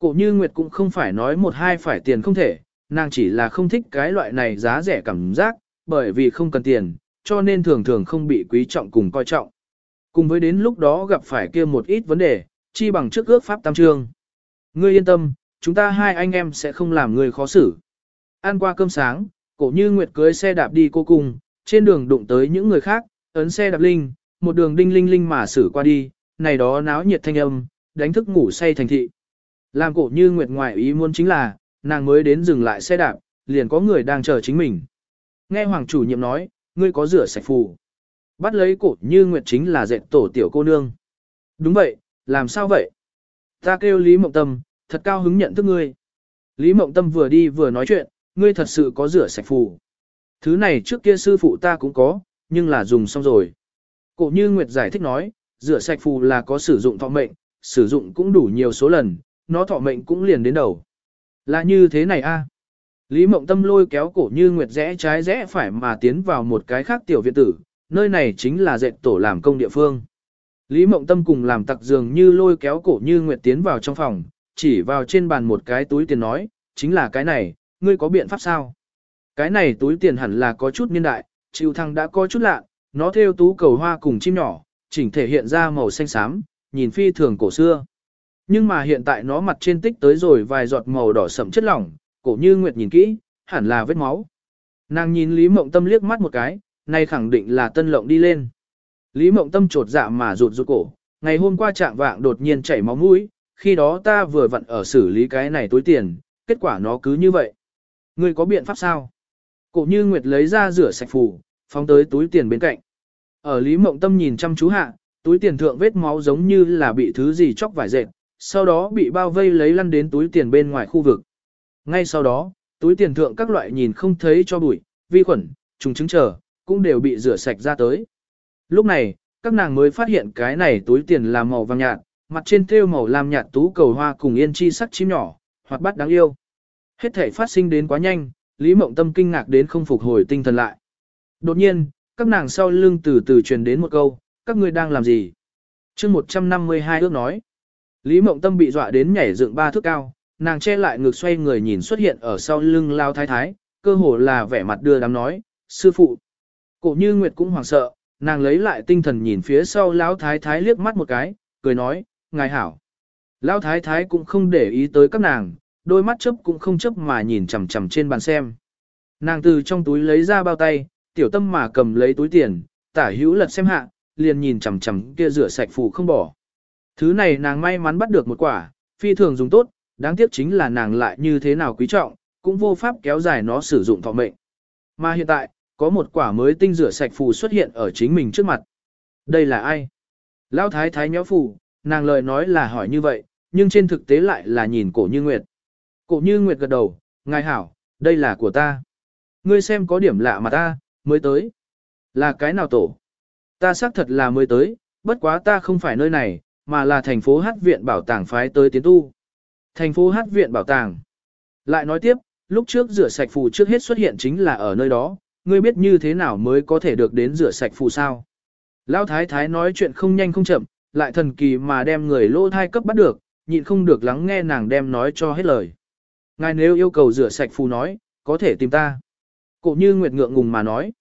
Cổ như Nguyệt cũng không phải nói một hai phải tiền không thể, nàng chỉ là không thích cái loại này giá rẻ cảm giác, bởi vì không cần tiền, cho nên thường thường không bị quý trọng cùng coi trọng. Cùng với đến lúc đó gặp phải kia một ít vấn đề, chi bằng trước ước pháp tam trương. Ngươi yên tâm, chúng ta hai anh em sẽ không làm ngươi khó xử. Ăn qua cơm sáng, cổ như Nguyệt cưới xe đạp đi cô cùng, trên đường đụng tới những người khác, ấn xe đạp linh, một đường đinh linh linh mà xử qua đi, này đó náo nhiệt thanh âm, đánh thức ngủ say thành thị. Làm cổ như Nguyệt ngoại ý muốn chính là, nàng mới đến dừng lại xe đạp, liền có người đang chờ chính mình. Nghe hoàng chủ nhiệm nói, ngươi có rửa sạch phù. Bắt lấy cổ như Nguyệt chính là dệt tổ tiểu cô nương. Đúng vậy, làm sao vậy? Ta kêu Lý Mộng Tâm, thật cao hứng nhận thức ngươi. Lý Mộng Tâm vừa đi vừa nói chuyện, ngươi thật sự có rửa sạch phù. Thứ này trước kia sư phụ ta cũng có, nhưng là dùng xong rồi. Cổ như Nguyệt giải thích nói, rửa sạch phù là có sử dụng thọ mệnh, sử dụng cũng đủ nhiều số lần, nó thọ mệnh cũng liền đến đầu. Là như thế này a. Lý Mộng Tâm lôi kéo cổ như Nguyệt rẽ trái rẽ phải mà tiến vào một cái khác tiểu viện tử, nơi này chính là dệt tổ làm công địa phương. Lý Mộng Tâm cùng làm tặc dường như lôi kéo cổ như Nguyệt tiến vào trong phòng, chỉ vào trên bàn một cái túi tiền nói, chính là cái này, ngươi có biện pháp sao? Cái này túi tiền hẳn là có chút niên đại, chịu thăng đã có chút lạ, nó theo tú cầu hoa cùng chim nhỏ, chỉnh thể hiện ra màu xanh xám, nhìn phi thường cổ xưa. Nhưng mà hiện tại nó mặt trên tích tới rồi vài giọt màu đỏ sẫm chất lỏng, cổ như Nguyệt nhìn kỹ, hẳn là vết máu. Nàng nhìn Lý Mộng Tâm liếc mắt một cái, nay khẳng định là tân lộng đi lên. Lý Mộng Tâm trột dạ mà rụt rụt cổ, ngày hôm qua trạng vạng đột nhiên chảy máu mũi, khi đó ta vừa vặn ở xử lý cái này túi tiền, kết quả nó cứ như vậy. Ngươi có biện pháp sao? Cổ như Nguyệt lấy ra rửa sạch phủ, phóng tới túi tiền bên cạnh. Ở Lý Mộng Tâm nhìn chăm chú hạ, túi tiền thượng vết máu giống như là bị thứ gì chóc vải dệt, sau đó bị bao vây lấy lăn đến túi tiền bên ngoài khu vực. Ngay sau đó, túi tiền thượng các loại nhìn không thấy cho bụi, vi khuẩn, trùng trứng trở, cũng đều bị rửa sạch ra tới. Lúc này, các nàng mới phát hiện cái này túi tiền là màu vàng nhạt, mặt trên thêu màu lam nhạt tú cầu hoa cùng yên chi sắc chim nhỏ, hoạt bát đáng yêu. Hết thể phát sinh đến quá nhanh, Lý Mộng Tâm kinh ngạc đến không phục hồi tinh thần lại. Đột nhiên, các nàng sau lưng từ từ truyền đến một câu, các ngươi đang làm gì? chương 152 ước nói. Lý Mộng Tâm bị dọa đến nhảy dựng ba thước cao, nàng che lại ngực xoay người nhìn xuất hiện ở sau lưng lao thái thái, cơ hồ là vẻ mặt đưa đám nói, sư phụ. Cổ như Nguyệt cũng hoảng sợ, nàng lấy lại tinh thần nhìn phía sau lão thái thái liếc mắt một cái, cười nói, ngài hảo. Lão thái thái cũng không để ý tới các nàng, đôi mắt chớp cũng không chớp mà nhìn chằm chằm trên bàn xem. Nàng từ trong túi lấy ra bao tay, tiểu tâm mà cầm lấy túi tiền, tả hữu lật xem hạ, liền nhìn chằm chằm kia rửa sạch phủ không bỏ. Thứ này nàng may mắn bắt được một quả, phi thường dùng tốt, đáng tiếc chính là nàng lại như thế nào quý trọng, cũng vô pháp kéo dài nó sử dụng thọ mệnh. Mà hiện tại, có một quả mới tinh rửa sạch phù xuất hiện ở chính mình trước mặt. Đây là ai? Lão thái thái nhó phù, nàng lời nói là hỏi như vậy, nhưng trên thực tế lại là nhìn cổ như nguyệt. Cổ như nguyệt gật đầu, ngài hảo, đây là của ta. Ngươi xem có điểm lạ mà ta, mới tới. Là cái nào tổ? Ta xác thật là mới tới, bất quá ta không phải nơi này, mà là thành phố hát viện bảo tàng phái tới tiến tu. Thành phố hát viện bảo tàng. Lại nói tiếp, lúc trước rửa sạch phù trước hết xuất hiện chính là ở nơi đó, ngươi biết như thế nào mới có thể được đến rửa sạch phù sao. Lão thái thái nói chuyện không nhanh không chậm, lại thần kỳ mà đem người lô thai cấp bắt được, nhịn không được lắng nghe nàng đem nói cho hết lời. Ngài nếu yêu cầu rửa sạch phù nói, có thể tìm ta. Cổ như Nguyệt ngượng ngùng mà nói.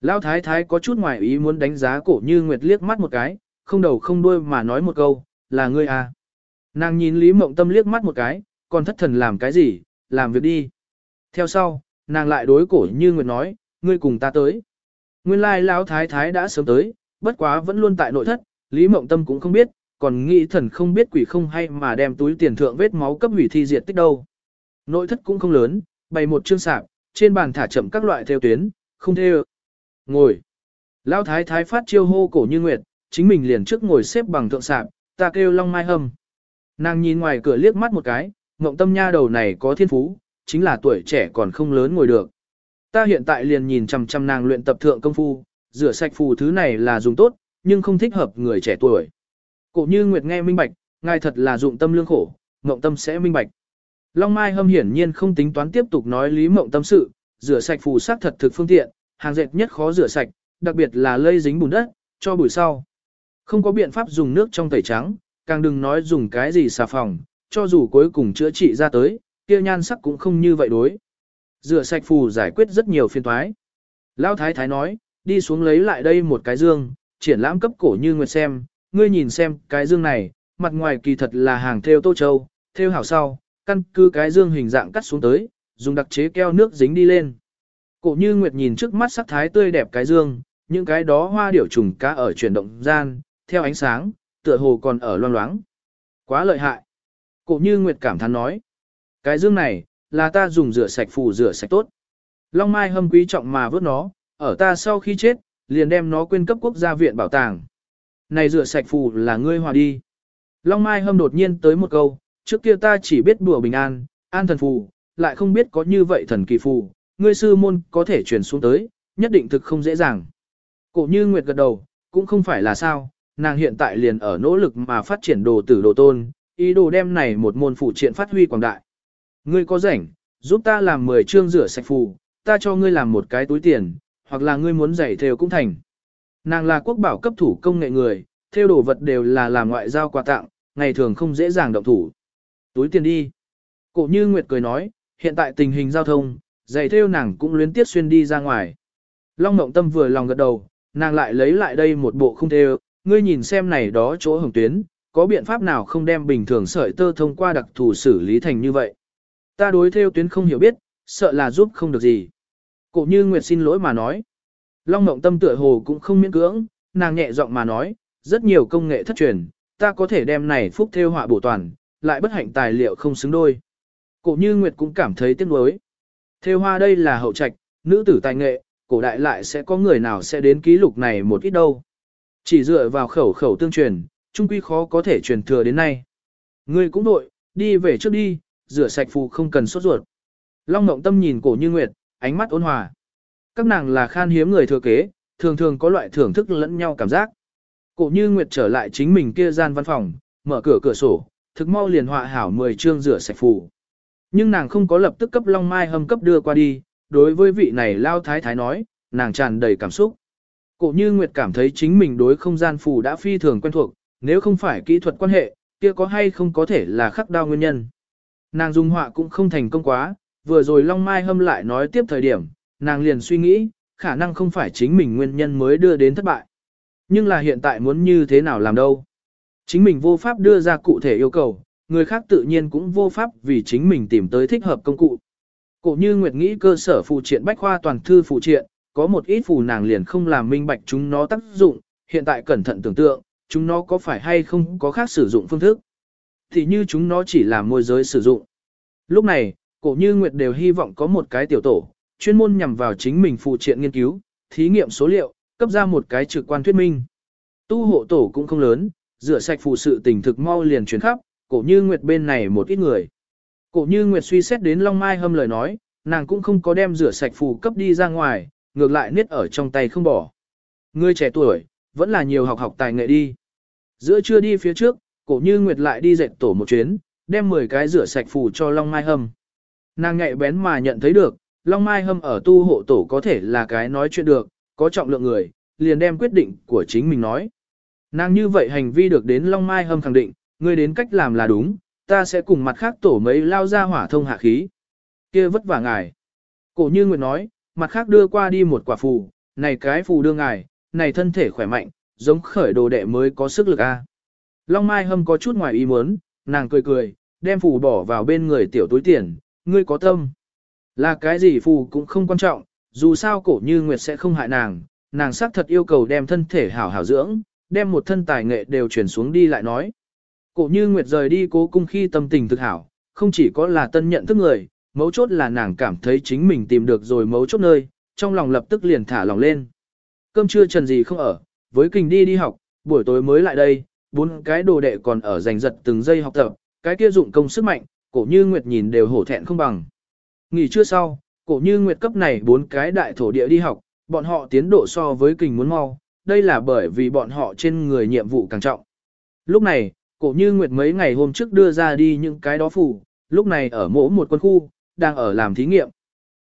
Lão thái thái có chút ngoài ý muốn đánh giá cổ như Nguyệt liếc mắt một cái, không đầu không đuôi mà nói một câu, là ngươi à. Nàng nhìn Lý Mộng Tâm liếc mắt một cái, còn thất thần làm cái gì, làm việc đi. Theo sau, nàng lại đối cổ như Nguyệt nói, ngươi cùng ta tới. Nguyên lai lão thái thái đã sớm tới, bất quá vẫn luôn tại nội thất, Lý Mộng Tâm cũng không biết, còn nghĩ thần không biết quỷ không hay mà đem túi tiền thượng vết máu cấp hủy thi diệt tích đâu. Nội thất cũng không lớn, bày một chương sạp, trên bàn thả chậm các loại theo tuyến, không theo. Ngồi. Lão thái thái phát chiêu hô cổ như nguyệt, chính mình liền trước ngồi xếp bằng thượng sạp, ta kêu long mai hâm. Nàng nhìn ngoài cửa liếc mắt một cái, ngộng tâm nha đầu này có thiên phú, chính là tuổi trẻ còn không lớn ngồi được. Ta hiện tại liền nhìn chằm chằm nàng luyện tập thượng công phu, rửa sạch phù thứ này là dùng tốt, nhưng không thích hợp người trẻ tuổi. Cổ như Nguyệt nghe minh bạch, ngài thật là dụng tâm lương khổ, ngộng tâm sẽ minh bạch. Long Mai hâm hiển nhiên không tính toán tiếp tục nói lý mộng tâm sự, rửa sạch phù sắc thật thực phương tiện, hàng dệt nhất khó rửa sạch, đặc biệt là lây dính bùn đất, cho buổi sau. Không có biện pháp dùng nước trong tẩy trắng, càng đừng nói dùng cái gì xà phòng, cho dù cuối cùng chữa trị ra tới, kia nhan sắc cũng không như vậy đối. Rửa sạch phù giải quyết rất nhiều phiên thoái. Lão thái thái nói, đi xuống lấy lại đây một cái dương, triển lãm cấp cổ như nguyệt xem, ngươi nhìn xem cái dương này, mặt ngoài kỳ thật là hàng theo tô châu, theo hảo sau, căn cứ cái dương hình dạng cắt xuống tới, dùng đặc chế keo nước dính đi lên. Cổ như nguyệt nhìn trước mắt sắc thái tươi đẹp cái dương, những cái đó hoa điểu trùng cá ở chuyển động gian, theo ánh sáng, tựa hồ còn ở loang loáng. Quá lợi hại. Cổ như nguyệt cảm thán nói. Cái dương này, là ta dùng rửa sạch phù rửa sạch tốt. Long Mai hâm quý trọng mà vớt nó, ở ta sau khi chết, liền đem nó quyên cấp quốc gia viện bảo tàng. Này rửa sạch phù là ngươi hòa đi. Long Mai hâm đột nhiên tới một câu, trước kia ta chỉ biết đùa bình an, an thần phù, lại không biết có như vậy thần kỳ phù, ngươi sư môn có thể truyền xuống tới, nhất định thực không dễ dàng. Cổ như Nguyệt gật đầu, cũng không phải là sao, nàng hiện tại liền ở nỗ lực mà phát triển đồ tử đồ tôn, ý đồ đem này một môn phụ triện phát huy quảng đại. Ngươi có rảnh, giúp ta làm 10 chương rửa sạch phù, ta cho ngươi làm một cái túi tiền, hoặc là ngươi muốn dạy theo cũng thành. Nàng là quốc bảo cấp thủ công nghệ người, theo đồ vật đều là làm ngoại giao quà tặng, ngày thường không dễ dàng động thủ. Túi tiền đi. Cổ như Nguyệt cười nói, hiện tại tình hình giao thông, giày theo nàng cũng luyến tiết xuyên đi ra ngoài. Long Mộng Tâm vừa lòng gật đầu, nàng lại lấy lại đây một bộ không theo, ngươi nhìn xem này đó chỗ hồng tuyến, có biện pháp nào không đem bình thường sợi tơ thông qua đặc thù xử lý thành như vậy. Ta đối theo tuyến không hiểu biết, sợ là giúp không được gì. Cổ như Nguyệt xin lỗi mà nói. Long Mộng Tâm tựa hồ cũng không miễn cưỡng, nàng nhẹ giọng mà nói, rất nhiều công nghệ thất truyền, ta có thể đem này phúc theo họa bổ toàn, lại bất hạnh tài liệu không xứng đôi. Cổ như Nguyệt cũng cảm thấy tiếc nuối. Theo hoa đây là hậu trạch, nữ tử tài nghệ, cổ đại lại sẽ có người nào sẽ đến ký lục này một ít đâu. Chỉ dựa vào khẩu khẩu tương truyền, trung quy khó có thể truyền thừa đến nay. Ngươi cũng đội, đi về trước đi, rửa sạch phù không cần sốt ruột. Long Ngộng Tâm nhìn cổ như Nguyệt, ánh mắt ôn hòa. Các nàng là khan hiếm người thừa kế, thường thường có loại thưởng thức lẫn nhau cảm giác. Cổ như Nguyệt trở lại chính mình kia gian văn phòng, mở cửa cửa sổ, thực mau liền họa hảo 10 chương rửa sạch phù. Nhưng nàng không có lập tức cấp Long Mai hâm cấp đưa qua đi, đối với vị này lao thái thái nói, nàng tràn đầy cảm xúc. Cổ như Nguyệt cảm thấy chính mình đối không gian phù đã phi thường quen thuộc, nếu không phải kỹ thuật quan hệ, kia có hay không có thể là khắc đao nguyên nhân. Nàng dung họa cũng không thành công quá, vừa rồi Long Mai hâm lại nói tiếp thời điểm, nàng liền suy nghĩ, khả năng không phải chính mình nguyên nhân mới đưa đến thất bại. Nhưng là hiện tại muốn như thế nào làm đâu. Chính mình vô pháp đưa ra cụ thể yêu cầu, người khác tự nhiên cũng vô pháp vì chính mình tìm tới thích hợp công cụ. Cổ như Nguyệt nghĩ cơ sở phụ triện bách khoa toàn thư phụ triện, có một ít phù nàng liền không làm minh bạch chúng nó tác dụng, hiện tại cẩn thận tưởng tượng, chúng nó có phải hay không có khác sử dụng phương thức. Thì như chúng nó chỉ là môi giới sử dụng. Lúc này, cổ như Nguyệt đều hy vọng có một cái tiểu tổ, chuyên môn nhằm vào chính mình phụ triện nghiên cứu, thí nghiệm số liệu, cấp ra một cái trực quan thuyết minh. Tu hộ tổ cũng không lớn, rửa sạch phụ sự tình thực mau liền chuyển khắp, cổ như Nguyệt bên này một ít người. Cổ như Nguyệt suy xét đến Long Mai hâm lời nói, nàng cũng không có đem rửa sạch phù cấp đi ra ngoài, ngược lại niết ở trong tay không bỏ. ngươi trẻ tuổi, vẫn là nhiều học học tài nghệ đi. Giữa trưa đi phía trước, cổ như Nguyệt lại đi dệt tổ một chuyến, đem 10 cái rửa sạch phù cho Long Mai hâm. Nàng nhạy bén mà nhận thấy được, Long Mai hâm ở tu hộ tổ có thể là cái nói chuyện được, có trọng lượng người, liền đem quyết định của chính mình nói. Nàng như vậy hành vi được đến Long Mai hâm khẳng định, ngươi đến cách làm là đúng, ta sẽ cùng mặt khác tổ mấy lao ra hỏa thông hạ khí. kia vất vả ngài. Cổ như Nguyệt nói, mặt khác đưa qua đi một quả phù, này cái phù đưa ngài, này thân thể khỏe mạnh, giống khởi đồ đệ mới có sức lực a. Long Mai hâm có chút ngoài ý muốn, nàng cười cười, đem phù bỏ vào bên người tiểu túi tiền, ngươi có tâm. Là cái gì phù cũng không quan trọng, dù sao cổ như Nguyệt sẽ không hại nàng, nàng xác thật yêu cầu đem thân thể hảo hảo dưỡng, đem một thân tài nghệ đều chuyển xuống đi lại nói. Cổ như Nguyệt rời đi cố cung khi tâm tình thực hảo, không chỉ có là tân nhận thức người, mấu chốt là nàng cảm thấy chính mình tìm được rồi mấu chốt nơi, trong lòng lập tức liền thả lòng lên. Cơm trưa trần gì không ở, với kình đi đi học, buổi tối mới lại đây, bốn cái đồ đệ còn ở giành giật từng giây học tập, cái kia dụng công sức mạnh, cổ như Nguyệt nhìn đều hổ thẹn không bằng. Nghỉ trưa sau, cổ như Nguyệt cấp này bốn cái đại thổ địa đi học, bọn họ tiến độ so với kình muốn mau, đây là bởi vì bọn họ trên người nhiệm vụ càng trọng. Lúc này, cổ như Nguyệt mấy ngày hôm trước đưa ra đi những cái đó phủ lúc này ở mỗi một quân khu, đang ở làm thí nghiệm.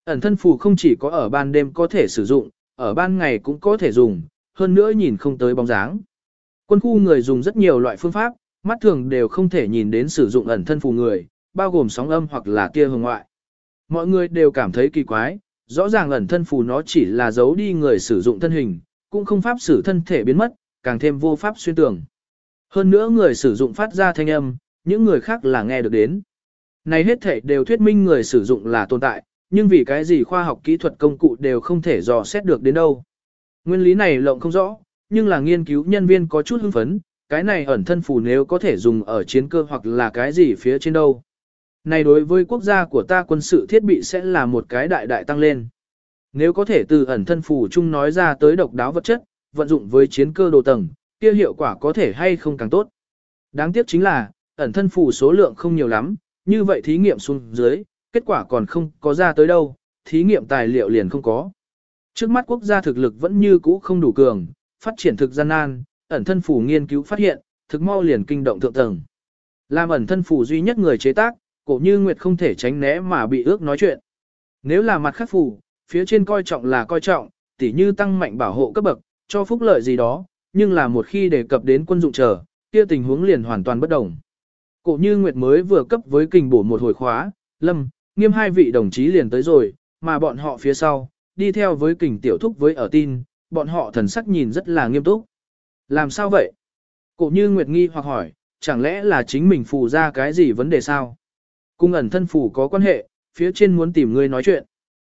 Ẩn thân phù không chỉ có ở ban đêm có thể sử dụng, ở ban ngày cũng có thể dùng, hơn nữa nhìn không tới bóng dáng. Quân khu người dùng rất nhiều loại phương pháp, mắt thường đều không thể nhìn đến sử dụng ẩn thân phù người, bao gồm sóng âm hoặc là tia hồng ngoại. Mọi người đều cảm thấy kỳ quái, rõ ràng ẩn thân phù nó chỉ là giấu đi người sử dụng thân hình, cũng không pháp sử thân thể biến mất, càng thêm vô pháp xuyên tường. Hơn nữa người sử dụng phát ra thanh âm, những người khác là nghe được đến. Này hết thể đều thuyết minh người sử dụng là tồn tại, nhưng vì cái gì khoa học kỹ thuật công cụ đều không thể dò xét được đến đâu. Nguyên lý này lộng không rõ, nhưng là nghiên cứu nhân viên có chút hưng phấn, cái này ẩn thân phù nếu có thể dùng ở chiến cơ hoặc là cái gì phía trên đâu. Này đối với quốc gia của ta quân sự thiết bị sẽ là một cái đại đại tăng lên. Nếu có thể từ ẩn thân phù chung nói ra tới độc đáo vật chất, vận dụng với chiến cơ đồ tầng, kia hiệu quả có thể hay không càng tốt. Đáng tiếc chính là, ẩn thân phù số lượng không nhiều lắm, như vậy thí nghiệm xuống dưới, kết quả còn không có ra tới đâu, thí nghiệm tài liệu liền không có. Trước mắt quốc gia thực lực vẫn như cũ không đủ cường, phát triển thực gian nan, ẩn thân phủ nghiên cứu phát hiện, thực mau liền kinh động thượng tầng. Làm ẩn thân phủ duy nhất người chế tác, cổ như Nguyệt không thể tránh né mà bị ước nói chuyện. Nếu là mặt khắc phủ, phía trên coi trọng là coi trọng, tỉ như tăng mạnh bảo hộ cấp bậc, cho phúc lợi gì đó, nhưng là một khi đề cập đến quân dụng trở, kia tình huống liền hoàn toàn bất đồng. Cổ như Nguyệt mới vừa cấp với kình bổ một hồi khóa, lâm, nghiêm hai vị đồng chí liền tới rồi, mà bọn họ phía sau, đi theo với kình tiểu thúc với ở tin, bọn họ thần sắc nhìn rất là nghiêm túc. Làm sao vậy? Cổ như Nguyệt nghi hoặc hỏi, chẳng lẽ là chính mình phù ra cái gì vấn đề sao? Cung ẩn thân phù có quan hệ, phía trên muốn tìm ngươi nói chuyện.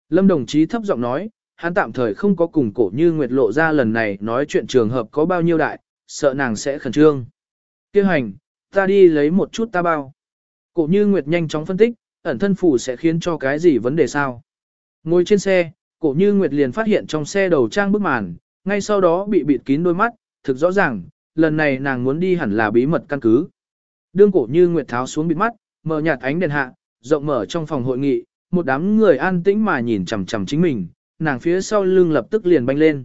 Lâm đồng chí thấp giọng nói, hắn tạm thời không có cùng cổ như Nguyệt lộ ra lần này nói chuyện trường hợp có bao nhiêu đại, sợ nàng sẽ khẩn trương. Kêu hành, ta đi lấy một chút ta bao. Cổ như Nguyệt nhanh chóng phân tích, ẩn thân phủ sẽ khiến cho cái gì vấn đề sao? Ngồi trên xe, cổ như Nguyệt liền phát hiện trong xe đầu trang bức màn, ngay sau đó bị bịt kín đôi mắt, thực rõ ràng, lần này nàng muốn đi hẳn là bí mật căn cứ. Đương cổ như Nguyệt tháo xuống bịt mắt, mở nhạt ánh đèn hạ, rộng mở trong phòng hội nghị, một đám người an tĩnh mà nhìn chằm chằm chính mình, nàng phía sau lưng lập tức liền banh lên.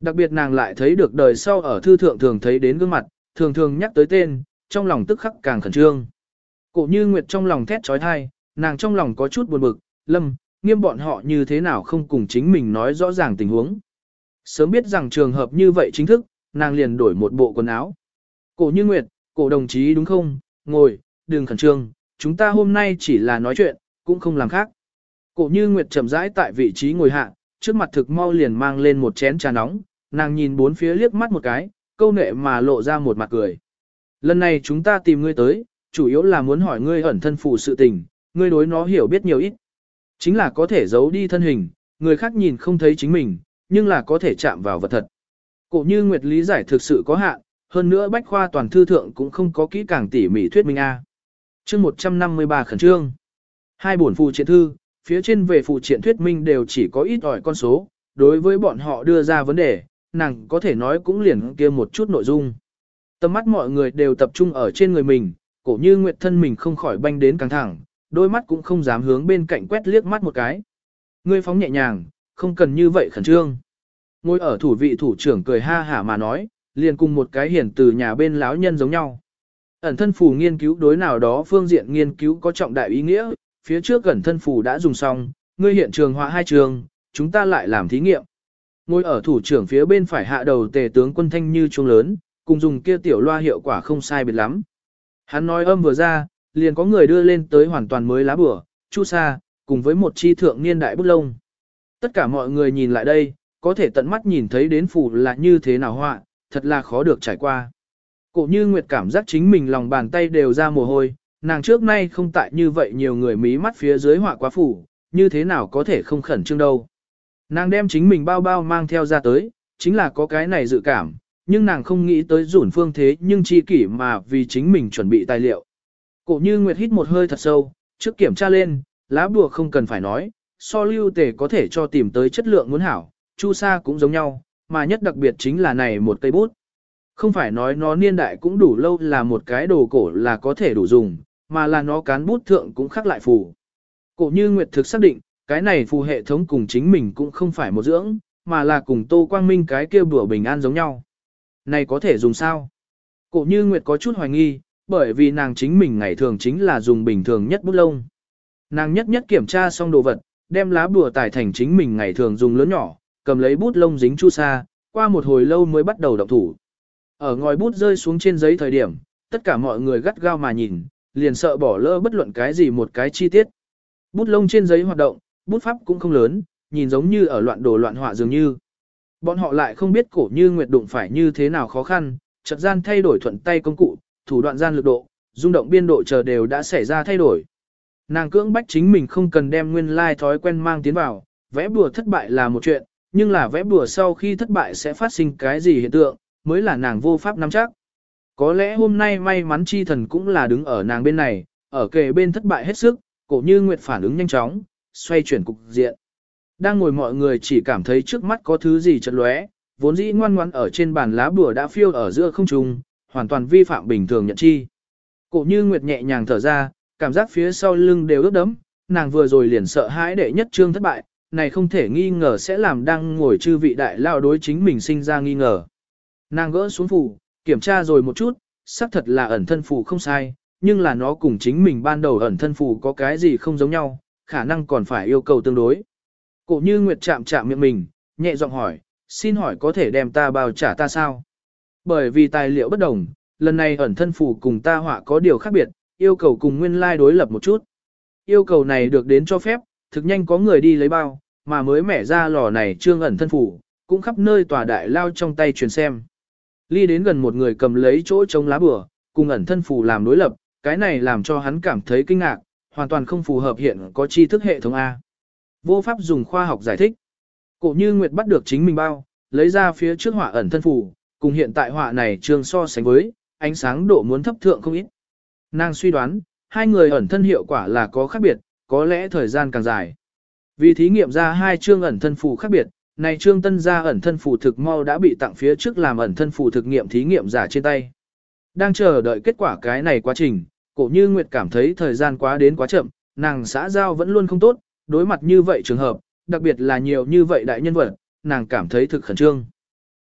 Đặc biệt nàng lại thấy được đời sau ở thư thượng thường thấy đến gương mặt, thường thường nhắc tới tên, trong lòng tức khắc càng khẩn trương. Cổ như Nguyệt trong lòng thét trói thai, nàng trong lòng có chút buồn bực, lâm, nghiêm bọn họ như thế nào không cùng chính mình nói rõ ràng tình huống. Sớm biết rằng trường hợp như vậy chính thức, nàng liền đổi một bộ quần áo. Cổ như Nguyệt, cổ đồng chí đúng không, ngồi, đừng khẩn trương, chúng ta hôm nay chỉ là nói chuyện, cũng không làm khác. Cổ như Nguyệt chậm rãi tại vị trí ngồi hạ, trước mặt thực mau liền mang lên một chén trà nóng, nàng nhìn bốn phía liếc mắt một cái, câu nệ mà lộ ra một mặt cười. Lần này chúng ta tìm ngươi tới, chủ yếu là muốn hỏi ngươi ẩn thân phù sự tình, ngươi đối nó hiểu biết nhiều ít. Chính là có thể giấu đi thân hình, người khác nhìn không thấy chính mình, nhưng là có thể chạm vào vật thật. Cổ như Nguyệt lý giải thực sự có hạn, hơn nữa bách khoa toàn thư thượng cũng không có kỹ càng tỉ mỉ thuyết minh A. chương 153 khẩn trương. Hai bổn phù triện thư, phía trên về phụ triện thuyết minh đều chỉ có ít ỏi con số, đối với bọn họ đưa ra vấn đề, nàng có thể nói cũng liền kia một chút nội dung. Tầm mắt mọi người đều tập trung ở trên người mình, cổ như Nguyệt thân mình không khỏi banh đến căng thẳng, đôi mắt cũng không dám hướng bên cạnh quét liếc mắt một cái. Ngươi phóng nhẹ nhàng, không cần như vậy khẩn trương. Ngồi ở thủ vị thủ trưởng cười ha hả mà nói, liền cùng một cái hiển từ nhà bên láo nhân giống nhau. Ẩn thân phù nghiên cứu đối nào đó phương diện nghiên cứu có trọng đại ý nghĩa, phía trước ẩn thân phù đã dùng xong, ngươi hiện trường họa hai trường, chúng ta lại làm thí nghiệm. Ngồi ở thủ trưởng phía bên phải hạ đầu tề tướng quân thanh như trung lớn, cùng dùng kia tiểu loa hiệu quả không sai biệt lắm. Hắn nói âm vừa ra, liền có người đưa lên tới hoàn toàn mới lá bửa, chu sa, cùng với một chi thượng niên đại bút lông. Tất cả mọi người nhìn lại đây, có thể tận mắt nhìn thấy đến phủ là như thế nào họa, thật là khó được trải qua. Cổ như Nguyệt cảm giác chính mình lòng bàn tay đều ra mồ hôi, nàng trước nay không tại như vậy nhiều người mí mắt phía dưới họa quá phủ, như thế nào có thể không khẩn trương đâu. Nàng đem chính mình bao bao mang theo ra tới, chính là có cái này dự cảm, nhưng nàng không nghĩ tới rủn phương thế nhưng chi kỷ mà vì chính mình chuẩn bị tài liệu. Cổ như Nguyệt hít một hơi thật sâu, trước kiểm tra lên, lá bùa không cần phải nói, so lưu tề có thể cho tìm tới chất lượng muốn hảo, chu sa cũng giống nhau, mà nhất đặc biệt chính là này một cây bút. Không phải nói nó niên đại cũng đủ lâu là một cái đồ cổ là có thể đủ dùng, mà là nó cán bút thượng cũng khắc lại phù. Cổ như Nguyệt thực xác định, cái này phù hệ thống cùng chính mình cũng không phải một dưỡng, mà là cùng Tô Quang Minh cái kia bùa bình an giống nhau. Này có thể dùng sao? Cổ như Nguyệt có chút hoài nghi, bởi vì nàng chính mình ngày thường chính là dùng bình thường nhất bút lông. Nàng nhất nhất kiểm tra xong đồ vật, đem lá bùa tải thành chính mình ngày thường dùng lớn nhỏ, cầm lấy bút lông dính chu sa, qua một hồi lâu mới bắt đầu động thủ. Ở ngòi bút rơi xuống trên giấy thời điểm, tất cả mọi người gắt gao mà nhìn, liền sợ bỏ lỡ bất luận cái gì một cái chi tiết. Bút lông trên giấy hoạt động, bút pháp cũng không lớn, nhìn giống như ở loạn đồ loạn họa dường như. Bọn họ lại không biết cổ như nguyệt đụng phải như thế nào khó khăn, chợt gian thay đổi thuận tay công cụ, thủ đoạn gian lực độ, rung động biên độ chờ đều đã xảy ra thay đổi. Nàng cưỡng bách chính mình không cần đem nguyên lai like thói quen mang tiến vào, vẽ bùa thất bại là một chuyện, nhưng là vẽ bùa sau khi thất bại sẽ phát sinh cái gì hiện tượng, mới là nàng vô pháp nắm chắc. Có lẽ hôm nay may mắn chi thần cũng là đứng ở nàng bên này, ở kề bên thất bại hết sức, cổ như nguyệt phản ứng nhanh chóng, xoay chuyển cục diện. Đang ngồi mọi người chỉ cảm thấy trước mắt có thứ gì chật lóe, vốn dĩ ngoan ngoan ở trên bàn lá bùa đã phiêu ở giữa không trung, hoàn toàn vi phạm bình thường nhận chi. Cổ như nguyệt nhẹ nhàng thở ra, cảm giác phía sau lưng đều ướt đẫm, nàng vừa rồi liền sợ hãi đệ nhất trương thất bại, này không thể nghi ngờ sẽ làm đang ngồi chư vị đại lao đối chính mình sinh ra nghi ngờ. Nàng gỡ xuống phủ, kiểm tra rồi một chút, xác thật là ẩn thân phủ không sai, nhưng là nó cùng chính mình ban đầu ẩn thân phủ có cái gì không giống nhau, khả năng còn phải yêu cầu tương đối. Cổ như Nguyệt chạm chạm miệng mình, nhẹ giọng hỏi, xin hỏi có thể đem ta bao trả ta sao? Bởi vì tài liệu bất đồng, lần này ẩn thân phủ cùng ta họa có điều khác biệt, yêu cầu cùng nguyên lai like đối lập một chút. Yêu cầu này được đến cho phép, thực nhanh có người đi lấy bao, mà mới mẻ ra lò này trương ẩn thân phủ, cũng khắp nơi tòa đại lao trong tay truyền xem. Ly đến gần một người cầm lấy chỗ chống lá bừa, cùng ẩn thân phủ làm đối lập, cái này làm cho hắn cảm thấy kinh ngạc, hoàn toàn không phù hợp hiện có tri thức hệ thống A. Vô pháp dùng khoa học giải thích. Cổ như Nguyệt bắt được chính mình bao, lấy ra phía trước họa ẩn thân phủ, cùng hiện tại họa này trường so sánh với, ánh sáng độ muốn thấp thượng không ít. Nàng suy đoán, hai người ẩn thân hiệu quả là có khác biệt, có lẽ thời gian càng dài. Vì thí nghiệm ra hai chương ẩn thân phù khác biệt, này trương tân gia ẩn thân phù thực mau đã bị tặng phía trước làm ẩn thân phù thực nghiệm thí nghiệm giả trên tay. Đang chờ đợi kết quả cái này quá trình, cổ như Nguyệt cảm thấy thời gian quá đến quá chậm, nàng xã giao vẫn luôn không tốt, đối mặt như vậy trường hợp, đặc biệt là nhiều như vậy đại nhân vật, nàng cảm thấy thực khẩn trương.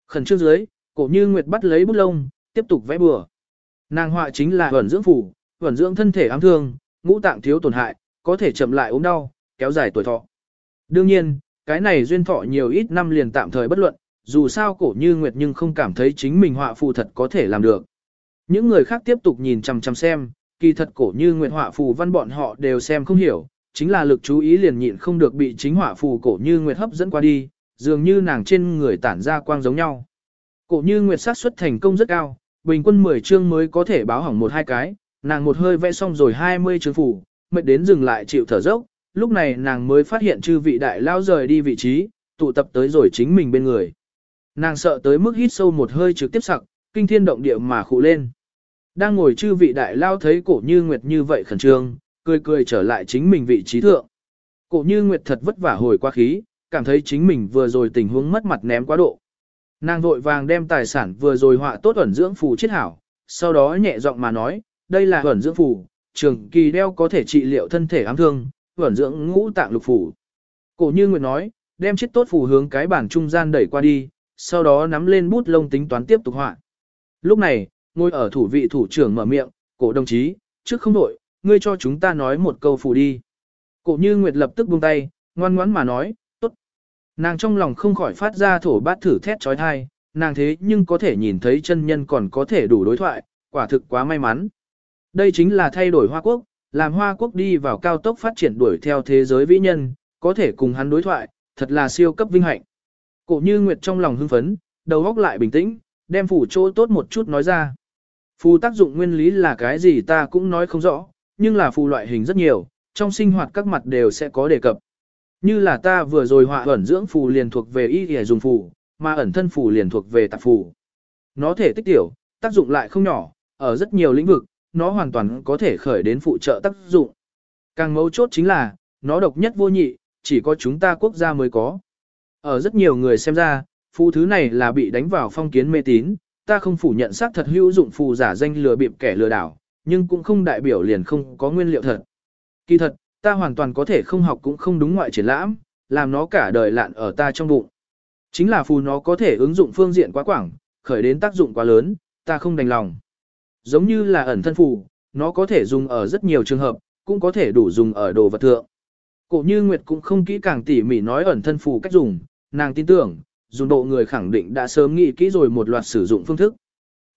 Khẩn trương dưới, cổ như Nguyệt bắt lấy bút lông, tiếp tục vẽ bừa. Nàng họa chính là ẩn dưỡng phủ, ẩn dưỡng thân thể ám thương, ngũ tạng thiếu tổn hại, có thể chậm lại ốm đau, kéo dài tuổi thọ. Đương nhiên, cái này duyên thọ nhiều ít năm liền tạm thời bất luận, dù sao cổ như Nguyệt nhưng không cảm thấy chính mình họa phù thật có thể làm được. Những người khác tiếp tục nhìn chằm chằm xem, kỳ thật cổ như Nguyệt họa phù văn bọn họ đều xem không hiểu, chính là lực chú ý liền nhịn không được bị chính hỏa phù cổ như Nguyệt hấp dẫn qua đi, dường như nàng trên người tản ra quang giống nhau. Cổ như Nguyệt sát suất thành công rất cao, bình quân 10 chương mới có thể báo hỏng một hai cái, nàng một hơi vẽ xong rồi 20 chương phù, mệt đến dừng lại chịu thở dốc, lúc này nàng mới phát hiện chư vị đại lao rời đi vị trí, tụ tập tới rồi chính mình bên người. Nàng sợ tới mức hít sâu một hơi trực tiếp sặc, kinh thiên động địa mà khụ lên. Đang ngồi chư vị đại lao thấy cổ như nguyệt như vậy khẩn trương, cười cười trở lại chính mình vị trí thượng. Cổ như nguyệt thật vất vả hồi qua khí, cảm thấy chính mình vừa rồi tình huống mất mặt ném quá độ. Nàng vội vàng đem tài sản vừa rồi họa tốt ẩn dưỡng phù chết hảo, sau đó nhẹ giọng mà nói, đây là ẩn dưỡng phù, trường kỳ đeo có thể trị liệu thân thể ám thương, ẩn dưỡng ngũ tạng lục phù, Cổ như Nguyệt nói, đem chiếc tốt phù hướng cái bản trung gian đẩy qua đi, sau đó nắm lên bút lông tính toán tiếp tục họa. Lúc này, ngồi ở thủ vị thủ trưởng mở miệng, cổ đồng chí, trước không đổi, ngươi cho chúng ta nói một câu phù đi. Cổ như Nguyệt lập tức buông tay, ngoan ngoãn mà nói, tốt. Nàng trong lòng không khỏi phát ra thổ bát thử thét trói thai, nàng thế nhưng có thể nhìn thấy chân nhân còn có thể đủ đối thoại, quả thực quá may mắn. Đây chính là thay đổi Hoa Quốc, làm Hoa Quốc đi vào cao tốc phát triển đuổi theo thế giới vĩ nhân, có thể cùng hắn đối thoại, thật là siêu cấp vinh hạnh. Cổ như Nguyệt trong lòng hưng phấn, đầu óc lại bình tĩnh, đem phủ chỗ tốt một chút nói ra. Phù tác dụng nguyên lý là cái gì ta cũng nói không rõ, nhưng là phù loại hình rất nhiều, trong sinh hoạt các mặt đều sẽ có đề cập. Như là ta vừa rồi họa ẩn dưỡng phù liền thuộc về y y dùng phù, mà ẩn thân phù liền thuộc về tạp phù. Nó thể tích tiểu, tác dụng lại không nhỏ, ở rất nhiều lĩnh vực, nó hoàn toàn có thể khởi đến phụ trợ tác dụng. Càng mấu chốt chính là, nó độc nhất vô nhị, chỉ có chúng ta quốc gia mới có. Ở rất nhiều người xem ra, phù thứ này là bị đánh vào phong kiến mê tín, ta không phủ nhận xác thật hữu dụng phù giả danh lừa bịp kẻ lừa đảo, nhưng cũng không đại biểu liền không có nguyên liệu thật. Kỳ thật, ta hoàn toàn có thể không học cũng không đúng ngoại triển lãm, làm nó cả đời lạn ở ta trong bụng. Chính là phù nó có thể ứng dụng phương diện quá quảng, khởi đến tác dụng quá lớn, ta không đành lòng. Giống như là ẩn thân phù, nó có thể dùng ở rất nhiều trường hợp, cũng có thể đủ dùng ở đồ vật thượng. Cổ như Nguyệt cũng không kỹ càng tỉ mỉ nói ẩn thân phù cách dùng, nàng tin tưởng, dùng độ người khẳng định đã sớm nghĩ kỹ rồi một loạt sử dụng phương thức.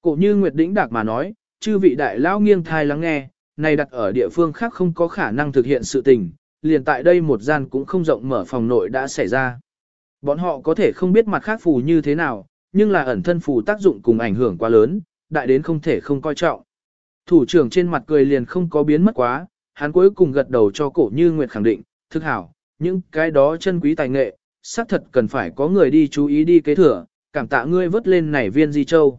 Cổ như Nguyệt đĩnh đạc mà nói, chư vị đại lão nghiêng thai lắng nghe, này đặt ở địa phương khác không có khả năng thực hiện sự tình, liền tại đây một gian cũng không rộng mở phòng nội đã xảy ra. Bọn họ có thể không biết mặt khác phù như thế nào, nhưng là ẩn thân phù tác dụng cùng ảnh hưởng quá lớn, đại đến không thể không coi trọng. Thủ trưởng trên mặt cười liền không có biến mất quá, hắn cuối cùng gật đầu cho cổ như Nguyệt khẳng định, thức hảo, những cái đó chân quý tài nghệ, xác thật cần phải có người đi chú ý đi kế thừa, cảm tạ ngươi vớt lên nảy viên di châu.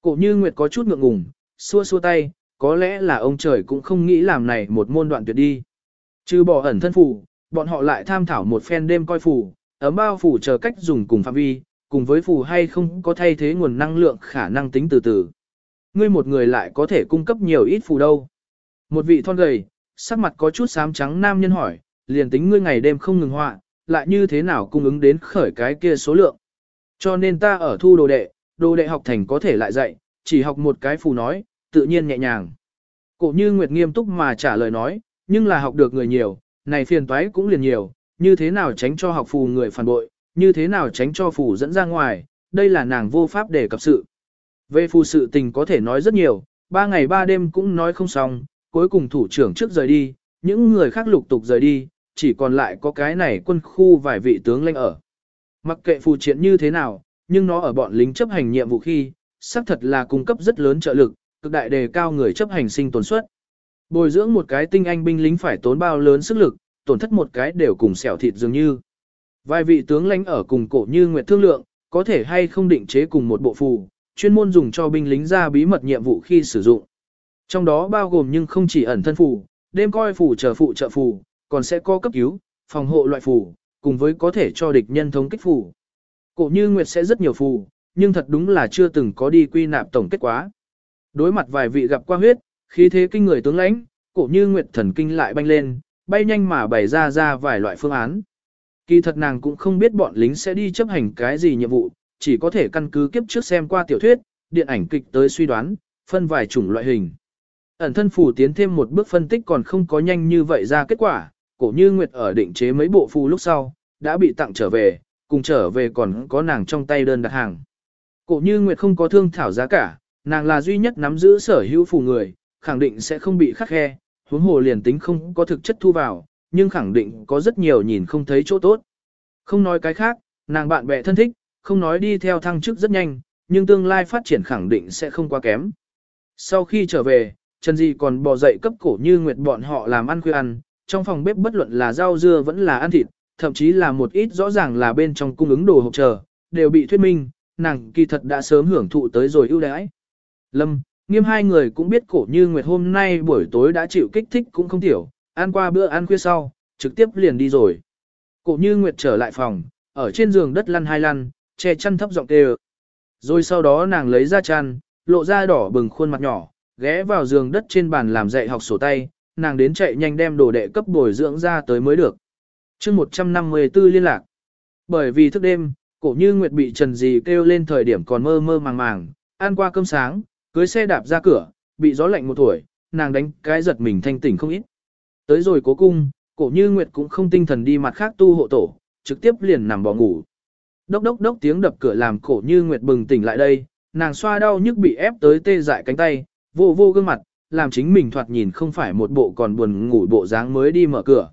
Cổ như Nguyệt có chút ngượng ngùng, xua xua tay, có lẽ là ông trời cũng không nghĩ làm này một môn đoạn tuyệt đi. Trừ bỏ ẩn thân phủ, bọn họ lại tham thảo một phen đêm coi phủ, ấm bao phủ chờ cách dùng cùng phạm vi, cùng với phủ hay không có thay thế nguồn năng lượng khả năng tính từ từ. Ngươi một người lại có thể cung cấp nhiều ít phù đâu. Một vị thon gầy, sắc mặt có chút xám trắng nam nhân hỏi, liền tính ngươi ngày đêm không ngừng họa, lại như thế nào cung ứng đến khởi cái kia số lượng. Cho nên ta ở thu đồ đệ, đồ đệ học thành có thể lại dạy, chỉ học một cái phù nói, tự nhiên nhẹ nhàng. Cổ như Nguyệt nghiêm túc mà trả lời nói, nhưng là học được người nhiều, này phiền toái cũng liền nhiều, như thế nào tránh cho học phù người phản bội, như thế nào tránh cho phù dẫn ra ngoài, đây là nàng vô pháp để cập sự. Về phù sự tình có thể nói rất nhiều, ba ngày ba đêm cũng nói không xong, cuối cùng thủ trưởng trước rời đi, những người khác lục tục rời đi, chỉ còn lại có cái này quân khu vài vị tướng lãnh ở. Mặc kệ phù triện như thế nào, nhưng nó ở bọn lính chấp hành nhiệm vụ khi, xác thật là cung cấp rất lớn trợ lực, cực đại đề cao người chấp hành sinh tồn suất. Bồi dưỡng một cái tinh anh binh lính phải tốn bao lớn sức lực, tổn thất một cái đều cùng xẻo thịt dường như. Vài vị tướng lãnh ở cùng cổ như Nguyệt thương lượng, có thể hay không định chế cùng một bộ phù, chuyên môn dùng cho binh lính ra bí mật nhiệm vụ khi sử dụng. Trong đó bao gồm nhưng không chỉ ẩn thân phù, đêm coi phù chờ phụ trợ phù, còn sẽ có cấp cứu, phòng hộ loại phù, cùng với có thể cho địch nhân thống kích phù. Cổ như Nguyệt sẽ rất nhiều phù, nhưng thật đúng là chưa từng có đi quy nạp tổng kết quá Đối mặt vài vị gặp qua huyết, khí thế kinh người tướng lãnh, cổ như Nguyệt thần kinh lại banh lên, bay nhanh mà bày ra ra vài loại phương án. Kỳ thật nàng cũng không biết bọn lính sẽ đi chấp hành cái gì nhiệm vụ, chỉ có thể căn cứ kiếp trước xem qua tiểu thuyết, điện ảnh kịch tới suy đoán, phân vài chủng loại hình. Ẩn thân phù tiến thêm một bước phân tích còn không có nhanh như vậy ra kết quả, cổ như Nguyệt ở định chế mấy bộ phù lúc sau, đã bị tặng trở về, cùng trở về còn có nàng trong tay đơn đặt hàng. Cổ như Nguyệt không có thương thảo giá cả, nàng là duy nhất nắm giữ sở hữu phù người, khẳng định sẽ không bị khắc khe, huống hồ liền tính không có thực chất thu vào, nhưng khẳng định có rất nhiều nhìn không thấy chỗ tốt. Không nói cái khác, nàng bạn bè thân thích, không nói đi theo thăng chức rất nhanh, nhưng tương lai phát triển khẳng định sẽ không quá kém. Sau khi trở về, Trần Di còn bò dậy cấp cổ như nguyệt bọn họ làm ăn khuya ăn, trong phòng bếp bất luận là rau dưa vẫn là ăn thịt, thậm chí là một ít rõ ràng là bên trong cung ứng đồ hộp chờ, đều bị thuyết minh, nàng kỳ thật đã sớm hưởng thụ tới rồi ưu đãi. Lâm, nghiêm hai người cũng biết cổ như nguyệt hôm nay buổi tối đã chịu kích thích cũng không tiểu, ăn qua bữa ăn khuya sau, trực tiếp liền đi rồi. Cổ như nguyệt trở lại phòng, ở trên giường đất lăn hai lăn, che chăn thấp giọng kêu. Rồi sau đó nàng lấy ra chăn, lộ ra đỏ bừng khuôn mặt nhỏ, ghé vào giường đất trên bàn làm dạy học sổ tay, nàng đến chạy nhanh đem đồ đệ cấp bồi dưỡng ra tới mới được. chương 154 liên lạc. Bởi vì thức đêm, cổ như Nguyệt bị Trần Dì kêu lên thời điểm còn mơ mơ màng màng, ăn qua cơm sáng, cưới xe đạp ra cửa, bị gió lạnh một tuổi, nàng đánh cái giật mình thanh tỉnh không ít. Tới rồi cố cung, cổ như Nguyệt cũng không tinh thần đi mặt khác tu hộ tổ, trực tiếp liền nằm bò ngủ. Đốc đốc đốc tiếng đập cửa làm cổ như Nguyệt bừng tỉnh lại đây, nàng xoa đau nhức bị ép tới tê dại cánh tay, vô vô gương mặt, làm chính mình thoạt nhìn không phải một bộ còn buồn ngủ bộ dáng mới đi mở cửa.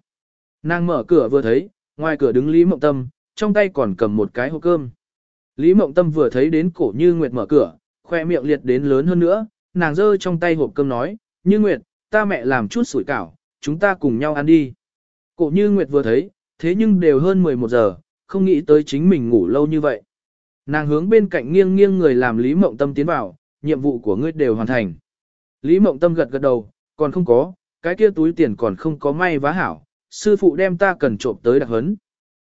Nàng mở cửa vừa thấy, ngoài cửa đứng Lý Mộng Tâm, trong tay còn cầm một cái hộp cơm. Lý Mộng Tâm vừa thấy đến cổ như Nguyệt mở cửa, khoe miệng liệt đến lớn hơn nữa, nàng giơ trong tay hộp cơm nói, như Nguyệt, ta mẹ làm chút sủi cảo, chúng ta cùng nhau ăn đi. Cổ như Nguyệt vừa thấy, thế nhưng đều hơn 11 giờ, không nghĩ tới chính mình ngủ lâu như vậy. Nàng hướng bên cạnh nghiêng nghiêng người làm Lý Mộng Tâm tiến vào, nhiệm vụ của ngươi đều hoàn thành. Lý Mộng Tâm gật gật đầu, còn không có, cái kia túi tiền còn không có may vá hảo, sư phụ đem ta cần trộm tới đặc hấn.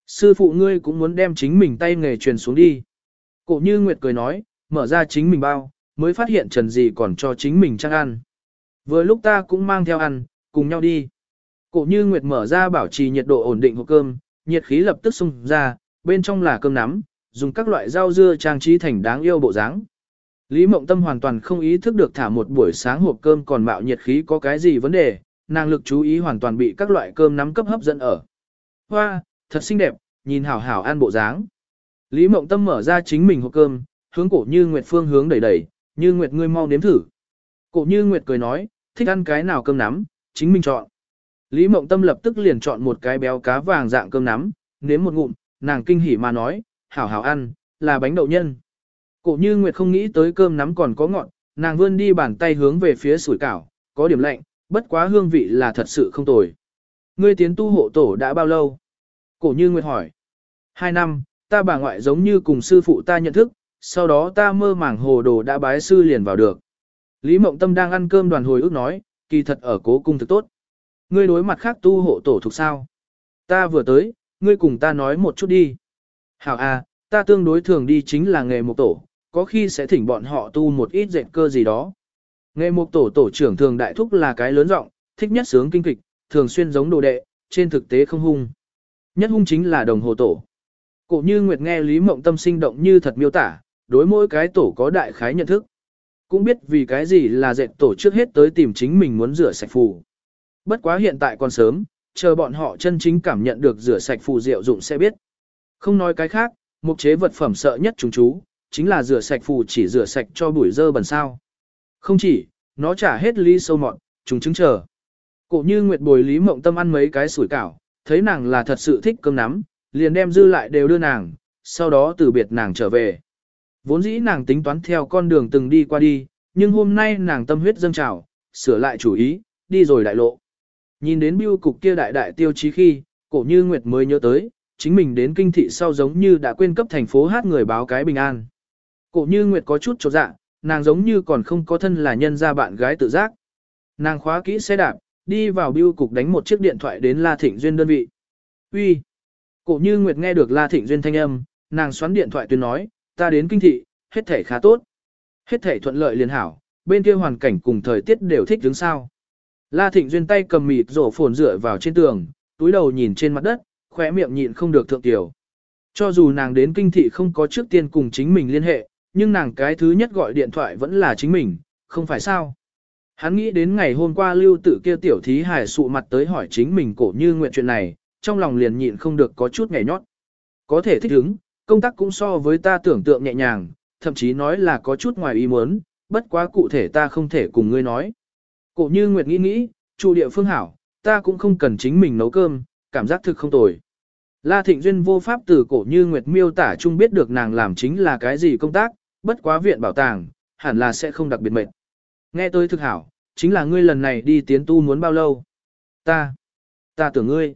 Sư phụ ngươi cũng muốn đem chính mình tay nghề truyền xuống đi. Cổ như Nguyệt cười nói, mở ra chính mình bao, mới phát hiện trần gì còn cho chính mình trang ăn. Vừa lúc ta cũng mang theo ăn, cùng nhau đi. Cổ như Nguyệt mở ra bảo trì nhiệt độ ổn định hộp cơm, nhiệt khí lập tức xung ra, bên trong là cơm nắm, dùng các loại rau dưa trang trí thành đáng yêu bộ dáng. Lý Mộng Tâm hoàn toàn không ý thức được thả một buổi sáng hộp cơm còn mạo nhiệt khí có cái gì vấn đề, nàng lực chú ý hoàn toàn bị các loại cơm nắm cấp hấp dẫn ở. Hoa, thật xinh đẹp, nhìn hảo hảo ăn bộ dáng. Lý Mộng Tâm mở ra chính mình hộp cơm, hướng cổ như Nguyệt Phương hướng đẩy đẩy, như Nguyệt ngươi mau nếm thử. Cổ như Nguyệt cười nói, thích ăn cái nào cơm nắm, chính mình chọn. Lý Mộng Tâm lập tức liền chọn một cái béo cá vàng dạng cơm nắm, nếm một ngụm, nàng kinh hỉ mà nói, hảo hảo ăn, là bánh đậu nhân. Cổ như Nguyệt không nghĩ tới cơm nắm còn có ngọn, nàng vươn đi bàn tay hướng về phía sủi cảo, có điểm lạnh, bất quá hương vị là thật sự không tồi. Ngươi tiến tu hộ tổ đã bao lâu? Cổ như Nguyệt hỏi. Hai năm, ta bà ngoại giống như cùng sư phụ ta nhận thức, sau đó ta mơ màng hồ đồ đã bái sư liền vào được. Lý Mộng Tâm đang ăn cơm đoàn hồi ước nói, kỳ thật ở cố cung thực tốt. Ngươi đối mặt khác tu hộ tổ thuộc sao? Ta vừa tới, ngươi cùng ta nói một chút đi. Hảo à, ta tương đối thường đi chính là nghề một tổ, có khi sẽ thỉnh bọn họ tu một ít dệt cơ gì đó. Nghề một tổ tổ trưởng thường đại thúc là cái lớn rộng, thích nhất sướng kinh kịch, thường xuyên giống đồ đệ, trên thực tế không hung. Nhất hung chính là đồng hồ tổ. Cổ như Nguyệt nghe Lý Mộng Tâm sinh động như thật miêu tả, đối mỗi cái tổ có đại khái nhận thức. Cũng biết vì cái gì là dệt tổ trước hết tới tìm chính mình muốn rửa sạch phù. Bất quá hiện tại còn sớm, chờ bọn họ chân chính cảm nhận được rửa sạch phù diệu dụng sẽ biết. Không nói cái khác, mục chế vật phẩm sợ nhất chúng chú, chính là rửa sạch phù chỉ rửa sạch cho bụi dơ bẩn sao. Không chỉ, nó trả hết ly sâu mọn, chúng chứng chờ. Cổ như Nguyệt bồi Lý Mộng Tâm ăn mấy cái sủi cảo, thấy nàng là thật sự thích cơm nắm, liền đem dư lại đều đưa nàng, sau đó từ biệt nàng trở về. Vốn dĩ nàng tính toán theo con đường từng đi qua đi, nhưng hôm nay nàng tâm huyết dâng trào, sửa lại chủ ý, đi rồi đại lộ. Nhìn đến biêu cục kia đại đại tiêu chí khi, cổ như Nguyệt mới nhớ tới, chính mình đến kinh thị sau giống như đã quên cấp thành phố hát người báo cái bình an. Cổ như Nguyệt có chút trột dạ, nàng giống như còn không có thân là nhân gia bạn gái tự giác. Nàng khóa kỹ xe đạp, đi vào biêu cục đánh một chiếc điện thoại đến La Thịnh Duyên đơn vị. Uy, Cổ như Nguyệt nghe được La Thịnh Duyên thanh âm, nàng xoắn điện thoại tuyên nói, ta đến kinh thị, hết thể khá tốt. Hết thể thuận lợi liền hảo, bên kia hoàn cảnh cùng thời tiết đều thích đứng sao. La Thịnh Duyên tay cầm mịt rổ phồn dựa vào trên tường, túi đầu nhìn trên mặt đất, khóe miệng nhịn không được thượng tiểu. Cho dù nàng đến kinh thị không có trước tiên cùng chính mình liên hệ, nhưng nàng cái thứ nhất gọi điện thoại vẫn là chính mình, không phải sao. Hắn nghĩ đến ngày hôm qua lưu tử kia tiểu thí hải sụ mặt tới hỏi chính mình cổ như nguyện chuyện này, trong lòng liền nhịn không được có chút nhảy nhót. Có thể thích ứng, công tác cũng so với ta tưởng tượng nhẹ nhàng, thậm chí nói là có chút ngoài ý muốn, bất quá cụ thể ta không thể cùng ngươi nói. Cổ như Nguyệt nghĩ nghĩ, chủ địa phương hảo, ta cũng không cần chính mình nấu cơm, cảm giác thực không tồi. La Thịnh Duyên vô pháp từ cổ như Nguyệt miêu tả chung biết được nàng làm chính là cái gì công tác, bất quá viện bảo tàng, hẳn là sẽ không đặc biệt mệt. Nghe tôi thực hảo, chính là ngươi lần này đi tiến tu muốn bao lâu? Ta, ta tưởng ngươi.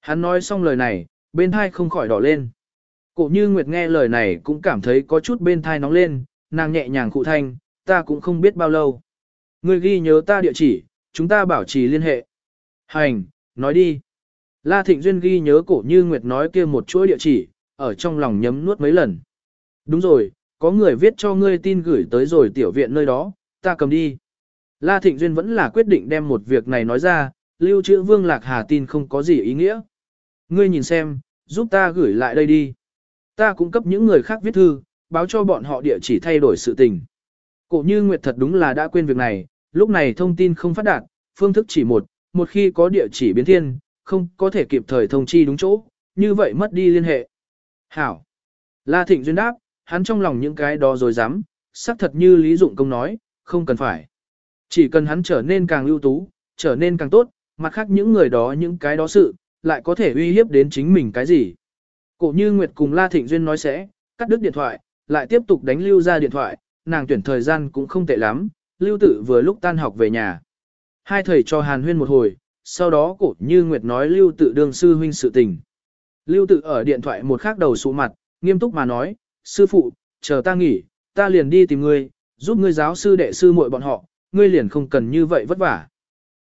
Hắn nói xong lời này, bên thai không khỏi đỏ lên. Cổ như Nguyệt nghe lời này cũng cảm thấy có chút bên thai nóng lên, nàng nhẹ nhàng cụ thanh, ta cũng không biết bao lâu. Ngươi ghi nhớ ta địa chỉ, chúng ta bảo trì liên hệ. Hành, nói đi. La Thịnh Duyên ghi nhớ cổ như Nguyệt nói kia một chuỗi địa chỉ, ở trong lòng nhấm nuốt mấy lần. Đúng rồi, có người viết cho ngươi tin gửi tới rồi tiểu viện nơi đó, ta cầm đi. La Thịnh Duyên vẫn là quyết định đem một việc này nói ra, lưu trữ Vương Lạc Hà tin không có gì ý nghĩa. Ngươi nhìn xem, giúp ta gửi lại đây đi. Ta cũng cấp những người khác viết thư, báo cho bọn họ địa chỉ thay đổi sự tình. Cổ như Nguyệt thật đúng là đã quên việc này, lúc này thông tin không phát đạt, phương thức chỉ một, một khi có địa chỉ biến thiên, không có thể kịp thời thông chi đúng chỗ, như vậy mất đi liên hệ. Hảo. La Thịnh Duyên đáp, hắn trong lòng những cái đó rồi dám, xác thật như Lý Dụng Công nói, không cần phải. Chỉ cần hắn trở nên càng ưu tú, trở nên càng tốt, mặt khác những người đó những cái đó sự, lại có thể uy hiếp đến chính mình cái gì. Cổ như Nguyệt cùng La Thịnh Duyên nói sẽ, cắt đứt điện thoại, lại tiếp tục đánh lưu ra điện thoại, nàng tuyển thời gian cũng không tệ lắm, lưu tự vừa lúc tan học về nhà. Hai thầy cho hàn huyên một hồi, sau đó cổ như Nguyệt nói lưu tự đương sư huynh sự tình. Lưu tự ở điện thoại một khắc đầu sụ mặt, nghiêm túc mà nói, sư phụ, chờ ta nghỉ, ta liền đi tìm ngươi, giúp ngươi giáo sư đệ sư muội bọn họ, ngươi liền không cần như vậy vất vả.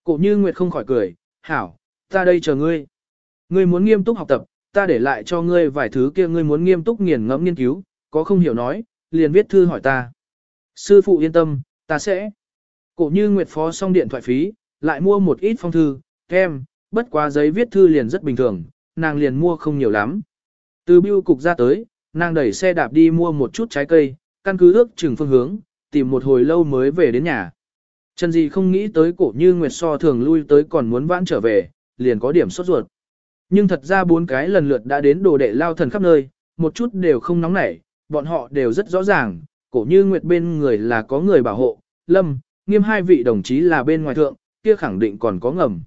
Cổ như Nguyệt không khỏi cười, hảo, ta đây chờ ngươi. Ngươi muốn nghiêm túc học tập, ta để lại cho ngươi vài thứ kia ngươi muốn nghiêm túc nghiền ngẫm nghiên cứu, có không hiểu nói, liền viết thư hỏi ta. Sư phụ yên tâm, ta sẽ. Cổ như Nguyệt Phó xong điện thoại phí, lại mua một ít phong thư, kem, bất quá giấy viết thư liền rất bình thường, nàng liền mua không nhiều lắm. Từ biêu cục ra tới, nàng đẩy xe đạp đi mua một chút trái cây, căn cứ ước chừng phương hướng, tìm một hồi lâu mới về đến nhà. Trần Dị không nghĩ tới cổ như Nguyệt so thường lui tới còn muốn vãn trở về, liền có điểm sốt ruột. Nhưng thật ra bốn cái lần lượt đã đến đồ đệ lao thần khắp nơi, một chút đều không nóng nảy, bọn họ đều rất rõ ràng, cổ như Nguyệt bên người là có người bảo hộ, Lâm, nghiêm hai vị đồng chí là bên ngoài thượng, kia khẳng định còn có ngầm.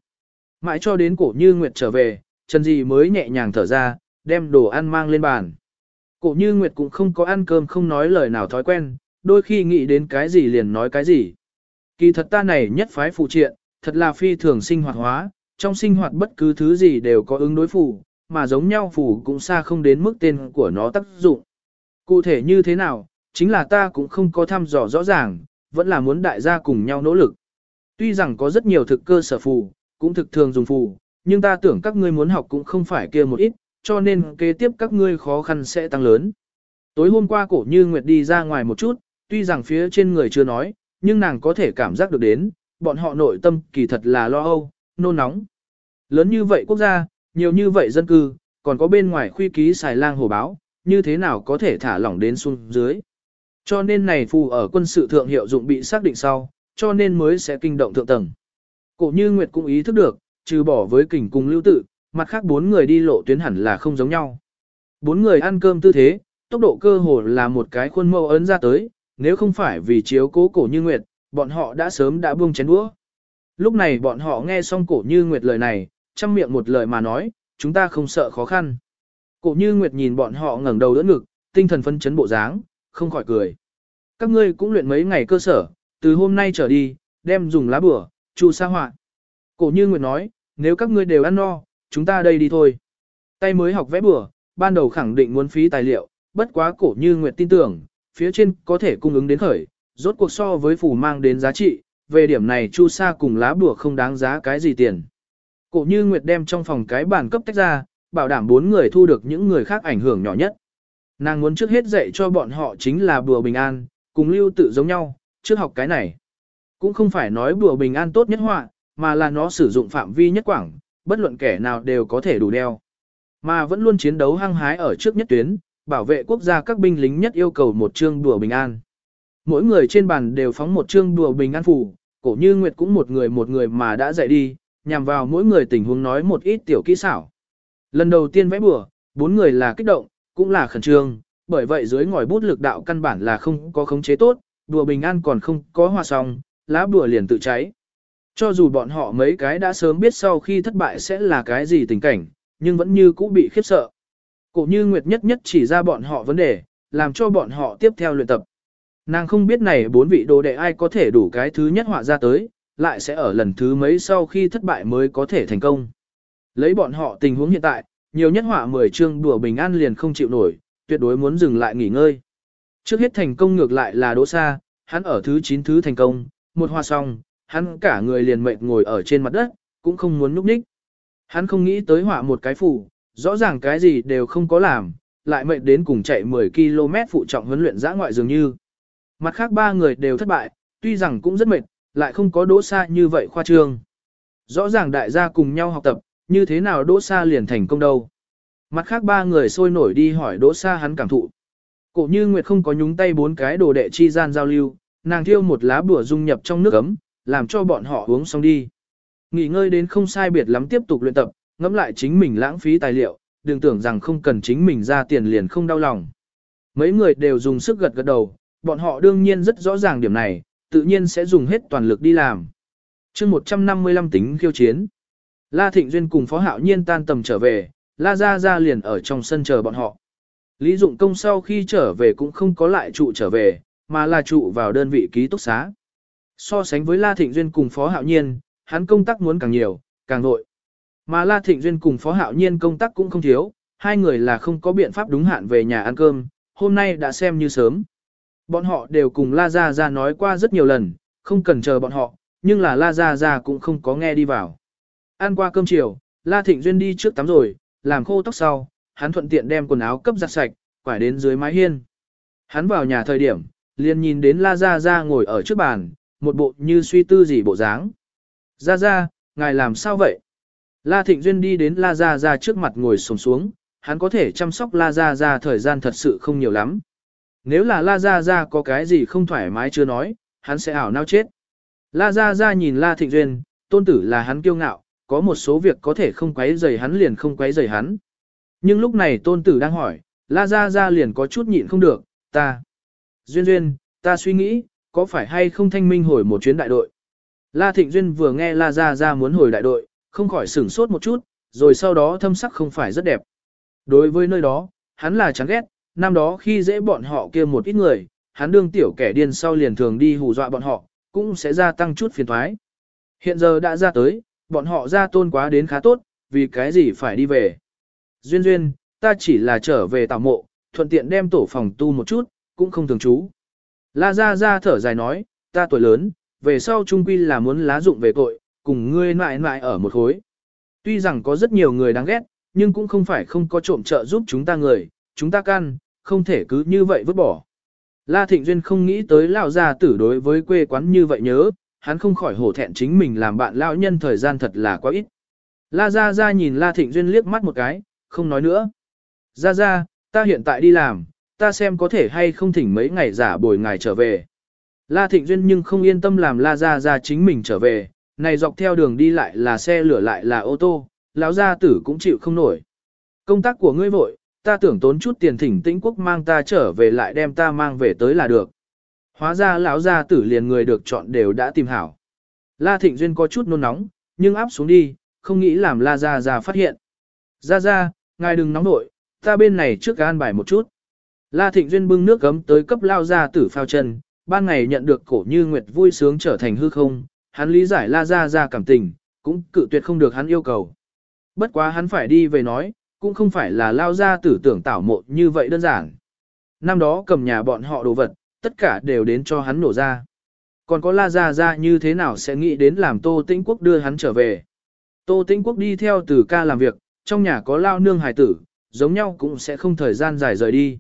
Mãi cho đến cổ như Nguyệt trở về, Trần Dị mới nhẹ nhàng thở ra, đem đồ ăn mang lên bàn. Cổ như Nguyệt cũng không có ăn cơm không nói lời nào thói quen, đôi khi nghĩ đến cái gì liền nói cái gì. Kỳ thật ta này nhất phái phụ triện, thật là phi thường sinh hoạt hóa, trong sinh hoạt bất cứ thứ gì đều có ứng đối phù, mà giống nhau phù cũng xa không đến mức tên của nó tác dụng. Cụ thể như thế nào, chính là ta cũng không có thăm dò rõ ràng, vẫn là muốn đại gia cùng nhau nỗ lực. Tuy rằng có rất nhiều thực cơ sở phù, cũng thực thường dùng phù, nhưng ta tưởng các ngươi muốn học cũng không phải kia một ít, cho nên kế tiếp các ngươi khó khăn sẽ tăng lớn. Tối hôm qua cổ như Nguyệt đi ra ngoài một chút, tuy rằng phía trên người chưa nói, nhưng nàng có thể cảm giác được đến, bọn họ nội tâm kỳ thật là lo âu, nôn nóng. Lớn như vậy quốc gia, nhiều như vậy dân cư, còn có bên ngoài khuy ký xài lang hồ báo, như thế nào có thể thả lỏng đến xuống dưới. Cho nên này phù ở quân sự thượng hiệu dụng bị xác định sau, cho nên mới sẽ kinh động thượng tầng. Cổ như Nguyệt cũng ý thức được, trừ bỏ với kình cùng lưu tự, mặt khác bốn người đi lộ tuyến hẳn là không giống nhau. Bốn người ăn cơm tư thế, tốc độ cơ hồ là một cái khuôn mẫu ấn ra tới, nếu không phải vì chiếu cố cổ như Nguyệt, bọn họ đã sớm đã buông chén đũa. Lúc này bọn họ nghe xong cổ như Nguyệt lời này, chăm miệng một lời mà nói, chúng ta không sợ khó khăn. Cổ như Nguyệt nhìn bọn họ ngẩng đầu đỡ ngực, tinh thần phân chấn bộ dáng, không khỏi cười. Các ngươi cũng luyện mấy ngày cơ sở, từ hôm nay trở đi, đem dùng lá bửa, chu sa họa. Cổ như Nguyệt nói, nếu các ngươi đều ăn no, chúng ta đây đi thôi. Tay mới học vẽ bửa, ban đầu khẳng định muốn phí tài liệu, bất quá cổ như Nguyệt tin tưởng, phía trên có thể cung ứng đến khởi, rốt cuộc so với phủ mang đến giá trị, về điểm này chu sa cùng lá bùa không đáng giá cái gì tiền. Cổ như Nguyệt đem trong phòng cái bàn cấp tách ra, bảo đảm bốn người thu được những người khác ảnh hưởng nhỏ nhất. Nàng muốn trước hết dạy cho bọn họ chính là bùa bình an, cùng lưu tự giống nhau, trước học cái này. Cũng không phải nói bùa bình an tốt nhất họa, mà là nó sử dụng phạm vi nhất quảng, bất luận kẻ nào đều có thể đủ đeo. Mà vẫn luôn chiến đấu hăng hái ở trước nhất tuyến, bảo vệ quốc gia các binh lính nhất yêu cầu một chương đùa bình an. Mỗi người trên bàn đều phóng một chương đùa bình an phủ, cổ như Nguyệt cũng một người một người mà đã dạy đi, nhằm vào mỗi người tình huống nói một ít tiểu kỹ xảo. Lần đầu tiên vẽ bùa, bốn người là kích động, cũng là khẩn trương, bởi vậy dưới ngòi bút lực đạo căn bản là không có khống chế tốt, đùa bình an còn không có hòa xong, lá bùa liền tự cháy. Cho dù bọn họ mấy cái đã sớm biết sau khi thất bại sẽ là cái gì tình cảnh, nhưng vẫn như cũ bị khiếp sợ. Cổ như Nguyệt nhất nhất chỉ ra bọn họ vấn đề, làm cho bọn họ tiếp theo luyện tập. Nàng không biết này bốn vị đồ đệ ai có thể đủ cái thứ nhất họa ra tới, lại sẽ ở lần thứ mấy sau khi thất bại mới có thể thành công. Lấy bọn họ tình huống hiện tại, nhiều nhất họa 10 chương đùa bình an liền không chịu nổi, tuyệt đối muốn dừng lại nghỉ ngơi. Trước hết thành công ngược lại là đỗ xa, hắn ở thứ 9 thứ thành công, một hoa xong, hắn cả người liền mệt ngồi ở trên mặt đất, cũng không muốn núp ních. Hắn không nghĩ tới họa một cái phủ, rõ ràng cái gì đều không có làm, lại mệnh đến cùng chạy 10 km phụ trọng huấn luyện giã ngoại dường như. Mặt khác ba người đều thất bại, tuy rằng cũng rất mệt, lại không có đỗ xa như vậy khoa trương. Rõ ràng đại gia cùng nhau học tập, như thế nào đỗ xa liền thành công đâu. Mặt khác ba người sôi nổi đi hỏi đỗ xa hắn cảm thụ. Cổ như Nguyệt không có nhúng tay bốn cái đồ đệ chi gian giao lưu, nàng thiêu một lá bùa dung nhập trong nước ấm, làm cho bọn họ uống xong đi. Nghỉ ngơi đến không sai biệt lắm tiếp tục luyện tập, ngẫm lại chính mình lãng phí tài liệu, đừng tưởng rằng không cần chính mình ra tiền liền không đau lòng. Mấy người đều dùng sức gật gật đầu, bọn họ đương nhiên rất rõ ràng điểm này, tự nhiên sẽ dùng hết toàn lực đi làm. chương 155 tính khiêu chiến. La Thịnh Duyên cùng Phó Hạo Nhiên tan tầm trở về, La Gia Gia liền ở trong sân chờ bọn họ. Lý Dụng Công sau khi trở về cũng không có lại trụ trở về, mà là trụ vào đơn vị ký túc xá. So sánh với La Thịnh Duyên cùng Phó Hạo Nhiên, hắn công tác muốn càng nhiều, càng nội. Mà La Thịnh Duyên cùng Phó Hạo Nhiên công tác cũng không thiếu, hai người là không có biện pháp đúng hạn về nhà ăn cơm, hôm nay đã xem như sớm. Bọn họ đều cùng La Gia Gia nói qua rất nhiều lần, không cần chờ bọn họ, nhưng là La Gia Gia cũng không có nghe đi vào. Ăn qua cơm chiều, La Thịnh Duyên đi trước tắm rồi, làm khô tóc sau, hắn thuận tiện đem quần áo cấp giặt sạch, quải đến dưới mái hiên. Hắn vào nhà thời điểm, liền nhìn đến La Gia Gia ngồi ở trước bàn, một bộ như suy tư gì bộ dáng. Gia Gia, ngài làm sao vậy? La Thịnh Duyên đi đến La Gia Gia trước mặt ngồi sồm xuống, hắn có thể chăm sóc La Gia Gia thời gian thật sự không nhiều lắm. Nếu là La Gia Gia có cái gì không thoải mái chưa nói, hắn sẽ ảo nao chết. La Gia Gia nhìn La Thịnh Duyên, tôn tử là hắn kiêu ngạo, có một số việc có thể không quấy rầy hắn liền không quấy rầy hắn. Nhưng lúc này tôn tử đang hỏi, La Gia Gia liền có chút nhịn không được, ta. Duyên Duyên, ta suy nghĩ, có phải hay không thanh minh hồi một chuyến đại đội. La Thịnh Duyên vừa nghe La Gia Gia muốn hồi đại đội, không khỏi sửng sốt một chút, rồi sau đó thâm sắc không phải rất đẹp. Đối với nơi đó, hắn là chán ghét, năm đó khi dễ bọn họ kia một ít người, hắn đương tiểu kẻ điên sau liền thường đi hù dọa bọn họ, cũng sẽ gia tăng chút phiền thoái. Hiện giờ đã ra tới, bọn họ ra tôn quá đến khá tốt, vì cái gì phải đi về. Duyên duyên, ta chỉ là trở về tảo mộ, thuận tiện đem tổ phòng tu một chút, cũng không thường trú. La Gia Gia thở dài nói, ta tuổi lớn, về sau trung quy là muốn lá dụng về cội cùng ngươi mãi mãi ở một khối. Tuy rằng có rất nhiều người đáng ghét, nhưng cũng không phải không có trộm trợ giúp chúng ta người, chúng ta can, không thể cứ như vậy vứt bỏ. La Thịnh Duyên không nghĩ tới lão gia tử đối với quê quán như vậy nhớ, hắn không khỏi hổ thẹn chính mình làm bạn lão nhân thời gian thật là quá ít. La Gia Gia nhìn La Thịnh Duyên liếc mắt một cái, không nói nữa. Gia Gia, ta hiện tại đi làm, ta xem có thể hay không thỉnh mấy ngày giả bồi ngài trở về. La Thịnh Duyên nhưng không yên tâm làm La Gia Gia chính mình trở về, này dọc theo đường đi lại là xe lửa lại là ô tô, lão gia tử cũng chịu không nổi. Công tác của ngươi vội, ta tưởng tốn chút tiền thỉnh tĩnh quốc mang ta trở về lại đem ta mang về tới là được. Hóa ra lão gia tử liền người được chọn đều đã tìm hảo. La Thịnh Duyên có chút nôn nóng, nhưng áp xuống đi, không nghĩ làm La Gia Gia phát hiện. Gia Gia, ngài đừng nóng nội, ta bên này trước an bài một chút. La Thịnh Duyên bưng nước gấm tới cấp lao gia tử phao chân, ban ngày nhận được cổ như nguyệt vui sướng trở thành hư không, hắn lý giải La Gia Gia cảm tình, cũng cự tuyệt không được hắn yêu cầu. Bất quá hắn phải đi về nói, cũng không phải là lao ra tử tưởng tảo mộ như vậy đơn giản. Năm đó cầm nhà bọn họ đồ vật, tất cả đều đến cho hắn nổ ra. Còn có La Gia Gia như thế nào sẽ nghĩ đến làm Tô Tĩnh Quốc đưa hắn trở về. Tô Tĩnh Quốc đi theo từ ca làm việc, trong nhà có lao nương hài tử, giống nhau cũng sẽ không thời gian dài rời đi.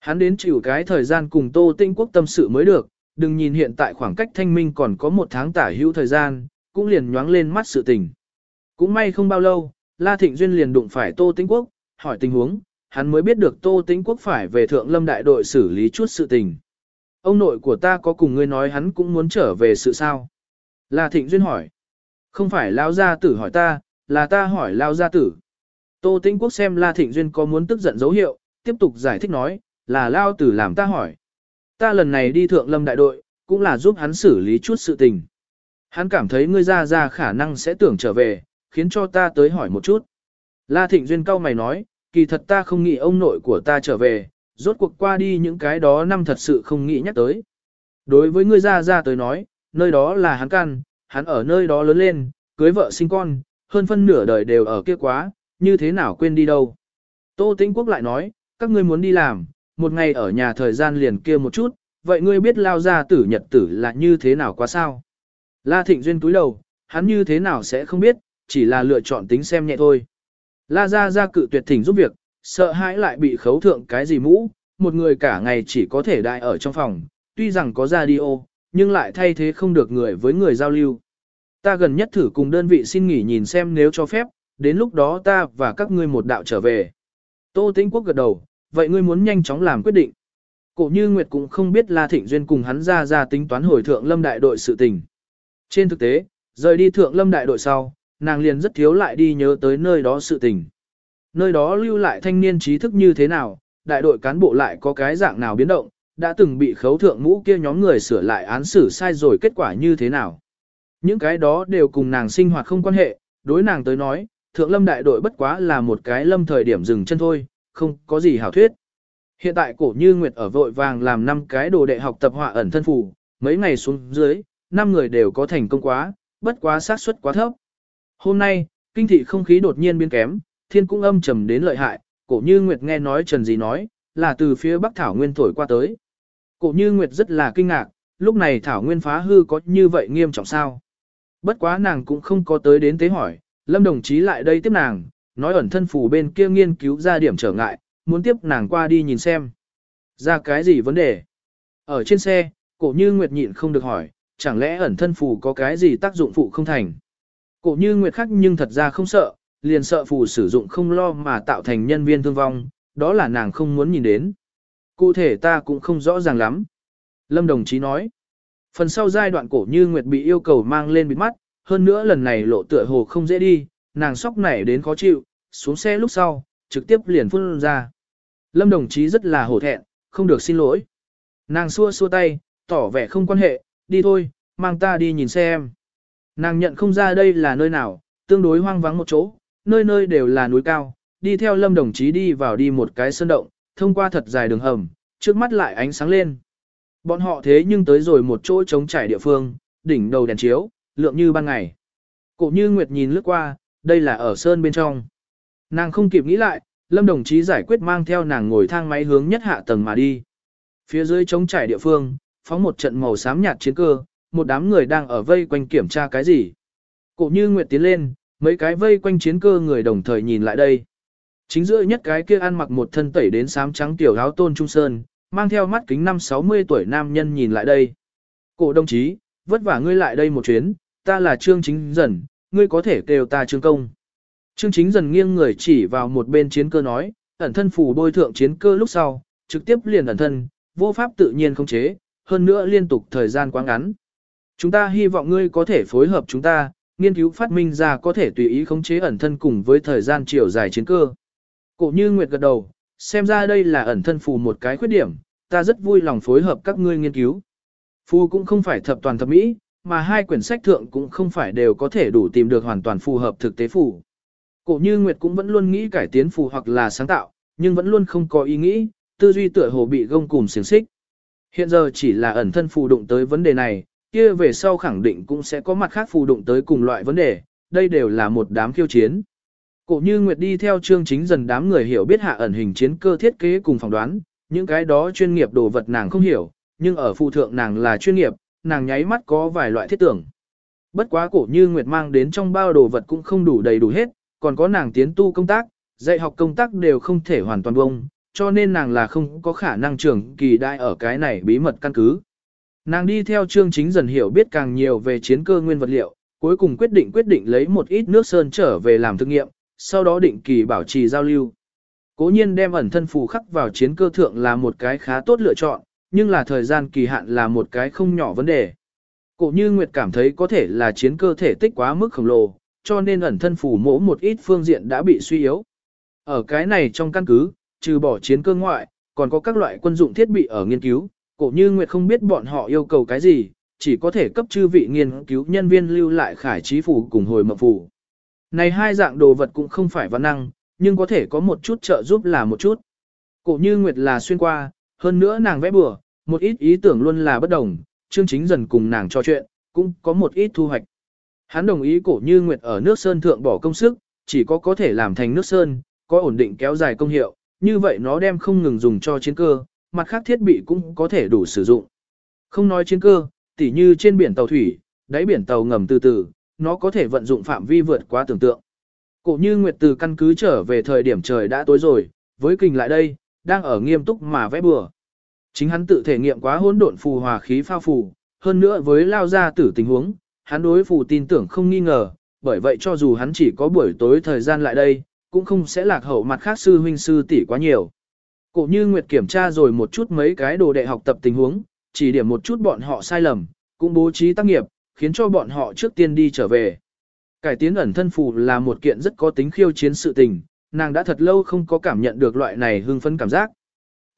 Hắn đến chịu cái thời gian cùng Tô Tĩnh Quốc tâm sự mới được, đừng nhìn hiện tại khoảng cách thanh minh còn có một tháng tả hữu thời gian, cũng liền nhoáng lên mắt sự tình. Cũng may không bao lâu, La Thịnh Duyên liền đụng phải Tô Tĩnh Quốc, hỏi tình huống, hắn mới biết được Tô Tĩnh Quốc phải về Thượng Lâm đại đội xử lý chút sự tình. Ông nội của ta có cùng ngươi nói hắn cũng muốn trở về sự sao? La Thịnh Duyên hỏi. Không phải Lao Gia Tử hỏi ta, là ta hỏi Lao Gia Tử. Tô Tĩnh Quốc xem La Thịnh Duyên có muốn tức giận dấu hiệu, tiếp tục giải thích nói, là Lao Tử làm ta hỏi. Ta lần này đi Thượng Lâm đại đội, cũng là giúp hắn xử lý chút sự tình. Hắn cảm thấy ngươi ra ra khả năng sẽ tưởng trở về, khiến cho ta tới hỏi một chút. La Thịnh Duyên cao mày nói, kỳ thật ta không nghĩ ông nội của ta trở về, rốt cuộc qua đi những cái đó năm thật sự không nghĩ nhắc tới. Đối với ngươi ra ra tới nói, nơi đó là hắn căn, hắn ở nơi đó lớn lên, cưới vợ sinh con, hơn phân nửa đời đều ở kia quá, như thế nào quên đi đâu. Tô Tĩnh Quốc lại nói, các ngươi muốn đi làm, một ngày ở nhà thời gian liền kia một chút, vậy ngươi biết lao ra tử nhật tử là như thế nào quá sao? La Thịnh Duyên túi đầu, hắn như thế nào sẽ không biết, chỉ là lựa chọn tính xem nhẹ thôi. La Gia Gia cự tuyệt thỉnh giúp việc, sợ hãi lại bị khấu thượng cái gì mũ, một người cả ngày chỉ có thể đại ở trong phòng, tuy rằng có radio, nhưng lại thay thế không được người với người giao lưu. Ta gần nhất thử cùng đơn vị xin nghỉ nhìn xem nếu cho phép, đến lúc đó ta và các ngươi một đạo trở về. Tô Tĩnh Quốc gật đầu, vậy ngươi muốn nhanh chóng làm quyết định. Cổ như Nguyệt cũng không biết La Thịnh Duyên cùng hắn ra ra tính toán hồi thượng lâm đại đội sự tình. Trên thực tế, rời đi thượng lâm đại đội sau, nàng liền rất thiếu lại đi nhớ tới nơi đó sự tình. Nơi đó lưu lại thanh niên trí thức như thế nào, đại đội cán bộ lại có cái dạng nào biến động, đã từng bị khấu thượng ngũ kia nhóm người sửa lại án xử sai rồi kết quả như thế nào. Những cái đó đều cùng nàng sinh hoạt không quan hệ, đối nàng tới nói, thượng lâm đại đội bất quá là một cái lâm thời điểm dừng chân thôi, không có gì hảo thuyết. Hiện tại cổ như Nguyệt ở vội vàng làm năm cái đồ đệ học tập họa ẩn thân phù, mấy ngày xuống dưới, năm người đều có thành công quá, bất quá xác suất quá thấp. Hôm nay, kinh thị không khí đột nhiên biến kém, thiên cũng âm trầm đến lợi hại, cổ như Nguyệt nghe nói Trần gì nói, là từ phía Bắc Thảo Nguyên thổi qua tới. Cổ như Nguyệt rất là kinh ngạc, lúc này Thảo Nguyên phá hư có như vậy nghiêm trọng sao? Bất quá nàng cũng không có tới đến tế hỏi, Lâm đồng chí lại đây tiếp nàng, nói ẩn thân phù bên kia nghiên cứu ra điểm trở ngại, muốn tiếp nàng qua đi nhìn xem. Ra cái gì vấn đề? Ở trên xe, cổ như Nguyệt nhịn không được hỏi, chẳng lẽ ẩn thân phù có cái gì tác dụng phụ không thành? Cổ như Nguyệt khắc nhưng thật ra không sợ, liền sợ phù sử dụng không lo mà tạo thành nhân viên thương vong, đó là nàng không muốn nhìn đến. Cụ thể ta cũng không rõ ràng lắm. Lâm đồng chí nói, phần sau giai đoạn cổ như Nguyệt bị yêu cầu mang lên bịt mắt, hơn nữa lần này lộ tựa hồ không dễ đi, nàng sóc nảy đến khó chịu, xuống xe lúc sau, trực tiếp liền phun ra. Lâm đồng chí rất là hổ thẹn, không được xin lỗi. Nàng xua xua tay, tỏ vẻ không quan hệ, đi thôi, mang ta đi nhìn xem. Nàng nhận không ra đây là nơi nào, tương đối hoang vắng một chỗ, nơi nơi đều là núi cao, đi theo lâm đồng chí đi vào đi một cái sơn động, thông qua thật dài đường hầm, trước mắt lại ánh sáng lên. Bọn họ thế nhưng tới rồi một chỗ trống trải địa phương, đỉnh đầu đèn chiếu, lượng như ban ngày. Cổ như Nguyệt nhìn lướt qua, đây là ở sơn bên trong. Nàng không kịp nghĩ lại, Lâm đồng chí giải quyết mang theo nàng ngồi thang máy hướng nhất hạ tầng mà đi. Phía dưới trống trải địa phương, phóng một trận màu xám nhạt chiến cơ, một đám người đang ở vây quanh kiểm tra cái gì. Cổ như Nguyệt tiến lên, mấy cái vây quanh chiến cơ người đồng thời nhìn lại đây. Chính giữa nhất cái kia ăn mặc một thân tẩy đến xám trắng tiểu áo tôn trung sơn, mang theo mắt kính năm 60 tuổi nam nhân nhìn lại đây. Cổ đồng chí, vất vả ngươi lại đây một chuyến, ta là Trương Chính Dần, ngươi có thể kêu ta Trương Công. Trương Chính Dần nghiêng người chỉ vào một bên chiến cơ nói, ẩn thân phù bôi thượng chiến cơ lúc sau, trực tiếp liền ẩn thân, vô pháp tự nhiên không chế, hơn nữa liên tục thời gian quá ngắn. Chúng ta hy vọng ngươi có thể phối hợp chúng ta, nghiên cứu phát minh ra có thể tùy ý khống chế ẩn thân cùng với thời gian chiều dài chiến cơ. Cổ như Nguyệt gật đầu, xem ra đây là ẩn thân phù một cái khuyết điểm, ta rất vui lòng phối hợp các ngươi nghiên cứu. Phù cũng không phải thập toàn thập mỹ, mà hai quyển sách thượng cũng không phải đều có thể đủ tìm được hoàn toàn phù hợp thực tế phù. Cổ như Nguyệt cũng vẫn luôn nghĩ cải tiến phù hoặc là sáng tạo, nhưng vẫn luôn không có ý nghĩ, tư duy tựa hồ bị gông cùm xiềng xích. Hiện giờ chỉ là ẩn thân phù đụng tới vấn đề này, kia về sau khẳng định cũng sẽ có mặt khác phù đụng tới cùng loại vấn đề, đây đều là một đám khiêu chiến. Cổ như Nguyệt đi theo chương chính dần đám người hiểu biết hạ ẩn hình chiến cơ thiết kế cùng phỏng đoán, những cái đó chuyên nghiệp đồ vật nàng không hiểu, nhưng ở phụ thượng nàng là chuyên nghiệp, nàng nháy mắt có vài loại thiết tưởng. Bất quá cổ như Nguyệt mang đến trong bao đồ vật cũng không đủ đầy đủ hết, còn có nàng tiến tu công tác, dạy học công tác đều không thể hoàn toàn bông, cho nên nàng là không có khả năng trưởng kỳ đại ở cái này bí mật căn cứ. Nàng đi theo chương chính dần hiểu biết càng nhiều về chiến cơ nguyên vật liệu, cuối cùng quyết định quyết định lấy một ít nước sơn trở về làm thực nghiệm, sau đó định kỳ bảo trì giao lưu. Cố nhiên đem ẩn thân phù khắc vào chiến cơ thượng là một cái khá tốt lựa chọn, nhưng là thời gian kỳ hạn là một cái không nhỏ vấn đề. Cổ như Nguyệt cảm thấy có thể là chiến cơ thể tích quá mức khổng lồ, cho nên ẩn thân phủ mỗ một ít phương diện đã bị suy yếu. Ở cái này trong căn cứ, trừ bỏ chiến cơ ngoại, còn có các loại quân dụng thiết bị ở nghiên cứu, cổ như Nguyệt không biết bọn họ yêu cầu cái gì, chỉ có thể cấp chư vị nghiên cứu nhân viên lưu lại khải trí phủ cùng hồi mập phủ. Này hai dạng đồ vật cũng không phải văn năng, nhưng có thể có một chút trợ giúp là một chút. Cổ như Nguyệt là xuyên qua, hơn nữa nàng vẽ bừa, một ít ý tưởng luôn là bất đồng, chương chính dần cùng nàng trò chuyện, cũng có một ít thu hoạch. Hắn đồng ý cổ như Nguyệt ở nước sơn thượng bỏ công sức, chỉ có có thể làm thành nước sơn, có ổn định kéo dài công hiệu, như vậy nó đem không ngừng dùng cho chiến cơ, mặt khác thiết bị cũng có thể đủ sử dụng. Không nói chiến cơ, tỉ như trên biển tàu thủy, đáy biển tàu ngầm từ từ, nó có thể vận dụng phạm vi vượt quá tưởng tượng. Cổ như Nguyệt từ căn cứ trở về thời điểm trời đã tối rồi, với kình lại đây, đang ở nghiêm túc mà vẽ bừa. Chính hắn tự thể nghiệm quá hỗn độn phù hòa khí pha phù, hơn nữa với lao ra tử tình huống, hắn đối phù tin tưởng không nghi ngờ, bởi vậy cho dù hắn chỉ có buổi tối thời gian lại đây, cũng không sẽ lạc hậu mặt khác sư huynh sư tỷ quá nhiều. Cổ như Nguyệt kiểm tra rồi một chút mấy cái đồ đệ học tập tình huống, chỉ điểm một chút bọn họ sai lầm, cũng bố trí tác nghiệp, khiến cho bọn họ trước tiên đi trở về. Cải tiến ẩn thân phù là một kiện rất có tính khiêu chiến sự tình, nàng đã thật lâu không có cảm nhận được loại này hưng phấn cảm giác.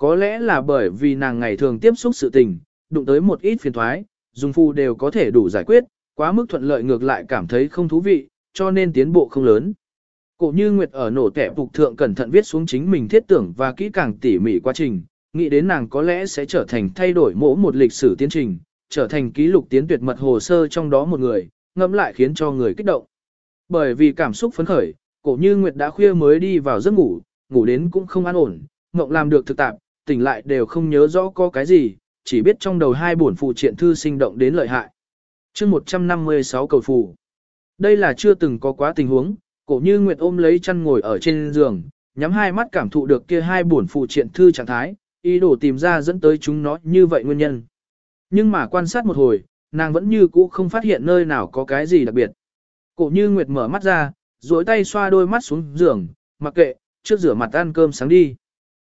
Có lẽ là bởi vì nàng ngày thường tiếp xúc sự tình, đụng tới một ít phiền thoái, dùng phù đều có thể đủ giải quyết, quá mức thuận lợi ngược lại cảm thấy không thú vị, cho nên tiến bộ không lớn. Cổ như Nguyệt ở nổ tẻ phục thượng cẩn thận viết xuống chính mình thiết tưởng và kỹ càng tỉ mỉ quá trình, nghĩ đến nàng có lẽ sẽ trở thành thay đổi mỗ một lịch sử tiến trình, trở thành ký lục tiến tuyệt mật hồ sơ trong đó một người, ngẫm lại khiến cho người kích động. Bởi vì cảm xúc phấn khởi, cổ như Nguyệt đã khuya mới đi vào giấc ngủ, ngủ đến cũng không an ổn, ngộng làm được thực tạp, tỉnh lại đều không nhớ rõ có cái gì, chỉ biết trong đầu hai bổn phụ triện thư sinh động đến lợi hại. chương 156 cầu phù. Đây là chưa từng có quá tình huống, cổ như Nguyệt ôm lấy chăn ngồi ở trên giường, nhắm hai mắt cảm thụ được kia hai bổn phụ triện thư trạng thái, ý đồ tìm ra dẫn tới chúng nó như vậy nguyên nhân. Nhưng mà quan sát một hồi, nàng vẫn như cũ không phát hiện nơi nào có cái gì đặc biệt. Cổ như Nguyệt mở mắt ra, duỗi tay xoa đôi mắt xuống giường, mặc kệ, trước rửa mặt ăn cơm sáng đi.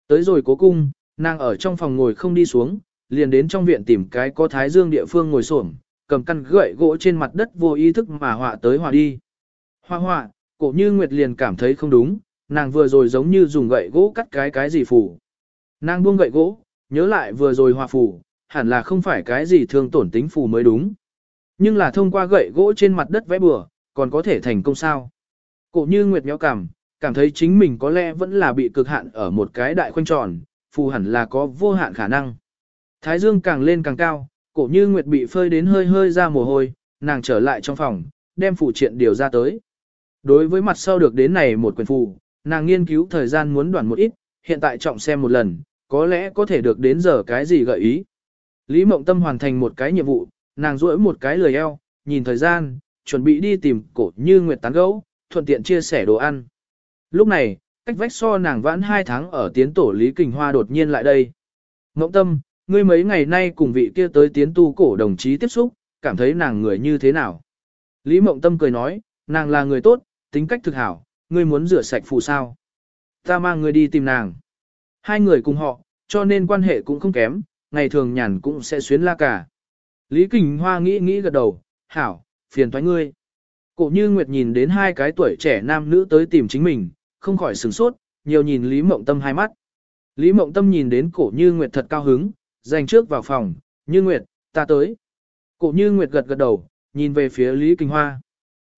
Tới rồi cố cung, nàng ở trong phòng ngồi không đi xuống, liền đến trong viện tìm cái có thái dương địa phương ngồi xổm, cầm căn gậy gỗ trên mặt đất vô ý thức mà họa tới họa đi. Hoa họa, cổ như Nguyệt liền cảm thấy không đúng, nàng vừa rồi giống như dùng gậy gỗ cắt cái cái gì phủ. Nàng buông gậy gỗ, nhớ lại vừa rồi họa phủ, hẳn là không phải cái gì thương tổn tính phù mới đúng. Nhưng là thông qua gậy gỗ trên mặt đất vẽ bừa, còn có thể thành công sao. Cổ như Nguyệt méo cảm, cảm thấy chính mình có lẽ vẫn là bị cực hạn ở một cái đại khoanh tròn, phù hẳn là có vô hạn khả năng. Thái dương càng lên càng cao, cổ như Nguyệt bị phơi đến hơi hơi ra mồ hôi, nàng trở lại trong phòng, đem phù triện điều ra tới. Đối với mặt sau được đến này một quyền phù, nàng nghiên cứu thời gian muốn đoạn một ít, hiện tại trọng xem một lần, có lẽ có thể được đến giờ cái gì gợi ý. Lý Mộng Tâm hoàn thành một cái nhiệm vụ, nàng duỗi một cái lười eo, nhìn thời gian, chuẩn bị đi tìm cổ như Nguyệt tán gấu, thuận tiện chia sẻ đồ ăn. Lúc này, cách vách so nàng vãn hai tháng ở tiến tổ Lý Kình Hoa đột nhiên lại đây. Mộng Tâm, ngươi mấy ngày nay cùng vị kia tới tiến tu cổ đồng chí tiếp xúc, cảm thấy nàng người như thế nào? Lý Mộng Tâm cười nói, nàng là người tốt, tính cách thực hảo, ngươi muốn rửa sạch phù sao. Ta mang ngươi đi tìm nàng. Hai người cùng họ, cho nên quan hệ cũng không kém, ngày thường nhàn cũng sẽ xuyến la cả. Lý Kình Hoa nghĩ nghĩ gật đầu, hảo, phiền thoái ngươi. Cổ như Nguyệt nhìn đến hai cái tuổi trẻ nam nữ tới tìm chính mình, không khỏi sửng sốt, nhiều nhìn Lý Mộng Tâm hai mắt. Lý Mộng Tâm nhìn đến cổ như Nguyệt thật cao hứng, dành trước vào phòng, như Nguyệt, ta tới. Cổ như Nguyệt gật gật đầu, nhìn về phía Lý Kình Hoa.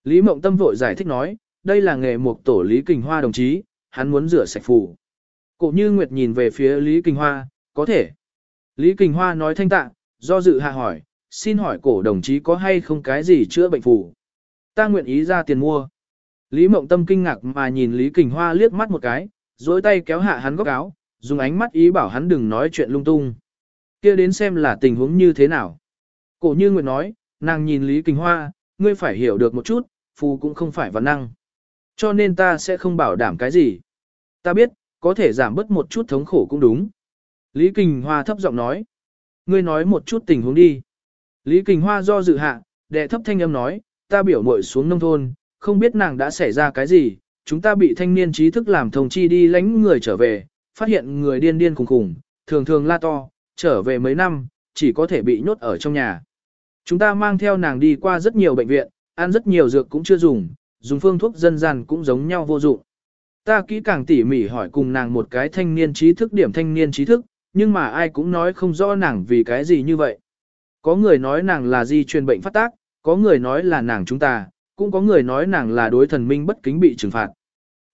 Lý Mộng Tâm vội giải thích nói, đây là nghề mục tổ Lý Kình Hoa đồng chí, hắn muốn rửa sạch phủ. Cổ như Nguyệt nhìn về phía Lý Kình Hoa, có thể. Lý Kình Hoa nói thanh tạ, do dự hạ hỏi, xin hỏi cổ đồng chí có hay không cái gì chữa bệnh phủ. Ta nguyện ý ra tiền mua. Lý Mộng Tâm kinh ngạc mà nhìn Lý Kình Hoa liếc mắt một cái, dối tay kéo hạ hắn góc áo, dùng ánh mắt ý bảo hắn đừng nói chuyện lung tung. kia đến xem là tình huống như thế nào. Cổ như Nguyệt nói, nàng nhìn Lý Kình Hoa, ngươi phải hiểu được một chút, phù cũng không phải văn năng. Cho nên ta sẽ không bảo đảm cái gì. Ta biết, có thể giảm bớt một chút thống khổ cũng đúng. Lý Kình Hoa thấp giọng nói. Ngươi nói một chút tình huống đi. Lý Kình Hoa do dự hạ, đệ thấp thanh âm nói, ta biểu muội xuống nông thôn, không biết nàng đã xảy ra cái gì, chúng ta bị thanh niên trí thức làm thông chi đi lánh người trở về, phát hiện người điên điên khùng khùng, thường thường la to, trở về mấy năm, chỉ có thể bị nhốt ở trong nhà. Chúng ta mang theo nàng đi qua rất nhiều bệnh viện, ăn rất nhiều dược cũng chưa dùng, dùng phương thuốc dân gian cũng giống nhau vô dụng. Ta kỹ càng tỉ mỉ hỏi cùng nàng một cái thanh niên trí thức điểm thanh niên trí thức, nhưng mà ai cũng nói không rõ nàng vì cái gì như vậy. Có người nói nàng là di truyền bệnh phát tác, có người nói là nàng chúng ta, cũng có người nói nàng là đối thần minh bất kính bị trừng phạt.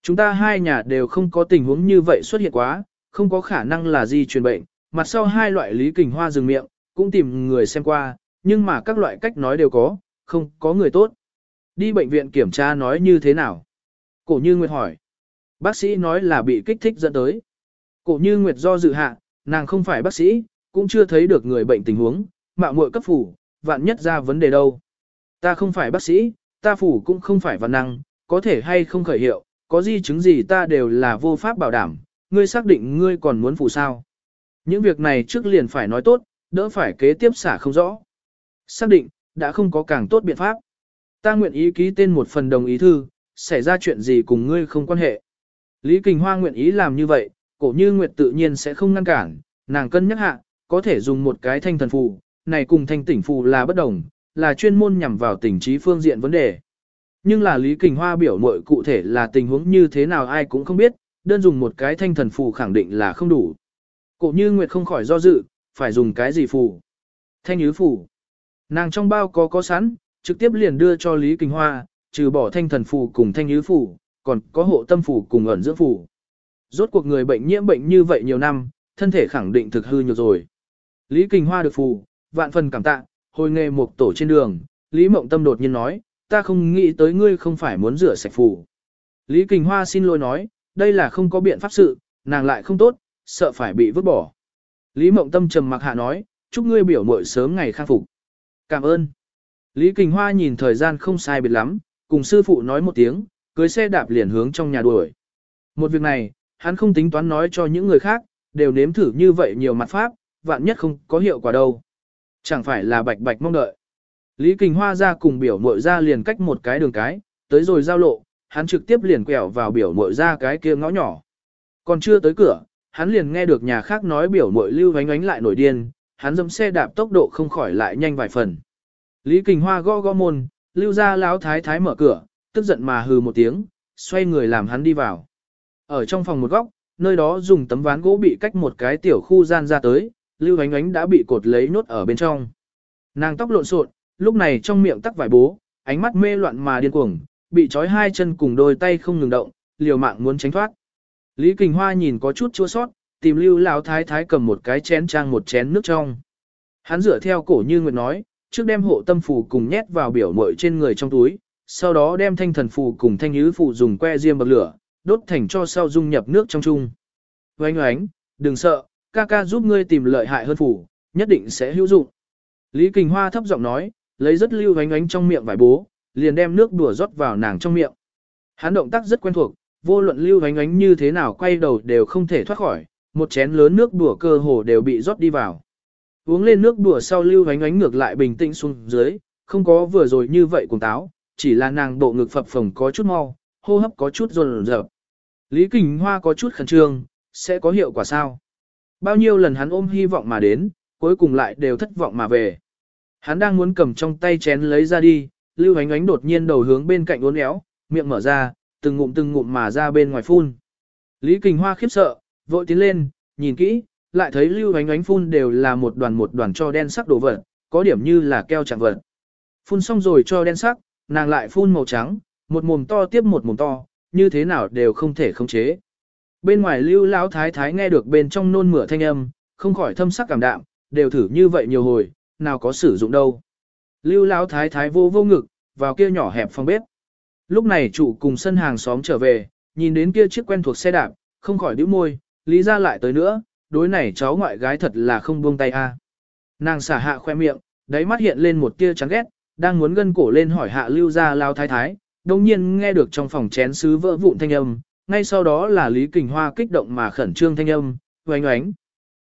Chúng ta hai nhà đều không có tình huống như vậy xuất hiện quá, không có khả năng là di truyền bệnh, mặt sau hai loại lý kình hoa rừng miệng, cũng tìm người xem qua, nhưng mà các loại cách nói đều có, không có người tốt. Đi bệnh viện kiểm tra nói như thế nào? Cổ như Nguyệt hỏi. Bác sĩ nói là bị kích thích dẫn tới. Cổ như Nguyệt do dự hạ, nàng không phải bác sĩ, cũng chưa thấy được người bệnh tình huống, mạo muội cấp phủ, vạn nhất ra vấn đề đâu. Ta không phải bác sĩ, ta phủ cũng không phải văn năng, có thể hay không khởi hiệu, có di chứng gì ta đều là vô pháp bảo đảm, ngươi xác định ngươi còn muốn phủ sao. Những việc này trước liền phải nói tốt, đỡ phải kế tiếp xả không rõ. Xác định, đã không có càng tốt biện pháp. Ta nguyện ý ký tên một phần đồng ý thư, xảy ra chuyện gì cùng ngươi không quan hệ. Lý Kình Hoa nguyện ý làm như vậy, cổ như Nguyệt tự nhiên sẽ không ngăn cản, nàng cân nhắc hạ, có thể dùng một cái thanh thần phù, này cùng thanh tỉnh phù là bất đồng, là chuyên môn nhằm vào tình trí phương diện vấn đề. Nhưng là Lý Kình Hoa biểu mội cụ thể là tình huống như thế nào ai cũng không biết, đơn dùng một cái thanh thần phù khẳng định là không đủ. Cổ như Nguyệt không khỏi do dự, phải dùng cái gì phù? Thanh nhứ phù. Nàng trong bao có có sẵn, trực tiếp liền đưa cho Lý Kình Hoa, trừ bỏ thanh thần phù cùng thanh nhứ phù, còn có hộ tâm phù cùng ẩn dưỡng phù. Rốt cuộc người bệnh nhiễm bệnh như vậy nhiều năm, thân thể khẳng định thực hư nhiều rồi. Lý Kình Hoa được phù, vạn phần cảm tạ, hồi nghề một tổ trên đường, Lý Mộng Tâm đột nhiên nói, ta không nghĩ tới ngươi không phải muốn rửa sạch phù. Lý Kình Hoa xin lỗi nói, đây là không có biện pháp sự, nàng lại không tốt, sợ phải bị vứt bỏ. Lý Mộng Tâm trầm mặc hạ nói, chúc ngươi biểu muội sớm ngày khang phục. Cảm ơn. Lý Kình Hoa nhìn thời gian không sai biệt lắm, cùng sư phụ nói một tiếng, cưới xe đạp liền hướng trong nhà đuổi. Một việc này, hắn không tính toán nói cho những người khác, đều nếm thử như vậy nhiều mặt pháp, vạn nhất không có hiệu quả đâu. Chẳng phải là bạch bạch mong đợi. Lý Kình Hoa ra cùng biểu mội ra liền cách một cái đường cái, tới rồi giao lộ, hắn trực tiếp liền quẹo vào biểu mội ra cái kia ngõ nhỏ. Còn chưa tới cửa, hắn liền nghe được nhà khác nói biểu mội lưu ánh ánh lại nổi điên, hắn dẫm xe đạp tốc độ không khỏi lại nhanh vài phần. Lý Kình Hoa gõ gõ môn, lưu ra lão thái thái mở cửa, tức giận mà hừ một tiếng, xoay người làm hắn đi vào. Ở trong phòng một góc, nơi đó dùng tấm ván gỗ bị cách một cái tiểu khu gian ra tới, Lưu Ánh Ánh đã bị cột lấy nốt ở bên trong. Nàng tóc lộn xộn, lúc này trong miệng tắc vải bố, ánh mắt mê loạn mà điên cuồng, bị trói hai chân cùng đôi tay không ngừng động, liều mạng muốn tránh thoát. Lý Kình Hoa nhìn có chút chua sót, tìm Lưu Lão Thái Thái cầm một cái chén trang một chén nước trong. Hắn dựa theo cổ như Nguyệt nói, trước đem hộ tâm phù cùng nhét vào biểu muội trên người trong túi, sau đó đem thanh thần phù cùng thanh nhứ phù dùng que diêm bậc lửa, đốt thành cho sau dung nhập nước trong chung. Oánh oánh, đừng sợ, ca ca giúp ngươi tìm lợi hại hơn phủ, nhất định sẽ hữu dụng. Lý Kình Hoa thấp giọng nói, lấy rất lưu ánh ánh trong miệng vải bố, liền đem nước đùa rót vào nàng trong miệng. Hắn động tác rất quen thuộc, vô luận lưu ánh ánh như thế nào quay đầu đều không thể thoát khỏi, một chén lớn nước đùa cơ hồ đều bị rót đi vào. Uống lên nước đùa sau lưu ánh ánh ngược lại bình tĩnh xuống dưới, không có vừa rồi như vậy cùng táo, chỉ là nàng bộ ngực phập phồng có chút mau, hô hấp có chút rồn rợp. Lý Kình Hoa có chút khẩn trương, sẽ có hiệu quả sao? Bao nhiêu lần hắn ôm hy vọng mà đến, cuối cùng lại đều thất vọng mà về. Hắn đang muốn cầm trong tay chén lấy ra đi, Lưu Ánh Ánh đột nhiên đầu hướng bên cạnh uốn éo, miệng mở ra, từng ngụm từng ngụm mà ra bên ngoài phun. Lý Kình Hoa khiếp sợ, vội tiến lên, nhìn kỹ, lại thấy Lưu Ánh Ánh phun đều là một đoàn một đoàn cho đen sắc đồ vật, có điểm như là keo chẳng vật. Phun xong rồi cho đen sắc, nàng lại phun màu trắng, một mồm to tiếp một mồm to, như thế nào đều không thể khống chế. Bên ngoài lưu lão thái thái nghe được bên trong nôn mửa thanh âm, không khỏi thâm sắc cảm đạm, đều thử như vậy nhiều hồi, nào có sử dụng đâu. Lưu lão thái thái vô vô ngực, vào kia nhỏ hẹp phòng bếp. Lúc này chủ cùng sân hàng xóm trở về, nhìn đến kia chiếc quen thuộc xe đạp, không khỏi bĩu môi, lý ra lại tới nữa, đối này cháu ngoại gái thật là không buông tay a. Nàng xả hạ khoe miệng, đáy mắt hiện lên một tia chán ghét, đang muốn gân cổ lên hỏi hạ lưu ra lao thái thái, đồng nhiên nghe được trong phòng chén sứ vỡ vụn thanh âm, ngay sau đó là Lý Kình Hoa kích động mà khẩn trương thanh âm, oánh oánh.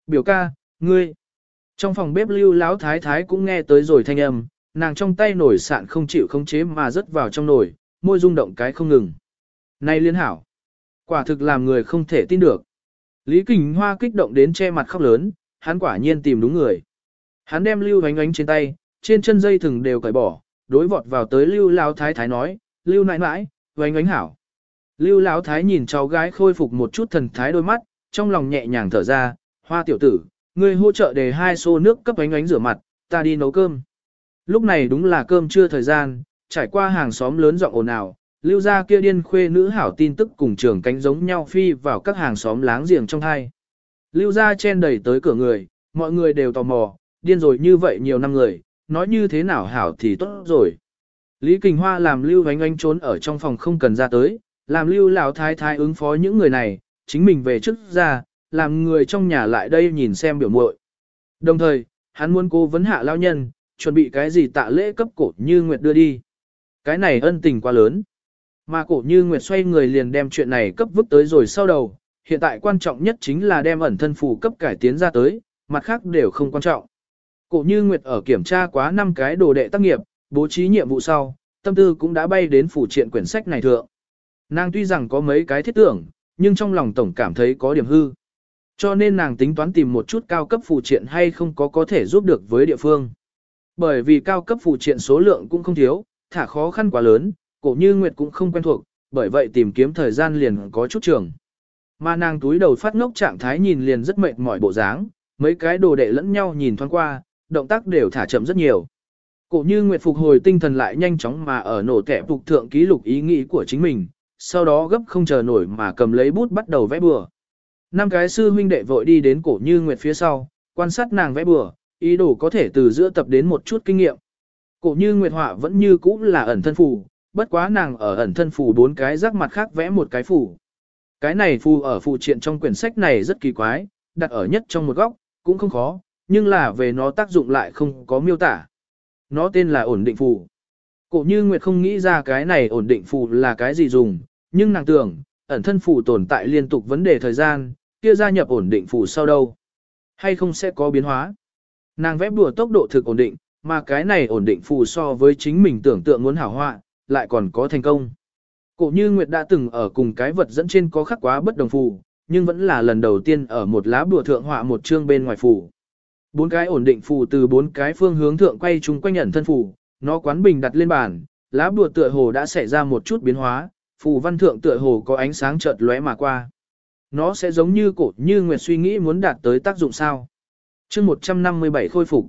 Biểu ca, ngươi. Trong phòng bếp lưu lão thái thái cũng nghe tới rồi thanh âm, nàng trong tay nổi sạn không chịu khống chế mà rớt vào trong nồi, môi rung động cái không ngừng. Này liên hảo, quả thực làm người không thể tin được. Lý Kình Hoa kích động đến che mặt khóc lớn, hắn quả nhiên tìm đúng người. Hắn đem lưu oánh oánh trên tay, trên chân dây thừng đều cởi bỏ, đối vọt vào tới lưu lão thái thái nói, lưu nãi nãi, oánh oánh hảo. Lưu Lão Thái nhìn cháu gái khôi phục một chút thần thái đôi mắt, trong lòng nhẹ nhàng thở ra, hoa tiểu tử, ngươi hỗ trợ để hai xô nước cấp ánh ánh rửa mặt, ta đi nấu cơm. Lúc này đúng là cơm trưa thời gian, trải qua hàng xóm lớn giọng ồn ào, lưu ra kia điên khuê nữ hảo tin tức cùng trường cánh giống nhau phi vào các hàng xóm láng giềng trong hai. Lưu ra chen đầy tới cửa người, mọi người đều tò mò, điên rồi như vậy nhiều năm người, nói như thế nào hảo thì tốt rồi. Lý Kình Hoa làm Lưu Ánh Ánh trốn ở trong phòng không cần ra tới, làm lưu lão thái thái ứng phó những người này, chính mình về trước ra, làm người trong nhà lại đây nhìn xem biểu muội. Đồng thời, hắn muốn cố vấn hạ lao nhân, chuẩn bị cái gì tạ lễ cấp cổ như Nguyệt đưa đi. Cái này ân tình quá lớn. Mà cổ như Nguyệt xoay người liền đem chuyện này cấp vứt tới rồi sau đầu, hiện tại quan trọng nhất chính là đem ẩn thân phù cấp cải tiến ra tới, mặt khác đều không quan trọng. Cổ như Nguyệt ở kiểm tra quá 5 cái đồ đệ tác nghiệp, bố trí nhiệm vụ sau, tâm tư cũng đã bay đến phủ triện quyển sách này thượng. Nàng tuy rằng có mấy cái thiết tưởng, nhưng trong lòng tổng cảm thấy có điểm hư. Cho nên nàng tính toán tìm một chút cao cấp phụ triện hay không có có thể giúp được với địa phương. Bởi vì cao cấp phụ triện số lượng cũng không thiếu, thả khó khăn quá lớn, cổ như Nguyệt cũng không quen thuộc, bởi vậy tìm kiếm thời gian liền có chút trường. Mà nàng túi đầu phát ngốc trạng thái nhìn liền rất mệt mỏi bộ dáng, mấy cái đồ đệ lẫn nhau nhìn thoáng qua, động tác đều thả chậm rất nhiều. Cổ như Nguyệt phục hồi tinh thần lại nhanh chóng mà ở nổ kẻ phục thượng ký lục ý nghĩ của chính mình, sau đó gấp không chờ nổi mà cầm lấy bút bắt đầu vẽ bừa. Năm cái sư huynh đệ vội đi đến cổ như nguyệt phía sau, quan sát nàng vẽ bừa, ý đồ có thể từ giữa tập đến một chút kinh nghiệm. Cổ như nguyệt họa vẫn như cũ là ẩn thân phù, bất quá nàng ở ẩn thân phù bốn cái rắc mặt khác vẽ một cái phù. Cái này phù ở phù triện trong quyển sách này rất kỳ quái, đặt ở nhất trong một góc, cũng không khó, nhưng là về nó tác dụng lại không có miêu tả. Nó tên là ổn định phù. Cổ như Nguyệt không nghĩ ra cái này ổn định phù là cái gì dùng, nhưng nàng tưởng, ẩn thân phù tồn tại liên tục vấn đề thời gian, kia gia nhập ổn định phù sau đâu. Hay không sẽ có biến hóa. Nàng vẽ bùa tốc độ thực ổn định, mà cái này ổn định phù so với chính mình tưởng tượng muốn hảo họa, lại còn có thành công. Cổ như Nguyệt đã từng ở cùng cái vật dẫn trên có khắc quá bất đồng phù, nhưng vẫn là lần đầu tiên ở một lá bùa thượng họa một chương bên ngoài phù. Bốn cái ổn định phù từ bốn cái phương hướng thượng quay chung quanh ẩn thân phù, nó quán bình đặt lên bàn, lá bùa tựa hồ đã xảy ra một chút biến hóa, phù văn thượng tựa hồ có ánh sáng chợt lóe mà qua. Nó sẽ giống như cổ như Nguyệt suy nghĩ muốn đạt tới tác dụng sao. chương 157 khôi phục.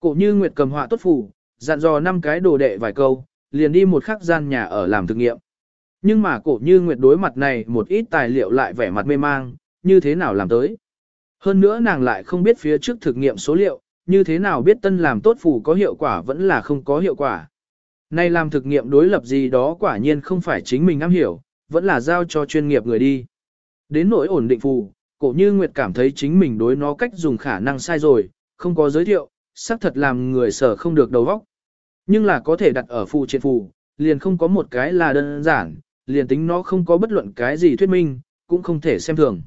Cổ như Nguyệt cầm họa tốt phù, dặn dò năm cái đồ đệ vài câu, liền đi một khắc gian nhà ở làm thực nghiệm. Nhưng mà cổ như Nguyệt đối mặt này một ít tài liệu lại vẻ mặt mê mang, như thế nào làm tới. Hơn nữa nàng lại không biết phía trước thực nghiệm số liệu, như thế nào biết tân làm tốt phù có hiệu quả vẫn là không có hiệu quả. Nay làm thực nghiệm đối lập gì đó quả nhiên không phải chính mình am hiểu, vẫn là giao cho chuyên nghiệp người đi. Đến nỗi ổn định phù, cổ như Nguyệt cảm thấy chính mình đối nó cách dùng khả năng sai rồi, không có giới thiệu, xác thật làm người sở không được đầu óc. Nhưng là có thể đặt ở phù trên phù, liền không có một cái là đơn giản, liền tính nó không có bất luận cái gì thuyết minh, cũng không thể xem thường.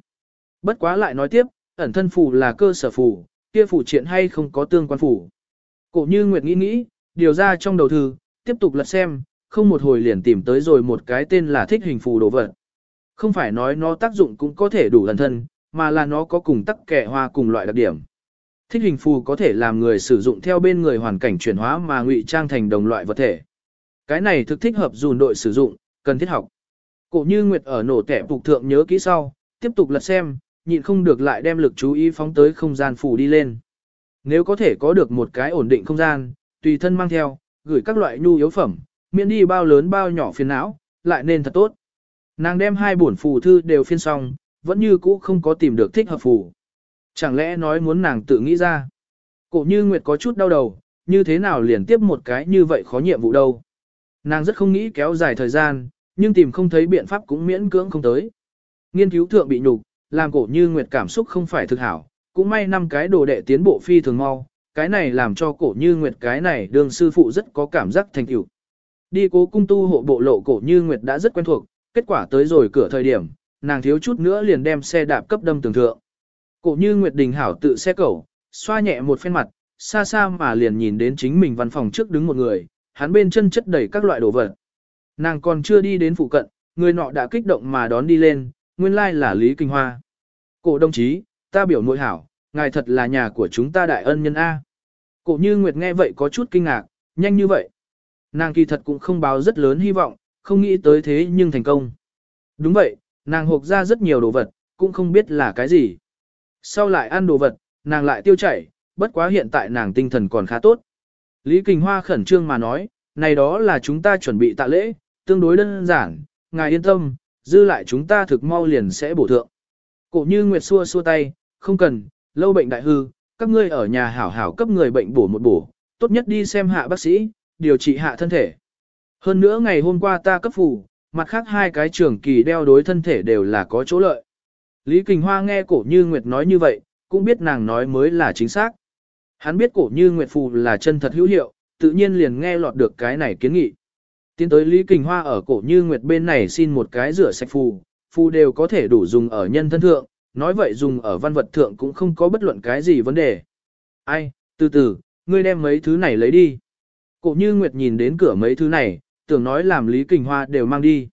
Bất quá lại nói tiếp, ẩn thân phù là cơ sở phù, kia phù triện hay không có tương quan phù. Cổ như Nguyệt nghĩ nghĩ, điều ra trong đầu thư, tiếp tục lật xem, không một hồi liền tìm tới rồi một cái tên là thích hình phù đồ vật. Không phải nói nó tác dụng cũng có thể đủ lần thân, mà là nó có cùng tắc kẻ hoa cùng loại đặc điểm. Thích hình phù có thể làm người sử dụng theo bên người hoàn cảnh chuyển hóa mà ngụy trang thành đồng loại vật thể. Cái này thực thích hợp dùn đội sử dụng, cần thiết học. Cổ như Nguyệt ở nổ tẻ phục thượng nhớ kỹ sau, tiếp tục lật xem, nhịn không được lại đem lực chú ý phóng tới không gian phù đi lên. Nếu có thể có được một cái ổn định không gian, tùy thân mang theo, gửi các loại nhu yếu phẩm, miễn đi bao lớn bao nhỏ phiền não, lại nên thật tốt. Nàng đem hai bổn phù thư đều phiên xong, vẫn như cũ không có tìm được thích hợp phù. Chẳng lẽ nói muốn nàng tự nghĩ ra? Cổ như Nguyệt có chút đau đầu, như thế nào liền tiếp một cái như vậy khó nhiệm vụ đâu. Nàng rất không nghĩ kéo dài thời gian, nhưng tìm không thấy biện pháp cũng miễn cưỡng không tới. Nghiên cứu thượng bị nhục, làm cổ như Nguyệt cảm xúc không phải thực hảo, cũng may năm cái đồ đệ tiến bộ phi thường mau, cái này làm cho cổ như Nguyệt cái này đường sư phụ rất có cảm giác thành tựu. Đi cố cung tu hộ bộ lộ cổ như Nguyệt đã rất quen thuộc, kết quả tới rồi cửa thời điểm, nàng thiếu chút nữa liền đem xe đạp cấp đâm tường thượng. Cổ như Nguyệt Đình Hảo tự xe cẩu, xoa nhẹ một phen mặt, xa xa mà liền nhìn đến chính mình văn phòng trước đứng một người, hắn bên chân chất đầy các loại đồ vật. Nàng còn chưa đi đến phụ cận, người nọ đã kích động mà đón đi lên, nguyên lai là Lý Kinh Hoa. Cổ đồng chí, ta biểu nội hảo, ngài thật là nhà của chúng ta đại ân nhân A. Cổ như Nguyệt nghe vậy có chút kinh ngạc, nhanh như vậy. Nàng kỳ thật cũng không báo rất lớn hy vọng, không nghĩ tới thế nhưng thành công. Đúng vậy, nàng hộp ra rất nhiều đồ vật, cũng không biết là cái gì. Sau lại ăn đồ vật, nàng lại tiêu chảy, bất quá hiện tại nàng tinh thần còn khá tốt. Lý Kình Hoa khẩn trương mà nói, này đó là chúng ta chuẩn bị tạ lễ, tương đối đơn giản, ngài yên tâm, dư lại chúng ta thực mau liền sẽ bổ thượng. Cổ như Nguyệt xua xua tay, không cần, lâu bệnh đại hư, các ngươi ở nhà hảo hảo cấp người bệnh bổ một bổ, tốt nhất đi xem hạ bác sĩ, điều trị hạ thân thể. Hơn nữa ngày hôm qua ta cấp phủ, mặt khác hai cái trường kỳ đeo đối thân thể đều là có chỗ lợi. Lý Kình Hoa nghe cổ như Nguyệt nói như vậy, cũng biết nàng nói mới là chính xác. Hắn biết cổ như Nguyệt Phù là chân thật hữu hiệu, tự nhiên liền nghe lọt được cái này kiến nghị. Tiến tới Lý Kình Hoa ở cổ như Nguyệt bên này xin một cái rửa sạch phù, phù đều có thể đủ dùng ở nhân thân thượng, nói vậy dùng ở văn vật thượng cũng không có bất luận cái gì vấn đề. Ai, từ từ, ngươi đem mấy thứ này lấy đi. Cổ như Nguyệt nhìn đến cửa mấy thứ này, tưởng nói làm Lý Kình Hoa đều mang đi.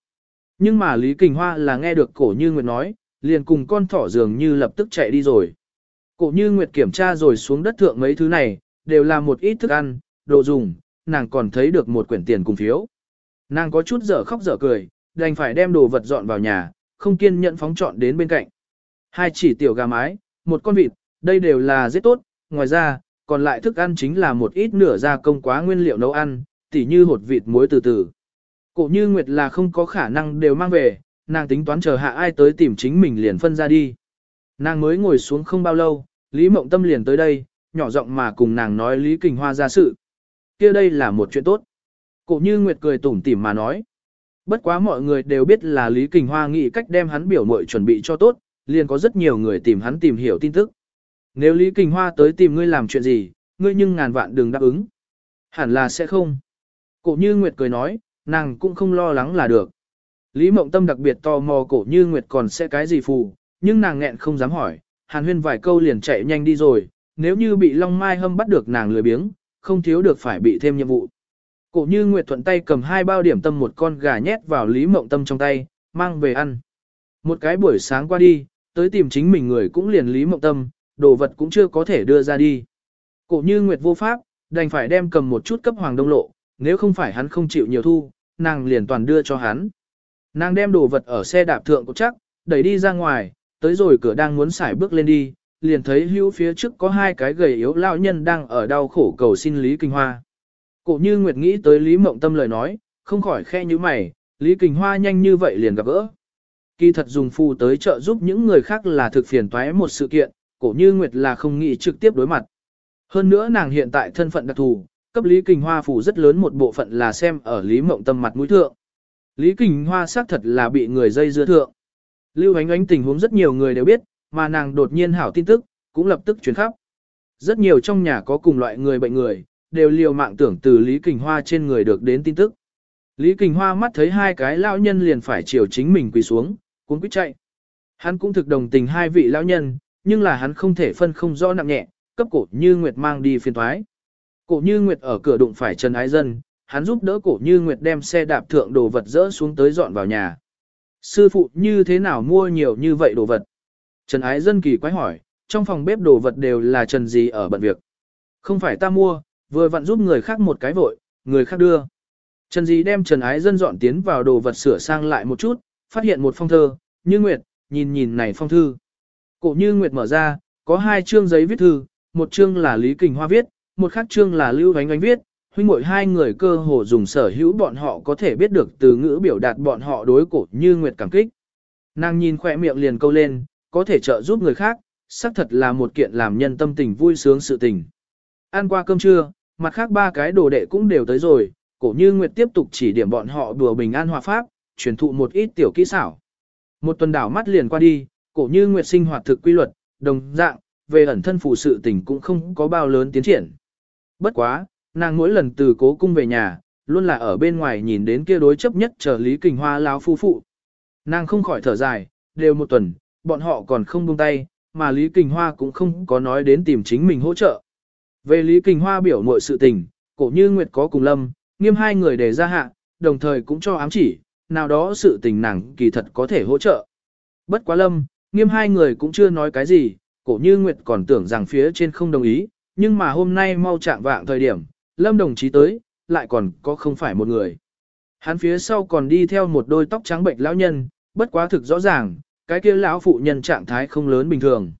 Nhưng mà Lý Kình Hoa là nghe được cổ như Nguyệt nói, liền cùng con thỏ dường như lập tức chạy đi rồi. Cổ như Nguyệt kiểm tra rồi xuống đất thượng mấy thứ này, đều là một ít thức ăn, đồ dùng, nàng còn thấy được một quyển tiền cùng phiếu. Nàng có chút dở khóc dở cười, đành phải đem đồ vật dọn vào nhà, không kiên nhẫn phóng trọn đến bên cạnh. Hai chỉ tiểu gà mái, một con vịt, đây đều là rất tốt, ngoài ra, còn lại thức ăn chính là một ít nửa gia công quá nguyên liệu nấu ăn, tỉ như hột vịt muối từ từ. Cổ như Nguyệt là không có khả năng đều mang về, nàng tính toán chờ hạ ai tới tìm chính mình liền phân ra đi. Nàng mới ngồi xuống không bao lâu, Lý Mộng Tâm liền tới đây, nhỏ giọng mà cùng nàng nói Lý Kình Hoa ra sự. kia đây là một chuyện tốt. Cổ như Nguyệt cười tủm tỉm mà nói. Bất quá mọi người đều biết là Lý Kình Hoa nghĩ cách đem hắn biểu mội chuẩn bị cho tốt, liền có rất nhiều người tìm hắn tìm hiểu tin tức. Nếu Lý Kình Hoa tới tìm ngươi làm chuyện gì, ngươi nhưng ngàn vạn đừng đáp ứng. Hẳn là sẽ không. Cổ như Nguyệt cười nói, nàng cũng không lo lắng là được. Lý Mộng Tâm đặc biệt tò mò cổ như Nguyệt còn sẽ cái gì phù, nhưng nàng nghẹn không dám hỏi, hàn huyên vài câu liền chạy nhanh đi rồi, nếu như bị Long Mai hâm bắt được nàng lười biếng, không thiếu được phải bị thêm nhiệm vụ. Cổ như Nguyệt thuận tay cầm hai bao điểm tâm một con gà nhét vào Lý Mộng Tâm trong tay, mang về ăn. Một cái buổi sáng qua đi, tới tìm chính mình người cũng liền Lý Mộng Tâm, đồ vật cũng chưa có thể đưa ra đi. Cổ như Nguyệt vô pháp, đành phải đem cầm một chút cấp Hoàng Đông Lộ, nếu không phải hắn không chịu nhiều thu, nàng liền toàn đưa cho hắn. Nàng đem đồ vật ở xe đạp thượng cột chắc, đẩy đi ra ngoài, tới rồi cửa đang muốn xài bước lên đi, liền thấy hữu phía trước có hai cái gầy yếu lão nhân đang ở đau khổ cầu xin Lý Kinh Hoa. Cổ như Nguyệt nghĩ tới Lý Mộng Tâm lời nói, không khỏi khe như mày, Lý Kinh Hoa nhanh như vậy liền gặp gỡ. Kỳ thật dùng phù tới trợ giúp những người khác là thực phiền toái một sự kiện, cổ như Nguyệt là không nghĩ trực tiếp đối mặt. Hơn nữa nàng hiện tại thân phận đặc thù, cấp Lý Kình Hoa phù rất lớn một bộ phận là xem ở Lý Mộng Tâm mặt mũi thượng. Lý Kình Hoa xác thật là bị người dây dưa thượng. Lưu ánh ánh tình huống rất nhiều người đều biết, mà nàng đột nhiên hảo tin tức, cũng lập tức truyền khắp. Rất nhiều trong nhà có cùng loại người bệnh người, đều liều mạng tưởng từ Lý Kình Hoa trên người được đến tin tức. Lý Kình Hoa mắt thấy hai cái lão nhân liền phải chiều chính mình quỳ xuống, cuốn quýt chạy. Hắn cũng thực đồng tình hai vị lão nhân, nhưng là hắn không thể phân không rõ nặng nhẹ, cấp cổ như Nguyệt mang đi phiền thoái. Cổ như Nguyệt ở cửa đụng phải Trần Ái Dân, hắn giúp đỡ cổ như Nguyệt đem xe đạp thượng đồ vật dỡ xuống tới dọn vào nhà. Sư phụ như thế nào mua nhiều như vậy đồ vật? Trần Ái Dân kỳ quái hỏi, trong phòng bếp đồ vật đều là Trần gì ở bận việc. Không phải ta mua, vừa vặn giúp người khác một cái vội, người khác đưa. Trần Dí đem Trần Ái Dân dọn tiến vào đồ vật sửa sang lại một chút, phát hiện một phong thơ, Như Nguyệt, nhìn nhìn này phong thư. Cổ Như Nguyệt mở ra, có hai chương giấy viết thư, một chương là Lý Kình Hoa viết, một khác chương là Lưu Vánh Vánh viết. Huynh muội hai người cơ hồ dùng sở hữu bọn họ có thể biết được từ ngữ biểu đạt bọn họ đối cổ Như Nguyệt cảm kích. Nàng nhìn khỏe miệng liền câu lên, có thể trợ giúp người khác, xác thật là một kiện làm nhân tâm tình vui sướng sự tình. Ăn qua cơm trưa, mặt khác ba cái đồ đệ cũng đều tới rồi, cổ như Nguyệt tiếp tục chỉ điểm bọn họ đùa bình an hòa pháp, truyền thụ một ít tiểu kỹ xảo. Một tuần đảo mắt liền qua đi, cổ như Nguyệt sinh hoạt thực quy luật, đồng dạng, về ẩn thân phụ sự tình cũng không có bao lớn tiến triển. Bất quá, nàng mỗi lần từ cố cung về nhà, luôn là ở bên ngoài nhìn đến kia đối chấp nhất trở Lý Kình Hoa lão phu phụ. Nàng không khỏi thở dài, đều một tuần, bọn họ còn không buông tay, mà Lý Kình Hoa cũng không có nói đến tìm chính mình hỗ trợ. Về Lý Kình Hoa biểu mọi sự tình, cổ như Nguyệt có cùng lâm, nghiêm hai người để ra hạ, đồng thời cũng cho ám chỉ, nào đó sự tình nàng kỳ thật có thể hỗ trợ. Bất quá lâm, nghiêm hai người cũng chưa nói cái gì, cổ như Nguyệt còn tưởng rằng phía trên không đồng ý, nhưng mà hôm nay mau chạm vạng thời điểm, lâm đồng chí tới, lại còn có không phải một người. Hắn phía sau còn đi theo một đôi tóc trắng bệnh lão nhân, bất quá thực rõ ràng, cái kia lão phụ nhân trạng thái không lớn bình thường.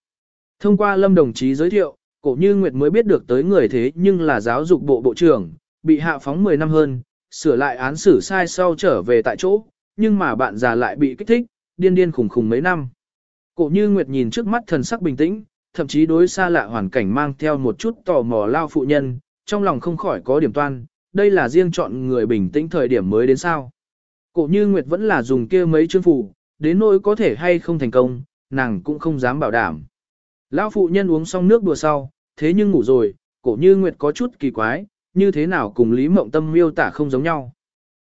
Thông qua lâm đồng chí giới thiệu, cổ như Nguyệt mới biết được tới người thế nhưng là giáo dục bộ bộ trưởng, bị hạ phóng 10 năm hơn, sửa lại án xử sai sau trở về tại chỗ, nhưng mà bạn già lại bị kích thích, điên điên khủng khủng mấy năm. Cổ như Nguyệt nhìn trước mắt thần sắc bình tĩnh, thậm chí đối xa lạ hoàn cảnh mang theo một chút tò mò lao phụ nhân, trong lòng không khỏi có điểm toan, đây là riêng chọn người bình tĩnh thời điểm mới đến sao. Cổ như Nguyệt vẫn là dùng kia mấy chương phủ, đến nỗi có thể hay không thành công, nàng cũng không dám bảo đảm. Lão phụ nhân uống xong nước đùa sau, thế nhưng ngủ rồi, cổ như Nguyệt có chút kỳ quái, như thế nào cùng Lý Mộng Tâm miêu tả không giống nhau.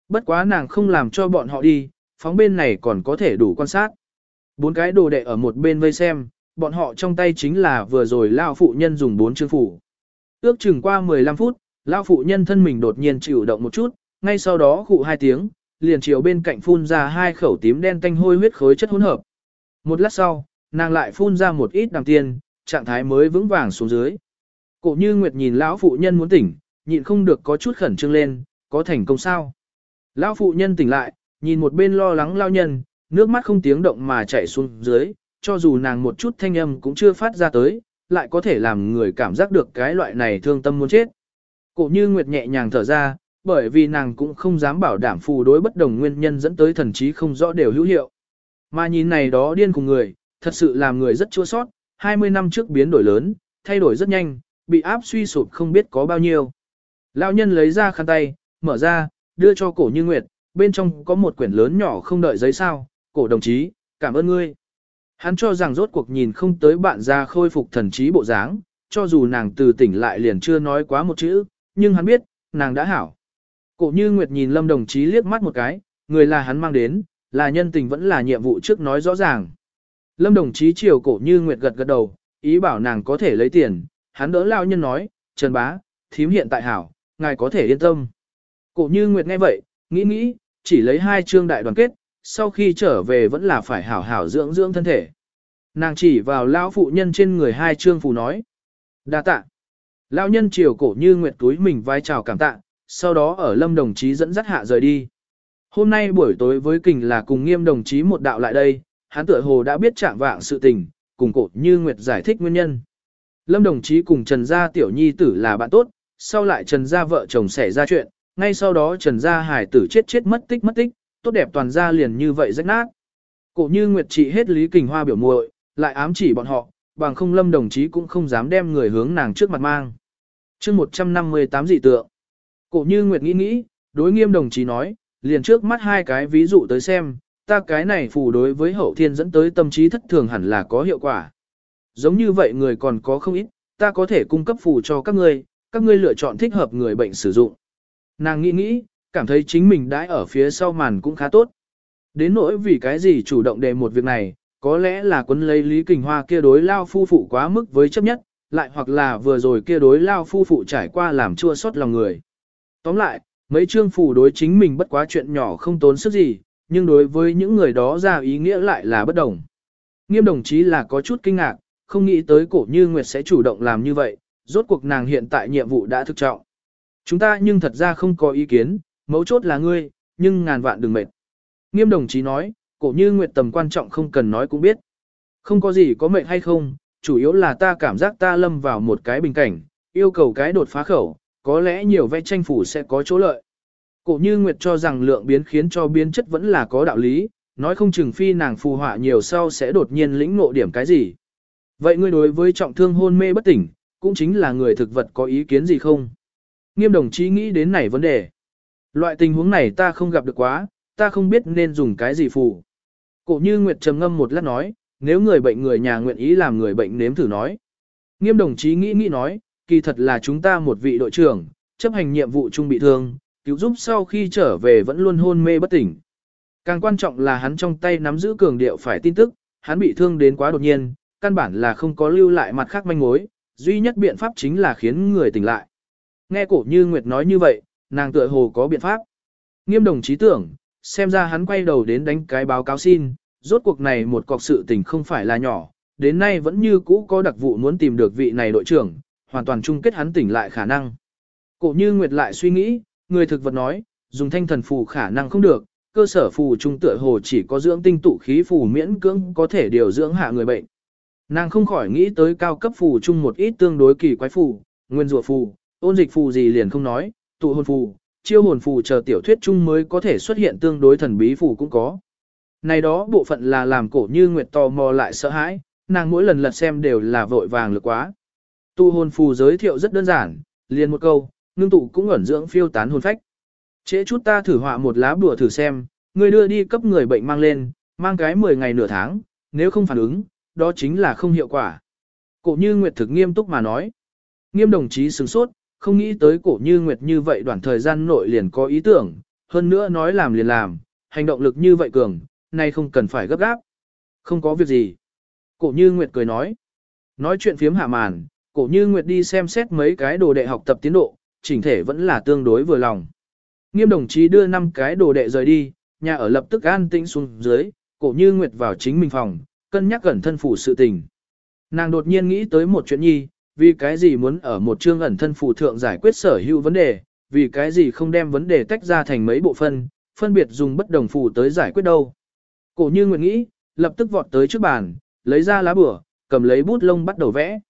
Bất quá nàng không làm cho bọn họ đi, phóng bên này còn có thể đủ quan sát. Bốn cái đồ đệ ở một bên vây xem, bọn họ trong tay chính là vừa rồi Lao phụ nhân dùng bốn chương phủ. Ước chừng qua 15 phút, Lao phụ nhân thân mình đột nhiên chịu động một chút, ngay sau đó khụ hai tiếng, liền chiều bên cạnh phun ra hai khẩu tím đen tanh hôi huyết khối chất hỗn hợp. Một lát sau, nàng lại phun ra một ít đằng tiên, trạng thái mới vững vàng xuống dưới. Cổ như Nguyệt nhìn lão phụ nhân muốn tỉnh, nhịn không được có chút khẩn trương lên, có thành công sao. Lão phụ nhân tỉnh lại, nhìn một bên lo lắng lao nhân, nước mắt không tiếng động mà chảy xuống dưới, cho dù nàng một chút thanh âm cũng chưa phát ra tới, lại có thể làm người cảm giác được cái loại này thương tâm muốn chết. Cổ như Nguyệt nhẹ nhàng thở ra, bởi vì nàng cũng không dám bảo đảm phù đối bất đồng nguyên nhân dẫn tới thần trí không rõ đều hữu hiệu. Mà nhìn này đó điên cùng người, thật sự làm người rất chua sót, 20 năm trước biến đổi lớn, thay đổi rất nhanh, bị áp suy sụp không biết có bao nhiêu. Lão nhân lấy ra khăn tay, mở ra, đưa cho cổ như nguyệt, bên trong có một quyển lớn nhỏ không đợi giấy sao, cổ đồng chí, cảm ơn ngươi. Hắn cho rằng rốt cuộc nhìn không tới bạn ra khôi phục thần trí bộ dáng, cho dù nàng từ tỉnh lại liền chưa nói quá một chữ, nhưng hắn biết, nàng đã hảo. Cổ như Nguyệt nhìn Lâm đồng chí liếc mắt một cái, người là hắn mang đến, là nhân tình vẫn là nhiệm vụ trước nói rõ ràng. Lâm đồng chí chiều cổ như Nguyệt gật gật đầu, ý bảo nàng có thể lấy tiền, hắn đỡ lao nhân nói, Trần bá, thím hiện tại hảo, ngài có thể yên tâm. Cổ như Nguyệt nghe vậy, nghĩ nghĩ, chỉ lấy hai chương đại đoàn kết, sau khi trở về vẫn là phải hảo hảo dưỡng dưỡng thân thể. Nàng chỉ vào lão phụ nhân trên người hai chương phù nói. đa tạ. Lão nhân chiều cổ như Nguyệt túi mình vai chào cảm tạ, sau đó ở lâm đồng chí dẫn dắt hạ rời đi. Hôm nay buổi tối với kình là cùng nghiêm đồng chí một đạo lại đây, hắn tựa hồ đã biết trạng vạng sự tình, cùng cổ như Nguyệt giải thích nguyên nhân. Lâm đồng chí cùng Trần Gia Tiểu Nhi tử là bạn tốt, sau lại Trần Gia vợ chồng xảy ra chuyện, ngay sau đó Trần Gia hải tử chết chết mất tích mất tích, tốt đẹp toàn gia liền như vậy rách nát. Cổ như Nguyệt trị hết Lý Kình Hoa biểu muội, lại ám chỉ bọn họ, bằng không Lâm đồng chí cũng không dám đem người hướng nàng trước mặt mang. chương 158 dị tượng. Cổ như Nguyệt nghĩ nghĩ, đối nghiêm đồng chí nói, liền trước mắt hai cái ví dụ tới xem, ta cái này phù đối với hậu thiên dẫn tới tâm trí thất thường hẳn là có hiệu quả. Giống như vậy người còn có không ít, ta có thể cung cấp phù cho các ngươi, các ngươi lựa chọn thích hợp người bệnh sử dụng. Nàng nghĩ nghĩ, cảm thấy chính mình đãi ở phía sau màn cũng khá tốt. Đến nỗi vì cái gì chủ động đề một việc này, có lẽ là quấn lấy Lý Kình Hoa kia đối lao phu phụ quá mức với chấp nhất, lại hoặc là vừa rồi kia đối lao phu phụ trải qua làm chua xót lòng người. Tóm lại, mấy chương phù đối chính mình bất quá chuyện nhỏ không tốn sức gì, nhưng đối với những người đó ra ý nghĩa lại là bất đồng. Nghiêm đồng chí là có chút kinh ngạc, không nghĩ tới cổ như Nguyệt sẽ chủ động làm như vậy, rốt cuộc nàng hiện tại nhiệm vụ đã thực trọng. Chúng ta nhưng thật ra không có ý kiến, mấu chốt là ngươi, nhưng ngàn vạn đừng mệt. Nghiêm đồng chí nói, cổ như Nguyệt tầm quan trọng không cần nói cũng biết. Không có gì có mệt hay không, chủ yếu là ta cảm giác ta lâm vào một cái bình cảnh, yêu cầu cái đột phá khẩu, có lẽ nhiều vẽ tranh phủ sẽ có chỗ lợi. Cổ như Nguyệt cho rằng lượng biến khiến cho biến chất vẫn là có đạo lý, nói không chừng phi nàng phù họa nhiều sau sẽ đột nhiên lĩnh ngộ điểm cái gì. Vậy ngươi đối với trọng thương hôn mê bất tỉnh, cũng chính là người thực vật có ý kiến gì không? Nghiêm đồng chí nghĩ đến này vấn đề. Loại tình huống này ta không gặp được quá, ta không biết nên dùng cái gì phù. Cổ như Nguyệt trầm ngâm một lát nói, nếu người bệnh người nhà nguyện ý làm người bệnh nếm thử nói. Nghiêm đồng chí nghĩ nghĩ nói, kỳ thật là chúng ta một vị đội trưởng, chấp hành nhiệm vụ chung bị thương, cứu giúp sau khi trở về vẫn luôn hôn mê bất tỉnh. Càng quan trọng là hắn trong tay nắm giữ cường điệu phải tin tức, hắn bị thương đến quá đột nhiên, căn bản là không có lưu lại mặt khác manh mối, duy nhất biện pháp chính là khiến người tỉnh lại. Nghe cổ như Nguyệt nói như vậy, nàng tựa hồ có biện pháp. Nghiêm đồng chí tưởng, xem ra hắn quay đầu đến đánh cái báo cáo xin, rốt cuộc này một cọc sự tình không phải là nhỏ, đến nay vẫn như cũ có đặc vụ muốn tìm được vị này đội trưởng, hoàn toàn chung kết hắn tỉnh lại khả năng. Cổ như Nguyệt lại suy nghĩ, người thực vật nói, dùng thanh thần phù khả năng không được, cơ sở phù trung tựa hồ chỉ có dưỡng tinh tụ khí phù miễn cưỡng có thể điều dưỡng hạ người bệnh. Nàng không khỏi nghĩ tới cao cấp phù chung một ít tương đối kỳ quái phù, nguyên rùa phù, ôn dịch phù gì liền không nói, tụ hồn phù, chiêu hồn phù chờ tiểu thuyết chung mới có thể xuất hiện tương đối thần bí phù cũng có. Này đó bộ phận là làm cổ như Nguyệt tò mò lại sợ hãi, nàng mỗi lần lật xem đều là vội vàng lực quá. Tụ hồn phù giới thiệu rất đơn giản, liền một câu, ngưng tụ cũng ẩn dưỡng phiêu tán hồn phách. Trễ chút ta thử họa một lá bùa thử xem, người đưa đi cấp người bệnh mang lên, mang cái 10 ngày nửa tháng, nếu không phản ứng, đó chính là không hiệu quả. Cổ như Nguyệt thực nghiêm túc mà nói. Nghiêm đồng chí sửng sốt, không nghĩ tới cổ như Nguyệt như vậy đoạn thời gian nội liền có ý tưởng, hơn nữa nói làm liền làm, hành động lực như vậy cường, nay không cần phải gấp gáp. Không có việc gì. Cổ như Nguyệt cười nói. Nói chuyện phiếm hạ màn, cổ như Nguyệt đi xem xét mấy cái đồ đệ học tập tiến độ, chỉnh thể vẫn là tương đối vừa lòng. Nghiêm đồng chí đưa năm cái đồ đệ rời đi, nhà ở lập tức an tĩnh xuống dưới, cổ như Nguyệt vào chính mình phòng, cân nhắc gần thân phủ sự tình. Nàng đột nhiên nghĩ tới một chuyện nhi, vì cái gì muốn ở một chương ẩn thân phủ thượng giải quyết sở hữu vấn đề, vì cái gì không đem vấn đề tách ra thành mấy bộ phân, phân biệt dùng bất đồng phủ tới giải quyết đâu. Cổ như Nguyệt nghĩ, lập tức vọt tới trước bàn, lấy ra lá bửa, cầm lấy bút lông bắt đầu vẽ.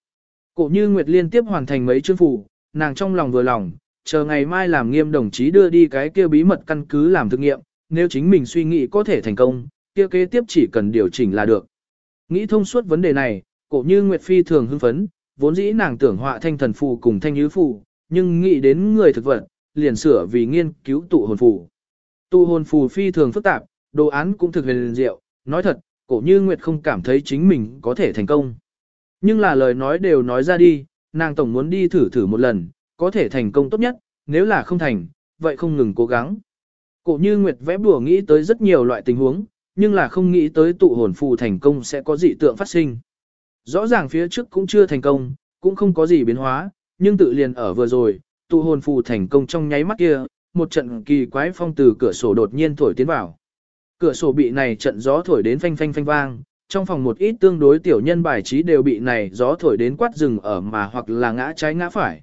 Cổ như Nguyệt liên tiếp hoàn thành mấy chương phủ, nàng trong lòng vừa lòng, chờ ngày mai làm nghiêm đồng chí đưa đi cái kia bí mật căn cứ làm thực nghiệm, nếu chính mình suy nghĩ có thể thành công, kia kế tiếp chỉ cần điều chỉnh là được. Nghĩ thông suốt vấn đề này, cổ như Nguyệt Phi thường hưng phấn, vốn dĩ nàng tưởng họa thanh thần phù cùng thanh nhứ phù, nhưng nghĩ đến người thực vật, liền sửa vì nghiên cứu tụ hồn phù. Tụ hồn phù phi thường phức tạp, đồ án cũng thực huyền diệu, nói thật, cổ như Nguyệt không cảm thấy chính mình có thể thành công. Nhưng là lời nói đều nói ra đi, nàng tổng muốn đi thử thử một lần, có thể thành công tốt nhất, nếu là không thành, vậy không ngừng cố gắng. Cổ như Nguyệt vẽ bùa nghĩ tới rất nhiều loại tình huống, nhưng là không nghĩ tới tụ hồn phù thành công sẽ có dị tượng phát sinh. Rõ ràng phía trước cũng chưa thành công, cũng không có gì biến hóa, nhưng tự liền ở vừa rồi, tụ hồn phù thành công trong nháy mắt kia, một trận kỳ quái phong từ cửa sổ đột nhiên thổi tiến vào. Cửa sổ bị này trận gió thổi đến phanh phanh phanh vang, trong phòng một ít tương đối tiểu nhân bài trí đều bị này gió thổi đến quát rừng ở mà hoặc là ngã trái ngã phải.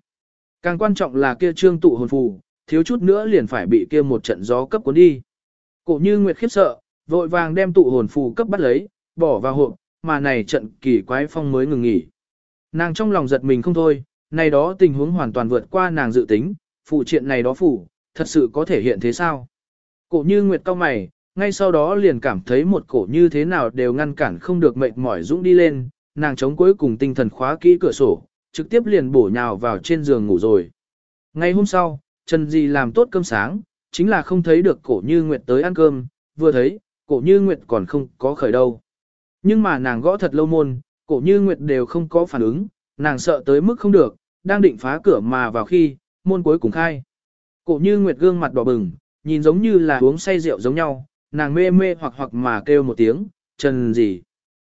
Càng quan trọng là kia trương tụ hồn phù, thiếu chút nữa liền phải bị kia một trận gió cấp cuốn đi. Cổ như Nguyệt khiếp sợ, vội vàng đem tụ hồn phù cấp bắt lấy, bỏ vào hộp, mà này trận kỳ quái phong mới ngừng nghỉ. Nàng trong lòng giật mình không thôi, này đó tình huống hoàn toàn vượt qua nàng dự tính, phụ triện này đó phủ, thật sự có thể hiện thế sao? Cổ như nguyệt cao mày, ngay sau đó liền cảm thấy một cổ như thế nào đều ngăn cản không được mệt mỏi dũng đi lên, nàng chống cuối cùng tinh thần khóa kỹ cửa sổ, trực tiếp liền bổ nhào vào trên giường ngủ rồi. Ngày hôm sau, Trần Di làm tốt cơm sáng, chính là không thấy được cổ như nguyệt tới ăn cơm, vừa thấy, cổ như nguyệt còn không có khởi đâu. Nhưng mà nàng gõ thật lâu môn, cổ như nguyệt đều không có phản ứng, nàng sợ tới mức không được, đang định phá cửa mà vào khi, môn cuối cùng khai. Cổ như nguyệt gương mặt đỏ bừng, nhìn giống như là uống say rượu giống nhau, nàng mê mê hoặc hoặc mà kêu một tiếng, Trần gì?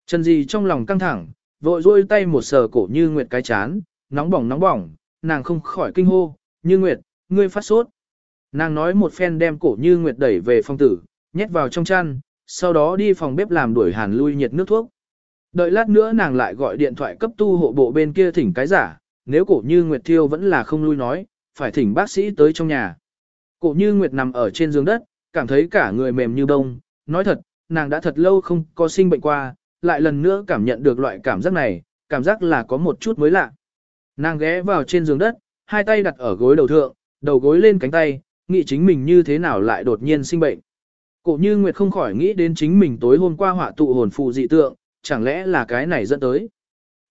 Trần gì trong lòng căng thẳng, vội rôi tay một sờ cổ như nguyệt cái chán, nóng bỏng nóng bỏng, nàng không khỏi kinh hô, như nguyệt, ngươi phát sốt. Nàng nói một phen đem cổ như nguyệt đẩy về phòng tử, nhét vào trong chăn, sau đó đi phòng bếp làm đuổi hàn lui nhiệt nước thuốc. Đợi lát nữa nàng lại gọi điện thoại cấp tu hộ bộ bên kia thỉnh cái giả, nếu cổ như Nguyệt Thiêu vẫn là không lui nói, phải thỉnh bác sĩ tới trong nhà. Cổ như Nguyệt nằm ở trên giường đất, cảm thấy cả người mềm như bông, nói thật, nàng đã thật lâu không có sinh bệnh qua, lại lần nữa cảm nhận được loại cảm giác này, cảm giác là có một chút mới lạ. Nàng ghé vào trên giường đất, hai tay đặt ở gối đầu thượng, đầu gối lên cánh tay, nghĩ chính mình như thế nào lại đột nhiên sinh bệnh. Cổ như Nguyệt không khỏi nghĩ đến chính mình tối hôm qua họa tụ hồn phù dị tượng, chẳng lẽ là cái này dẫn tới.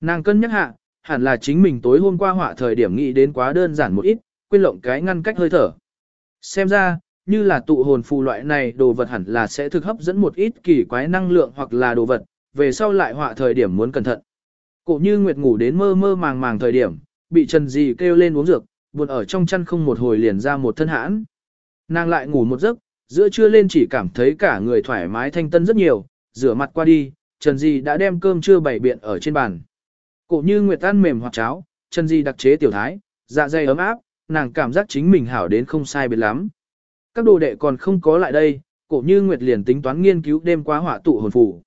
Nàng cân nhắc hạ, hẳn là chính mình tối hôm qua họa thời điểm nghĩ đến quá đơn giản một ít, quên lộng cái ngăn cách hơi thở. Xem ra, như là tụ hồn phù loại này đồ vật hẳn là sẽ thực hấp dẫn một ít kỳ quái năng lượng hoặc là đồ vật, về sau lại họa thời điểm muốn cẩn thận. Cổ như Nguyệt ngủ đến mơ mơ màng màng thời điểm, bị Trần Dì kêu lên uống dược, buồn ở trong chăn không một hồi liền ra một thân hãn. Nàng lại ngủ một giấc, giữa trưa lên chỉ cảm thấy cả người thoải mái thanh tân rất nhiều, rửa mặt qua đi, Trần Di đã đem cơm trưa bày biện ở trên bàn. Cổ như nguyệt ăn mềm hoặc cháo, Trần Di đặc chế tiểu thái, dạ dày ấm áp, nàng cảm giác chính mình hảo đến không sai biệt lắm. Các đồ đệ còn không có lại đây, cổ như nguyệt liền tính toán nghiên cứu đêm qua hỏa tụ hồn phủ.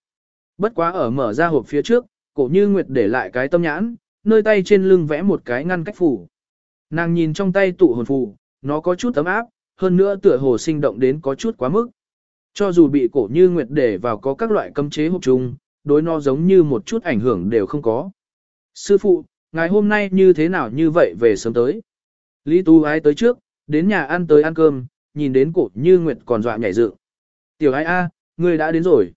Bất quá ở mở ra hộp phía trước, cổ như nguyệt để lại cái tâm nhãn, nơi tay trên lưng vẽ một cái ngăn cách phủ. Nàng nhìn trong tay tụ hồn phủ, nó có chút ấm áp, hơn nữa tựa hồ sinh động đến có chút quá mức. Cho dù bị cổ như nguyệt để vào có các loại cấm chế hộp chung, đối nó giống như một chút ảnh hưởng đều không có. Sư phụ, ngày hôm nay như thế nào như vậy về sớm tới? Lý Tu ái tới trước, đến nhà ăn tới ăn cơm, nhìn đến cổ như nguyệt còn dọa nhảy dựng. Tiểu ái a, à, ngươi đã đến rồi.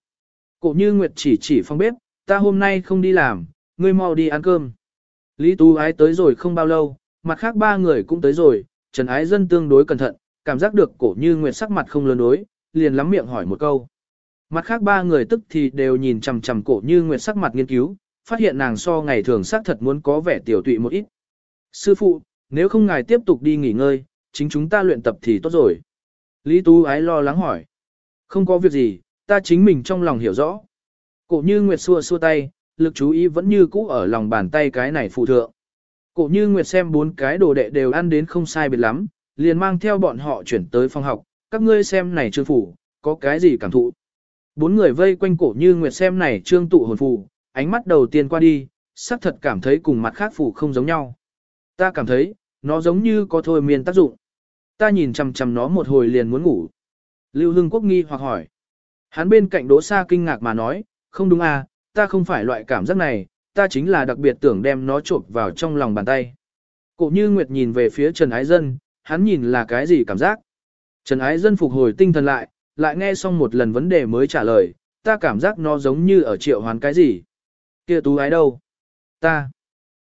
Cổ như nguyệt chỉ chỉ phong bếp, ta hôm nay không đi làm, ngươi mau đi ăn cơm. Lý Tu ái tới rồi không bao lâu, mặt khác ba người cũng tới rồi, Trần Ái Dân tương đối cẩn thận, cảm giác được cổ như nguyệt sắc mặt không lớn đối, liền lắm miệng hỏi một câu. Mặt khác ba người tức thì đều nhìn chằm chằm cổ như nguyệt sắc mặt nghiên cứu, phát hiện nàng so ngày thường sắc thật muốn có vẻ tiểu tụy một ít. Sư phụ, nếu không ngài tiếp tục đi nghỉ ngơi, chính chúng ta luyện tập thì tốt rồi. Lý Tú Ái lo lắng hỏi. Không có việc gì, ta chính mình trong lòng hiểu rõ. Cổ như Nguyệt xua xua tay, lực chú ý vẫn như cũ ở lòng bàn tay cái này phụ thượng. Cổ như Nguyệt xem bốn cái đồ đệ đều ăn đến không sai biệt lắm, liền mang theo bọn họ chuyển tới phòng học, các ngươi xem này trương phủ, có cái gì cảm thụ. Bốn người vây quanh cổ như Nguyệt xem này trương tụ hồn phù, ánh mắt đầu tiên qua đi, sắc thật cảm thấy cùng mặt khác phù không giống nhau. Ta cảm thấy, nó giống như có thôi miên tác dụng. Ta nhìn chằm chằm nó một hồi liền muốn ngủ. Lưu Hưng Quốc nghi hoặc hỏi. Hắn bên cạnh Đỗ Sa kinh ngạc mà nói, không đúng à, ta không phải loại cảm giác này, ta chính là đặc biệt tưởng đem nó trộn vào trong lòng bàn tay. Cổ như Nguyệt nhìn về phía Trần Ái Dân, hắn nhìn là cái gì cảm giác. Trần Ái Dân phục hồi tinh thần lại, lại nghe xong một lần vấn đề mới trả lời, ta cảm giác nó giống như ở triệu hoán cái gì. Kia tú ái đâu? Ta.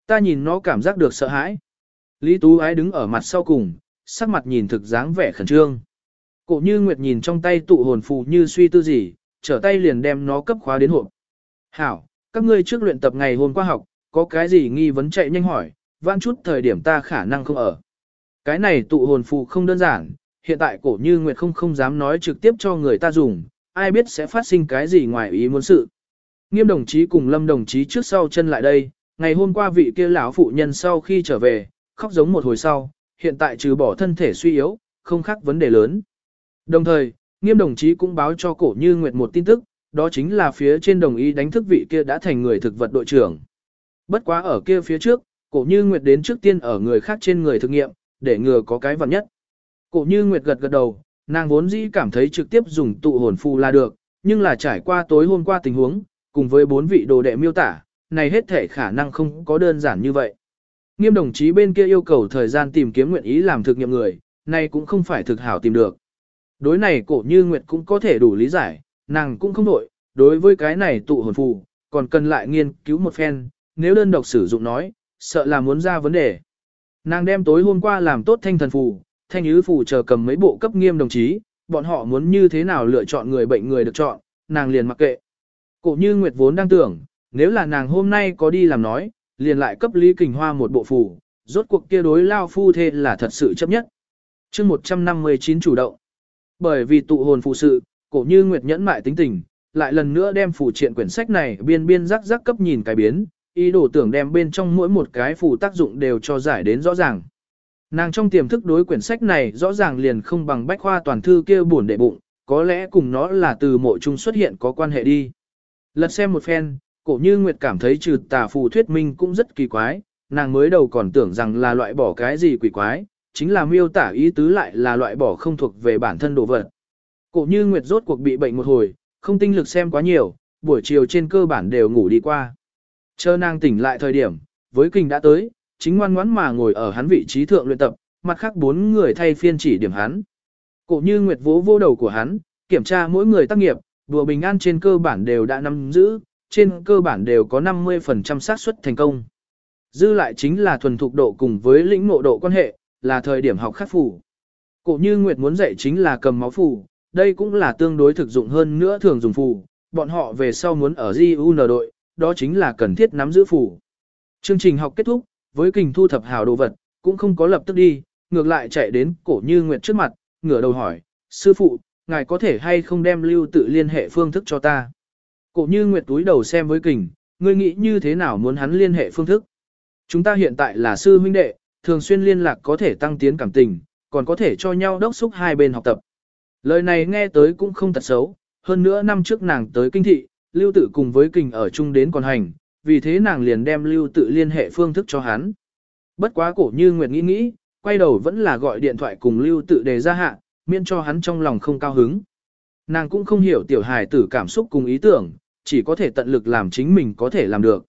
Ta nhìn nó cảm giác được sợ hãi. Lý tú ái đứng ở mặt sau cùng, sắc mặt nhìn thực dáng vẻ khẩn trương. Cổ như Nguyệt nhìn trong tay tụ hồn phù như suy tư gì, trở tay liền đem nó cấp khóa đến hộp. Hảo, các ngươi trước luyện tập ngày hôm qua học, có cái gì nghi vấn chạy nhanh hỏi, vãn chút thời điểm ta khả năng không ở. Cái này tụ hồn phù không đơn giản, hiện tại cổ như Nguyệt không không dám nói trực tiếp cho người ta dùng, ai biết sẽ phát sinh cái gì ngoài ý muốn sự. Nghiêm đồng chí cùng lâm đồng chí trước sau chân lại đây, ngày hôm qua vị kia lão phụ nhân sau khi trở về, khóc giống một hồi sau, hiện tại trừ bỏ thân thể suy yếu, không khác vấn đề lớn. Đồng thời, nghiêm đồng chí cũng báo cho cổ như Nguyệt một tin tức, đó chính là phía trên đồng ý đánh thức vị kia đã thành người thực vật đội trưởng. Bất quá ở kia phía trước, cổ như Nguyệt đến trước tiên ở người khác trên người thực nghiệm, để ngừa có cái vật nhất. Cổ như Nguyệt gật gật đầu, nàng vốn dĩ cảm thấy trực tiếp dùng tụ hồn phù là được, nhưng là trải qua tối hôm qua tình huống, cùng với bốn vị đồ đệ miêu tả, này hết thể khả năng không có đơn giản như vậy. Nghiêm đồng chí bên kia yêu cầu thời gian tìm kiếm nguyện ý làm thực nghiệm người, này cũng không phải thực hảo tìm được. Đối này cổ như Nguyệt cũng có thể đủ lý giải, nàng cũng không đổi, đối với cái này tụ hồn phù, còn cần lại nghiên cứu một phen, nếu đơn độc sử dụng nói, sợ là muốn ra vấn đề. Nàng đem tối hôm qua làm tốt thanh thần phù, thanh ứ phù chờ cầm mấy bộ cấp nghiêm đồng chí, bọn họ muốn như thế nào lựa chọn người bệnh người được chọn, nàng liền mặc kệ. Cổ như Nguyệt vốn đang tưởng, nếu là nàng hôm nay có đi làm nói, liền lại cấp Lý Kình Hoa một bộ phù, rốt cuộc kia đối lao phu thê là thật sự chấp nhất. chương 159 chủ động. Bởi vì tụ hồn phụ sự, cổ như Nguyệt nhẫn mại tính tình, lại lần nữa đem phù triện quyển sách này biên biên rắc rắc cấp nhìn cái biến, ý đồ tưởng đem bên trong mỗi một cái phù tác dụng đều cho giải đến rõ ràng. Nàng trong tiềm thức đối quyển sách này rõ ràng liền không bằng bách khoa toàn thư kia buồn đệ bụng, có lẽ cùng nó là từ mộ trung xuất hiện có quan hệ đi. Lật xem một phen, cổ như Nguyệt cảm thấy trừ tà phù thuyết minh cũng rất kỳ quái, nàng mới đầu còn tưởng rằng là loại bỏ cái gì quỷ quái, chính là miêu tả ý tứ lại là loại bỏ không thuộc về bản thân đồ vật. Cổ như Nguyệt rốt cuộc bị bệnh một hồi, không tinh lực xem quá nhiều, buổi chiều trên cơ bản đều ngủ đi qua. Chờ nàng tỉnh lại thời điểm, với kinh đã tới, chính ngoan ngoãn mà ngồi ở hắn vị trí thượng luyện tập, mặt khác bốn người thay phiên chỉ điểm hắn. Cổ như Nguyệt vỗ vô đầu của hắn, kiểm tra mỗi người tác nghiệp, đùa bình an trên cơ bản đều đã nắm giữ, trên cơ bản đều có 50% xác suất thành công. Dư lại chính là thuần thục độ cùng với lĩnh ngộ độ quan hệ, là thời điểm học khắc phủ. Cổ như Nguyệt muốn dạy chính là cầm máu phủ, đây cũng là tương đối thực dụng hơn nữa thường dùng phủ, bọn họ về sau muốn ở GUN đội, đó chính là cần thiết nắm giữ phủ. Chương trình học kết thúc, với kình thu thập hào đồ vật, cũng không có lập tức đi, ngược lại chạy đến cổ như Nguyệt trước mặt, ngửa đầu hỏi, sư phụ, ngài có thể hay không đem lưu tự liên hệ phương thức cho ta. Cổ như Nguyệt túi đầu xem với kình, ngươi nghĩ như thế nào muốn hắn liên hệ phương thức. Chúng ta hiện tại là sư huynh đệ, thường xuyên liên lạc có thể tăng tiến cảm tình, còn có thể cho nhau đốc xúc hai bên học tập. Lời này nghe tới cũng không thật xấu, hơn nữa năm trước nàng tới kinh thị, lưu tự cùng với kình ở chung đến còn hành, vì thế nàng liền đem lưu tự liên hệ phương thức cho hắn. Bất quá cổ như Nguyệt nghĩ nghĩ, quay đầu vẫn là gọi điện thoại cùng lưu tự đề ra hạ, miễn cho hắn trong lòng không cao hứng. Nàng cũng không hiểu tiểu hài tử cảm xúc cùng ý tưởng, chỉ có thể tận lực làm chính mình có thể làm được.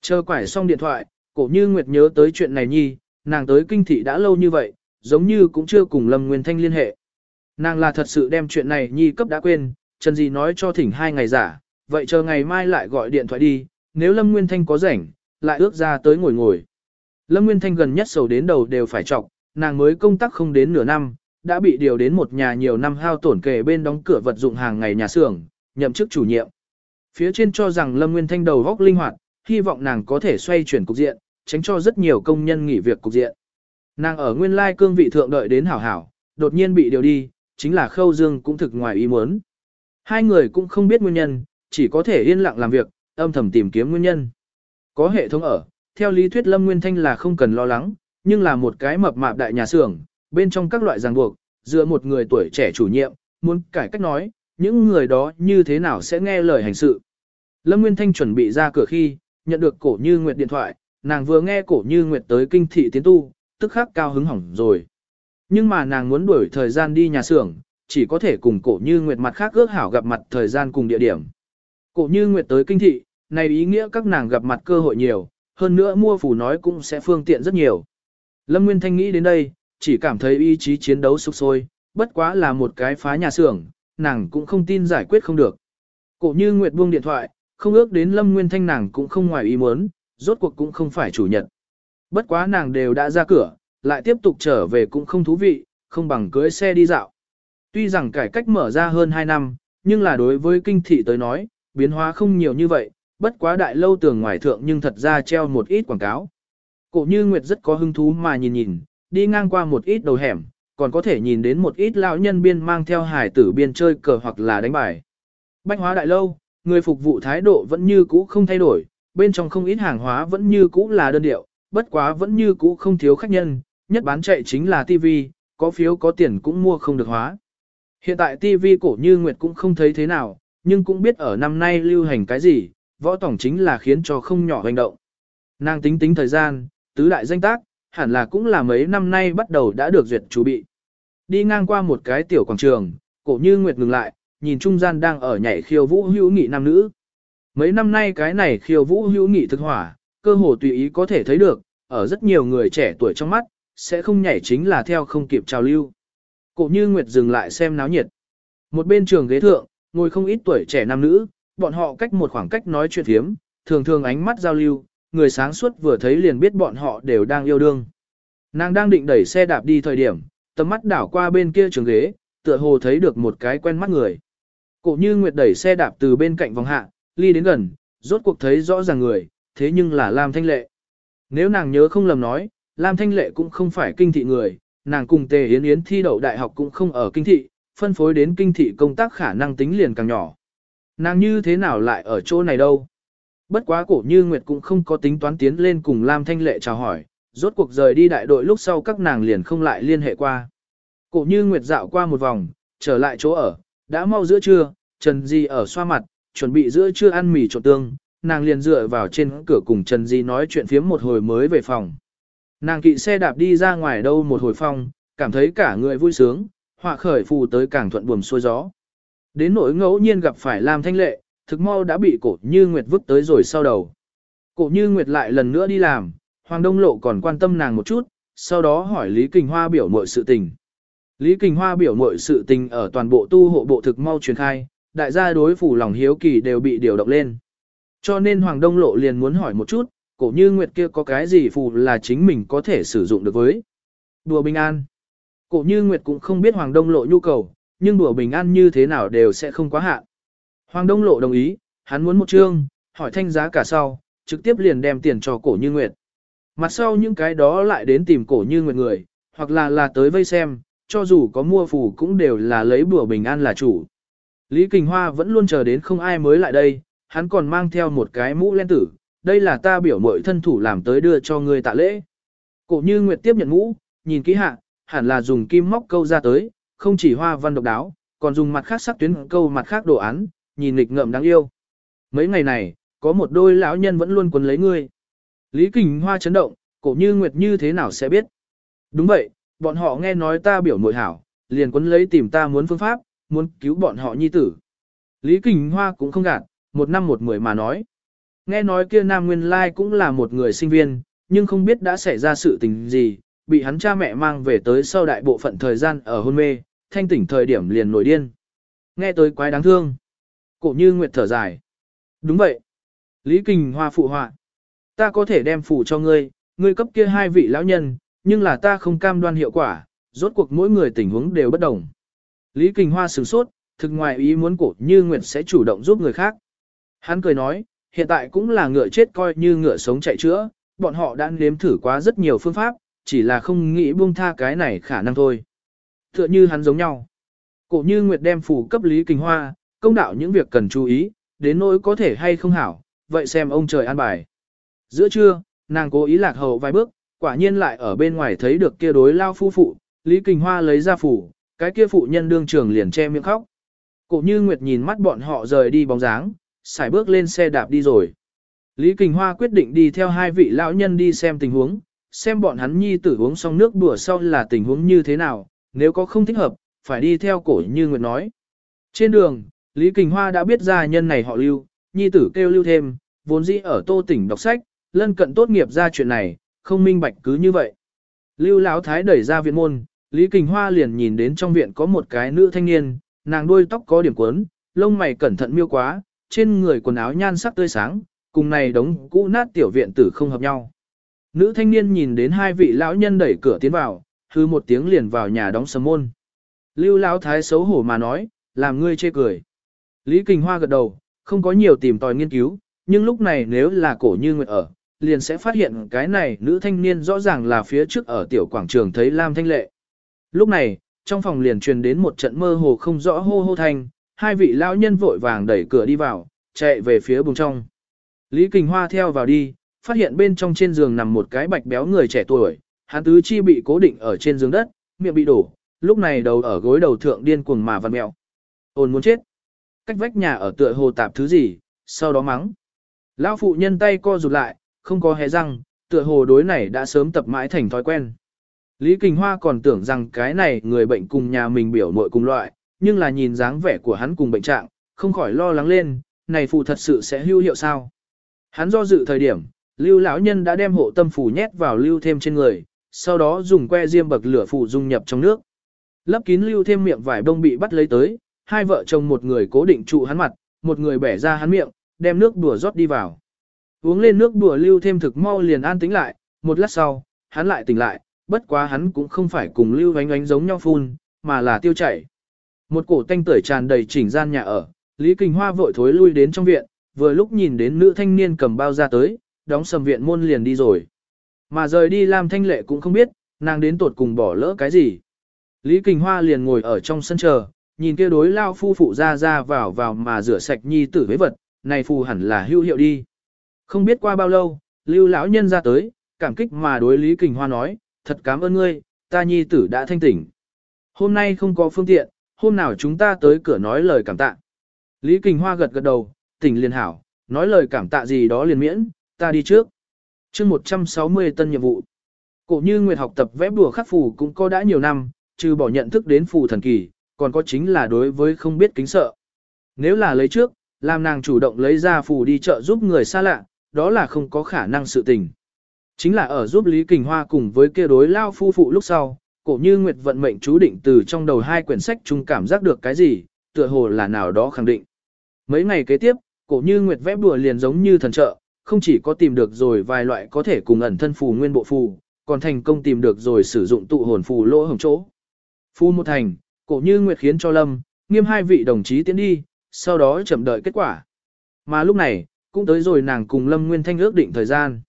Chờ quải xong điện thoại, cổ như Nguyệt nhớ tới chuyện này nhi, nàng tới kinh thị đã lâu như vậy, giống như cũng chưa cùng Lâm Nguyên Thanh liên hệ. Nàng là thật sự đem chuyện này nhi cấp đã quên, Trần gì nói cho thỉnh hai ngày giả, vậy chờ ngày mai lại gọi điện thoại đi, nếu Lâm Nguyên Thanh có rảnh, lại ước ra tới ngồi ngồi. Lâm Nguyên Thanh gần nhất sầu đến đầu đều phải trọc, nàng mới công tác không đến nửa năm, đã bị điều đến một nhà nhiều năm hao tổn kề bên đóng cửa vật dụng hàng ngày nhà xưởng, nhậm chức chủ nhiệm. Phía trên cho rằng Lâm Nguyên Thanh đầu góc linh hoạt, hy vọng nàng có thể xoay chuyển cục diện, tránh cho rất nhiều công nhân nghỉ việc cục diện. Nàng ở nguyên lai cương vị thượng đợi đến hảo hảo, đột nhiên bị điều đi, chính là Khâu Dương cũng thực ngoài ý muốn. Hai người cũng không biết nguyên nhân, chỉ có thể yên lặng làm việc, âm thầm tìm kiếm nguyên nhân. Có hệ thống ở, theo lý thuyết Lâm Nguyên Thanh là không cần lo lắng, nhưng là một cái mập mạp đại nhà xưởng, bên trong các loại ràng buộc, dựa một người tuổi trẻ chủ nhiệm, muốn cải cách nói, những người đó như thế nào sẽ nghe lời hành sự. Lâm Nguyên Thanh chuẩn bị ra cửa khi, nhận được cổ như Nguyệt điện thoại, nàng vừa nghe cổ như Nguyệt tới kinh thị tiến tu, tức khắc cao hứng hỏng rồi. Nhưng mà nàng muốn đuổi thời gian đi nhà xưởng, chỉ có thể cùng cổ như Nguyệt mặt khác ước hảo gặp mặt thời gian cùng địa điểm. Cổ như Nguyệt tới kinh thị, này ý nghĩa các nàng gặp mặt cơ hội nhiều, hơn nữa mua phủ nói cũng sẽ phương tiện rất nhiều. Lâm Nguyên Thanh nghĩ đến đây, chỉ cảm thấy ý chí chiến đấu sục sôi, bất quá là một cái phá nhà xưởng, nàng cũng không tin giải quyết không được. Cổ như Nguyệt buông điện thoại, không ước đến Lâm Nguyên Thanh nàng cũng không ngoài ý muốn, rốt cuộc cũng không phải chủ nhật. Bất quá nàng đều đã ra cửa, lại tiếp tục trở về cũng không thú vị, không bằng cưới xe đi dạo. Tuy rằng cải cách mở ra hơn 2 năm, nhưng là đối với kinh thị tới nói, biến hóa không nhiều như vậy, bất quá đại lâu tường ngoài thượng nhưng thật ra treo một ít quảng cáo. Cổ như Nguyệt rất có hứng thú mà nhìn nhìn, đi ngang qua một ít đầu hẻm, còn có thể nhìn đến một ít lão nhân biên mang theo hải tử biên chơi cờ hoặc là đánh bài. Bách hóa đại lâu, người phục vụ thái độ vẫn như cũ không thay đổi, bên trong không ít hàng hóa vẫn như cũ là đơn điệu, bất quá vẫn như cũ không thiếu khách nhân, nhất bán chạy chính là TV, có phiếu có tiền cũng mua không được hóa. Hiện tại TV cổ như Nguyệt cũng không thấy thế nào, nhưng cũng biết ở năm nay lưu hành cái gì, võ tổng chính là khiến cho không nhỏ hành động. Nàng tính tính thời gian, tứ đại danh tác, hẳn là cũng là mấy năm nay bắt đầu đã được duyệt chú bị. Đi ngang qua một cái tiểu quảng trường, cổ như Nguyệt ngừng lại, nhìn trung gian đang ở nhảy khiêu vũ hữu nghị nam nữ. Mấy năm nay cái này khiêu vũ hữu nghị thực hỏa, cơ hồ tùy ý có thể thấy được, ở rất nhiều người trẻ tuổi trong mắt, sẽ không nhảy chính là theo không kịp trào lưu. Cổ như Nguyệt dừng lại xem náo nhiệt. Một bên trường ghế thượng, ngồi không ít tuổi trẻ nam nữ, bọn họ cách một khoảng cách nói chuyện thiếm, thường thường ánh mắt giao lưu, người sáng suốt vừa thấy liền biết bọn họ đều đang yêu đương. Nàng đang định đẩy xe đạp đi thời điểm, tầm mắt đảo qua bên kia trường ghế, tựa hồ thấy được một cái quen mắt người. Cổ như Nguyệt đẩy xe đạp từ bên cạnh vòng hạ, ly đến gần, rốt cuộc thấy rõ ràng người, thế nhưng là Lam Thanh Lệ. Nếu nàng nhớ không lầm nói, Lam Thanh Lệ cũng không phải kinh thị người, nàng cùng Tề Yến Yến thi đậu đại học cũng không ở kinh thị, phân phối đến kinh thị công tác khả năng tính liền càng nhỏ. Nàng như thế nào lại ở chỗ này đâu? Bất quá cổ như Nguyệt cũng không có tính toán tiến lên cùng Lam Thanh Lệ chào hỏi, rốt cuộc rời đi đại đội lúc sau các nàng liền không lại liên hệ qua. Cổ như Nguyệt dạo qua một vòng, trở lại chỗ ở, đã mau giữa trưa, Trần Di ở xoa mặt, chuẩn bị giữa trưa ăn mì trộn tương, nàng liền dựa vào trên cửa cùng Trần Di nói chuyện phiếm một hồi mới về phòng. Nàng kỵ xe đạp đi ra ngoài đâu một hồi phong, cảm thấy cả người vui sướng, họa khởi phù tới càng thuận buồm xuôi gió. Đến nỗi ngẫu nhiên gặp phải Lam Thanh Lệ, thực mau đã bị cổ như Nguyệt vứt tới rồi sau đầu. Cổ như Nguyệt lại lần nữa đi làm, Hoàng Đông Lộ còn quan tâm nàng một chút, sau đó hỏi Lý Kình Hoa biểu mọi sự tình. Lý Kình Hoa biểu mọi sự tình ở toàn bộ tu hộ bộ thực mau truyền khai, đại gia đối phủ lòng hiếu kỳ đều bị điều động lên. Cho nên Hoàng Đông Lộ liền muốn hỏi một chút, cổ như Nguyệt kia có cái gì phù là chính mình có thể sử dụng được với. Đùa bình an. Cổ như Nguyệt cũng không biết Hoàng Đông Lộ nhu cầu, nhưng đùa bình an như thế nào đều sẽ không quá hạn. Hoàng Đông Lộ đồng ý, hắn muốn một chương, hỏi thanh giá cả sau, trực tiếp liền đem tiền cho cổ như Nguyệt. Mặt sau những cái đó lại đến tìm cổ như Nguyệt người, hoặc là là tới vây xem, cho dù có mua phù cũng đều là lấy bùa bình an là chủ. Lý Kình Hoa vẫn luôn chờ đến không ai mới lại đây, hắn còn mang theo một cái mũ len tử, đây là ta biểu mội thân thủ làm tới đưa cho người tạ lễ. Cổ như Nguyệt tiếp nhận mũ, nhìn kỹ hạ, hẳn là dùng kim móc câu ra tới, không chỉ hoa văn độc đáo, còn dùng mặt khác sắc tuyến câu mặt khác đồ án, nhìn nghịch ngợm đáng yêu. Mấy ngày này, có một đôi lão nhân vẫn luôn quấn lấy ngươi. Lý Kình Hoa chấn động, cổ như Nguyệt như thế nào sẽ biết. Đúng vậy, bọn họ nghe nói ta biểu mội hảo, liền quấn lấy tìm ta muốn phương pháp, muốn cứu bọn họ nhi tử. Lý Kình Hoa cũng không gạt, một năm một mười mà nói. Nghe nói kia Nam Nguyên Lai cũng là một người sinh viên, nhưng không biết đã xảy ra sự tình gì, bị hắn cha mẹ mang về tới sau đại bộ phận thời gian ở hôn mê, thanh tỉnh thời điểm liền nổi điên. Nghe tới quái đáng thương. Cổ như Nguyệt thở dài. Đúng vậy. Lý Kình Hoa phụ họa. Ta có thể đem phủ cho ngươi, ngươi cấp kia hai vị lão nhân, nhưng là ta không cam đoan hiệu quả, rốt cuộc mỗi người tình huống đều bất đồng. Lý Kình Hoa sửng sốt, thực ngoài ý muốn cổ như Nguyệt sẽ chủ động giúp người khác. Hắn cười nói, hiện tại cũng là ngựa chết coi như ngựa sống chạy chữa, bọn họ đã nếm thử quá rất nhiều phương pháp, chỉ là không nghĩ buông tha cái này khả năng thôi. Tựa như hắn giống nhau. Cổ như Nguyệt đem phủ cấp Lý Kình Hoa, công đạo những việc cần chú ý, đến nỗi có thể hay không hảo, vậy xem ông trời an bài. Giữa trưa, nàng cố ý lạc hậu vài bước, quả nhiên lại ở bên ngoài thấy được kia đối lao phu phụ, Lý Kình Hoa lấy ra phủ, cái kia phụ nhân đương trường liền che miệng khóc. Cổ như Nguyệt nhìn mắt bọn họ rời đi bóng dáng, xài bước lên xe đạp đi rồi. Lý Kình Hoa quyết định đi theo hai vị lão nhân đi xem tình huống, xem bọn hắn nhi tử uống xong nước đùa sau là tình huống như thế nào, nếu có không thích hợp, phải đi theo cổ như Nguyệt nói. Trên đường, Lý Kình Hoa đã biết ra nhân này họ lưu, nhi tử kêu lưu thêm, vốn dĩ ở tô tỉnh đọc sách, lân cận tốt nghiệp ra chuyện này, không minh bạch cứ như vậy. Lưu Lão Thái đẩy ra viện môn, Lý Kình Hoa liền nhìn đến trong viện có một cái nữ thanh niên, nàng đuôi tóc có điểm cuốn lông mày cẩn thận miêu quá, trên người quần áo nhan sắc tươi sáng, cùng này đống cũ nát tiểu viện tử không hợp nhau. Nữ thanh niên nhìn đến hai vị lão nhân đẩy cửa tiến vào, hư một tiếng liền vào nhà đóng sầm môn. Lưu Lão Thái xấu hổ mà nói, làm ngươi chê cười. Lý Kình Hoa gật đầu, không có nhiều tìm tòi nghiên cứu, nhưng lúc này nếu là cổ như nguyện ở, liền sẽ phát hiện cái này nữ thanh niên rõ ràng là phía trước ở tiểu quảng trường thấy Lam Thanh Lệ. Lúc này, trong phòng liền truyền đến một trận mơ hồ không rõ hô hô thanh, hai vị lão nhân vội vàng đẩy cửa đi vào, chạy về phía bùng trong. Lý Kình Hoa theo vào đi, phát hiện bên trong trên giường nằm một cái bạch béo người trẻ tuổi, hắn tứ chi bị cố định ở trên giường đất, miệng bị đổ, lúc này đầu ở gối đầu thượng điên cuồng mà vặn mèo. Ôn muốn chết. Cách vách nhà ở tựa hồ tạp thứ gì, sau đó mắng. Lão phụ nhân tay co rụt lại, không có hé răng, tựa hồ đối này đã sớm tập mãi thành thói quen. Lý Kình Hoa còn tưởng rằng cái này người bệnh cùng nhà mình biểu nội cùng loại, nhưng là nhìn dáng vẻ của hắn cùng bệnh trạng, không khỏi lo lắng lên, này phụ thật sự sẽ hữu hiệu sao? Hắn do dự thời điểm, Lưu lão nhân đã đem hộ tâm phủ nhét vào lưu thêm trên người, sau đó dùng que diêm bậc lửa phủ dung nhập trong nước. Lấp kín lưu thêm miệng vải bông bị bắt lấy tới, hai vợ chồng một người cố định trụ hắn mặt, một người bẻ ra hắn miệng, đem nước đùa rót đi vào. Uống lên nước đùa lưu thêm thực mau liền an tĩnh lại, một lát sau, hắn lại tỉnh lại, bất quá hắn cũng không phải cùng lưu vánh ánh giống nhau phun, mà là tiêu chảy. Một cổ tanh tưởi tràn đầy chỉnh gian nhà ở, Lý Kình Hoa vội thối lui đến trong viện, vừa lúc nhìn đến nữ thanh niên cầm bao ra tới, đóng sầm viện môn liền đi rồi. Mà rời đi Lam Thanh Lệ cũng không biết, nàng đến tột cùng bỏ lỡ cái gì. Lý Kình Hoa liền ngồi ở trong sân chờ, nhìn kia đối lao phu phụ ra ra vào vào mà rửa sạch nhi tử với vật, này phù hẳn là hữu hiệu đi. Không biết qua bao lâu, lưu lão nhân ra tới, cảm kích mà đối Lý Kình Hoa nói, thật cảm ơn ngươi, ta nhi tử đã thanh tỉnh. Hôm nay không có phương tiện, hôm nào chúng ta tới cửa nói lời cảm tạ. Lý Kình Hoa gật gật đầu, tỉnh liền hảo, nói lời cảm tạ gì đó liền miễn, ta đi trước. chương 160 tân nhiệm vụ. Cổ như Nguyệt học tập vẽ bùa khắc phù cũng có đã nhiều năm, trừ bỏ nhận thức đến phù thần kỳ, còn có chính là đối với không biết kính sợ. Nếu là lấy trước, làm nàng chủ động lấy ra phù đi chợ giúp người xa lạ, đó là không có khả năng sự tình. Chính là ở giúp Lý Kình Hoa cùng với kia đối lao phu phụ lúc sau, cổ như Nguyệt vận mệnh chú định từ trong đầu hai quyển sách chung cảm giác được cái gì, tựa hồ là nào đó khẳng định. Mấy ngày kế tiếp, cổ như Nguyệt vẽ bùa liền giống như thần trợ, không chỉ có tìm được rồi vài loại có thể cùng ẩn thân phù nguyên bộ phù, còn thành công tìm được rồi sử dụng tụ hồn phù lỗ hồng chỗ. Phù một thành, cổ như Nguyệt khiến cho Lâm, nghiêm hai vị đồng chí tiến đi, sau đó chậm đợi kết quả. Mà lúc này, cũng tới rồi nàng cùng Lâm Nguyên Thanh ước định thời gian.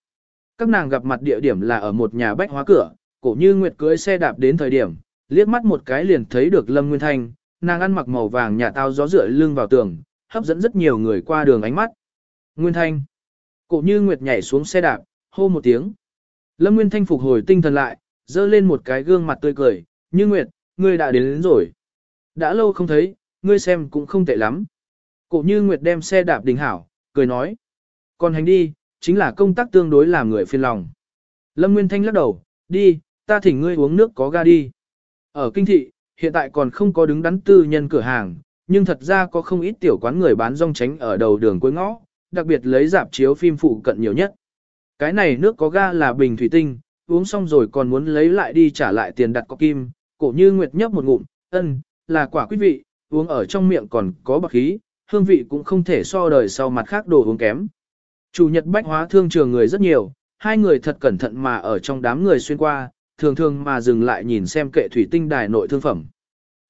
Các nàng gặp mặt địa điểm là ở một nhà bách hóa cửa, cổ như Nguyệt cưỡi xe đạp đến thời điểm, liếc mắt một cái liền thấy được Lâm Nguyên Thanh, nàng ăn mặc màu vàng nhà tao gió rửa lưng vào tường, hấp dẫn rất nhiều người qua đường ánh mắt. Nguyên Thanh. Cổ như Nguyệt nhảy xuống xe đạp, hô một tiếng. Lâm Nguyên Thanh phục hồi tinh thần lại, dơ lên một cái gương mặt tươi cười, như Nguyệt, ngươi đã đến, đến rồi. Đã lâu không thấy, ngươi xem cũng không tệ lắm. Cổ như Nguyệt đem xe đạp đình hảo, cười nói. Còn hành đi, chính là công tác tương đối làm người phiền lòng. Lâm Nguyên Thanh lắc đầu, đi, ta thỉnh ngươi uống nước có ga đi. Ở kinh thị, hiện tại còn không có đứng đắn tư nhân cửa hàng, nhưng thật ra có không ít tiểu quán người bán rong tránh ở đầu đường cuối ngõ, đặc biệt lấy dạp chiếu phim phụ cận nhiều nhất. Cái này nước có ga là bình thủy tinh, uống xong rồi còn muốn lấy lại đi trả lại tiền đặt có kim, cổ như nguyệt nhấp một ngụm, ân, là quả quý vị, uống ở trong miệng còn có bạc khí, hương vị cũng không thể so đời sau mặt khác đồ uống kém. Chủ nhật bách hóa thương trường người rất nhiều, hai người thật cẩn thận mà ở trong đám người xuyên qua, thường thường mà dừng lại nhìn xem kệ thủy tinh đài nội thương phẩm.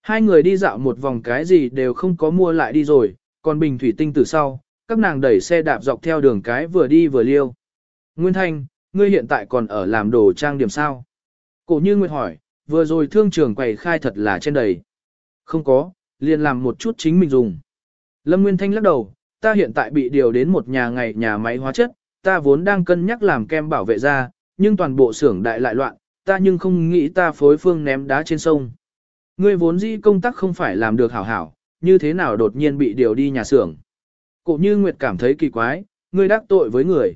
Hai người đi dạo một vòng cái gì đều không có mua lại đi rồi, còn bình thủy tinh từ sau, các nàng đẩy xe đạp dọc theo đường cái vừa đi vừa liêu. Nguyên Thanh, ngươi hiện tại còn ở làm đồ trang điểm sao? Cổ như Nguyệt hỏi, vừa rồi thương trường quầy khai thật là trên đầy. Không có, liền làm một chút chính mình dùng. Lâm Nguyên Thanh lắc đầu, ta hiện tại bị điều đến một nhà ngày nhà máy hóa chất, ta vốn đang cân nhắc làm kem bảo vệ da, nhưng toàn bộ xưởng đại lại loạn, ta nhưng không nghĩ ta phối phương ném đá trên sông. Ngươi vốn dĩ công tác không phải làm được hảo hảo, như thế nào đột nhiên bị điều đi nhà xưởng. Cổ như Nguyệt cảm thấy kỳ quái, ngươi đắc tội với người.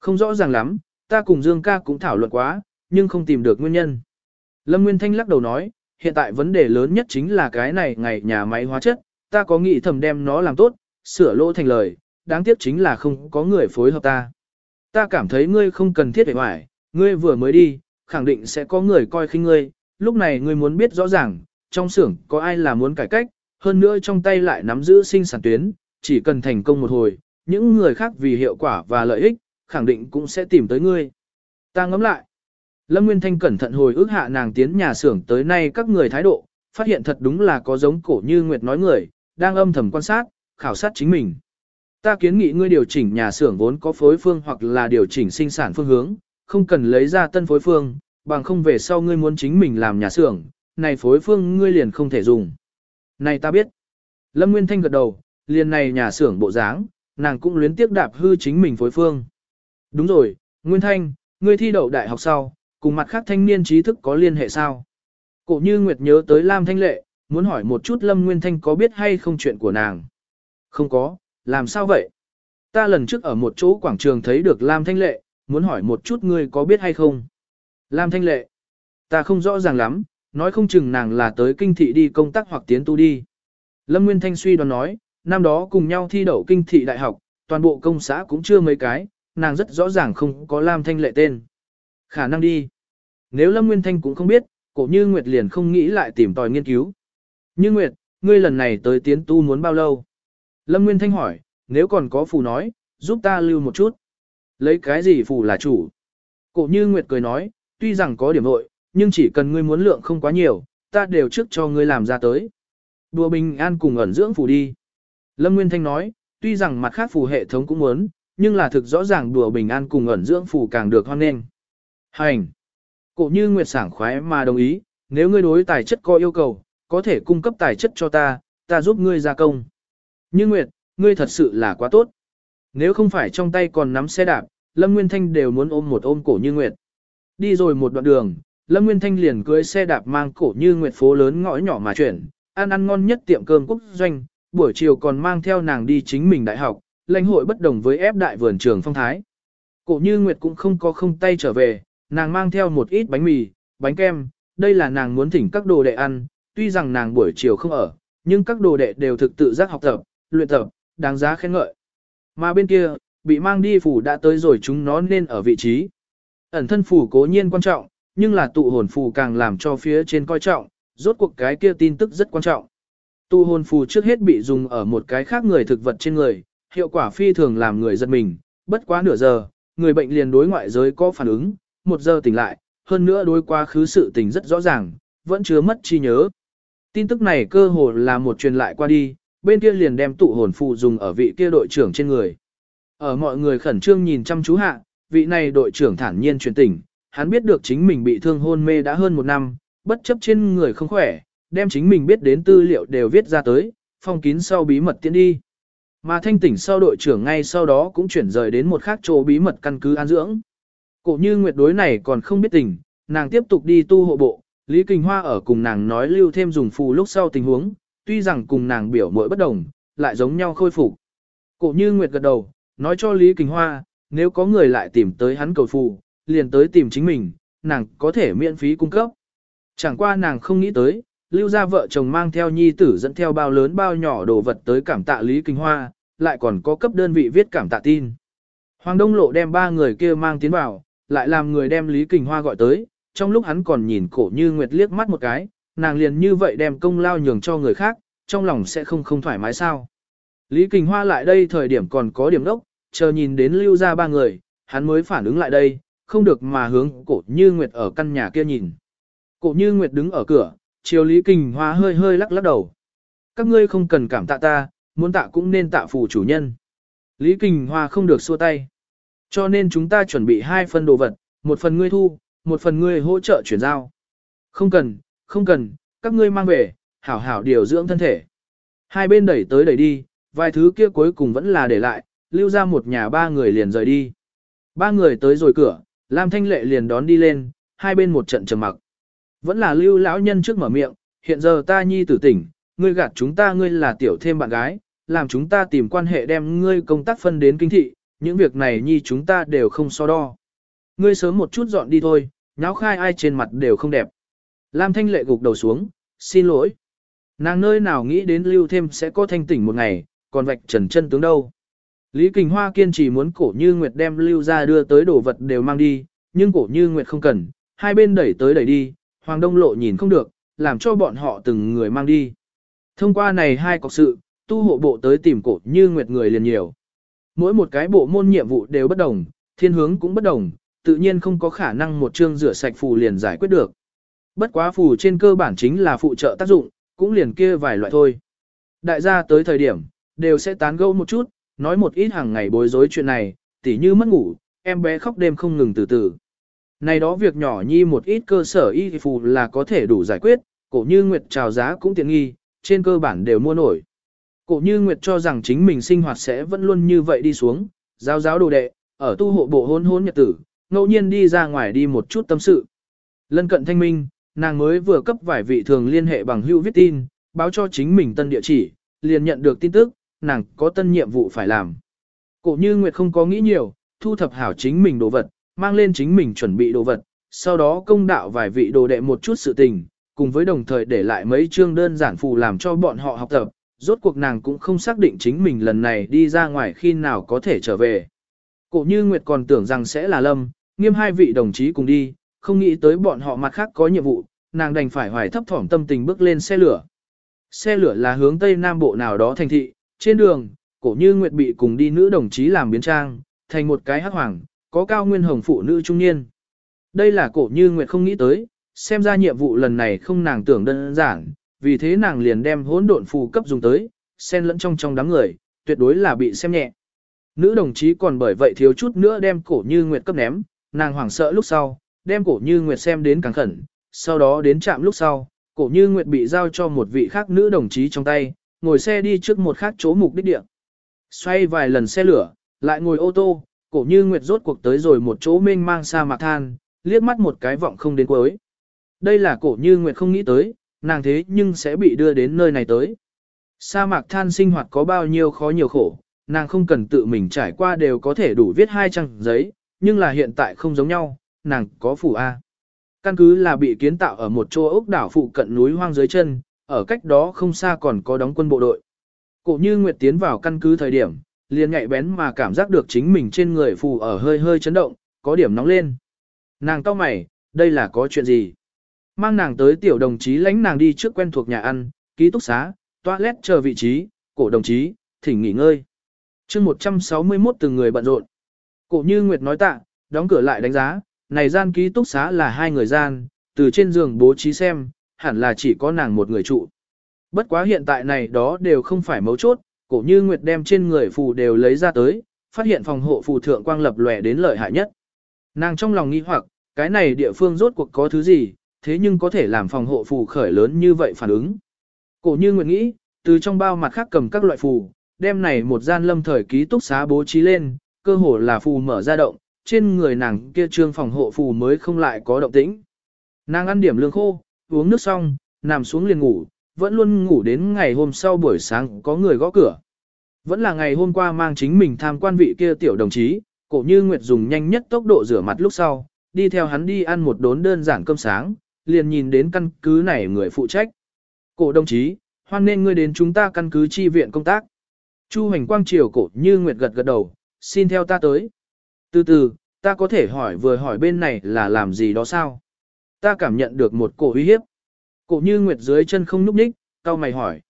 Không rõ ràng lắm, ta cùng Dương ca cũng thảo luận quá, nhưng không tìm được nguyên nhân. Lâm Nguyên Thanh lắc đầu nói, hiện tại vấn đề lớn nhất chính là cái này ngày nhà máy hóa chất, ta có nghĩ thầm đem nó làm tốt, sửa lỗ thành lời, đáng tiếc chính là không có người phối hợp ta. Ta cảm thấy ngươi không cần thiết phải hoài, ngươi vừa mới đi, khẳng định sẽ có người coi khinh ngươi, lúc này ngươi muốn biết rõ ràng, trong xưởng có ai là muốn cải cách, hơn nữa trong tay lại nắm giữ sinh sản tuyến, chỉ cần thành công một hồi, những người khác vì hiệu quả và lợi ích, khẳng định cũng sẽ tìm tới ngươi. Ta ngẫm lại. Lâm Nguyên Thanh cẩn thận hồi ước hạ nàng tiến nhà xưởng tới nay các người thái độ, phát hiện thật đúng là có giống cổ như Nguyệt nói người, đang âm thầm quan sát, khảo sát chính mình. Ta kiến nghị ngươi điều chỉnh nhà xưởng vốn có phối phương hoặc là điều chỉnh sinh sản phương hướng, không cần lấy ra tân phối phương, bằng không về sau ngươi muốn chính mình làm nhà xưởng, này phối phương ngươi liền không thể dùng. Này ta biết. Lâm Nguyên Thanh gật đầu, liền này nhà xưởng bộ dáng, nàng cũng luyến tiếc đạp hư chính mình phối phương. Đúng rồi, Nguyên Thanh, ngươi thi đậu đại học sau, cùng mặt khác thanh niên trí thức có liên hệ sao? Cổ như Nguyệt nhớ tới Lam Thanh Lệ, muốn hỏi một chút Lâm Nguyên Thanh có biết hay không chuyện của nàng. Không có, làm sao vậy? Ta lần trước ở một chỗ quảng trường thấy được Lam Thanh Lệ, muốn hỏi một chút ngươi có biết hay không? Lam Thanh Lệ, ta không rõ ràng lắm, nói không chừng nàng là tới kinh thị đi công tác hoặc tiến tu đi. Lâm Nguyên Thanh suy đoán nói, năm đó cùng nhau thi đậu kinh thị đại học, toàn bộ công xã cũng chưa mấy cái, nàng rất rõ ràng không có Lam Thanh Lệ tên. Khả năng đi. Nếu Lâm Nguyên Thanh cũng không biết, cổ như Nguyệt liền không nghĩ lại tìm tòi nghiên cứu. Như Nguyệt, ngươi lần này tới tiến tu muốn bao lâu? Lâm Nguyên Thanh hỏi, nếu còn có phù nói, giúp ta lưu một chút. Lấy cái gì phù là chủ? Cổ như Nguyệt cười nói, tuy rằng có điểm nội, nhưng chỉ cần ngươi muốn lượng không quá nhiều, ta đều trước cho ngươi làm ra tới. Đùa bình an cùng ẩn dưỡng phù đi. Lâm Nguyên Thanh nói, tuy rằng mặt khác phù hệ thống cũng muốn, nhưng là thực rõ ràng đùa bình an cùng ẩn dưỡng phù càng được hoan nghênh. Hành! Cổ như Nguyệt sảng khoái mà đồng ý, nếu ngươi đối tài chất có yêu cầu, có thể cung cấp tài chất cho ta, ta giúp ngươi gia công. Như Nguyệt, ngươi thật sự là quá tốt. Nếu không phải trong tay còn nắm xe đạp, Lâm Nguyên Thanh đều muốn ôm một ôm cổ như Nguyệt. Đi rồi một đoạn đường, Lâm Nguyên Thanh liền cưới xe đạp mang cổ như Nguyệt phố lớn ngõ nhỏ mà chuyển, ăn ăn ngon nhất tiệm cơm quốc doanh, buổi chiều còn mang theo nàng đi chính mình đại học, lãnh hội bất đồng với ép đại vườn trường phong thái. Cổ như Nguyệt cũng không có không tay trở về, nàng mang theo một ít bánh mì, bánh kem, đây là nàng muốn thỉnh các đồ đệ ăn, tuy rằng nàng buổi chiều không ở, nhưng các đồ đệ đều thực tự giác học tập, luyện tập, đáng giá khen ngợi. Mà bên kia, bị mang đi phủ đã tới rồi chúng nó nên ở vị trí. Ẩn thân phủ cố nhiên quan trọng, nhưng là tụ hồn phủ càng làm cho phía trên coi trọng, rốt cuộc cái kia tin tức rất quan trọng. Tụ hồn phù trước hết bị dùng ở một cái khác người thực vật trên người, hiệu quả phi thường làm người giật mình, bất quá nửa giờ, người bệnh liền đối ngoại giới có phản ứng, một giờ tỉnh lại, hơn nữa đối quá khứ sự tình rất rõ ràng, vẫn chứa mất chi nhớ. Tin tức này cơ hồ là một truyền lại qua đi, bên kia liền đem tụ hồn phù dùng ở vị kia đội trưởng trên người. Ở mọi người khẩn trương nhìn chăm chú hạ, vị này đội trưởng thản nhiên truyền tỉnh, hắn biết được chính mình bị thương hôn mê đã hơn một năm, bất chấp trên người không khỏe, đem chính mình biết đến tư liệu đều viết ra tới, phong kín sau bí mật tiến đi. Mà thanh tỉnh sau đội trưởng ngay sau đó cũng chuyển rời đến một khác chỗ bí mật căn cứ an dưỡng. Cổ như nguyệt đối này còn không biết tình, nàng tiếp tục đi tu hộ bộ, Lý Kinh Hoa ở cùng nàng nói lưu thêm dùng phù lúc sau tình huống, tuy rằng cùng nàng biểu mỗi bất đồng, lại giống nhau khôi phục. Cổ như nguyệt gật đầu, nói cho Lý Kinh Hoa, nếu có người lại tìm tới hắn cầu phù, liền tới tìm chính mình, nàng có thể miễn phí cung cấp. Chẳng qua nàng không nghĩ tới, lưu ra vợ chồng mang theo nhi tử dẫn theo bao lớn bao nhỏ đồ vật tới cảm tạ Lý Kinh Hoa, lại còn có cấp đơn vị viết cảm tạ tin. Hoàng Đông Lộ đem ba người kia mang tiến vào, lại làm người đem Lý Kinh Hoa gọi tới, trong lúc hắn còn nhìn cổ như Nguyệt liếc mắt một cái, nàng liền như vậy đem công lao nhường cho người khác, trong lòng sẽ không không thoải mái sao. Lý Kinh Hoa lại đây thời điểm còn có điểm đốc, chờ nhìn đến lưu ra ba người, hắn mới phản ứng lại đây, không được mà hướng cổ như Nguyệt ở căn nhà kia nhìn. Cổ như Nguyệt đứng ở cửa, chiều Lý kình Hoa hơi hơi lắc lắc đầu. Các ngươi không cần cảm tạ ta, muốn tạ cũng nên tạ phù chủ nhân. Lý kình Hoa không được xua tay. Cho nên chúng ta chuẩn bị hai phần đồ vật, một phần ngươi thu, một phần ngươi hỗ trợ chuyển giao. Không cần, không cần, các ngươi mang về, hảo hảo điều dưỡng thân thể. Hai bên đẩy tới đẩy đi, vài thứ kia cuối cùng vẫn là để lại, lưu ra một nhà ba người liền rời đi. Ba người tới rồi cửa, Lam Thanh Lệ liền đón đi lên, hai bên một trận trầm mặc. Vẫn là lưu lão nhân trước mở miệng, hiện giờ ta nhi tử tỉnh, ngươi gạt chúng ta ngươi là tiểu thêm bạn gái, làm chúng ta tìm quan hệ đem ngươi công tác phân đến kinh thị, những việc này nhi chúng ta đều không so đo. Ngươi sớm một chút dọn đi thôi, nháo khai ai trên mặt đều không đẹp. Lam Thanh Lệ gục đầu xuống, xin lỗi. Nàng nơi nào nghĩ đến lưu thêm sẽ có thanh tỉnh một ngày, còn vạch trần chân tướng đâu. Lý Kình Hoa kiên trì muốn cổ như Nguyệt đem lưu ra đưa tới đồ vật đều mang đi, nhưng cổ như Nguyệt không cần, hai bên đẩy tới đẩy đi, Hoàng Đông Lộ nhìn không được, làm cho bọn họ từng người mang đi. Thông qua này hai cọc sự, tu hộ bộ tới tìm cổ như Nguyệt người liền nhiều. Mỗi một cái bộ môn nhiệm vụ đều bất đồng, thiên hướng cũng bất đồng, tự nhiên không có khả năng một chương rửa sạch phù liền giải quyết được. Bất quá phù trên cơ bản chính là phụ trợ tác dụng, cũng liền kia vài loại thôi. Đại gia tới thời điểm, đều sẽ tán gẫu một chút, nói một ít hàng ngày bối rối chuyện này, tỉ như mất ngủ, em bé khóc đêm không ngừng từ từ. Này đó việc nhỏ nhi một ít cơ sở y phù là có thể đủ giải quyết, cổ như Nguyệt trào giá cũng tiện nghi, trên cơ bản đều mua nổi. Cổ như Nguyệt cho rằng chính mình sinh hoạt sẽ vẫn luôn như vậy đi xuống, giáo giáo đồ đệ, ở tu hộ bộ hôn hôn nhật tử, ngẫu nhiên đi ra ngoài đi một chút tâm sự. Lân cận thanh minh, nàng mới vừa cấp vài vị thường liên hệ bằng hữu viết tin, báo cho chính mình tân địa chỉ, liền nhận được tin tức, nàng có tân nhiệm vụ phải làm. Cổ như Nguyệt không có nghĩ nhiều, thu thập hảo chính mình đồ vật, mang lên chính mình chuẩn bị đồ vật, sau đó công đạo vài vị đồ đệ một chút sự tình, cùng với đồng thời để lại mấy chương đơn giản phù làm cho bọn họ học tập, rốt cuộc nàng cũng không xác định chính mình lần này đi ra ngoài khi nào có thể trở về. Cổ như Nguyệt còn tưởng rằng sẽ là Lâm, nghiêm hai vị đồng chí cùng đi, không nghĩ tới bọn họ mặt khác có nhiệm vụ, nàng đành phải hoài thấp thỏm tâm tình bước lên xe lửa. Xe lửa là hướng tây nam bộ nào đó thành thị, trên đường, cổ như Nguyệt bị cùng đi nữ đồng chí làm biến trang, thành một cái hắc hoàng, có cao nguyên hồng phụ nữ trung niên. Đây là cổ như Nguyệt không nghĩ tới, xem ra nhiệm vụ lần này không nàng tưởng đơn giản, vì thế nàng liền đem hỗn độn phù cấp dùng tới, xen lẫn trong trong đám người, tuyệt đối là bị xem nhẹ. Nữ đồng chí còn bởi vậy thiếu chút nữa đem cổ như Nguyệt cấp ném, nàng hoảng sợ lúc sau, đem cổ như Nguyệt xem đến càng khẩn, sau đó đến chạm lúc sau, cổ như Nguyệt bị giao cho một vị khác nữ đồng chí trong tay, ngồi xe đi trước một khác chỗ mục đích địa. Xoay vài lần xe lửa, lại ngồi ô tô, cổ như Nguyệt rốt cuộc tới rồi một chỗ mênh mang xa mạc than, liếc mắt một cái vọng không đến cuối. Đây là cổ như Nguyệt không nghĩ tới, nàng thế nhưng sẽ bị đưa đến nơi này tới. Sa mạc than sinh hoạt có bao nhiêu khó nhiều khổ, nàng không cần tự mình trải qua đều có thể đủ viết hai trang giấy, nhưng là hiện tại không giống nhau, nàng có phủ A. Căn cứ là bị kiến tạo ở một chỗ ốc đảo phụ cận núi hoang dưới chân, ở cách đó không xa còn có đóng quân bộ đội. Cổ như Nguyệt tiến vào căn cứ thời điểm, liền nhạy bén mà cảm giác được chính mình trên người phù ở hơi hơi chấn động, có điểm nóng lên. Nàng to mày, đây là có chuyện gì? Mang nàng tới tiểu đồng chí lãnh nàng đi trước quen thuộc nhà ăn, ký túc xá, toilet chờ vị trí, cổ đồng chí, thỉnh nghỉ ngơi. chương 161 từng người bận rộn. Cổ như Nguyệt nói tạ, đóng cửa lại đánh giá, này gian ký túc xá là hai người gian, từ trên giường bố trí xem, hẳn là chỉ có nàng một người trụ. Bất quá hiện tại này đó đều không phải mấu chốt, cổ như Nguyệt đem trên người phù đều lấy ra tới, phát hiện phòng hộ phù thượng quang lập lòe đến lợi hại nhất. Nàng trong lòng nghi hoặc, cái này địa phương rốt cuộc có thứ gì, thế nhưng có thể làm phòng hộ phù khởi lớn như vậy phản ứng. Cổ như Nguyệt nghĩ, từ trong bao mặt khác cầm các loại phù, đem này một gian lâm thời ký túc xá bố trí lên, cơ hồ là phù mở ra động, trên người nàng kia trương phòng hộ phù mới không lại có động tĩnh. Nàng ăn điểm lương khô, uống nước xong, nằm xuống liền ngủ, vẫn luôn ngủ đến ngày hôm sau buổi sáng có người gõ cửa. Vẫn là ngày hôm qua mang chính mình tham quan vị kia tiểu đồng chí, cổ như Nguyệt dùng nhanh nhất tốc độ rửa mặt lúc sau, đi theo hắn đi ăn một đốn đơn giản cơm sáng, liền nhìn đến căn cứ này người phụ trách. Cổ đồng chí, hoan nên ngươi đến chúng ta căn cứ chi viện công tác. Chu hành quang triều cổ như Nguyệt gật gật đầu, xin theo ta tới. Từ từ, ta có thể hỏi vừa hỏi bên này là làm gì đó sao? Ta cảm nhận được một cổ uy hiếp. Cổ như Nguyệt dưới chân không núp ních, cao mày hỏi.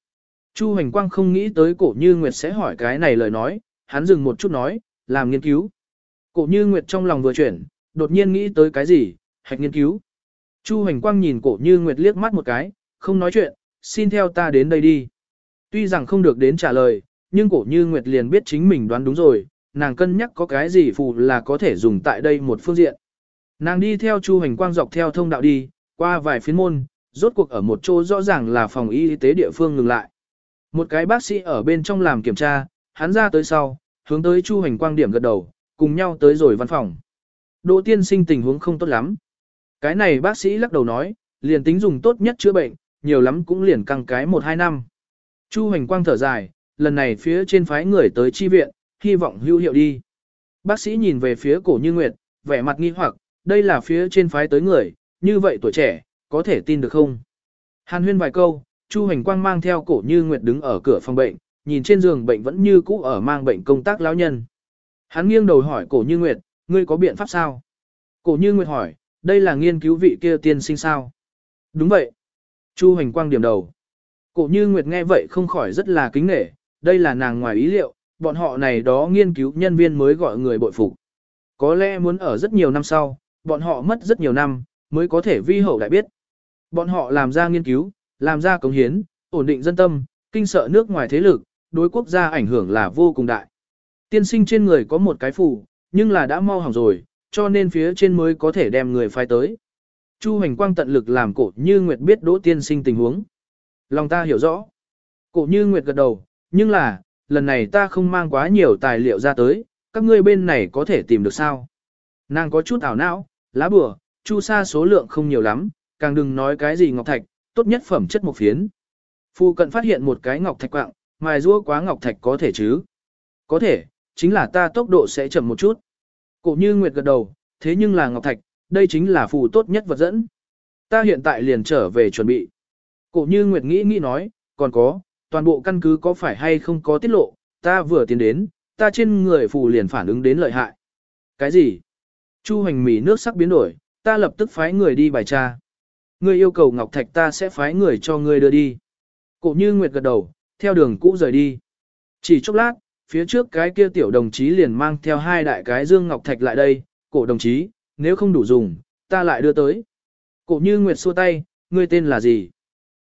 Chu hành quang không nghĩ tới cổ như Nguyệt sẽ hỏi cái này lời nói, hắn dừng một chút nói, làm nghiên cứu. Cổ như Nguyệt trong lòng vừa chuyển, đột nhiên nghĩ tới cái gì, hạch nghiên cứu. Chu hành quang nhìn cổ như Nguyệt liếc mắt một cái, không nói chuyện, xin theo ta đến đây đi. Tuy rằng không được đến trả lời, nhưng cổ như Nguyệt liền biết chính mình đoán đúng rồi, nàng cân nhắc có cái gì phù là có thể dùng tại đây một phương diện. Nàng đi theo Chu Hành Quang dọc theo thông đạo đi, qua vài phiến môn, rốt cuộc ở một chỗ rõ ràng là phòng y tế địa phương ngừng lại. Một cái bác sĩ ở bên trong làm kiểm tra, hắn ra tới sau, hướng tới Chu Hành Quang điểm gật đầu, cùng nhau tới rồi văn phòng. Đỗ tiên sinh tình huống không tốt lắm. Cái này bác sĩ lắc đầu nói, liền tính dùng tốt nhất chữa bệnh, nhiều lắm cũng liền căng cái 1-2 năm. Chu Hành Quang thở dài, lần này phía trên phái người tới chi viện, hy vọng hữu hiệu đi. Bác sĩ nhìn về phía cổ như nguyệt, vẻ mặt nghi hoặc, đây là phía trên phái tới người, như vậy tuổi trẻ, có thể tin được không? Hàn huyên vài câu, Chu Hành Quang mang theo cổ như nguyệt đứng ở cửa phòng bệnh, nhìn trên giường bệnh vẫn như cũ ở mang bệnh công tác lão nhân. Hắn nghiêng đầu hỏi cổ như nguyệt, ngươi có biện pháp sao? Cổ như nguyệt hỏi, đây là nghiên cứu vị kia tiên sinh sao? Đúng vậy. Chu Hành Quang điểm đầu. Cổ như nguyệt nghe vậy không khỏi rất là kính nể, đây là nàng ngoài ý liệu, bọn họ này đó nghiên cứu nhân viên mới gọi người bội phục. Có lẽ muốn ở rất nhiều năm sau, bọn họ mất rất nhiều năm, mới có thể vi hậu đại biết. Bọn họ làm ra nghiên cứu, làm ra cống hiến, ổn định dân tâm, kinh sợ nước ngoài thế lực, đối quốc gia ảnh hưởng là vô cùng đại. Tiên sinh trên người có một cái phù, nhưng là đã mau hỏng rồi, cho nên phía trên mới có thể đem người phái tới. Chu hành quang tận lực làm cổ như Nguyệt biết đỗ tiên sinh tình huống. Lòng ta hiểu rõ. Cổ như Nguyệt gật đầu, nhưng là, lần này ta không mang quá nhiều tài liệu ra tới, các ngươi bên này có thể tìm được sao? Nàng có chút ảo não, lá bừa, chu sa số lượng không nhiều lắm, càng đừng nói cái gì ngọc thạch, tốt nhất phẩm chất một phiến. Phu cận phát hiện một cái ngọc thạch quạng, mài rua quá ngọc thạch có thể chứ? Có thể, chính là ta tốc độ sẽ chậm một chút. Cổ như Nguyệt gật đầu, thế nhưng là ngọc thạch, đây chính là phù tốt nhất vật dẫn. Ta hiện tại liền trở về chuẩn bị. Cổ như Nguyệt nghĩ nghĩ nói, còn có, toàn bộ căn cứ có phải hay không có tiết lộ, ta vừa tiến đến, ta trên người phù liền phản ứng đến lợi hại. Cái gì? Chu hành mỉ nước sắc biến đổi, ta lập tức phái người đi bài tra. Ngươi yêu cầu Ngọc Thạch ta sẽ phái người cho ngươi đưa đi. Cổ như Nguyệt gật đầu, theo đường cũ rời đi. Chỉ chốc lát, phía trước cái kia tiểu đồng chí liền mang theo hai đại cái dương Ngọc Thạch lại đây. Cổ đồng chí, nếu không đủ dùng, ta lại đưa tới. Cổ như Nguyệt xua tay, ngươi tên là gì?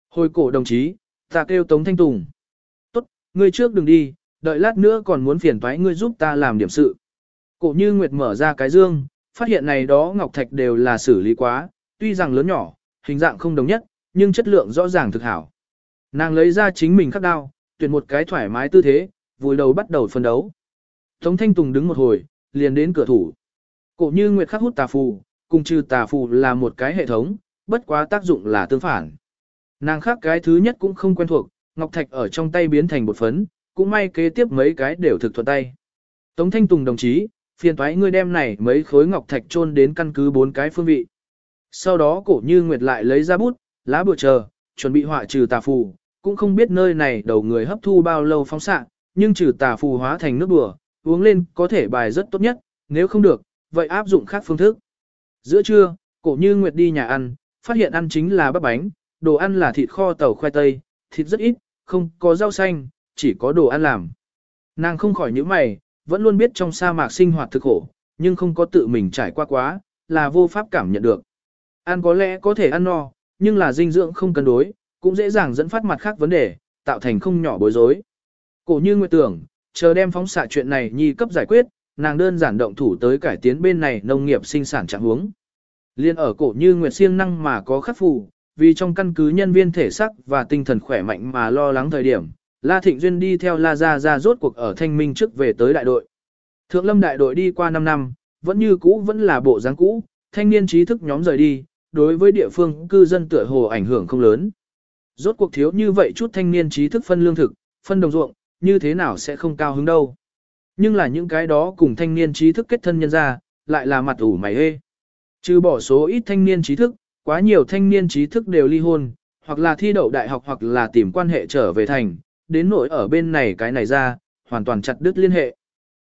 Hồi cổ đồng chí, ta kêu Tống Thanh Tùng. Tốt, ngươi trước đừng đi, đợi lát nữa còn muốn phiền thoái ngươi giúp ta làm điểm sự. Cổ như Nguyệt mở ra cái dương, phát hiện này đó ngọc thạch đều là xử lý quá, tuy rằng lớn nhỏ, hình dạng không đồng nhất, nhưng chất lượng rõ ràng thực hảo. Nàng lấy ra chính mình khắc đao, tuyển một cái thoải mái tư thế, vùi đầu bắt đầu phân đấu. Tống Thanh Tùng đứng một hồi, liền đến cửa thủ. Cổ như Nguyệt khắc hút tà phù, cùng trừ tà phù là một cái hệ thống, bất quá tác dụng là tương phản. Nàng khắc cái thứ nhất cũng không quen thuộc, ngọc thạch ở trong tay biến thành bột phấn, cũng may kế tiếp mấy cái đều thực thuận tay. Tống Thanh Tùng đồng chí, phiền thoái ngươi đem này mấy khối ngọc thạch chôn đến căn cứ bốn cái phương vị. Sau đó cổ như Nguyệt lại lấy ra bút, lá bùa chờ, chuẩn bị họa trừ tà phù, cũng không biết nơi này đầu người hấp thu bao lâu phóng xạ, nhưng trừ tà phù hóa thành nước bùa, uống lên có thể bài rất tốt nhất, nếu không được, vậy áp dụng khác phương thức. Giữa trưa, cổ như Nguyệt đi nhà ăn, phát hiện ăn chính là bắp bánh, đồ ăn là thịt kho tàu khoai tây, thịt rất ít, không có rau xanh, chỉ có đồ ăn làm. Nàng không khỏi những mày, vẫn luôn biết trong sa mạc sinh hoạt thực khổ, nhưng không có tự mình trải qua quá, là vô pháp cảm nhận được. Ăn có lẽ có thể ăn no, nhưng là dinh dưỡng không cân đối, cũng dễ dàng dẫn phát mặt khác vấn đề, tạo thành không nhỏ bối rối. Cổ như nguyệt tưởng, chờ đem phóng xạ chuyện này nhi cấp giải quyết, nàng đơn giản động thủ tới cải tiến bên này nông nghiệp sinh sản trạng huống. Liên ở cổ như nguyệt siêng năng mà có khắc phù, vì trong căn cứ nhân viên thể sắc và tinh thần khỏe mạnh mà lo lắng thời điểm, La Thịnh Duyên đi theo La Gia Gia rốt cuộc ở thanh minh trước về tới đại đội. Thượng lâm đại đội đi qua 5 năm, vẫn như cũ vẫn là bộ dáng cũ, thanh niên trí thức nhóm rời đi, đối với địa phương cư dân tựa hồ ảnh hưởng không lớn. Rốt cuộc thiếu như vậy chút thanh niên trí thức phân lương thực, phân đồng ruộng, như thế nào sẽ không cao hứng đâu. Nhưng là những cái đó cùng thanh niên trí thức kết thân nhân ra, lại là mặt ủ mày hê. Trừ bỏ số ít thanh niên trí thức, quá nhiều thanh niên trí thức đều ly hôn, hoặc là thi đậu đại học hoặc là tìm quan hệ trở về thành, đến nỗi ở bên này cái này ra, hoàn toàn chặt đứt liên hệ.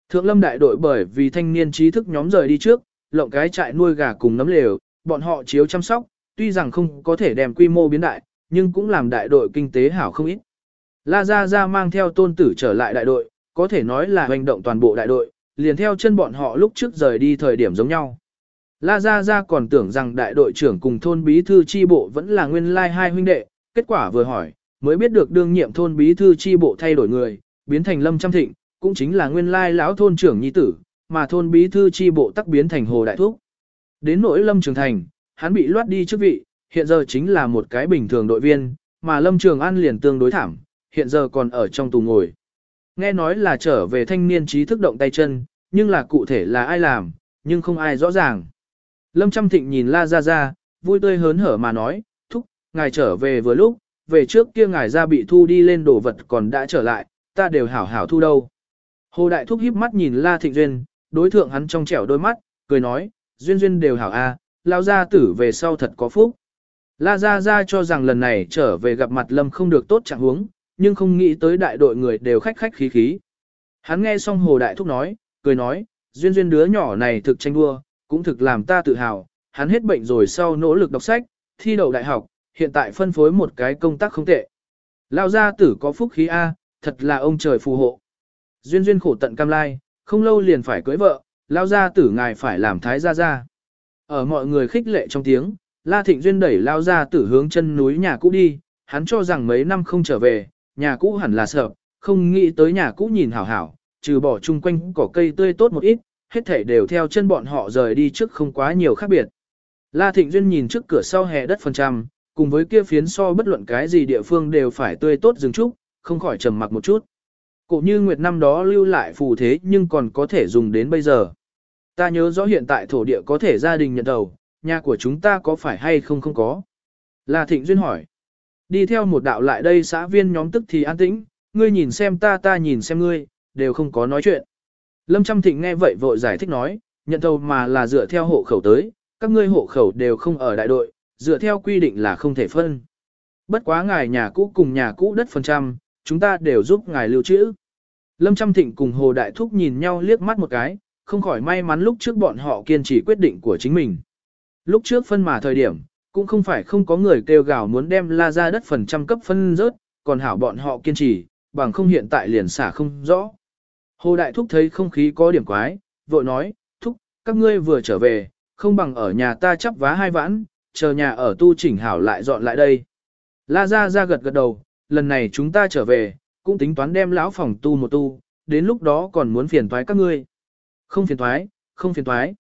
Thượng lâm đại đội bởi vì thanh niên trí thức nhóm rời đi trước, lộng cái trại nuôi gà cùng nấm lều, bọn họ chiếu chăm sóc, tuy rằng không có thể đem quy mô biến đại, nhưng cũng làm đại đội kinh tế hảo không ít. La Gia Gia mang theo tôn tử trở lại đại đội, có thể nói là hành động toàn bộ đại đội, liền theo chân bọn họ lúc trước rời đi thời điểm giống nhau. La Gia Gia còn tưởng rằng đại đội trưởng cùng thôn bí thư chi bộ vẫn là nguyên lai hai huynh đệ, kết quả vừa hỏi, mới biết được đương nhiệm thôn bí thư chi bộ thay đổi người, biến thành Lâm Trăm Thịnh, cũng chính là nguyên lai lão thôn trưởng nhi tử, mà thôn bí thư chi bộ tắc biến thành Hồ Đại Thúc. Đến nỗi Lâm Trường Thành, hắn bị loát đi chức vị, hiện giờ chính là một cái bình thường đội viên, mà Lâm Trường An liền tương đối thảm, hiện giờ còn ở trong tù ngồi. Nghe nói là trở về thanh niên trí thức động tay chân, nhưng là cụ thể là ai làm, nhưng không ai rõ ràng. Lâm Trăm Thịnh nhìn La Gia Gia, vui tươi hớn hở mà nói, thúc, ngài trở về vừa lúc, về trước kia ngài ra bị thu đi lên đồ vật còn đã trở lại, ta đều hảo hảo thu đâu. Hồ Đại Thúc híp mắt nhìn La Thịnh Duyên, đối thượng hắn trong trẻo đôi mắt, cười nói, Duyên Duyên đều hảo a, lao gia tử về sau thật có phúc. La Gia Gia cho rằng lần này trở về gặp mặt Lâm không được tốt chẳng huống, nhưng không nghĩ tới đại đội người đều khách khách khí khí. Hắn nghe xong Hồ Đại Thúc nói, cười nói, Duyên Duyên đứa nhỏ này thực tranh đua, cũng thực làm ta tự hào, hắn hết bệnh rồi sau nỗ lực đọc sách, thi đậu đại học, hiện tại phân phối một cái công tác không tệ. Lao gia tử có phúc khí A, thật là ông trời phù hộ. Duyên duyên khổ tận cam lai, không lâu liền phải cưới vợ, lao gia tử ngài phải làm thái gia gia. Ở mọi người khích lệ trong tiếng, La Thịnh Duyên đẩy lao gia tử hướng chân núi nhà cũ đi, hắn cho rằng mấy năm không trở về, nhà cũ hẳn là sợ, không nghĩ tới nhà cũ nhìn hảo hảo, trừ bỏ chung quanh cỏ cây tươi tốt một ít, hết thảy đều theo chân bọn họ rời đi trước không quá nhiều khác biệt. La Thịnh Duyên nhìn trước cửa sau hè đất phần trăm, cùng với kia phiến so bất luận cái gì địa phương đều phải tươi tốt dừng trúc, không khỏi trầm mặc một chút. Cổ như Nguyệt năm đó lưu lại phù thế nhưng còn có thể dùng đến bây giờ. Ta nhớ rõ hiện tại thổ địa có thể gia đình nhận đầu, nhà của chúng ta có phải hay không không có. La Thịnh Duyên hỏi. Đi theo một đạo lại đây xã viên nhóm tức thì an tĩnh, ngươi nhìn xem ta ta nhìn xem ngươi, đều không có nói chuyện. Lâm Trăm Thịnh nghe vậy vội giải thích nói, nhận thầu mà là dựa theo hộ khẩu tới, các ngươi hộ khẩu đều không ở đại đội, dựa theo quy định là không thể phân. Bất quá ngài nhà cũ cùng nhà cũ đất phần trăm, chúng ta đều giúp ngài lưu trữ. Lâm Trăm Thịnh cùng Hồ Đại Thúc nhìn nhau liếc mắt một cái, không khỏi may mắn lúc trước bọn họ kiên trì quyết định của chính mình. Lúc trước phân mà thời điểm, cũng không phải không có người kêu gào muốn đem la ra đất phần trăm cấp phân rớt, còn hảo bọn họ kiên trì, bằng không hiện tại liền xả không rõ. Hồ Đại Thúc thấy không khí có điểm quái, vội nói, Thúc, các ngươi vừa trở về, không bằng ở nhà ta chắp vá hai vãn, chờ nhà ở tu chỉnh hảo lại dọn lại đây. La ra ra gật gật đầu, lần này chúng ta trở về, cũng tính toán đem lão phòng tu một tu, đến lúc đó còn muốn phiền toái các ngươi. Không phiền toái, không phiền toái.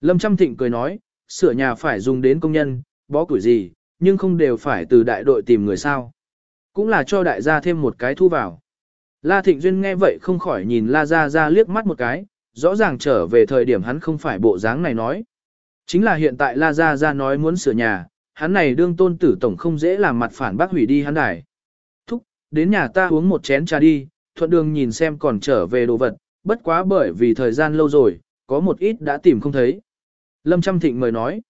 Lâm Trăm Thịnh cười nói, sửa nhà phải dùng đến công nhân, bó củi gì, nhưng không đều phải từ đại đội tìm người sao. Cũng là cho đại gia thêm một cái thu vào. La Thịnh Duyên nghe vậy không khỏi nhìn La Gia Gia liếc mắt một cái, rõ ràng trở về thời điểm hắn không phải bộ dáng này nói. Chính là hiện tại La Gia Gia nói muốn sửa nhà, hắn này đương tôn tử tổng không dễ làm mặt phản bác hủy đi hắn đài. Thúc, đến nhà ta uống một chén trà đi, thuận đường nhìn xem còn trở về đồ vật, bất quá bởi vì thời gian lâu rồi, có một ít đã tìm không thấy. Lâm Trăm Thịnh mời nói,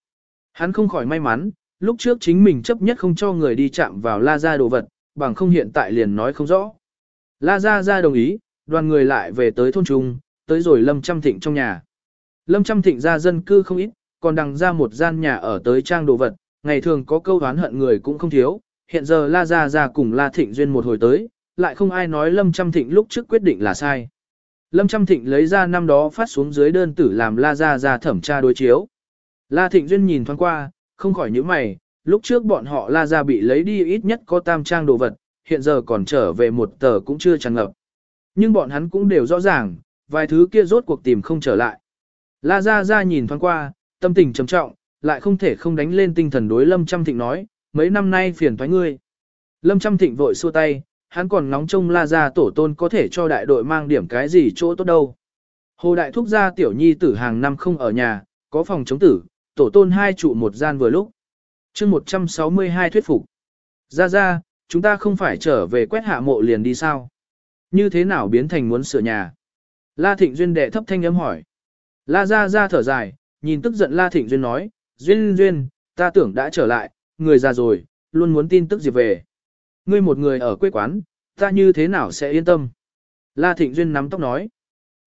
hắn không khỏi may mắn, lúc trước chính mình chấp nhất không cho người đi chạm vào La Gia đồ vật, bằng không hiện tại liền nói không rõ. La Gia Gia đồng ý, đoàn người lại về tới thôn trung, tới rồi Lâm Trăm Thịnh trong nhà. Lâm Trăm Thịnh ra dân cư không ít, còn đằng ra một gian nhà ở tới trang đồ vật, ngày thường có câu đoán hận người cũng không thiếu, hiện giờ La Gia Gia cùng La Thịnh duyên một hồi tới, lại không ai nói Lâm Trăm Thịnh lúc trước quyết định là sai. Lâm Trăm Thịnh lấy ra năm đó phát xuống dưới đơn tử làm La Gia Gia thẩm tra đối chiếu. La Thịnh duyên nhìn thoáng qua, không khỏi nhíu mày, lúc trước bọn họ La Gia bị lấy đi ít nhất có tam trang đồ vật, hiện giờ còn trở về một tờ cũng chưa tràn ngập. Nhưng bọn hắn cũng đều rõ ràng, vài thứ kia rốt cuộc tìm không trở lại. La Gia Gia nhìn thoáng qua, tâm tình trầm trọng, lại không thể không đánh lên tinh thần đối Lâm Trăm Thịnh nói, mấy năm nay phiền thoái ngươi. Lâm Trăm Thịnh vội xua tay, hắn còn nóng trông La Gia tổ tôn có thể cho đại đội mang điểm cái gì chỗ tốt đâu. Hồ Đại Thúc gia tiểu nhi tử hàng năm không ở nhà, có phòng chống tử, tổ tôn hai trụ một gian vừa lúc. chương 162 thuyết phục. Ra ra, chúng ta không phải trở về quét hạ mộ liền đi sao? Như thế nào biến thành muốn sửa nhà? La Thịnh Duyên đệ thấp thanh ấm hỏi. La Gia Gia thở dài, nhìn tức giận La Thịnh Duyên nói, Duyên Duyên, ta tưởng đã trở lại, người già rồi, luôn muốn tin tức gì về. Ngươi một người ở quê quán, ta như thế nào sẽ yên tâm? La Thịnh Duyên nắm tóc nói.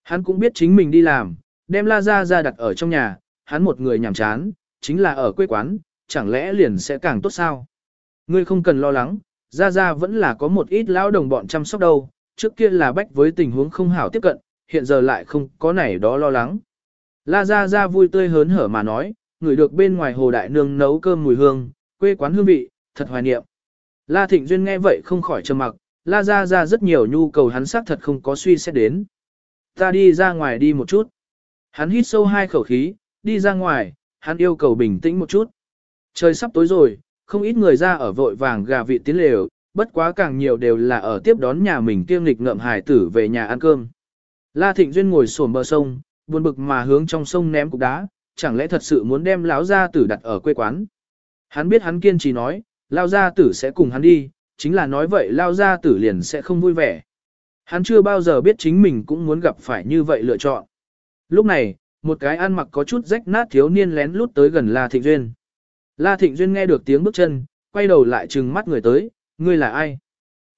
Hắn cũng biết chính mình đi làm, đem La Gia Gia đặt ở trong nhà, hắn một người nhàm chán, chính là ở quê quán, chẳng lẽ liền sẽ càng tốt sao? Ngươi không cần lo lắng, Gia Gia vẫn là có một ít lão đồng bọn chăm sóc đâu, trước kia là bách với tình huống không hảo tiếp cận, hiện giờ lại không có này đó lo lắng. La Gia Gia vui tươi hớn hở mà nói, người được bên ngoài hồ đại nương nấu cơm mùi hương, quê quán hương vị, thật hoài niệm. La Thịnh Duyên nghe vậy không khỏi trầm mặc, La Gia Gia rất nhiều nhu cầu hắn xác thật không có suy xét đến. Ta đi ra ngoài đi một chút. Hắn hít sâu hai khẩu khí, đi ra ngoài, hắn yêu cầu bình tĩnh một chút. Trời sắp tối rồi, không ít người ra ở vội vàng gà vị tiến lều, bất quá càng nhiều đều là ở tiếp đón nhà mình kiêm lịch ngậm hải tử về nhà ăn cơm. La Thịnh Duyên ngồi xổm bờ sông, buồn bực mà hướng trong sông ném cục đá, chẳng lẽ thật sự muốn đem lão gia tử đặt ở quê quán. Hắn biết hắn kiên trì nói, lao gia tử sẽ cùng hắn đi, chính là nói vậy lao gia tử liền sẽ không vui vẻ. Hắn chưa bao giờ biết chính mình cũng muốn gặp phải như vậy lựa chọn. Lúc này, một cái ăn mặc có chút rách nát thiếu niên lén lút tới gần La Thịnh Duyên. La Thịnh Duyên nghe được tiếng bước chân, quay đầu lại trừng mắt người tới, ngươi là ai?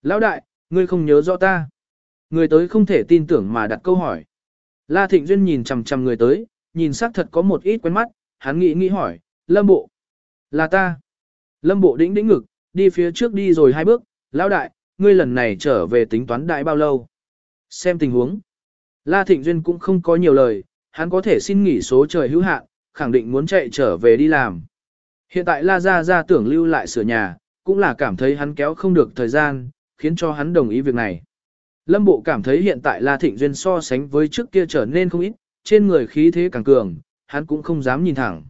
Lão đại, ngươi không nhớ rõ ta. Người tới không thể tin tưởng mà đặt câu hỏi. La Thịnh Duyên nhìn chằm chằm người tới, nhìn xác thật có một ít quen mắt, hắn nghĩ nghĩ hỏi, Lâm Bộ. Là ta. Lâm Bộ đĩnh đĩnh ngực, đi phía trước đi rồi hai bước, lão đại, ngươi lần này trở về tính toán đại bao lâu? Xem tình huống. La Thịnh Duyên cũng không có nhiều lời, hắn có thể xin nghỉ số trời hữu hạn, khẳng định muốn chạy trở về đi làm. Hiện tại La Gia Gia tưởng lưu lại sửa nhà, cũng là cảm thấy hắn kéo không được thời gian, khiến cho hắn đồng ý việc này. Lâm Bộ cảm thấy hiện tại La Thịnh Duyên so sánh với trước kia trở nên không ít, trên người khí thế càng cường, hắn cũng không dám nhìn thẳng.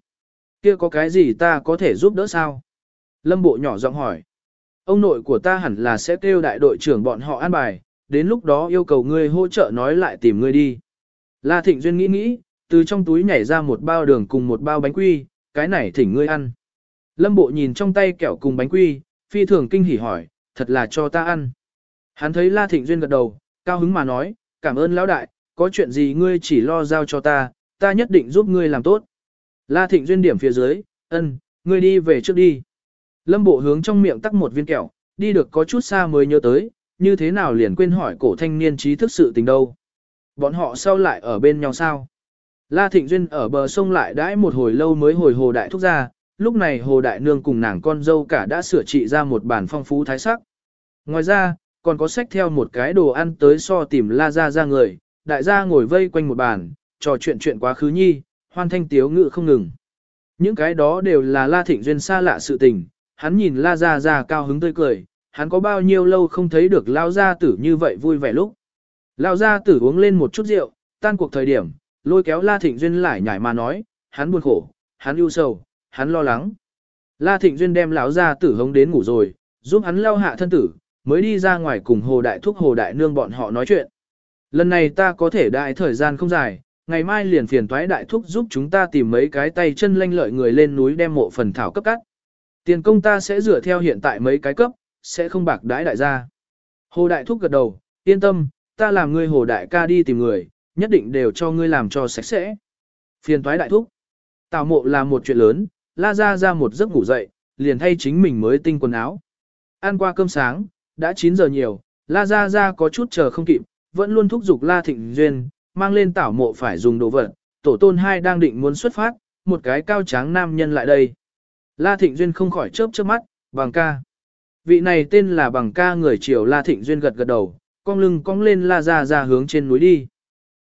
Kia có cái gì ta có thể giúp đỡ sao? Lâm Bộ nhỏ giọng hỏi. Ông nội của ta hẳn là sẽ kêu đại đội trưởng bọn họ an bài, đến lúc đó yêu cầu ngươi hỗ trợ nói lại tìm ngươi đi. La Thịnh Duyên nghĩ nghĩ, từ trong túi nhảy ra một bao đường cùng một bao bánh quy, cái này thỉnh ngươi ăn. Lâm Bộ nhìn trong tay kẹo cùng bánh quy, phi thường kinh hỉ hỏi, thật là cho ta ăn. Hắn thấy La Thịnh Duyên gật đầu, cao hứng mà nói, cảm ơn lão đại, có chuyện gì ngươi chỉ lo giao cho ta, ta nhất định giúp ngươi làm tốt. La Thịnh Duyên điểm phía dưới, ân, ngươi đi về trước đi. Lâm Bộ hướng trong miệng tắc một viên kẹo, đi được có chút xa mới nhớ tới, như thế nào liền quên hỏi cổ thanh niên trí thức sự tình đâu. Bọn họ sau lại ở bên nhau sao? La Thịnh Duyên ở bờ sông lại đãi một hồi lâu mới hồi hồ đại thúc ra, lúc này hồ đại nương cùng nàng con dâu cả đã sửa trị ra một bản phong phú thái sắc. Ngoài ra, còn có sách theo một cái đồ ăn tới so tìm la ra ra người, đại gia ngồi vây quanh một bàn, trò chuyện chuyện quá khứ nhi, hoan thanh tiếu ngự không ngừng. Những cái đó đều là La Thịnh Duyên xa lạ sự tình, hắn nhìn La Gia Gia cao hứng tươi cười, hắn có bao nhiêu lâu không thấy được Lao Gia Tử như vậy vui vẻ lúc. Lao Gia Tử uống lên một chút rượu, tan cuộc thời điểm, lôi kéo La Thịnh Duyên lại nhảy mà nói, hắn buồn khổ, hắn ưu sầu, hắn lo lắng. La Thịnh Duyên đem lão Gia Tử hống đến ngủ rồi, giúp hắn lao hạ thân tử, mới đi ra ngoài cùng Hồ Đại Thúc Hồ Đại Nương bọn họ nói chuyện. Lần này ta có thể đại thời gian không dài, ngày mai liền phiền toái đại thúc giúp chúng ta tìm mấy cái tay chân lanh lợi người lên núi đem mộ phần thảo cấp cắt. Tiền công ta sẽ dựa theo hiện tại mấy cái cấp, sẽ không bạc đãi đại gia. Hồ đại thúc gật đầu, yên tâm, ta làm ngươi hồ đại ca đi tìm người, nhất định đều cho ngươi làm cho sạch sẽ. Phiền toái đại thúc. Tào mộ là một chuyện lớn, la ra ra một giấc ngủ dậy, liền thay chính mình mới tinh quần áo. Ăn qua cơm sáng, đã 9 giờ nhiều, la ra ra có chút chờ không kịp, vẫn luôn thúc giục la thịnh duyên, mang lên tảo mộ phải dùng đồ vật, tổ tôn hai đang định muốn xuất phát, một cái cao tráng nam nhân lại đây. La Thịnh Duyên không khỏi chớp chớp mắt, bằng ca. Vị này tên là bằng ca người triều La Thịnh Duyên gật gật đầu, cong lưng cong lên La Gia ra hướng trên núi đi.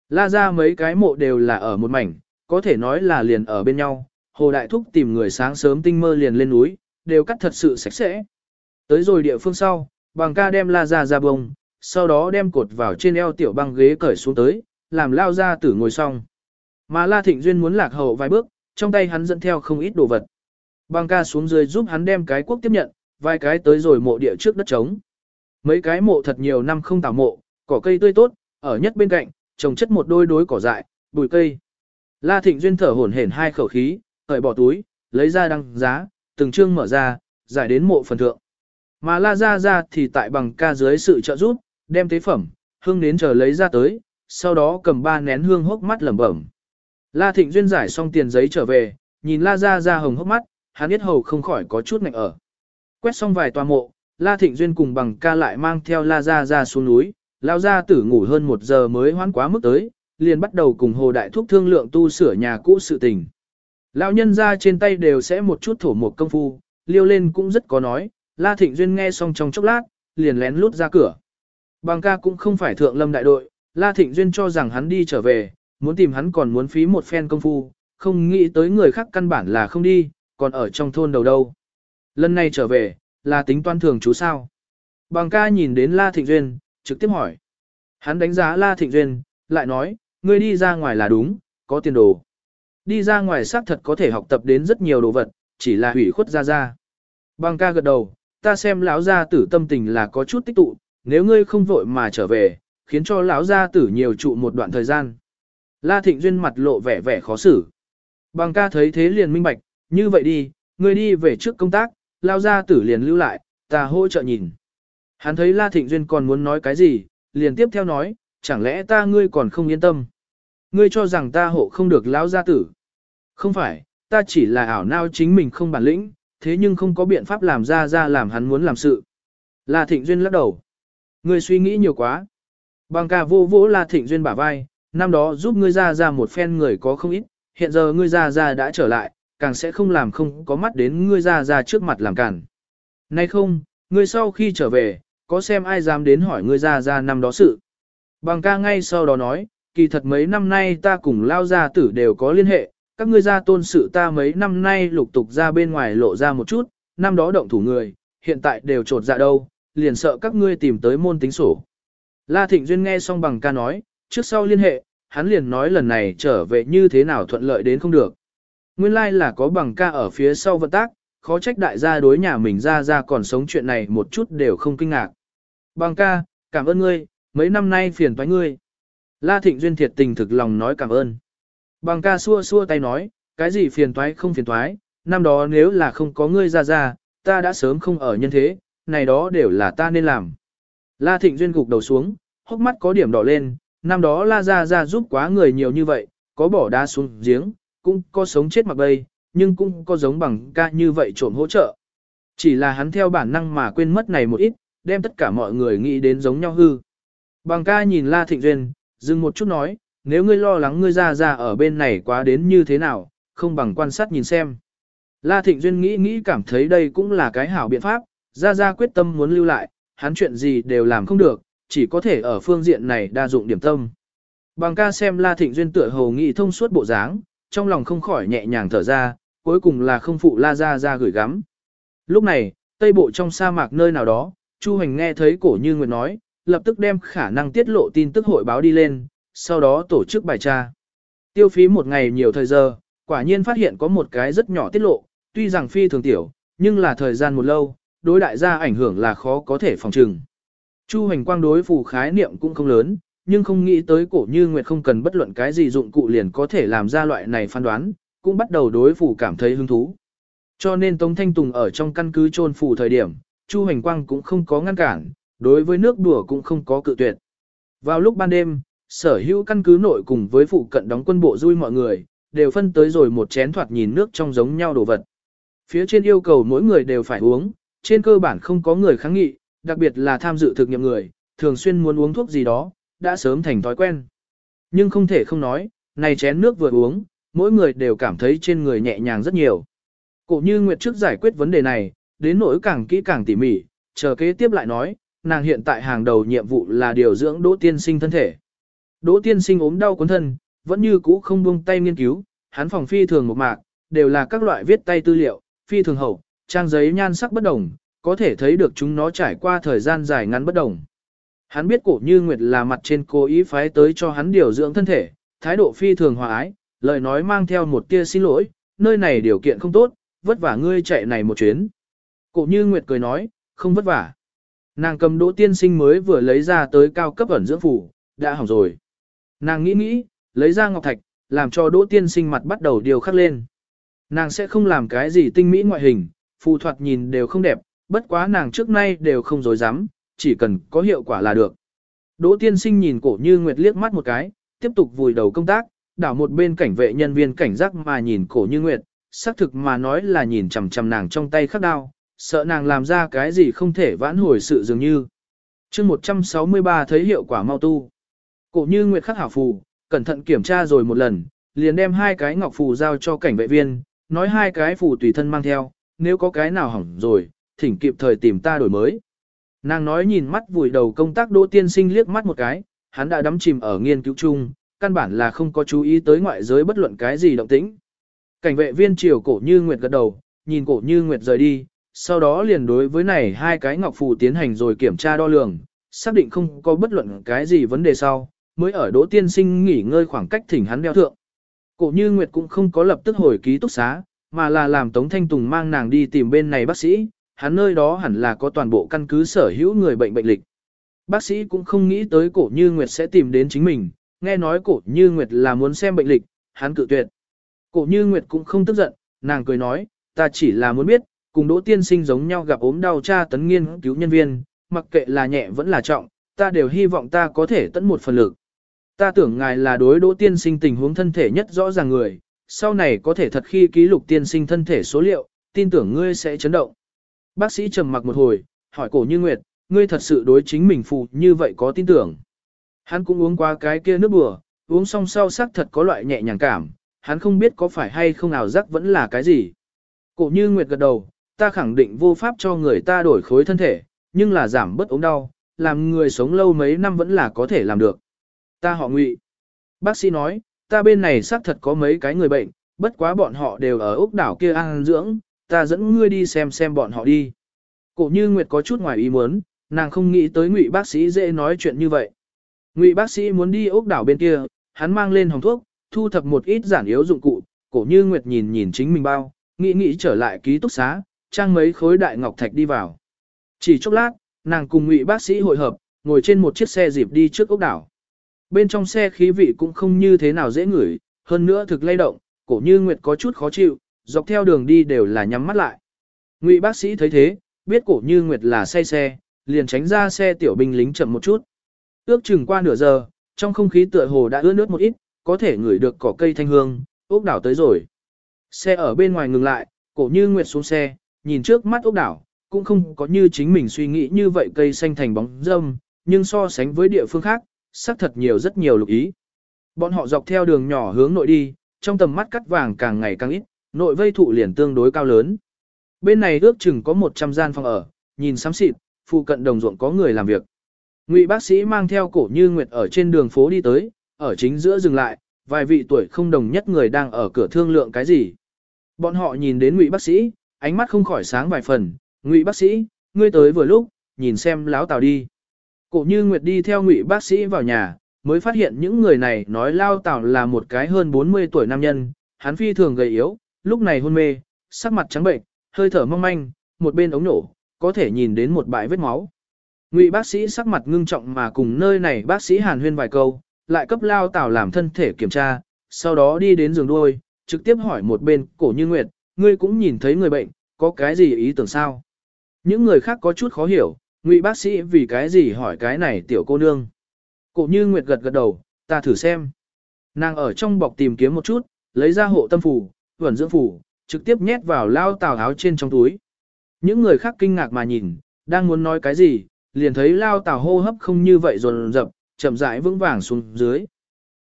La Gia mấy cái mộ đều là ở một mảnh, có thể nói là liền ở bên nhau. Hồ Đại Thúc tìm người sáng sớm tinh mơ liền lên núi, đều cắt thật sự sạch sẽ. Tới rồi địa phương sau, bằng ca đem La Gia ra bông, sau đó đem cột vào trên eo tiểu băng ghế cởi xuống tới, làm lao ra tử ngồi xong. Mà La Thịnh Duyên muốn lạc hậu vài bước, trong tay hắn dẫn theo không ít đồ vật. Bang ca xuống dưới giúp hắn đem cái quốc tiếp nhận, vài cái tới rồi mộ địa trước đất trống. Mấy cái mộ thật nhiều năm không tảo mộ, cỏ cây tươi tốt, ở nhất bên cạnh, trồng chất một đôi đối cỏ dại, bụi cây. La Thịnh Duyên thở hổn hển hai khẩu khí, cởi bỏ túi, lấy ra đăng giá, từng chương mở ra, giải đến mộ phần thượng. Mà La Gia Gia thì tại bằng ca dưới sự trợ giúp, đem tế phẩm, hương đến chờ lấy ra tới, sau đó cầm ba nén hương hốc mắt lẩm bẩm. La Thịnh Duyên giải xong tiền giấy trở về, nhìn La Gia Gia hồng hốc mắt, hắn biết hầu không khỏi có chút ngạnh ở. Quét xong vài tòa mộ, La Thịnh Duyên cùng bằng ca lại mang theo La Gia Gia xuống núi, lao gia tử ngủ hơn một giờ mới hoán quá mức tới, liền bắt đầu cùng Hồ Đại Thúc thương lượng tu sửa nhà cũ sự tình. Lão nhân ra trên tay đều sẽ một chút thổ một công phu, liêu lên cũng rất có nói, La Thịnh Duyên nghe xong trong chốc lát, liền lén lút ra cửa. Bằng ca cũng không phải thượng lâm đại đội, La Thịnh Duyên cho rằng hắn đi trở về, muốn tìm hắn còn muốn phí một phen công phu, không nghĩ tới người khác căn bản là không đi, còn ở trong thôn đầu đâu. Lần này trở về, là tính toán thường chú sao. Bằng ca nhìn đến La Thịnh Duyên, trực tiếp hỏi. Hắn đánh giá La Thịnh Duyên, lại nói, ngươi đi ra ngoài là đúng, có tiền đồ. Đi ra ngoài xác thật có thể học tập đến rất nhiều đồ vật, chỉ là hủy khuất ra ra. Bằng ca gật đầu, ta xem lão gia tử tâm tình là có chút tích tụ, nếu ngươi không vội mà trở về, khiến cho lão gia tử nhiều trụ một đoạn thời gian. La Thịnh Duyên mặt lộ vẻ vẻ khó xử. Bằng ca thấy thế liền minh bạch, như vậy đi, ngươi đi về trước công tác, lão gia tử liền lưu lại, ta hỗ trợ nhìn. Hắn thấy La Thịnh Duyên còn muốn nói cái gì, liền tiếp theo nói, chẳng lẽ ta ngươi còn không yên tâm. Ngươi cho rằng ta hộ không được lão gia tử. Không phải, ta chỉ là ảo nao chính mình không bản lĩnh, thế nhưng không có biện pháp làm ra ra làm hắn muốn làm sự. La Thịnh Duyên lắc đầu. Ngươi suy nghĩ nhiều quá. Bằng cả vô vỗ La Thịnh Duyên bả vai, năm đó giúp ngươi ra ra một phen người có không ít, hiện giờ ngươi ra ra đã trở lại, càng sẽ không làm không có mắt đến ngươi ra ra trước mặt làm cản. Nay không, ngươi sau khi trở về, có xem ai dám đến hỏi ngươi ra ra năm đó sự. Bằng ca ngay sau đó nói, kỳ thật mấy năm nay ta cùng lao gia tử đều có liên hệ, các ngươi gia tôn sự ta mấy năm nay lục tục ra bên ngoài lộ ra một chút, năm đó động thủ người, hiện tại đều trột dạ đâu, liền sợ các ngươi tìm tới môn tính sổ. La Thịnh Duyên nghe xong bằng ca nói, trước sau liên hệ, hắn liền nói lần này trở về như thế nào thuận lợi đến không được. Nguyên lai like là có bằng ca ở phía sau vận tác, khó trách đại gia đối nhà mình ra ra còn sống chuyện này một chút đều không kinh ngạc. Bằng ca, cảm ơn ngươi, mấy năm nay phiền toái ngươi. La Thịnh Duyên thiệt tình thực lòng nói cảm ơn. Bằng ca xua xua tay nói, cái gì phiền toái không phiền toái, năm đó nếu là không có ngươi ra ra, ta đã sớm không ở nhân thế, này đó đều là ta nên làm. La Thịnh Duyên gục đầu xuống, hốc mắt có điểm đỏ lên, năm đó La Gia Gia giúp quá người nhiều như vậy, có bỏ đá xuống giếng, cũng có sống chết mặc bay, nhưng cũng có giống bằng ca như vậy trộm hỗ trợ. Chỉ là hắn theo bản năng mà quên mất này một ít, đem tất cả mọi người nghĩ đến giống nhau hư. Bằng ca nhìn La Thịnh Duyên, dừng một chút nói, nếu ngươi lo lắng ngươi ra ra ở bên này quá đến như thế nào, không bằng quan sát nhìn xem. La Thịnh Duyên nghĩ nghĩ cảm thấy đây cũng là cái hảo biện pháp, ra ra quyết tâm muốn lưu lại, hắn chuyện gì đều làm không được, chỉ có thể ở phương diện này đa dụng điểm tâm. Bằng ca xem La Thịnh Duyên tựa hồ nghĩ thông suốt bộ dáng, trong lòng không khỏi nhẹ nhàng thở ra, cuối cùng là không phụ La ra ra gửi gắm. Lúc này, tây bộ trong sa mạc nơi nào đó, Chu Hành nghe thấy cổ như Nguyệt nói, lập tức đem khả năng tiết lộ tin tức hội báo đi lên, sau đó tổ chức bài tra. Tiêu phí một ngày nhiều thời giờ, quả nhiên phát hiện có một cái rất nhỏ tiết lộ, tuy rằng phi thường tiểu, nhưng là thời gian một lâu, đối đại gia ảnh hưởng là khó có thể phòng trừng. Chu hành quang đối phù khái niệm cũng không lớn, nhưng không nghĩ tới cổ như Nguyệt không cần bất luận cái gì dụng cụ liền có thể làm ra loại này phán đoán, cũng bắt đầu đối phủ cảm thấy hứng thú. Cho nên Tống Thanh Tùng ở trong căn cứ trôn phủ thời điểm, Chu hành quang cũng không có ngăn cản, đối với nước đùa cũng không có cự tuyệt. Vào lúc ban đêm, sở hữu căn cứ nội cùng với phụ cận đóng quân bộ vui mọi người, đều phân tới rồi một chén thoạt nhìn nước trong giống nhau đồ vật. Phía trên yêu cầu mỗi người đều phải uống, trên cơ bản không có người kháng nghị, đặc biệt là tham dự thực nghiệm người, thường xuyên muốn uống thuốc gì đó, đã sớm thành thói quen. Nhưng không thể không nói, này chén nước vừa uống, mỗi người đều cảm thấy trên người nhẹ nhàng rất nhiều. Cổ như Nguyệt trước giải quyết vấn đề này, đến nỗi càng kỹ càng tỉ mỉ, chờ kế tiếp lại nói, nàng hiện tại hàng đầu nhiệm vụ là điều dưỡng Đỗ Tiên Sinh thân thể. Đỗ Tiên Sinh ốm đau cuốn thân, vẫn như cũ không buông tay nghiên cứu, hắn phòng phi thường một mạc, đều là các loại viết tay tư liệu, phi thường hậu, trang giấy nhan sắc bất đồng, có thể thấy được chúng nó trải qua thời gian dài ngắn bất đồng. Hắn biết cổ như Nguyệt là mặt trên cố ý phái tới cho hắn điều dưỡng thân thể, thái độ phi thường hòa ái, lời nói mang theo một tia xin lỗi, nơi này điều kiện không tốt, vất vả ngươi chạy này một chuyến. Cổ như Nguyệt cười nói, không vất vả. Nàng cầm đỗ tiên sinh mới vừa lấy ra tới cao cấp ẩn dưỡng phủ, đã hỏng rồi. Nàng nghĩ nghĩ, lấy ra ngọc thạch, làm cho đỗ tiên sinh mặt bắt đầu điều khắc lên. Nàng sẽ không làm cái gì tinh mỹ ngoại hình, phù thoạt nhìn đều không đẹp, bất quá nàng trước nay đều không dối dám, chỉ cần có hiệu quả là được. Đỗ tiên sinh nhìn cổ như nguyệt liếc mắt một cái, tiếp tục vùi đầu công tác, đảo một bên cảnh vệ nhân viên cảnh giác mà nhìn cổ như nguyệt, xác thực mà nói là nhìn chằm chằm nàng trong tay khắc đao, sợ nàng làm ra cái gì không thể vãn hồi sự dường như. chương 163 thấy hiệu quả mau tu. Cổ như nguyệt khắc hảo phù, cẩn thận kiểm tra rồi một lần, liền đem hai cái ngọc phù giao cho cảnh vệ viên, nói hai cái phù tùy thân mang theo, nếu có cái nào hỏng rồi, thỉnh kịp thời tìm ta đổi mới. Nàng nói nhìn mắt vùi đầu công tác đỗ tiên sinh liếc mắt một cái, hắn đã đắm chìm ở nghiên cứu chung, căn bản là không có chú ý tới ngoại giới bất luận cái gì động tĩnh. Cảnh vệ viên chiều cổ như nguyệt gật đầu, nhìn cổ như nguyệt rời đi, sau đó liền đối với này hai cái ngọc phù tiến hành rồi kiểm tra đo lường, xác định không có bất luận cái gì vấn đề sau, mới ở đỗ tiên sinh nghỉ ngơi khoảng cách thỉnh hắn đeo thượng. Cổ như Nguyệt cũng không có lập tức hồi ký túc xá, mà là làm Tống Thanh Tùng mang nàng đi tìm bên này bác sĩ, hắn nơi đó hẳn là có toàn bộ căn cứ sở hữu người bệnh bệnh lịch. Bác sĩ cũng không nghĩ tới cổ như Nguyệt sẽ tìm đến chính mình, nghe nói cổ như Nguyệt là muốn xem bệnh lịch, hắn cự tuyệt. Cổ như Nguyệt cũng không tức giận, nàng cười nói, ta chỉ là muốn biết, cùng đỗ tiên sinh giống nhau gặp ốm đau cha tấn nghiên cứu nhân viên, mặc kệ là nhẹ vẫn là trọng, ta đều hy vọng ta có thể tận một phần lực. Ta tưởng ngài là đối đỗ tiên sinh tình huống thân thể nhất rõ ràng người, sau này có thể thật khi ký lục tiên sinh thân thể số liệu, tin tưởng ngươi sẽ chấn động. Bác sĩ trầm mặc một hồi, hỏi cổ như Nguyệt, ngươi thật sự đối chính mình phụ như vậy có tin tưởng. Hắn cũng uống qua cái kia nước bừa, uống xong sau sắc thật có loại nhẹ nhàng cảm, hắn không biết có phải hay không ảo giác vẫn là cái gì. Cổ như Nguyệt gật đầu, ta khẳng định vô pháp cho người ta đổi khối thân thể, nhưng là giảm bớt ốm đau, làm người sống lâu mấy năm vẫn là có thể làm được. Ta họ ngụy. Bác sĩ nói, ta bên này xác thật có mấy cái người bệnh, bất quá bọn họ đều ở ốc đảo kia ăn dưỡng, ta dẫn ngươi đi xem xem bọn họ đi. Cổ như Nguyệt có chút ngoài ý muốn, nàng không nghĩ tới ngụy bác sĩ dễ nói chuyện như vậy. Ngụy bác sĩ muốn đi ốc đảo bên kia, hắn mang lên hồng thuốc, thu thập một ít giản yếu dụng cụ, cổ như Nguyệt nhìn nhìn chính mình bao, nghĩ nghĩ trở lại ký túc xá, trang mấy khối đại ngọc thạch đi vào. Chỉ chốc lát, nàng cùng ngụy bác sĩ hội hợp, ngồi trên một chiếc xe dịp đi trước ốc đảo. Bên trong xe khí vị cũng không như thế nào dễ ngửi, hơn nữa thực lay động, cổ như Nguyệt có chút khó chịu, dọc theo đường đi đều là nhắm mắt lại. Ngụy bác sĩ thấy thế, biết cổ như Nguyệt là say xe, liền tránh ra xe tiểu binh lính chậm một chút. Ước chừng qua nửa giờ, trong không khí tựa hồ đã ướt nước một ít, có thể ngửi được cỏ cây thanh hương, ốc đảo tới rồi. Xe ở bên ngoài ngừng lại, cổ như Nguyệt xuống xe, nhìn trước mắt ốc đảo, cũng không có như chính mình suy nghĩ như vậy cây xanh thành bóng râm, nhưng so sánh với địa phương khác, sắc thật nhiều rất nhiều lục ý. Bọn họ dọc theo đường nhỏ hướng nội đi, trong tầm mắt cắt vàng càng ngày càng ít, nội vây thụ liền tương đối cao lớn. Bên này ước chừng có 100 gian phòng ở, nhìn xám xịt, phụ cận đồng ruộng có người làm việc. Ngụy bác sĩ mang theo cổ như nguyệt ở trên đường phố đi tới, ở chính giữa dừng lại, vài vị tuổi không đồng nhất người đang ở cửa thương lượng cái gì. Bọn họ nhìn đến Ngụy bác sĩ, ánh mắt không khỏi sáng vài phần, "Ngụy bác sĩ, ngươi tới vừa lúc, nhìn xem láo tào đi." Cổ Như Nguyệt đi theo Ngụy bác sĩ vào nhà, mới phát hiện những người này nói lao tào là một cái hơn 40 tuổi nam nhân, hắn phi thường gầy yếu, lúc này hôn mê, sắc mặt trắng bệnh, hơi thở mong manh, một bên ống nổ, có thể nhìn đến một bãi vết máu. Ngụy bác sĩ sắc mặt ngưng trọng mà cùng nơi này bác sĩ hàn huyên vài câu, lại cấp lao tảo làm thân thể kiểm tra, sau đó đi đến giường đuôi, trực tiếp hỏi một bên cổ như nguyệt, ngươi cũng nhìn thấy người bệnh, có cái gì ý tưởng sao? Những người khác có chút khó hiểu, ngụy bác sĩ vì cái gì hỏi cái này tiểu cô nương. Cổ như nguyệt gật gật đầu, ta thử xem. Nàng ở trong bọc tìm kiếm một chút, lấy ra hộ tâm phủ, vẩn dưỡng phủ, trực tiếp nhét vào lao tào áo trên trong túi. Những người khác kinh ngạc mà nhìn, đang muốn nói cái gì, liền thấy lao tào hô hấp không như vậy dồn dập, chậm rãi vững vàng xuống dưới.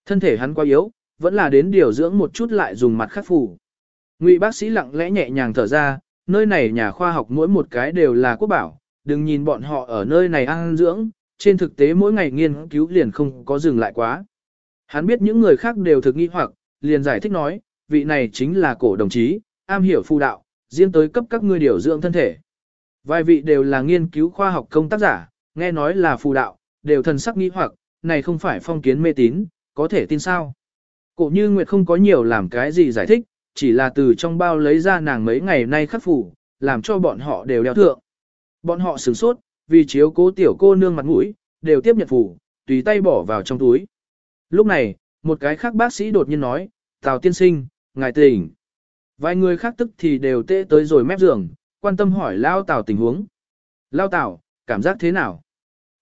Thân thể hắn quá yếu, vẫn là đến điều dưỡng một chút lại dùng mặt khắc phủ. Ngụy bác sĩ lặng lẽ nhẹ nhàng thở ra, nơi này nhà khoa học mỗi một cái đều là quốc bảo, đừng nhìn bọn họ ở nơi này ăn dưỡng, trên thực tế mỗi ngày nghiên cứu liền không có dừng lại quá. Hắn biết những người khác đều thực nghi hoặc, liền giải thích nói, vị này chính là cổ đồng chí, am hiểu phu đạo, riêng tới cấp các ngươi điều dưỡng thân thể. Vài vị đều là nghiên cứu khoa học công tác giả, nghe nói là phù đạo, đều thần sắc nghi hoặc, này không phải phong kiến mê tín, có thể tin sao. Cổ như Nguyệt không có nhiều làm cái gì giải thích, chỉ là từ trong bao lấy ra nàng mấy ngày nay khắc phủ, làm cho bọn họ đều đeo thượng. Bọn họ sửng sốt, vì chiếu cố tiểu cô nương mặt mũi, đều tiếp nhận phủ, tùy tay bỏ vào trong túi. Lúc này, một cái khác bác sĩ đột nhiên nói, Tào tiên sinh, ngài tỉnh. Vài người khác tức thì đều tê tới rồi mép giường, quan tâm hỏi Lao Tào tình huống. Lao Tào, cảm giác thế nào?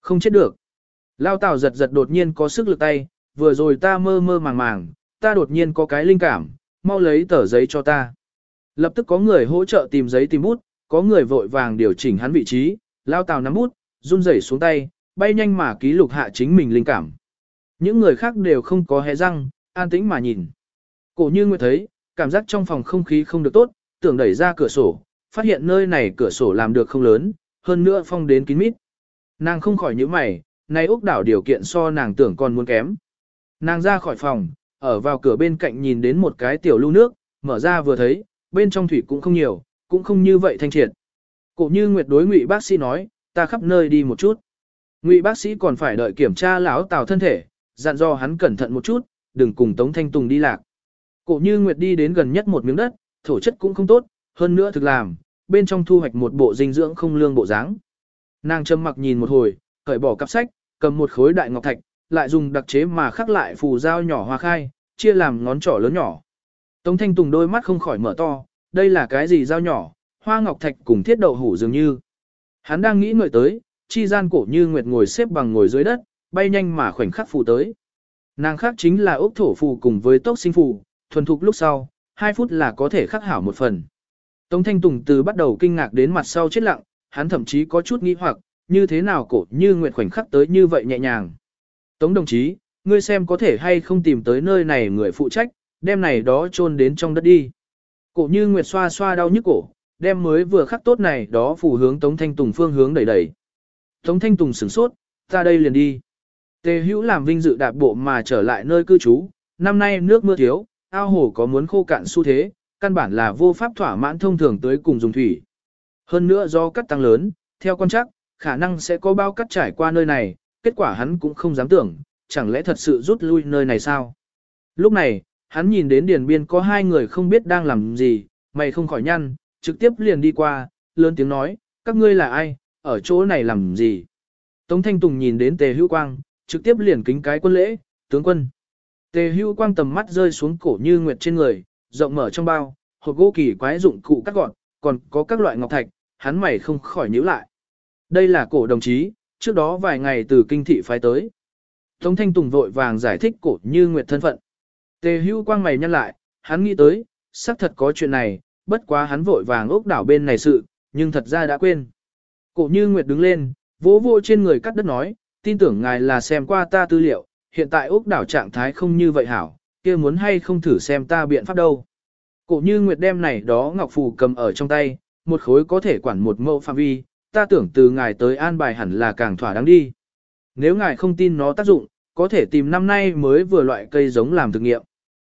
Không chết được. Lao Tào giật giật đột nhiên có sức lực tay, vừa rồi ta mơ mơ màng màng, ta đột nhiên có cái linh cảm, mau lấy tờ giấy cho ta. Lập tức có người hỗ trợ tìm giấy tìm bút, có người vội vàng điều chỉnh hắn vị trí, Lao Tào nắm bút, run rẩy xuống tay, bay nhanh mà ký lục hạ chính mình linh cảm. Những người khác đều không có hé răng, an tĩnh mà nhìn. Cổ như nguyệt thấy, cảm giác trong phòng không khí không được tốt, tưởng đẩy ra cửa sổ, phát hiện nơi này cửa sổ làm được không lớn, hơn nữa phong đến kín mít. Nàng không khỏi nhíu mày, nay úc đảo điều kiện so nàng tưởng còn muốn kém. Nàng ra khỏi phòng, ở vào cửa bên cạnh nhìn đến một cái tiểu lưu nước, mở ra vừa thấy, bên trong thủy cũng không nhiều, cũng không như vậy thanh triệt. Cổ như Nguyệt đối ngụy bác sĩ nói, ta khắp nơi đi một chút. Ngụy bác sĩ còn phải đợi kiểm tra lão tào thân thể, dặn dò hắn cẩn thận một chút, đừng cùng Tống Thanh Tùng đi lạc. Cổ như Nguyệt đi đến gần nhất một miếng đất, thổ chất cũng không tốt, hơn nữa thực làm, bên trong thu hoạch một bộ dinh dưỡng không lương bộ dáng. Nàng trầm mặc nhìn một hồi, cởi bỏ cặp sách, cầm một khối đại ngọc thạch, lại dùng đặc chế mà khắc lại phù dao nhỏ hoa khai, chia làm ngón trỏ lớn nhỏ. Tống Thanh Tùng đôi mắt không khỏi mở to, đây là cái gì dao nhỏ, hoa ngọc thạch cùng thiết đậu hủ dường như. Hắn đang nghĩ ngợi tới, chi gian cổ như nguyệt ngồi xếp bằng ngồi dưới đất, bay nhanh mà khoảnh khắc phù tới. Nàng khác chính là ốc thổ phù cùng với tốc sinh phù, thuần thục lúc sau, 2 phút là có thể khắc hảo một phần. Tống Thanh Tùng từ bắt đầu kinh ngạc đến mặt sau chết lặng, hắn thậm chí có chút nghi hoặc, như thế nào cổ như nguyệt khoảnh khắc tới như vậy nhẹ nhàng. Tống đồng chí, ngươi xem có thể hay không tìm tới nơi này người phụ trách, đem này đó chôn đến trong đất đi. Cổ như nguyệt xoa xoa đau nhức cổ, đem mới vừa khắc tốt này đó phủ hướng Tống Thanh Tùng phương hướng đẩy đẩy. Tống Thanh Tùng sửng sốt, ta đây liền đi. Tề hữu làm vinh dự đạp bộ mà trở lại nơi cư trú, năm nay nước mưa thiếu, ao hồ có muốn khô cạn xu thế, căn bản là vô pháp thỏa mãn thông thường tới cùng dùng thủy. Hơn nữa do cắt tăng lớn, theo quan chắc, khả năng sẽ có bao cắt trải qua nơi này, kết quả hắn cũng không dám tưởng, chẳng lẽ thật sự rút lui nơi này sao? Lúc này, hắn nhìn đến điền biên có hai người không biết đang làm gì, mày không khỏi nhăn, trực tiếp liền đi qua, lớn tiếng nói, các ngươi là ai, ở chỗ này làm gì? Tống Thanh Tùng nhìn đến tề hữu quang, trực tiếp liền kính cái quân lễ, tướng quân. Tề hưu quang tầm mắt rơi xuống cổ như nguyệt trên người, rộng mở trong bao, hộp gỗ kỳ quái dụng cụ cắt gọn, còn có các loại ngọc thạch, hắn mày không khỏi nhíu lại. Đây là cổ đồng chí, trước đó vài ngày từ kinh thị phái tới. Tống Thanh Tùng vội vàng giải thích cổ như nguyệt thân phận. Tề hưu quang mày nhăn lại, hắn nghĩ tới, xác thật có chuyện này, bất quá hắn vội vàng ốc đảo bên này sự, nhưng thật ra đã quên. Cổ như Nguyệt đứng lên, vỗ vỗ trên người cắt đất nói, tin tưởng ngài là xem qua ta tư liệu, hiện tại ốc đảo trạng thái không như vậy hảo, kia muốn hay không thử xem ta biện pháp đâu. Cổ như Nguyệt đem này đó ngọc phù cầm ở trong tay, một khối có thể quản một mẫu phạm vi, ta tưởng từ ngài tới an bài hẳn là càng thỏa đáng đi. Nếu ngài không tin nó tác dụng, có thể tìm năm nay mới vừa loại cây giống làm thực nghiệm.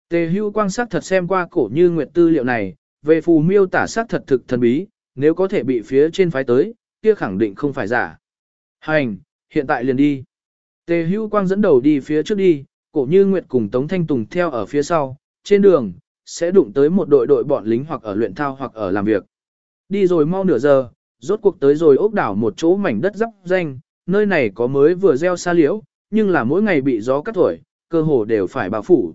Tề hưu quang sát thật xem qua cổ như nguyệt tư liệu này, về phù miêu tả sát thật thực thần bí, nếu có thể bị phía trên phái tới, kia khẳng định không phải giả. Hành, hiện tại liền đi. Tề hưu quang dẫn đầu đi phía trước đi, cổ như nguyệt cùng Tống Thanh Tùng theo ở phía sau, trên đường, sẽ đụng tới một đội đội bọn lính hoặc ở luyện thao hoặc ở làm việc. Đi rồi mau nửa giờ, rốt cuộc tới rồi ốc đảo một chỗ mảnh đất dắp danh, nơi này có mới vừa gieo xa liễu, nhưng là mỗi ngày bị gió cắt thổi, cơ hồ đều phải bao phủ.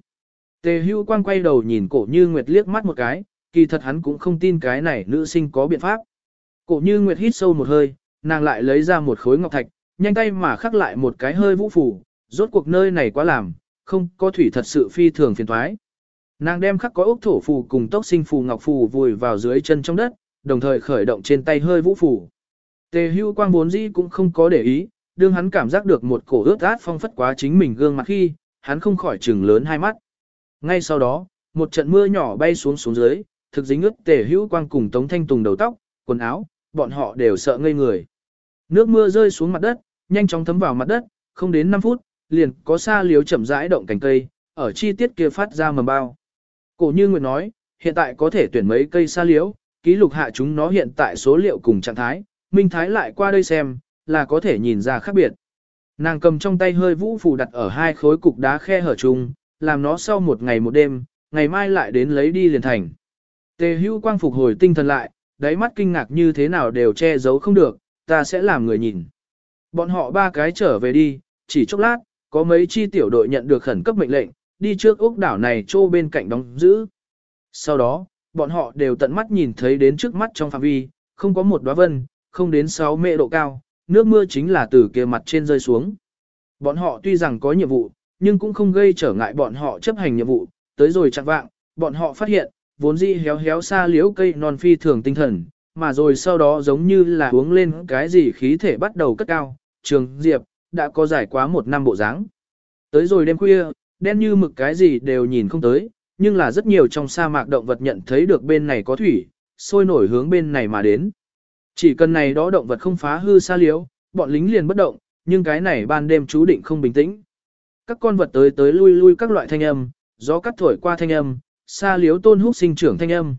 Tề hưu quang quay đầu nhìn cổ như Nguyệt liếc mắt một cái, kỳ thật hắn cũng không tin cái này nữ sinh có biện pháp. Cổ như Nguyệt hít sâu một hơi, nàng lại lấy ra một khối ngọc thạch, nhanh tay mà khắc lại một cái hơi vũ phủ, rốt cuộc nơi này quá làm, không có thủy thật sự phi thường phiền thoái. Nàng đem khắc có ốc thổ phù cùng tốc sinh phù ngọc phù vùi vào dưới chân trong đất, đồng thời khởi động trên tay hơi vũ phủ. Tề hưu quang vốn dĩ cũng không có để ý, đương hắn cảm giác được một cổ ướt át phong phất quá chính mình gương mặt khi, hắn không khỏi trừng lớn hai mắt. Ngay sau đó, một trận mưa nhỏ bay xuống xuống dưới, thực dính ướt tề hưu quang cùng tống thanh tùng đầu tóc, quần áo, bọn họ đều sợ ngây người. Nước mưa rơi xuống mặt đất, nhanh chóng thấm vào mặt đất, không đến 5 phút, liền có xa liếu chậm rãi động cành cây, ở chi tiết kia phát ra mầm bao. Cổ như Nguyệt nói, hiện tại có thể tuyển mấy cây xa liếu, ký lục hạ chúng nó hiện tại số liệu cùng trạng thái, Minh Thái lại qua đây xem, là có thể nhìn ra khác biệt. Nàng cầm trong tay hơi vũ phù đặt ở hai khối cục đá khe hở chung, làm nó sau một ngày một đêm, ngày mai lại đến lấy đi liền thành. Tề hưu quang phục hồi tinh thần lại, đáy mắt kinh ngạc như thế nào đều che giấu không được, ta sẽ làm người nhìn. Bọn họ ba cái trở về đi, chỉ chốc lát, có mấy chi tiểu đội nhận được khẩn cấp mệnh lệnh, đi trước ốc đảo này trô bên cạnh đóng giữ. Sau đó, bọn họ đều tận mắt nhìn thấy đến trước mắt trong phạm vi, không có một đóa vân, không đến 6 mệ độ cao, nước mưa chính là từ kia mặt trên rơi xuống. Bọn họ tuy rằng có nhiệm vụ, nhưng cũng không gây trở ngại bọn họ chấp hành nhiệm vụ, tới rồi chặt vạng, bọn họ phát hiện, vốn dĩ héo héo xa liễu cây non phi thường tinh thần, mà rồi sau đó giống như là uống lên cái gì khí thể bắt đầu cất cao, trường diệp, đã có giải quá một năm bộ dáng. Tới rồi đêm khuya, đen như mực cái gì đều nhìn không tới, nhưng là rất nhiều trong sa mạc động vật nhận thấy được bên này có thủy, sôi nổi hướng bên này mà đến. Chỉ cần này đó động vật không phá hư xa liếu, bọn lính liền bất động, nhưng cái này ban đêm chú định không bình tĩnh. Các con vật tới tới lui lui các loại thanh âm, gió cắt thổi qua thanh âm, xa liếu tôn húc sinh trưởng thanh âm.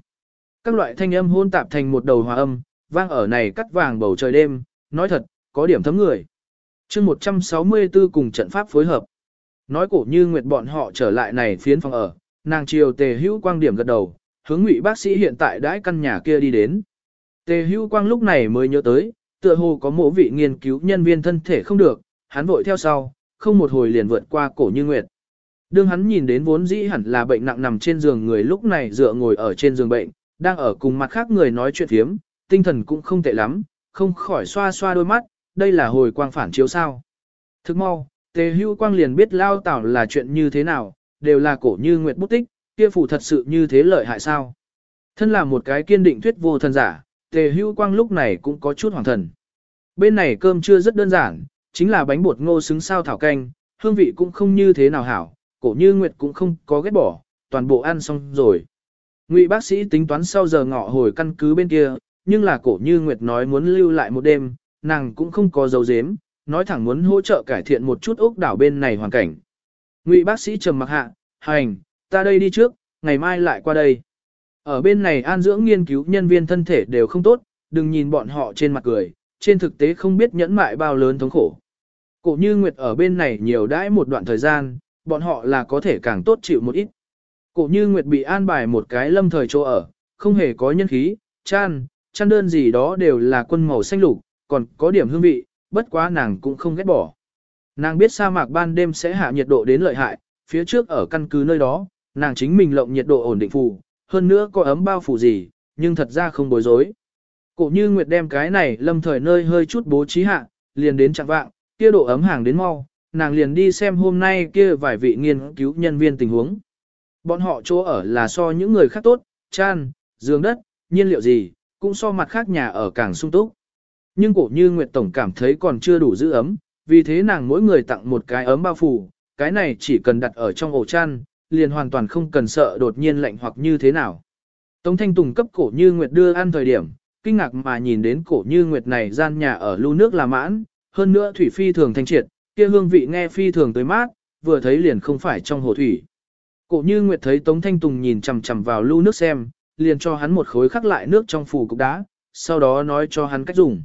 Các loại thanh âm hôn tạp thành một đầu hòa âm, vang ở này cắt vàng bầu trời đêm, nói thật, có điểm thấm người chương 164 cùng trận pháp phối hợp. Nói cổ như nguyệt bọn họ trở lại này phiến phòng ở, nàng chiều tề hữu quang điểm gật đầu, hướng ngụy bác sĩ hiện tại đãi căn nhà kia đi đến. Tề hữu quang lúc này mới nhớ tới, tựa hồ có mộ vị nghiên cứu nhân viên thân thể không được, hắn vội theo sau, không một hồi liền vượt qua cổ như nguyệt. Đương hắn nhìn đến vốn dĩ hẳn là bệnh nặng nằm trên giường người lúc này dựa ngồi ở trên giường bệnh, đang ở cùng mặt khác người nói chuyện thiếm, tinh thần cũng không tệ lắm, không khỏi xoa xoa đôi mắt, đây là hồi quang phản chiếu sao. Thức mau, tề hưu quang liền biết lao tảo là chuyện như thế nào, đều là cổ như nguyệt bút tích, kia phủ thật sự như thế lợi hại sao. Thân là một cái kiên định thuyết vô thần giả, tề hưu quang lúc này cũng có chút hoàng thần. Bên này cơm chưa rất đơn giản, chính là bánh bột ngô xứng sao thảo canh, hương vị cũng không như thế nào hảo, cổ như nguyệt cũng không có ghét bỏ, toàn bộ ăn xong rồi. Ngụy bác sĩ tính toán sau giờ ngọ hồi căn cứ bên kia, nhưng là cổ như nguyệt nói muốn lưu lại một đêm, nàng cũng không có dấu dếm, nói thẳng muốn hỗ trợ cải thiện một chút ốc đảo bên này hoàn cảnh. Ngụy bác sĩ trầm mặc hạ, hành, ta đây đi trước, ngày mai lại qua đây. Ở bên này an dưỡng nghiên cứu nhân viên thân thể đều không tốt, đừng nhìn bọn họ trên mặt cười, trên thực tế không biết nhẫn mại bao lớn thống khổ. Cổ như Nguyệt ở bên này nhiều đãi một đoạn thời gian, bọn họ là có thể càng tốt chịu một ít. Cổ như Nguyệt bị an bài một cái lâm thời chỗ ở, không hề có nhân khí, chan, chăn đơn gì đó đều là quân màu xanh lục, còn có điểm hương vị, bất quá nàng cũng không ghét bỏ. Nàng biết sa mạc ban đêm sẽ hạ nhiệt độ đến lợi hại, phía trước ở căn cứ nơi đó, nàng chính mình lộng nhiệt độ ổn định phù, hơn nữa có ấm bao phủ gì, nhưng thật ra không bối rối. Cổ như Nguyệt đem cái này lâm thời nơi hơi chút bố trí hạ, liền đến chặng vạng, kia độ ấm hàng đến mau, nàng liền đi xem hôm nay kia vài vị nghiên cứu nhân viên tình huống. Bọn họ chỗ ở là so những người khác tốt, chan, giường đất, nhiên liệu gì, cũng so mặt khác nhà ở càng sung túc. Nhưng cổ như Nguyệt Tổng cảm thấy còn chưa đủ giữ ấm, vì thế nàng mỗi người tặng một cái ấm bao phủ, cái này chỉ cần đặt ở trong ổ chăn, liền hoàn toàn không cần sợ đột nhiên lạnh hoặc như thế nào. Tống Thanh Tùng cấp cổ như Nguyệt đưa ăn thời điểm, kinh ngạc mà nhìn đến cổ như Nguyệt này gian nhà ở lưu nước là mãn, hơn nữa thủy phi thường thanh triệt, kia hương vị nghe phi thường tới mát, vừa thấy liền không phải trong hồ thủy. Cổ như Nguyệt thấy Tống Thanh Tùng nhìn chằm chằm vào lưu nước xem, liền cho hắn một khối khắc lại nước trong phủ cục đá, sau đó nói cho hắn cách dùng.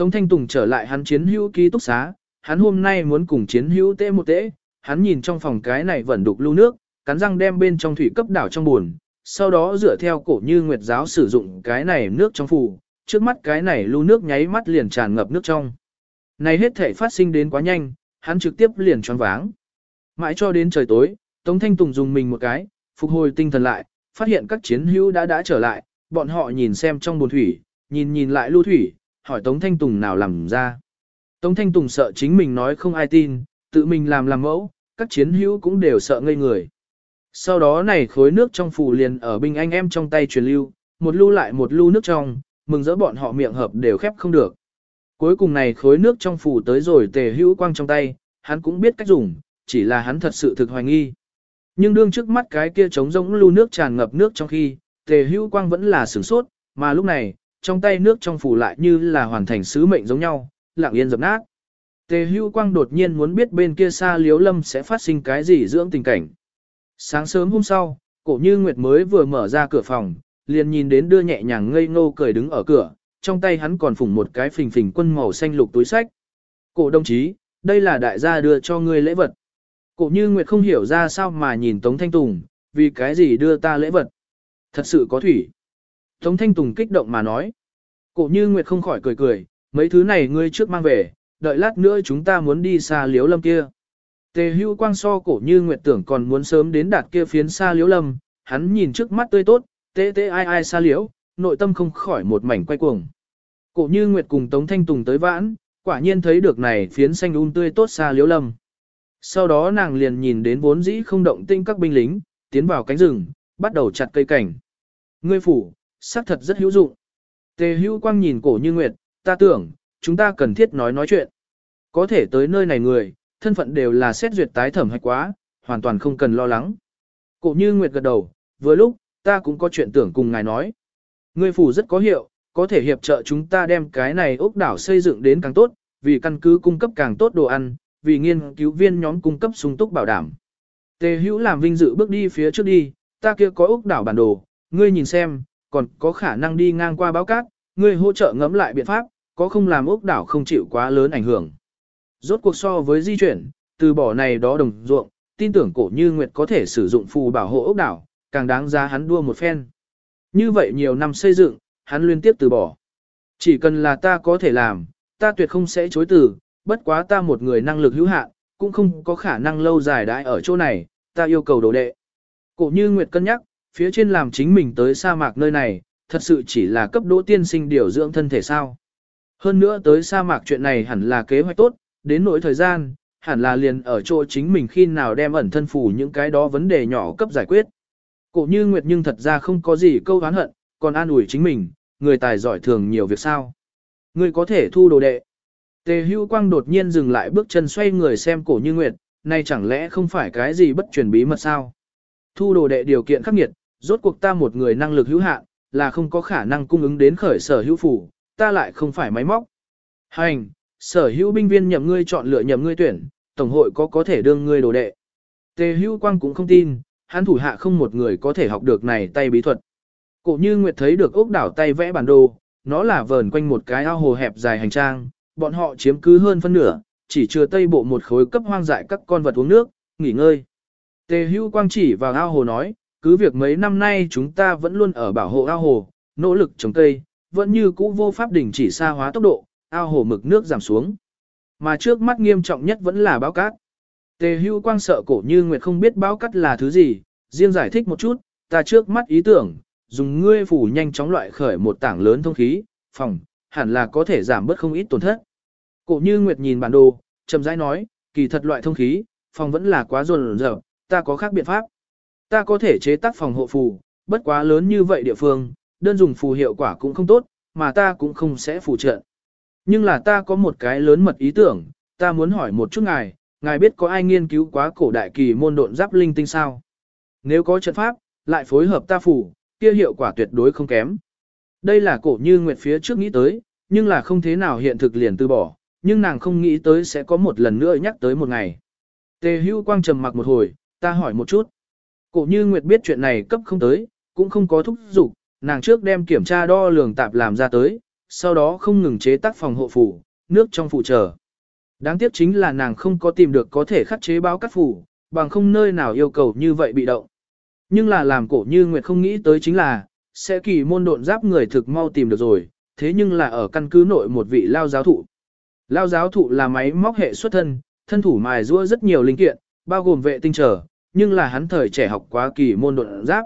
Tống Thanh Tùng trở lại hắn chiến hữu ký túc xá, hắn hôm nay muốn cùng chiến hữu tê một tễ, hắn nhìn trong phòng cái này vẫn đục lưu nước, cắn răng đem bên trong thủy cấp đảo trong buồn, sau đó dựa theo cổ như nguyệt giáo sử dụng cái này nước trong phủ, trước mắt cái này lưu nước nháy mắt liền tràn ngập nước trong. Này hết thể phát sinh đến quá nhanh, hắn trực tiếp liền choáng váng. Mãi cho đến trời tối, Tống Thanh Tùng dùng mình một cái, phục hồi tinh thần lại, phát hiện các chiến hữu đã đã trở lại, bọn họ nhìn xem trong buồn thủy, nhìn nhìn lại lưu thủy, hỏi Tống Thanh Tùng nào làm ra. Tống Thanh Tùng sợ chính mình nói không ai tin, tự mình làm làm mẫu, các chiến hữu cũng đều sợ ngây người. Sau đó này khối nước trong phủ liền ở binh anh em trong tay truyền lưu, một lưu lại một lưu nước trong, mừng rỡ bọn họ miệng hợp đều khép không được. Cuối cùng này khối nước trong phủ tới rồi tề hữu quang trong tay, hắn cũng biết cách dùng, chỉ là hắn thật sự thực hoài nghi. Nhưng đương trước mắt cái kia trống rỗng lưu nước tràn ngập nước trong khi, tề hữu quang vẫn là sửng sốt, mà lúc này, trong tay nước trong phủ lại như là hoàn thành sứ mệnh giống nhau, lặng yên dập nát. Tề Hưu quang đột nhiên muốn biết bên kia xa liếu lâm sẽ phát sinh cái gì dưỡng tình cảnh. Sáng sớm hôm sau, cổ như Nguyệt mới vừa mở ra cửa phòng, liền nhìn đến đưa nhẹ nhàng ngây ngô cười đứng ở cửa, trong tay hắn còn phủng một cái phình phình quân màu xanh lục túi sách. Cổ đồng chí, đây là đại gia đưa cho ngươi lễ vật. Cổ như Nguyệt không hiểu ra sao mà nhìn Tống Thanh Tùng, vì cái gì đưa ta lễ vật. Thật sự có thủy. Tống Thanh Tùng kích động mà nói. Cổ như Nguyệt không khỏi cười cười, mấy thứ này ngươi trước mang về, đợi lát nữa chúng ta muốn đi xa liếu lâm kia. Tề hưu quang so cổ như Nguyệt tưởng còn muốn sớm đến đạt kia phiến xa liếu lâm, hắn nhìn trước mắt tươi tốt, tê tê ai ai xa liếu, nội tâm không khỏi một mảnh quay cuồng. Cổ như Nguyệt cùng Tống Thanh Tùng tới vãn, quả nhiên thấy được này phiến xanh un um tươi tốt xa liếu lâm. Sau đó nàng liền nhìn đến vốn dĩ không động tinh các binh lính, tiến vào cánh rừng, bắt đầu chặt cây cảnh. Ngươi phủ, xác thật rất hữu dụng. Tề hữu quang nhìn cổ như Nguyệt, ta tưởng, chúng ta cần thiết nói nói chuyện. Có thể tới nơi này người, thân phận đều là xét duyệt tái thẩm hay quá, hoàn toàn không cần lo lắng. Cổ như Nguyệt gật đầu, vừa lúc, ta cũng có chuyện tưởng cùng ngài nói. Ngươi phủ rất có hiệu, có thể hiệp trợ chúng ta đem cái này ốc đảo xây dựng đến càng tốt, vì căn cứ cung cấp càng tốt đồ ăn, vì nghiên cứu viên nhóm cung cấp sung túc bảo đảm. Tề hữu làm vinh dự bước đi phía trước đi, ta kia có ốc đảo bản đồ, ngươi nhìn xem, còn có khả năng đi ngang qua báo cát, ngươi hỗ trợ ngẫm lại biện pháp, có không làm ốc đảo không chịu quá lớn ảnh hưởng. Rốt cuộc so với di chuyển, từ bỏ này đó đồng ruộng, tin tưởng cổ như Nguyệt có thể sử dụng phù bảo hộ ốc đảo, càng đáng giá hắn đua một phen. Như vậy nhiều năm xây dựng, hắn liên tiếp từ bỏ. Chỉ cần là ta có thể làm, ta tuyệt không sẽ chối từ, bất quá ta một người năng lực hữu hạn, cũng không có khả năng lâu dài đãi ở chỗ này, ta yêu cầu đồ đệ. Cổ như Nguyệt cân nhắc, phía trên làm chính mình tới sa mạc nơi này, thật sự chỉ là cấp đỗ tiên sinh điều dưỡng thân thể sao. Hơn nữa tới sa mạc chuyện này hẳn là kế hoạch tốt, đến nỗi thời gian, hẳn là liền ở chỗ chính mình khi nào đem ẩn thân phủ những cái đó vấn đề nhỏ cấp giải quyết. Cổ như Nguyệt nhưng thật ra không có gì câu hán hận, còn an ủi chính mình, người tài giỏi thường nhiều việc sao. Người có thể thu đồ đệ. Tề hưu quang đột nhiên dừng lại bước chân xoay người xem cổ như Nguyệt, này chẳng lẽ không phải cái gì bất truyền bí mật sao? Thu đồ đệ điều kiện khắc nghiệt, rốt cuộc ta một người năng lực hữu hạn, là không có khả năng cung ứng đến khởi sở hữu phủ, ta lại không phải máy móc. Hành, sở hữu binh viên nhậm ngươi chọn lựa nhậm ngươi tuyển, tổng hội có có thể đương ngươi đồ đệ. Tề hữu quang cũng không tin, hắn thủ hạ không một người có thể học được này tay bí thuật. Cổ như Nguyệt thấy được ốc đảo tay vẽ bản đồ, nó là vờn quanh một cái ao hồ hẹp dài hành trang, bọn họ chiếm cứ hơn phân nửa, chỉ chưa tây bộ một khối cấp hoang dại các con vật uống nước, nghỉ ngơi. Tề hữu quang chỉ vào ao hồ nói, cứ việc mấy năm nay chúng ta vẫn luôn ở bảo hộ ao hồ, nỗ lực trồng cây, vẫn như cũ vô pháp đỉnh chỉ xa hóa tốc độ, ao hồ mực nước giảm xuống. Mà trước mắt nghiêm trọng nhất vẫn là báo cát. Tề hưu quang sợ cổ như Nguyệt không biết báo cát là thứ gì, riêng giải thích một chút, ta trước mắt ý tưởng, dùng ngươi phủ nhanh chóng loại khởi một tảng lớn thông khí, phòng, hẳn là có thể giảm bớt không ít tổn thất. Cổ như Nguyệt nhìn bản đồ, chậm rãi nói, kỳ thật loại thông khí, phòng vẫn là quá rồn rợp, ta có khác biện pháp. Ta có thể chế tác phòng hộ phù, bất quá lớn như vậy địa phương, đơn dùng phù hiệu quả cũng không tốt, mà ta cũng không sẽ phù trợ. Nhưng là ta có một cái lớn mật ý tưởng, ta muốn hỏi một chút ngài, ngài biết có ai nghiên cứu quá cổ đại kỳ môn độn giáp linh tinh sao? Nếu có trận pháp, lại phối hợp ta phủ, kia hiệu quả tuyệt đối không kém. Đây là cổ như nguyệt phía trước nghĩ tới, nhưng là không thế nào hiện thực liền từ bỏ, nhưng nàng không nghĩ tới sẽ có một lần nữa nhắc tới một ngày. Tề hưu quang trầm mặc một hồi, ta hỏi một chút. Cổ như nguyệt biết chuyện này cấp không tới, cũng không có thúc giục, nàng trước đem kiểm tra đo lường tạp làm ra tới, sau đó không ngừng chế tác phòng hộ phủ, nước trong phủ chờ. Đáng tiếc chính là nàng không có tìm được có thể khắc chế báo cắt phủ, bằng không nơi nào yêu cầu như vậy bị động. Nhưng là làm cổ như Nguyệt không nghĩ tới chính là, sẽ kỳ môn độn giáp người thực mau tìm được rồi, thế nhưng là ở căn cứ nội một vị lao giáo thụ. Lao giáo thụ là máy móc hệ xuất thân, thân thủ mài rũa rất nhiều linh kiện, bao gồm vệ tinh trở, nhưng là hắn thời trẻ học quá kỳ môn độn giáp.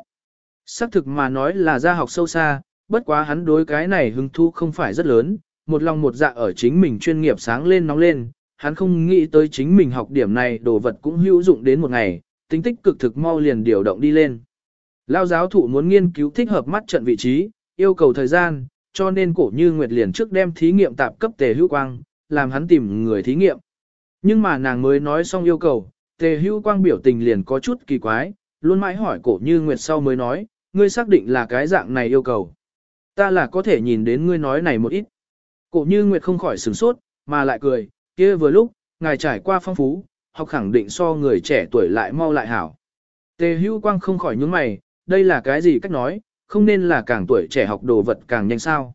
Xác thực mà nói là ra học sâu xa, bất quá hắn đối cái này hứng thú không phải rất lớn, một lòng một dạ ở chính mình chuyên nghiệp sáng lên nóng lên, hắn không nghĩ tới chính mình học điểm này đồ vật cũng hữu dụng đến một ngày, tính tích cực thực mau liền điều động đi lên. Lao giáo thụ muốn nghiên cứu thích hợp mắt trận vị trí, yêu cầu thời gian, cho nên cổ như Nguyệt liền trước đem thí nghiệm tạp cấp tề hữu quang, làm hắn tìm người thí nghiệm. Nhưng mà nàng mới nói xong yêu cầu, tề Hưu quang biểu tình liền có chút kỳ quái, luôn mãi hỏi cổ như Nguyệt sau mới nói, ngươi xác định là cái dạng này yêu cầu. Ta là có thể nhìn đến ngươi nói này một ít. Cổ như Nguyệt không khỏi sửng sốt, mà lại cười, kia vừa lúc, ngài trải qua phong phú, học khẳng định so người trẻ tuổi lại mau lại hảo. Tề Hưu quang không khỏi nhướng mày, đây là cái gì cách nói, không nên là càng tuổi trẻ học đồ vật càng nhanh sao.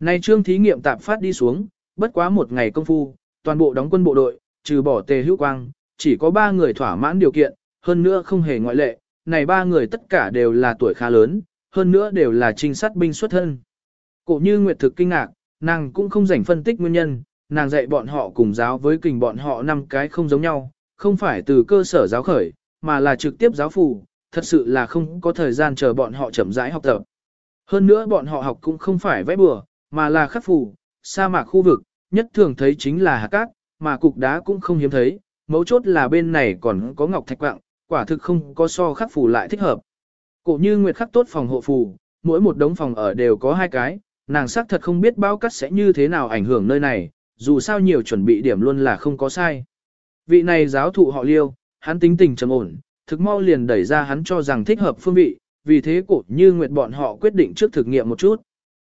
Nay trương thí nghiệm tạp phát đi xuống, bất quá một ngày công phu, toàn bộ đóng quân bộ đội, trừ bỏ tề hữu quang, chỉ có ba người thỏa mãn điều kiện, hơn nữa không hề ngoại lệ, này ba người tất cả đều là tuổi khá lớn, hơn nữa đều là trinh sát binh xuất thân. Cổ như Nguyệt thực kinh ngạc, nàng cũng không rảnh phân tích nguyên nhân, nàng dạy bọn họ cùng giáo với kình bọn họ năm cái không giống nhau, không phải từ cơ sở giáo khởi, mà là trực tiếp giáo phù, thật sự là không có thời gian chờ bọn họ chậm rãi học tập. Hơn nữa bọn họ học cũng không phải vẽ bừa, mà là khắc phù, sa mạc khu vực, nhất thường thấy chính là hạt cát, mà cục đá cũng không hiếm thấy, mấu chốt là bên này còn có ngọc thạch quạng, quả thực không có so khắc phù lại thích hợp. Cổ như Nguyệt khắc tốt phòng hộ phù, mỗi một đống phòng ở đều có hai cái, nàng xác thật không biết bao cắt sẽ như thế nào ảnh hưởng nơi này, dù sao nhiều chuẩn bị điểm luôn là không có sai. Vị này giáo thụ họ liêu, hắn tính tình trầm ổn, thực mau liền đẩy ra hắn cho rằng thích hợp phương vị, vì thế cổ như nguyệt bọn họ quyết định trước thực nghiệm một chút.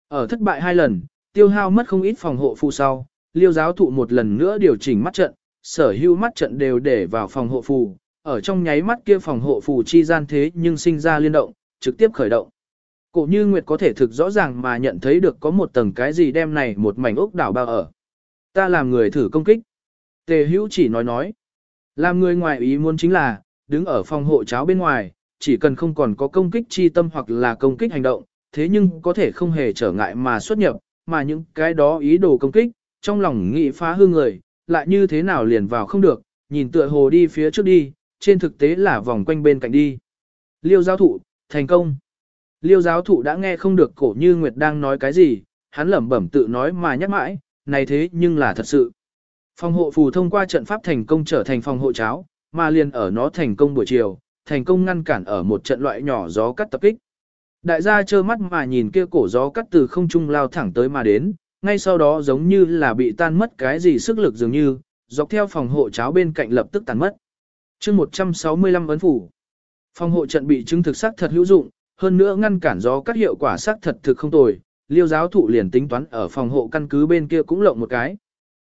Ở thất bại hai lần, tiêu hao mất không ít phòng hộ phù sau, liêu giáo thụ một lần nữa điều chỉnh mắt trận, sở hữu mắt trận đều để vào phòng hộ phù, ở trong nháy mắt kia phòng hộ phù chi gian thế nhưng sinh ra liên động, trực tiếp khởi động. Cổ như Nguyệt có thể thực rõ ràng mà nhận thấy được có một tầng cái gì đem này một mảnh ốc đảo bao ở. Ta làm người thử công kích. Tề hữu chỉ nói nói. Làm người ngoài ý muốn chính là, đứng ở phòng hộ cháo bên ngoài, chỉ cần không còn có công kích chi tâm hoặc là công kích hành động, thế nhưng có thể không hề trở ngại mà xuất nhập, mà những cái đó ý đồ công kích, trong lòng nghĩ phá hư người, lại như thế nào liền vào không được, nhìn tựa hồ đi phía trước đi, trên thực tế là vòng quanh bên cạnh đi. Liêu giáo thụ, thành công. Liêu giáo thụ đã nghe không được cổ như Nguyệt đang nói cái gì, hắn lẩm bẩm tự nói mà nhắc mãi, này thế nhưng là thật sự. Phòng hộ phù thông qua trận pháp thành công trở thành phòng hộ cháo, mà liền ở nó thành công buổi chiều, thành công ngăn cản ở một trận loại nhỏ gió cắt tập kích. Đại gia trơ mắt mà nhìn kia cổ gió cắt từ không trung lao thẳng tới mà đến, ngay sau đó giống như là bị tan mất cái gì sức lực dường như, dọc theo phòng hộ cháo bên cạnh lập tức tàn mất. chương 165 ấn phủ. Phòng hộ trận bị chứng thực sắc thật hữu dụng, hơn nữa ngăn cản gió các hiệu quả sắc thật thực không tồi, liêu giáo thụ liền tính toán ở phòng hộ căn cứ bên kia cũng lộng một cái.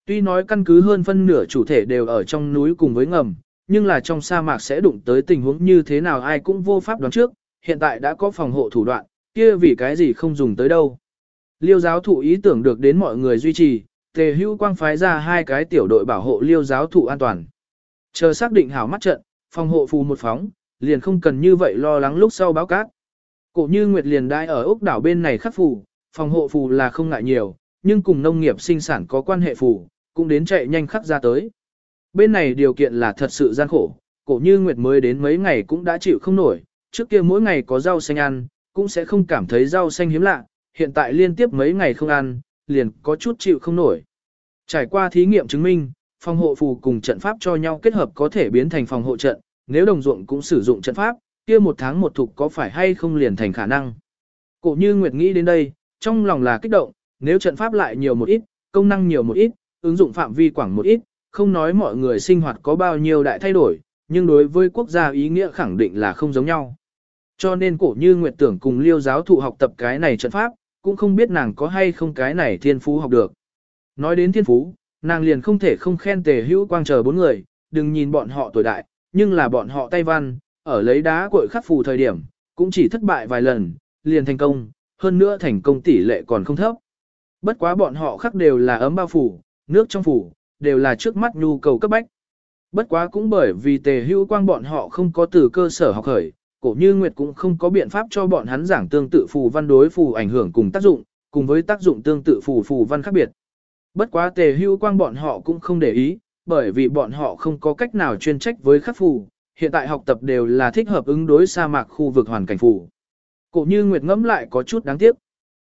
Tuy nói căn cứ hơn phân nửa chủ thể đều ở trong núi cùng với ngầm, nhưng là trong sa mạc sẽ đụng tới tình huống như thế nào ai cũng vô pháp đoán trước, hiện tại đã có phòng hộ thủ đoạn, kia vì cái gì không dùng tới đâu. Liêu giáo thụ ý tưởng được đến mọi người duy trì, tề hữu quang phái ra hai cái tiểu đội bảo hộ liêu giáo thụ an toàn. Chờ xác định hảo mắt trận, phòng hộ phù một phóng, liền không cần như vậy lo lắng lúc sau báo cát. Cổ như Nguyệt liền đai ở ốc đảo bên này khắc phù, phòng hộ phù là không ngại nhiều, nhưng cùng nông nghiệp sinh sản có quan hệ phù, cũng đến chạy nhanh khắc ra tới. Bên này điều kiện là thật sự gian khổ, cổ như Nguyệt mới đến mấy ngày cũng đã chịu không nổi, trước kia mỗi ngày có rau xanh ăn, cũng sẽ không cảm thấy rau xanh hiếm lạ, hiện tại liên tiếp mấy ngày không ăn, liền có chút chịu không nổi. Trải qua thí nghiệm chứng minh, phòng hộ phù cùng trận pháp cho nhau kết hợp có thể biến thành phòng hộ trận, nếu đồng ruộng cũng sử dụng trận pháp, kia một tháng một thục có phải hay không liền thành khả năng. Cổ như Nguyệt nghĩ đến đây, trong lòng là kích động, nếu trận pháp lại nhiều một ít, công năng nhiều một ít, ứng dụng phạm vi quảng một ít, không nói mọi người sinh hoạt có bao nhiêu đại thay đổi, nhưng đối với quốc gia ý nghĩa khẳng định là không giống nhau. Cho nên cổ như nguyện tưởng cùng liêu giáo thụ học tập cái này trận pháp, cũng không biết nàng có hay không cái này thiên phú học được. Nói đến thiên phú, nàng liền không thể không khen tề hữu quang chờ bốn người, đừng nhìn bọn họ tuổi đại, nhưng là bọn họ tay văn, ở lấy đá cội khắc phù thời điểm, cũng chỉ thất bại vài lần, liền thành công, hơn nữa thành công tỷ lệ còn không thấp. Bất quá bọn họ khắc đều là ấm bao phủ, nước trong phủ, đều là trước mắt nhu cầu cấp bách. Bất quá cũng bởi vì tề hữu quang bọn họ không có từ cơ sở học khởi, cổ như Nguyệt cũng không có biện pháp cho bọn hắn giảng tương tự phù văn đối phù ảnh hưởng cùng tác dụng, cùng với tác dụng tương tự phù phù văn khác biệt. Bất quá tề Hưu quang bọn họ cũng không để ý, bởi vì bọn họ không có cách nào chuyên trách với khắc phù, hiện tại học tập đều là thích hợp ứng đối sa mạc khu vực hoàn cảnh phù. Cổ như Nguyệt ngẫm lại có chút đáng tiếc.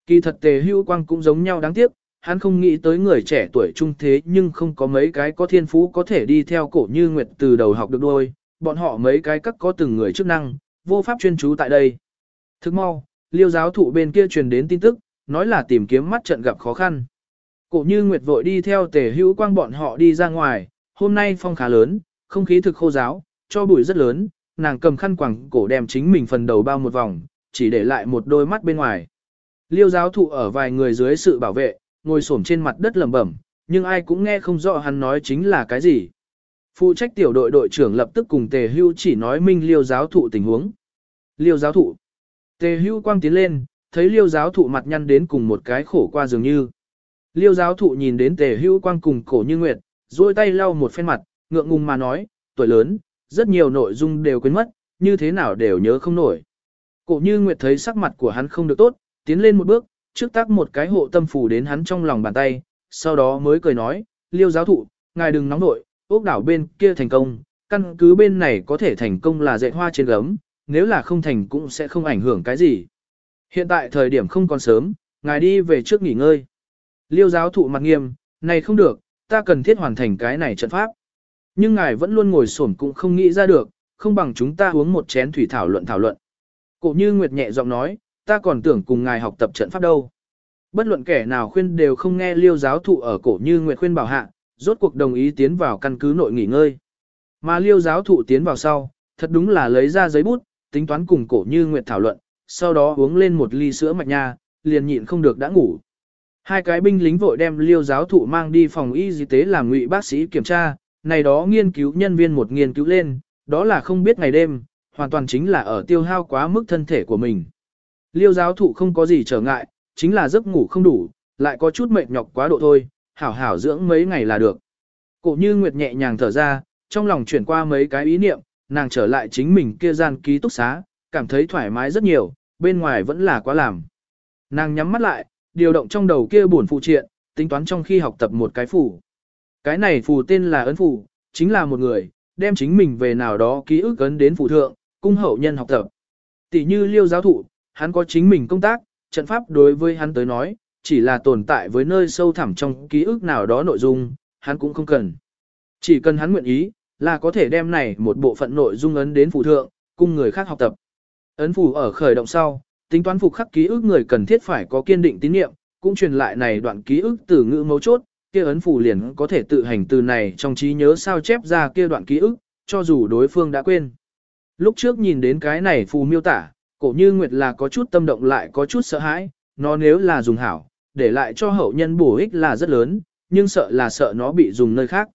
Kỳ thật tề Hưu quang cũng giống nhau đáng tiếc, hắn không nghĩ tới người trẻ tuổi trung thế nhưng không có mấy cái có thiên phú có thể đi theo cổ như Nguyệt từ đầu học được đôi, bọn họ mấy cái các có từng người chức năng, vô pháp chuyên trú tại đây. Thức mau, liêu giáo thụ bên kia truyền đến tin tức, nói là tìm kiếm mắt trận gặp khó khăn. Cổ như Nguyệt vội đi theo tề hữu quang bọn họ đi ra ngoài, hôm nay phong khá lớn, không khí thực khô giáo, cho bụi rất lớn, nàng cầm khăn quàng cổ đem chính mình phần đầu bao một vòng, chỉ để lại một đôi mắt bên ngoài. Liêu giáo thụ ở vài người dưới sự bảo vệ, ngồi xổm trên mặt đất lẩm bẩm, nhưng ai cũng nghe không rõ hắn nói chính là cái gì. Phụ trách tiểu đội đội trưởng lập tức cùng Tề Hưu chỉ nói minh Liêu giáo thụ tình huống. Liêu giáo thụ. Tề Hưu quang tiến lên, thấy Liêu giáo thụ mặt nhăn đến cùng một cái khổ qua dường như. Liêu giáo thụ nhìn đến Tề Hưu quang cùng cổ như nguyệt, duỗi tay lau một phen mặt, ngượng ngùng mà nói, tuổi lớn, rất nhiều nội dung đều quên mất, như thế nào đều nhớ không nổi. Cổ như nguyệt thấy sắc mặt của hắn không được tốt, tiến lên một bước, trước tác một cái hộ tâm phủ đến hắn trong lòng bàn tay, sau đó mới cười nói, liêu giáo thụ, ngài đừng nóng nội, ốc đảo bên kia thành công, căn cứ bên này có thể thành công là dạy hoa trên gấm, nếu là không thành cũng sẽ không ảnh hưởng cái gì. Hiện tại thời điểm không còn sớm, ngài đi về trước nghỉ ngơi. Liêu giáo thụ mặt nghiêm, này không được, ta cần thiết hoàn thành cái này trận pháp. Nhưng ngài vẫn luôn ngồi xổm cũng không nghĩ ra được, không bằng chúng ta uống một chén thủy thảo luận thảo luận. Cổ như Nguyệt nhẹ giọng nói, ta còn tưởng cùng ngài học tập trận pháp đâu. Bất luận kẻ nào khuyên đều không nghe liêu giáo thụ ở cổ như Nguyệt khuyên bảo hạ, rốt cuộc đồng ý tiến vào căn cứ nội nghỉ ngơi. Mà liêu giáo thụ tiến vào sau, thật đúng là lấy ra giấy bút, tính toán cùng cổ như Nguyệt thảo luận, sau đó uống lên một ly sữa mạch nha, liền nhịn không được đã ngủ. Hai cái binh lính vội đem liêu giáo thụ mang đi phòng y y tế làm ngụy bác sĩ kiểm tra, này đó nghiên cứu nhân viên một nghiên cứu lên, đó là không biết ngày đêm, hoàn toàn chính là ở tiêu hao quá mức thân thể của mình. Liêu giáo thụ không có gì trở ngại, chính là giấc ngủ không đủ, lại có chút mệt nhọc quá độ thôi, hảo hảo dưỡng mấy ngày là được. Cổ như Nguyệt nhẹ nhàng thở ra, trong lòng chuyển qua mấy cái ý niệm, nàng trở lại chính mình kia gian ký túc xá, cảm thấy thoải mái rất nhiều, bên ngoài vẫn là quá làm. Nàng nhắm mắt lại, điều động trong đầu kia buồn phụ triện, tính toán trong khi học tập một cái phù. Cái này phù tên là ấn phù, chính là một người, đem chính mình về nào đó ký ức ấn đến phù thượng, cung hậu nhân học tập. Tỷ như liêu giáo thụ, hắn có chính mình công tác, trận pháp đối với hắn tới nói, chỉ là tồn tại với nơi sâu thẳm trong ký ức nào đó nội dung, hắn cũng không cần. Chỉ cần hắn nguyện ý, là có thể đem này một bộ phận nội dung ấn đến phụ thượng, cung người khác học tập. Ấn phù ở khởi động sau, tính toán phục khắc ký ức người cần thiết phải có kiên định tín niệm, cũng truyền lại này đoạn ký ức từ ngữ mấu chốt, kia ấn phù liền có thể tự hành từ này trong trí nhớ sao chép ra kia đoạn ký ức, cho dù đối phương đã quên. Lúc trước nhìn đến cái này phù miêu tả, cổ như Nguyệt là có chút tâm động lại có chút sợ hãi, nó nếu là dùng hảo, để lại cho hậu nhân bổ ích là rất lớn, nhưng sợ là sợ nó bị dùng nơi khác.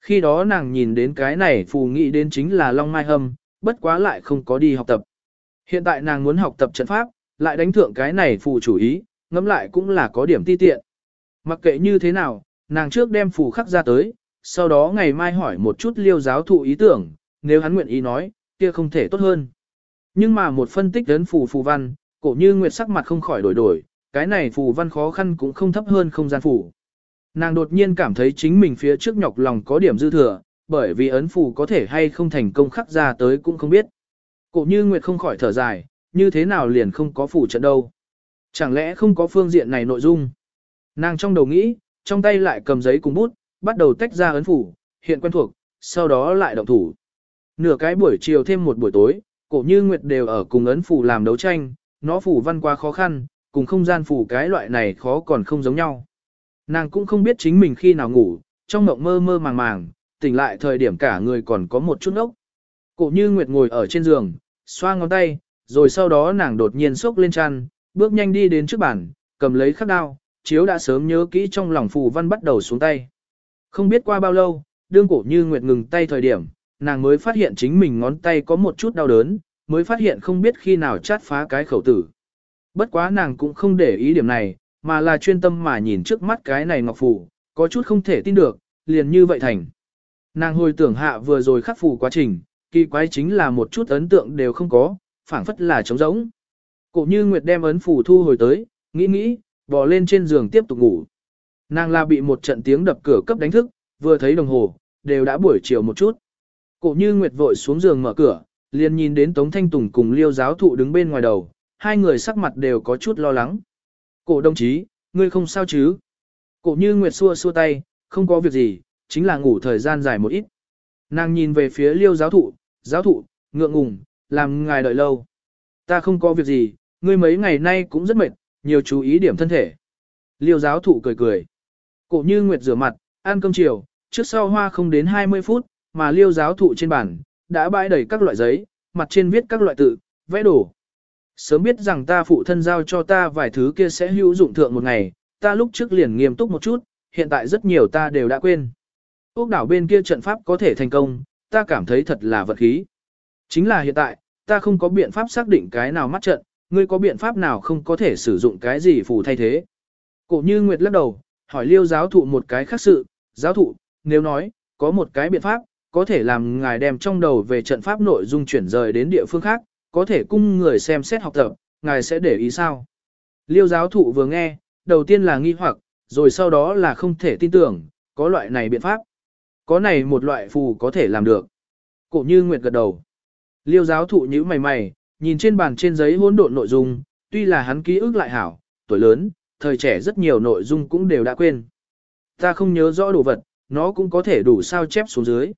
Khi đó nàng nhìn đến cái này phù nghĩ đến chính là Long Mai Hâm, bất quá lại không có đi học tập. Hiện tại nàng muốn học tập trận pháp, lại đánh thượng cái này phù chủ ý, ngẫm lại cũng là có điểm ti tiện. Mặc kệ như thế nào, nàng trước đem phù khắc ra tới, sau đó ngày mai hỏi một chút liêu giáo thụ ý tưởng, nếu hắn nguyện ý nói, kia không thể tốt hơn. Nhưng mà một phân tích đến phù phù văn, cổ như nguyệt sắc mặt không khỏi đổi đổi, cái này phù văn khó khăn cũng không thấp hơn không gian phù. Nàng đột nhiên cảm thấy chính mình phía trước nhọc lòng có điểm dư thừa, bởi vì ấn phù có thể hay không thành công khắc ra tới cũng không biết. Cổ như nguyệt không khỏi thở dài, như thế nào liền không có phù trận đâu. Chẳng lẽ không có phương diện này nội dung? Nàng trong đầu nghĩ, trong tay lại cầm giấy cùng bút, bắt đầu tách ra ấn phủ, hiện quen thuộc, sau đó lại động thủ. Nửa cái buổi chiều thêm một buổi tối, cổ như Nguyệt đều ở cùng ấn phủ làm đấu tranh, nó phủ văn quá khó khăn, cùng không gian phủ cái loại này khó còn không giống nhau. Nàng cũng không biết chính mình khi nào ngủ, trong mộng mơ mơ màng màng, tỉnh lại thời điểm cả người còn có một chút ốc. Cổ như Nguyệt ngồi ở trên giường, xoa ngón tay, rồi sau đó nàng đột nhiên sốc lên chăn, bước nhanh đi đến trước bàn, cầm lấy khắc đao, chiếu đã sớm nhớ kỹ trong lòng phù văn bắt đầu xuống tay. Không biết qua bao lâu, đương cổ như Nguyệt ngừng tay thời điểm, nàng mới phát hiện chính mình ngón tay có một chút đau đớn, mới phát hiện không biết khi nào chát phá cái khẩu tử. Bất quá nàng cũng không để ý điểm này, mà là chuyên tâm mà nhìn trước mắt cái này ngọc phù, có chút không thể tin được, liền như vậy thành. Nàng hồi tưởng hạ vừa rồi khắc phù quá trình, kỳ quái chính là một chút ấn tượng đều không có, phảng phất là trống rỗng. Cổ như Nguyệt đem ấn phù thu hồi tới, nghĩ nghĩ, bò lên trên giường tiếp tục ngủ. Nàng là bị một trận tiếng đập cửa cấp đánh thức, vừa thấy đồng hồ, đều đã buổi chiều một chút. Cổ như Nguyệt vội xuống giường mở cửa, liền nhìn đến Tống Thanh Tùng cùng liêu giáo thụ đứng bên ngoài đầu, hai người sắc mặt đều có chút lo lắng. Cổ đồng chí, ngươi không sao chứ? Cổ như Nguyệt xua xua tay, không có việc gì, chính là ngủ thời gian dài một ít. Nàng nhìn về phía liêu giáo thụ, giáo thụ, ngượng ngùng, làm ngài đợi lâu. Ta không có việc gì, ngươi mấy ngày nay cũng rất mệt, nhiều chú ý điểm thân thể. Liêu giáo thụ cười cười. Cổ như Nguyệt rửa mặt, ăn cơm chiều, trước sau hoa không đến 20 phút, mà liêu giáo thụ trên bàn, đã bãi đầy các loại giấy, mặt trên viết các loại tự, vẽ đồ. Sớm biết rằng ta phụ thân giao cho ta vài thứ kia sẽ hữu dụng thượng một ngày, ta lúc trước liền nghiêm túc một chút, hiện tại rất nhiều ta đều đã quên. Úc đảo bên kia trận pháp có thể thành công, ta cảm thấy thật là vật khí. Chính là hiện tại, ta không có biện pháp xác định cái nào mắt trận, ngươi có biện pháp nào không có thể sử dụng cái gì phù thay thế. Cổ như Nguyệt lắc đầu, hỏi liêu giáo thụ một cái khác sự, giáo thụ, nếu nói, có một cái biện pháp, có thể làm ngài đem trong đầu về trận pháp nội dung chuyển rời đến địa phương khác, có thể cung người xem xét học tập, ngài sẽ để ý sao. Liêu giáo thụ vừa nghe, đầu tiên là nghi hoặc, rồi sau đó là không thể tin tưởng, có loại này biện pháp. Có này một loại phù có thể làm được. Cổ như Nguyệt gật đầu. Liêu giáo thụ nhíu mày mày, nhìn trên bàn trên giấy hỗn độn nội dung, tuy là hắn ký ức lại hảo, tuổi lớn, thời trẻ rất nhiều nội dung cũng đều đã quên. Ta không nhớ rõ đồ vật, nó cũng có thể đủ sao chép xuống dưới.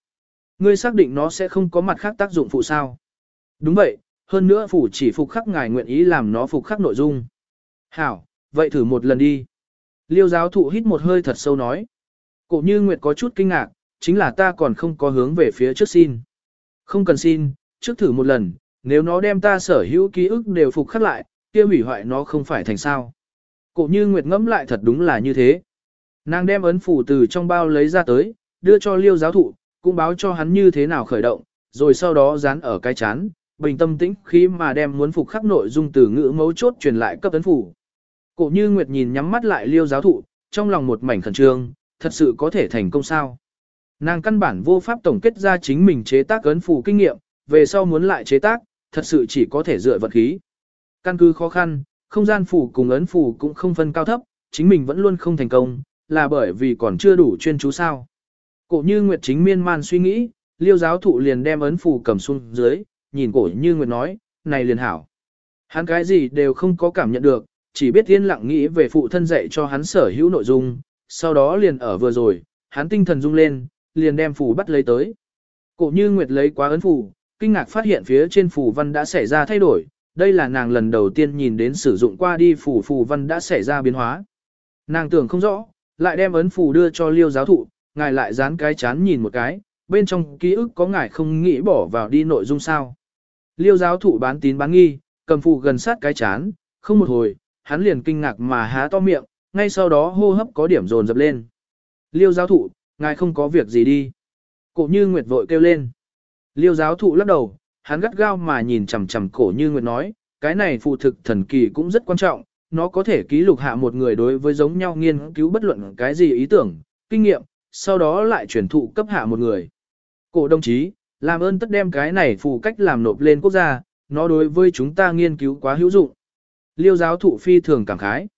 Ngươi xác định nó sẽ không có mặt khác tác dụng phụ sao. Đúng vậy, hơn nữa phủ chỉ phục khắc ngài nguyện ý làm nó phục khắc nội dung. Hảo, vậy thử một lần đi. Liêu giáo thụ hít một hơi thật sâu nói. Cổ như Nguyệt có chút kinh ngạc, chính là ta còn không có hướng về phía trước xin. Không cần xin, trước thử một lần, nếu nó đem ta sở hữu ký ức đều phục khắc lại, kia hủy hoại nó không phải thành sao. Cổ như Nguyệt ngẫm lại thật đúng là như thế. Nàng đem ấn phủ từ trong bao lấy ra tới, đưa cho liêu giáo thụ, cũng báo cho hắn như thế nào khởi động, rồi sau đó dán ở cái chán, bình tâm tĩnh khi mà đem muốn phục khắc nội dung từ ngữ mấu chốt truyền lại cấp ấn phủ. Cổ như Nguyệt nhìn nhắm mắt lại liêu giáo thụ, trong lòng một mảnh khẩn trương, thật sự có thể thành công sao. Nàng căn bản vô pháp tổng kết ra chính mình chế tác ấn phủ kinh nghiệm, về sau muốn lại chế tác, thật sự chỉ có thể dựa vật khí. Căn cứ khó khăn, không gian phủ cùng ấn phủ cũng không phân cao thấp, chính mình vẫn luôn không thành công, là bởi vì còn chưa đủ chuyên chú sao. Cổ như Nguyệt chính miên man suy nghĩ, liêu giáo thụ liền đem ấn phủ cầm xuống dưới, nhìn cổ như Nguyệt nói, này liền hảo. Hắn cái gì đều không có cảm nhận được, chỉ biết yên lặng nghĩ về phụ thân dạy cho hắn sở hữu nội dung, sau đó liền ở vừa rồi, hắn tinh thần rung lên, liền đem phủ bắt lấy tới. Cổ như Nguyệt lấy quá ấn phủ, kinh ngạc phát hiện phía trên phủ văn đã xảy ra thay đổi, đây là nàng lần đầu tiên nhìn đến sử dụng qua đi phủ phù văn đã xảy ra biến hóa. Nàng tưởng không rõ, lại đem ấn phù đưa cho liêu giáo thụ, ngài lại dán cái chán nhìn một cái, bên trong ký ức có ngài không nghĩ bỏ vào đi nội dung sao. Liêu giáo thụ bán tín bán nghi, cầm phụ gần sát cái chán, không một hồi, hắn liền kinh ngạc mà há to miệng, ngay sau đó hô hấp có điểm dồn dập lên. Liêu giáo thụ, ngài không có việc gì đi. Cổ như Nguyệt vội kêu lên. Liêu giáo thụ lắc đầu, hắn gắt gao mà nhìn chằm chằm cổ như Nguyệt nói, cái này phụ thực thần kỳ cũng rất quan trọng, nó có thể ký lục hạ một người đối với giống nhau nghiên cứu bất luận cái gì ý tưởng, kinh nghiệm, sau đó lại chuyển thụ cấp hạ một người. Cổ đồng chí, làm ơn tất đem cái này phù cách làm nộp lên quốc gia, nó đối với chúng ta nghiên cứu quá hữu dụng. Liêu giáo thụ phi thường cảm khái.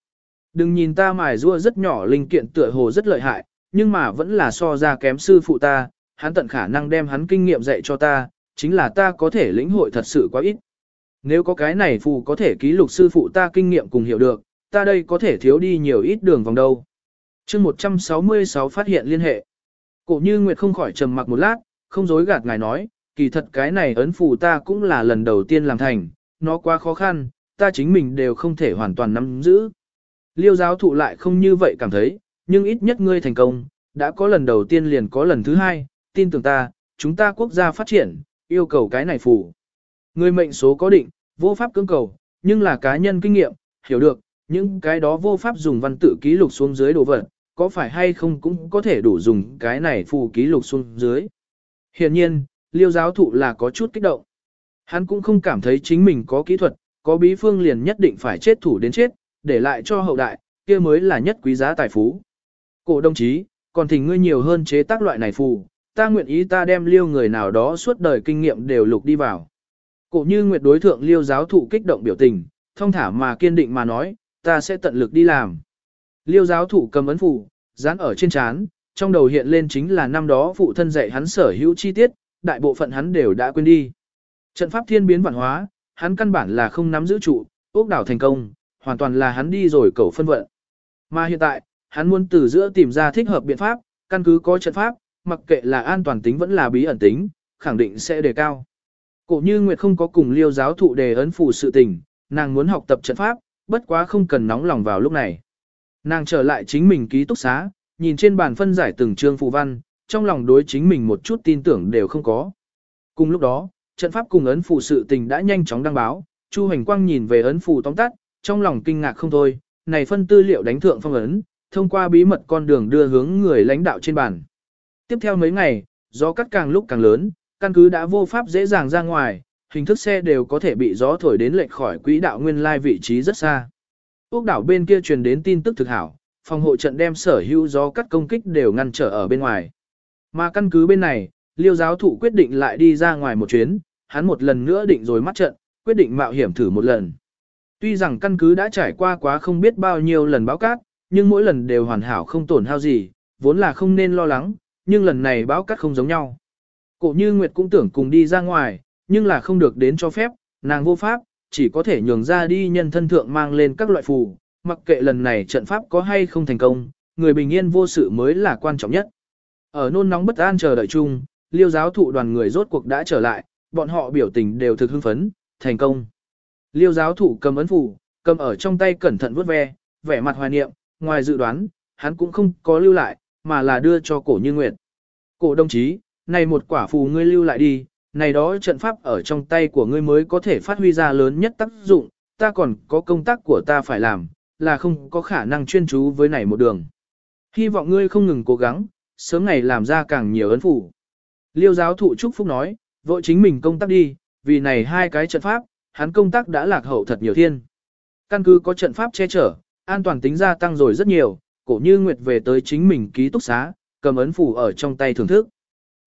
Đừng nhìn ta mài rua rất nhỏ linh kiện tựa hồ rất lợi hại, nhưng mà vẫn là so ra kém sư phụ ta, hắn tận khả năng đem hắn kinh nghiệm dạy cho ta, chính là ta có thể lĩnh hội thật sự quá ít. Nếu có cái này phù có thể ký lục sư phụ ta kinh nghiệm cùng hiểu được, ta đây có thể thiếu đi nhiều ít đường vòng đâu. chương 166 phát hiện liên hệ. Cổ như Nguyệt không khỏi trầm mặc một lát, không dối gạt ngài nói, kỳ thật cái này ấn phù ta cũng là lần đầu tiên làm thành, nó quá khó khăn, ta chính mình đều không thể hoàn toàn nắm giữ. Liêu giáo thụ lại không như vậy cảm thấy, nhưng ít nhất ngươi thành công, đã có lần đầu tiên liền có lần thứ hai, tin tưởng ta, chúng ta quốc gia phát triển, yêu cầu cái này phù. ngươi mệnh số có định, vô pháp cưỡng cầu, nhưng là cá nhân kinh nghiệm, hiểu được, những cái đó vô pháp dùng văn tự ký lục xuống dưới đồ vật, có phải hay không cũng có thể đủ dùng cái này phù ký lục xuống dưới. Hiện nhiên, liêu giáo thụ là có chút kích động. Hắn cũng không cảm thấy chính mình có kỹ thuật, có bí phương liền nhất định phải chết thủ đến chết, để lại cho hậu đại, kia mới là nhất quý giá tài phú. Cổ đồng chí, còn thỉnh ngươi nhiều hơn chế tác loại này phù, ta nguyện ý ta đem liêu người nào đó suốt đời kinh nghiệm đều lục đi vào. Cổ như nguyệt đối thượng liêu giáo thụ kích động biểu tình, thông thả mà kiên định mà nói, ta sẽ tận lực đi làm. Liêu giáo thụ cầm ấn phù, dán ở trên trán, trong đầu hiện lên chính là năm đó phụ thân dạy hắn sở hữu chi tiết, đại bộ phận hắn đều đã quên đi. Trận pháp thiên biến vạn hóa, hắn căn bản là không nắm giữ trụ, ốc đảo thành công, hoàn toàn là hắn đi rồi cầu phân vận. Mà hiện tại, hắn muốn từ giữa tìm ra thích hợp biện pháp, căn cứ có trận pháp, mặc kệ là an toàn tính vẫn là bí ẩn tính, khẳng định sẽ đề cao. Cổ như Nguyệt không có cùng liêu giáo thụ đề ấn phù sự tình, nàng muốn học tập trận pháp, bất quá không cần nóng lòng vào lúc này. Nàng trở lại chính mình ký túc xá, nhìn trên bàn phân giải từng chương phù văn, trong lòng đối chính mình một chút tin tưởng đều không có. Cùng lúc đó, trận pháp cùng ấn phù sự tình đã nhanh chóng đăng báo, Chu Hành Quang nhìn về ấn phù tóm tắt, trong lòng kinh ngạc không thôi, này phân tư liệu đánh thượng phong ấn, thông qua bí mật con đường đưa hướng người lãnh đạo trên bàn. Tiếp theo mấy ngày, gió cắt càng lúc càng lớn, căn cứ đã vô pháp dễ dàng ra ngoài, hình thức xe đều có thể bị gió thổi đến lệch khỏi quỹ đạo nguyên lai vị trí rất xa. Úc đảo bên kia truyền đến tin tức thực hảo, phòng hộ trận đem sở hữu gió cắt công kích đều ngăn trở ở bên ngoài. Mà căn cứ bên này, liêu giáo thụ quyết định lại đi ra ngoài một chuyến, hắn một lần nữa định rồi mắt trận, quyết định mạo hiểm thử một lần. Tuy rằng căn cứ đã trải qua quá không biết bao nhiêu lần báo cát, nhưng mỗi lần đều hoàn hảo không tổn hao gì, vốn là không nên lo lắng, nhưng lần này báo cát không giống nhau. Cổ như Nguyệt cũng tưởng cùng đi ra ngoài, nhưng là không được đến cho phép, nàng vô pháp, chỉ có thể nhường ra đi nhân thân thượng mang lên các loại phù, mặc kệ lần này trận pháp có hay không thành công, người bình yên vô sự mới là quan trọng nhất. Ở nôn nóng bất an chờ đợi chung, liêu giáo thụ đoàn người rốt cuộc đã trở lại, bọn họ biểu tình đều thực hưng phấn, thành công. Liêu giáo thụ cầm ấn phủ, cầm ở trong tay cẩn thận vuốt ve, vẻ mặt hoài niệm, ngoài dự đoán, hắn cũng không có lưu lại, mà là đưa cho cổ như nguyệt. Cổ đồng chí, này một quả phù ngươi lưu lại đi, này đó trận pháp ở trong tay của ngươi mới có thể phát huy ra lớn nhất tác dụng, ta còn có công tác của ta phải làm, là không có khả năng chuyên chú với này một đường. Hy vọng ngươi không ngừng cố gắng, sớm ngày làm ra càng nhiều ấn phủ. Liêu giáo thụ Trúc Phúc nói, vội chính mình công tác đi, vì này hai cái trận pháp, hắn công tác đã lạc hậu thật nhiều thiên. Căn cứ có trận pháp che chở, an toàn tính gia tăng rồi rất nhiều, cổ như Nguyệt về tới chính mình ký túc xá, cầm ấn phủ ở trong tay thưởng thức.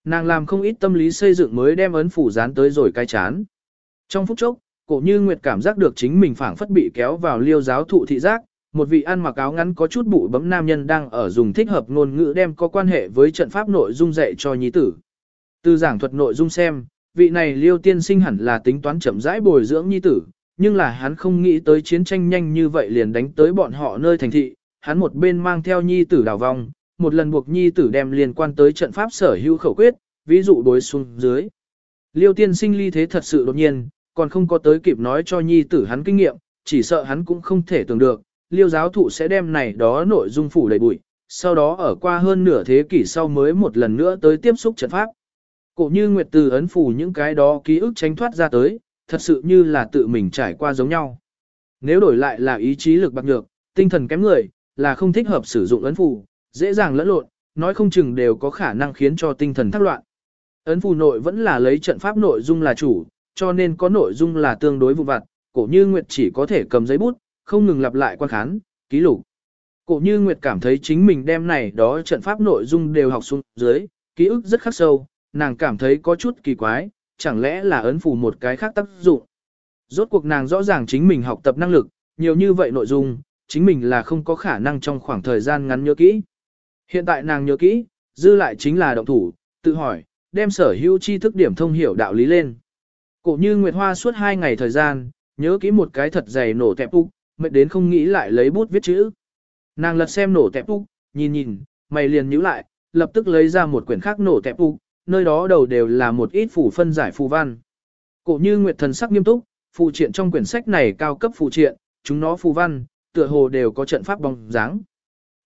Nàng làm không ít tâm lý xây dựng mới đem ấn phủ dán tới rồi cai chán. Trong phút chốc, cổ như Nguyệt cảm giác được chính mình phảng phất bị kéo vào liêu giáo thụ thị giác, một vị ăn mặc áo ngắn có chút bụi bấm nam nhân đang ở dùng thích hợp ngôn ngữ đem có quan hệ với trận pháp nội dung dạy cho nhi tử. Từ giảng thuật nội dung xem, vị này liêu tiên sinh hẳn là tính toán chậm rãi bồi dưỡng nhi tử, nhưng là hắn không nghĩ tới chiến tranh nhanh như vậy liền đánh tới bọn họ nơi thành thị, hắn một bên mang theo nhi tử đào vong, một lần buộc nhi tử đem liên quan tới trận pháp sở hữu khẩu quyết, ví dụ đối xuống dưới. Liêu tiên sinh ly thế thật sự đột nhiên, còn không có tới kịp nói cho nhi tử hắn kinh nghiệm, chỉ sợ hắn cũng không thể tưởng được, liêu giáo thụ sẽ đem này đó nội dung phủ đầy bụi, sau đó ở qua hơn nửa thế kỷ sau mới một lần nữa tới tiếp xúc trận pháp. Cổ như Nguyệt Từ ấn phủ những cái đó ký ức tránh thoát ra tới, thật sự như là tự mình trải qua giống nhau. Nếu đổi lại là ý chí lực bạc nhược, tinh thần kém người, là không thích hợp sử dụng ấn phủ dễ dàng lẫn lộn, nói không chừng đều có khả năng khiến cho tinh thần thắc loạn. Ấn phù nội vẫn là lấy trận pháp nội dung là chủ, cho nên có nội dung là tương đối vụ vặt, cổ như Nguyệt chỉ có thể cầm giấy bút, không ngừng lặp lại quan khán, ký lục. Cổ như Nguyệt cảm thấy chính mình đem này đó trận pháp nội dung đều học xuống dưới, ký ức rất khắc sâu, nàng cảm thấy có chút kỳ quái, chẳng lẽ là ấn phù một cái khác tác dụng. Rốt cuộc nàng rõ ràng chính mình học tập năng lực, nhiều như vậy nội dung, chính mình là không có khả năng trong khoảng thời gian ngắn nhớ kỹ. Hiện tại nàng nhớ kỹ, dư lại chính là động thủ, tự hỏi, đem sở hữu tri thức điểm thông hiểu đạo lý lên. Cổ như Nguyệt Hoa suốt hai ngày thời gian, nhớ kỹ một cái thật dày nổ tẹp úc, mệt đến không nghĩ lại lấy bút viết chữ. Nàng lật xem nổ tẹp úc, nhìn nhìn, mày liền nhíu lại, lập tức lấy ra một quyển khác nổ tẹp úc, nơi đó đầu đều là một ít phủ phân giải phù văn. Cổ như Nguyệt thần sắc nghiêm túc, Phụ triện trong quyển sách này cao cấp phụ triện, chúng nó phù văn, tựa hồ đều có trận pháp bóng dáng.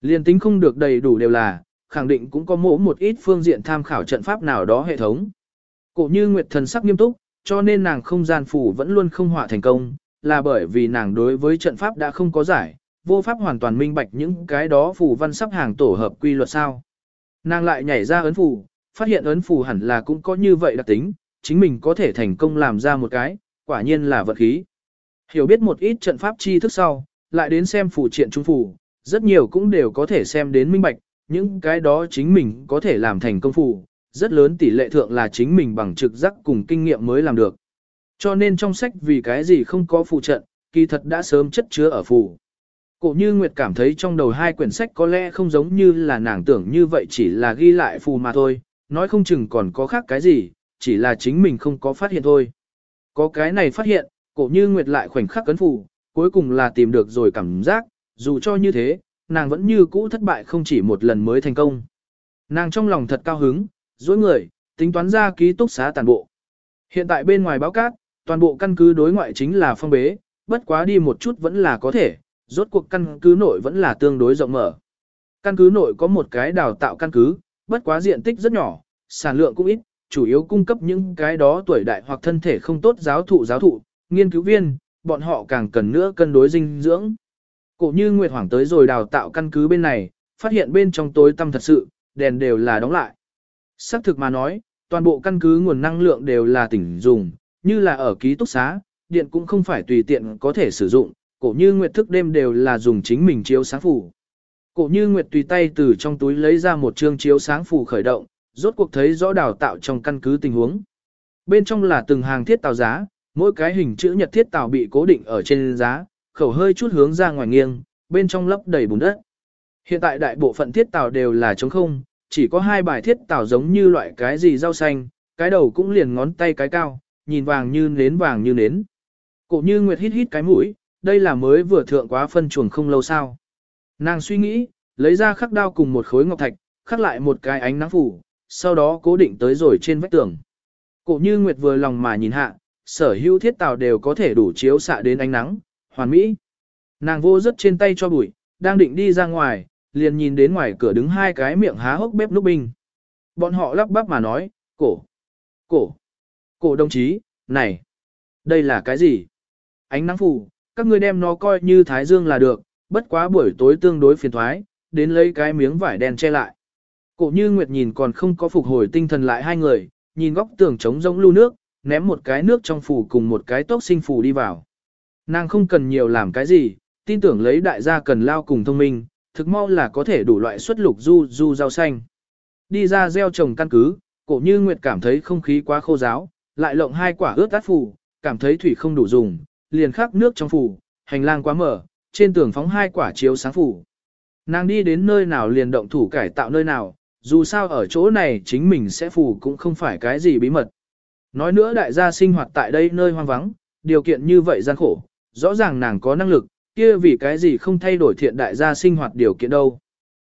Liên tính không được đầy đủ đều là, khẳng định cũng có mỗ một ít phương diện tham khảo trận pháp nào đó hệ thống. Cổ như Nguyệt thần sắc nghiêm túc, cho nên nàng không gian phủ vẫn luôn không họa thành công, là bởi vì nàng đối với trận pháp đã không có giải, vô pháp hoàn toàn minh bạch những cái đó phù văn sắp hàng tổ hợp quy luật sao. Nàng lại nhảy ra ấn phù, phát hiện ấn phù hẳn là cũng có như vậy đặc tính, chính mình có thể thành công làm ra một cái, quả nhiên là vật khí. Hiểu biết một ít trận pháp chi thức sau, lại đến xem phù triện trung phù, rất nhiều cũng đều có thể xem đến minh bạch, những cái đó chính mình có thể làm thành công phù, rất lớn tỷ lệ thượng là chính mình bằng trực giác cùng kinh nghiệm mới làm được. Cho nên trong sách vì cái gì không có phụ trận, kỳ thật đã sớm chất chứa ở phù. Cổ như Nguyệt cảm thấy trong đầu hai quyển sách có lẽ không giống như là nàng tưởng như vậy chỉ là ghi lại phù mà thôi, nói không chừng còn có khác cái gì, chỉ là chính mình không có phát hiện thôi. Có cái này phát hiện, cổ như Nguyệt lại khoảnh khắc cấn phù, cuối cùng là tìm được rồi cảm giác, dù cho như thế, nàng vẫn như cũ thất bại không chỉ một lần mới thành công. Nàng trong lòng thật cao hứng, dối người, tính toán ra ký túc xá toàn bộ. Hiện tại bên ngoài báo cát, toàn bộ căn cứ đối ngoại chính là phong bế, bất quá đi một chút vẫn là có thể, rốt cuộc căn cứ nội vẫn là tương đối rộng mở. Căn cứ nội có một cái đào tạo căn cứ, bất quá diện tích rất nhỏ, sản lượng cũng ít, chủ yếu cung cấp những cái đó tuổi đại hoặc thân thể không tốt giáo thụ giáo thụ, nghiên cứu viên, bọn họ càng cần nữa cân đối dinh dưỡng. Cổ như Nguyệt Hoàng tới rồi đào tạo căn cứ bên này, phát hiện bên trong tối tăm thật sự, đèn đều là đóng lại. Xác thực mà nói, toàn bộ căn cứ nguồn năng lượng đều là tỉnh dùng, như là ở ký túc xá, điện cũng không phải tùy tiện có thể sử dụng, cổ như Nguyệt thức đêm đều là dùng chính mình chiếu sáng phủ. Cổ như Nguyệt tùy tay từ trong túi lấy ra một chương chiếu sáng phủ khởi động, rốt cuộc thấy rõ đào tạo trong căn cứ tình huống. Bên trong là từng hàng thiết tàu giá, mỗi cái hình chữ nhật thiết tàu bị cố định ở trên giá, khẩu hơi chút hướng ra ngoài nghiêng, bên trong lấp đầy bùn đất. Hiện tại đại bộ phận thiết tàu đều là trống không, chỉ có hai bài thiết tảo giống như loại cái gì rau xanh, cái đầu cũng liền ngón tay cái cao, nhìn vàng như nến vàng như nến. Cổ như Nguyệt hít hít cái mũi, đây là mới vừa thượng quá phân chuồng không lâu sao. Nàng suy nghĩ, lấy ra khắc đao cùng một khối ngọc thạch, khắc lại một cái ánh nắng phủ, sau đó cố định tới rồi trên vách tường. Cổ như Nguyệt vừa lòng mà nhìn hạ, sở hữu thiết tàu đều có thể đủ chiếu xạ đến ánh nắng, hoàn mỹ. Nàng vô rất trên tay cho bụi, đang định đi ra ngoài, liền nhìn đến ngoài cửa đứng hai cái miệng há hốc bếp núc binh. Bọn họ lắp bắp mà nói, cổ, cổ, cổ đồng chí, này, đây là cái gì? Ánh nắng phủ, các ngươi đem nó coi như thái dương là được, bất quá buổi tối tương đối phiền thoái, đến lấy cái miếng vải đen che lại. Cổ như Nguyệt nhìn còn không có phục hồi tinh thần lại hai người, nhìn góc tường trống rỗng lưu nước, ném một cái nước trong phủ cùng một cái tốc sinh phủ đi vào. Nàng không cần nhiều làm cái gì, tin tưởng lấy đại gia cần lao cùng thông minh, thực mau là có thể đủ loại xuất lục du du rau xanh. Đi ra gieo trồng căn cứ, cổ như Nguyệt cảm thấy không khí quá khô giáo, lại lộng hai quả ướt át phủ, cảm thấy thủy không đủ dùng, liền khắc nước trong phủ, hành lang quá mở, trên tường phóng hai quả chiếu sáng phủ. Nàng đi đến nơi nào liền động thủ cải tạo nơi nào, dù sao ở chỗ này chính mình sẽ phủ cũng không phải cái gì bí mật. Nói nữa đại gia sinh hoạt tại đây nơi hoang vắng, điều kiện như vậy gian khổ, rõ ràng nàng có năng lực, kia vì cái gì không thay đổi thiện đại gia sinh hoạt điều kiện đâu.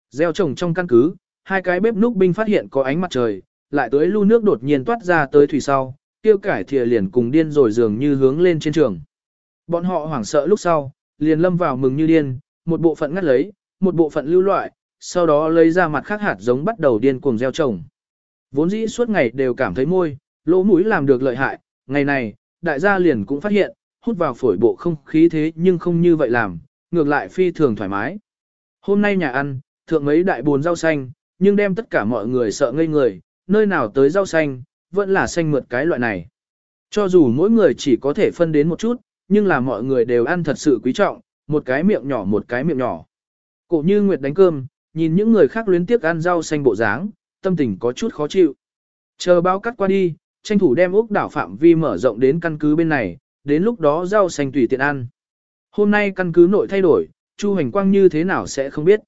Gieo trồng trong căn cứ, hai cái bếp núc binh phát hiện có ánh mặt trời, lại tới lưu nước đột nhiên toát ra tới thủy sau, tiêu cải thìa liền cùng điên rồi dường như hướng lên trên trường. Bọn họ hoảng sợ lúc sau, liền lâm vào mừng như điên, một bộ phận ngắt lấy, một bộ phận lưu loại, sau đó lấy ra mặt khác hạt giống bắt đầu điên cuồng gieo trồng. Vốn dĩ suốt ngày đều cảm thấy môi, lỗ mũi làm được lợi hại, ngày này, đại gia liền cũng phát hiện, hút vào phổi bộ không khí thế nhưng không như vậy làm, ngược lại phi thường thoải mái. Hôm nay nhà ăn, thượng mấy đại buồn rau xanh, nhưng đem tất cả mọi người sợ ngây người, nơi nào tới rau xanh, vẫn là xanh mượt cái loại này. Cho dù mỗi người chỉ có thể phân đến một chút, nhưng là mọi người đều ăn thật sự quý trọng, một cái miệng nhỏ một cái miệng nhỏ. Cổ như Nguyệt đánh cơm, nhìn những người khác luyến tiếc ăn rau xanh bộ dáng, tâm tình có chút khó chịu. Chờ bao cắt qua đi, tranh thủ đem ốc đảo phạm vi mở rộng đến căn cứ bên này, đến lúc đó rau xanh tùy tiện ăn. Hôm nay căn cứ nội thay đổi, Chu Hành Quang như thế nào sẽ không biết.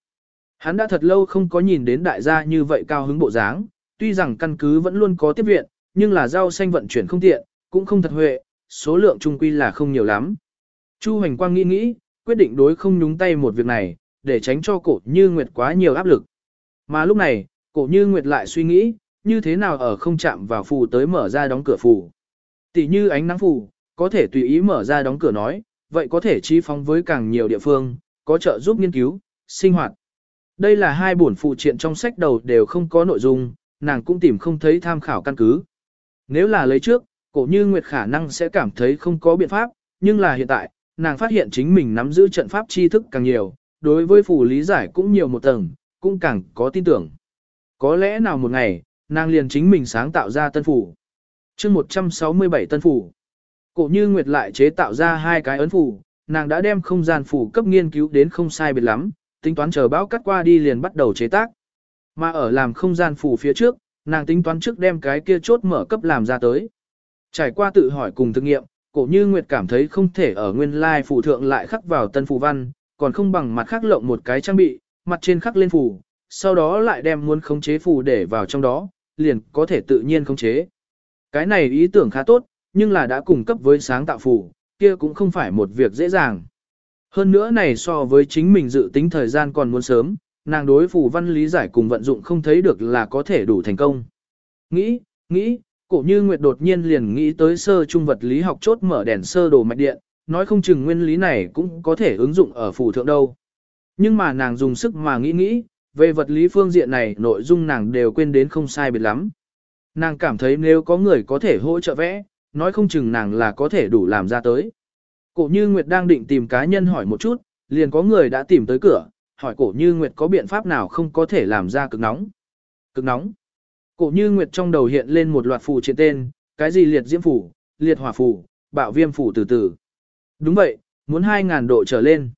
Hắn đã thật lâu không có nhìn đến đại gia như vậy cao hứng bộ dáng, tuy rằng căn cứ vẫn luôn có tiếp viện, nhưng là rau xanh vận chuyển không tiện, cũng không thật huệ, số lượng trung quy là không nhiều lắm. Chu Hành Quang nghĩ nghĩ, quyết định đối không nhúng tay một việc này, để tránh cho cổ như Nguyệt quá nhiều áp lực. Mà lúc này, cổ như Nguyệt lại suy nghĩ, như thế nào ở không chạm vào phù tới mở ra đóng cửa phù. Tỷ như ánh nắng phù, có thể tùy ý mở ra đóng cửa nói, vậy có thể chi phóng với càng nhiều địa phương, có trợ giúp nghiên cứu, sinh hoạt. Đây là hai bổn phụ triện trong sách đầu đều không có nội dung, nàng cũng tìm không thấy tham khảo căn cứ. Nếu là lấy trước, cổ như Nguyệt khả năng sẽ cảm thấy không có biện pháp, nhưng là hiện tại, nàng phát hiện chính mình nắm giữ trận pháp tri thức càng nhiều, đối với phù lý giải cũng nhiều một tầng, cũng càng có tin tưởng. Có lẽ nào một ngày, nàng liền chính mình sáng tạo ra tân phủ. chương 167 tân phủ. Cổ như Nguyệt lại chế tạo ra hai cái ấn phủ, nàng đã đem không gian phủ cấp nghiên cứu đến không sai biệt lắm, tính toán chờ bão cắt qua đi liền bắt đầu chế tác. Mà ở làm không gian phủ phía trước, nàng tính toán trước đem cái kia chốt mở cấp làm ra tới. Trải qua tự hỏi cùng thực nghiệm, cổ như Nguyệt cảm thấy không thể ở nguyên lai phủ thượng lại khắc vào tân phù văn, còn không bằng mặt khắc lộng một cái trang bị, mặt trên khắc lên phủ, sau đó lại đem muốn khống chế phủ để vào trong đó, liền có thể tự nhiên khống chế. Cái này ý tưởng khá tốt, nhưng là đã cung cấp với sáng tạo phủ kia cũng không phải một việc dễ dàng. Hơn nữa này so với chính mình dự tính thời gian còn muốn sớm, nàng đối phù văn lý giải cùng vận dụng không thấy được là có thể đủ thành công. Nghĩ, nghĩ, cổ như Nguyệt đột nhiên liền nghĩ tới sơ trung vật lý học chốt mở đèn sơ đồ mạch điện, nói không chừng nguyên lý này cũng có thể ứng dụng ở phù thượng đâu. Nhưng mà nàng dùng sức mà nghĩ nghĩ, về vật lý phương diện này nội dung nàng đều quên đến không sai biệt lắm. Nàng cảm thấy nếu có người có thể hỗ trợ vẽ, nói không chừng nàng là có thể đủ làm ra tới. Cổ như Nguyệt đang định tìm cá nhân hỏi một chút, liền có người đã tìm tới cửa, hỏi cổ như Nguyệt có biện pháp nào không có thể làm ra cực nóng. Cực nóng. Cổ như Nguyệt trong đầu hiện lên một loạt phù triện tên, cái gì liệt diễm phù, liệt hỏa phù, bạo viêm phù từ từ. Đúng vậy, muốn 2.000 độ trở lên.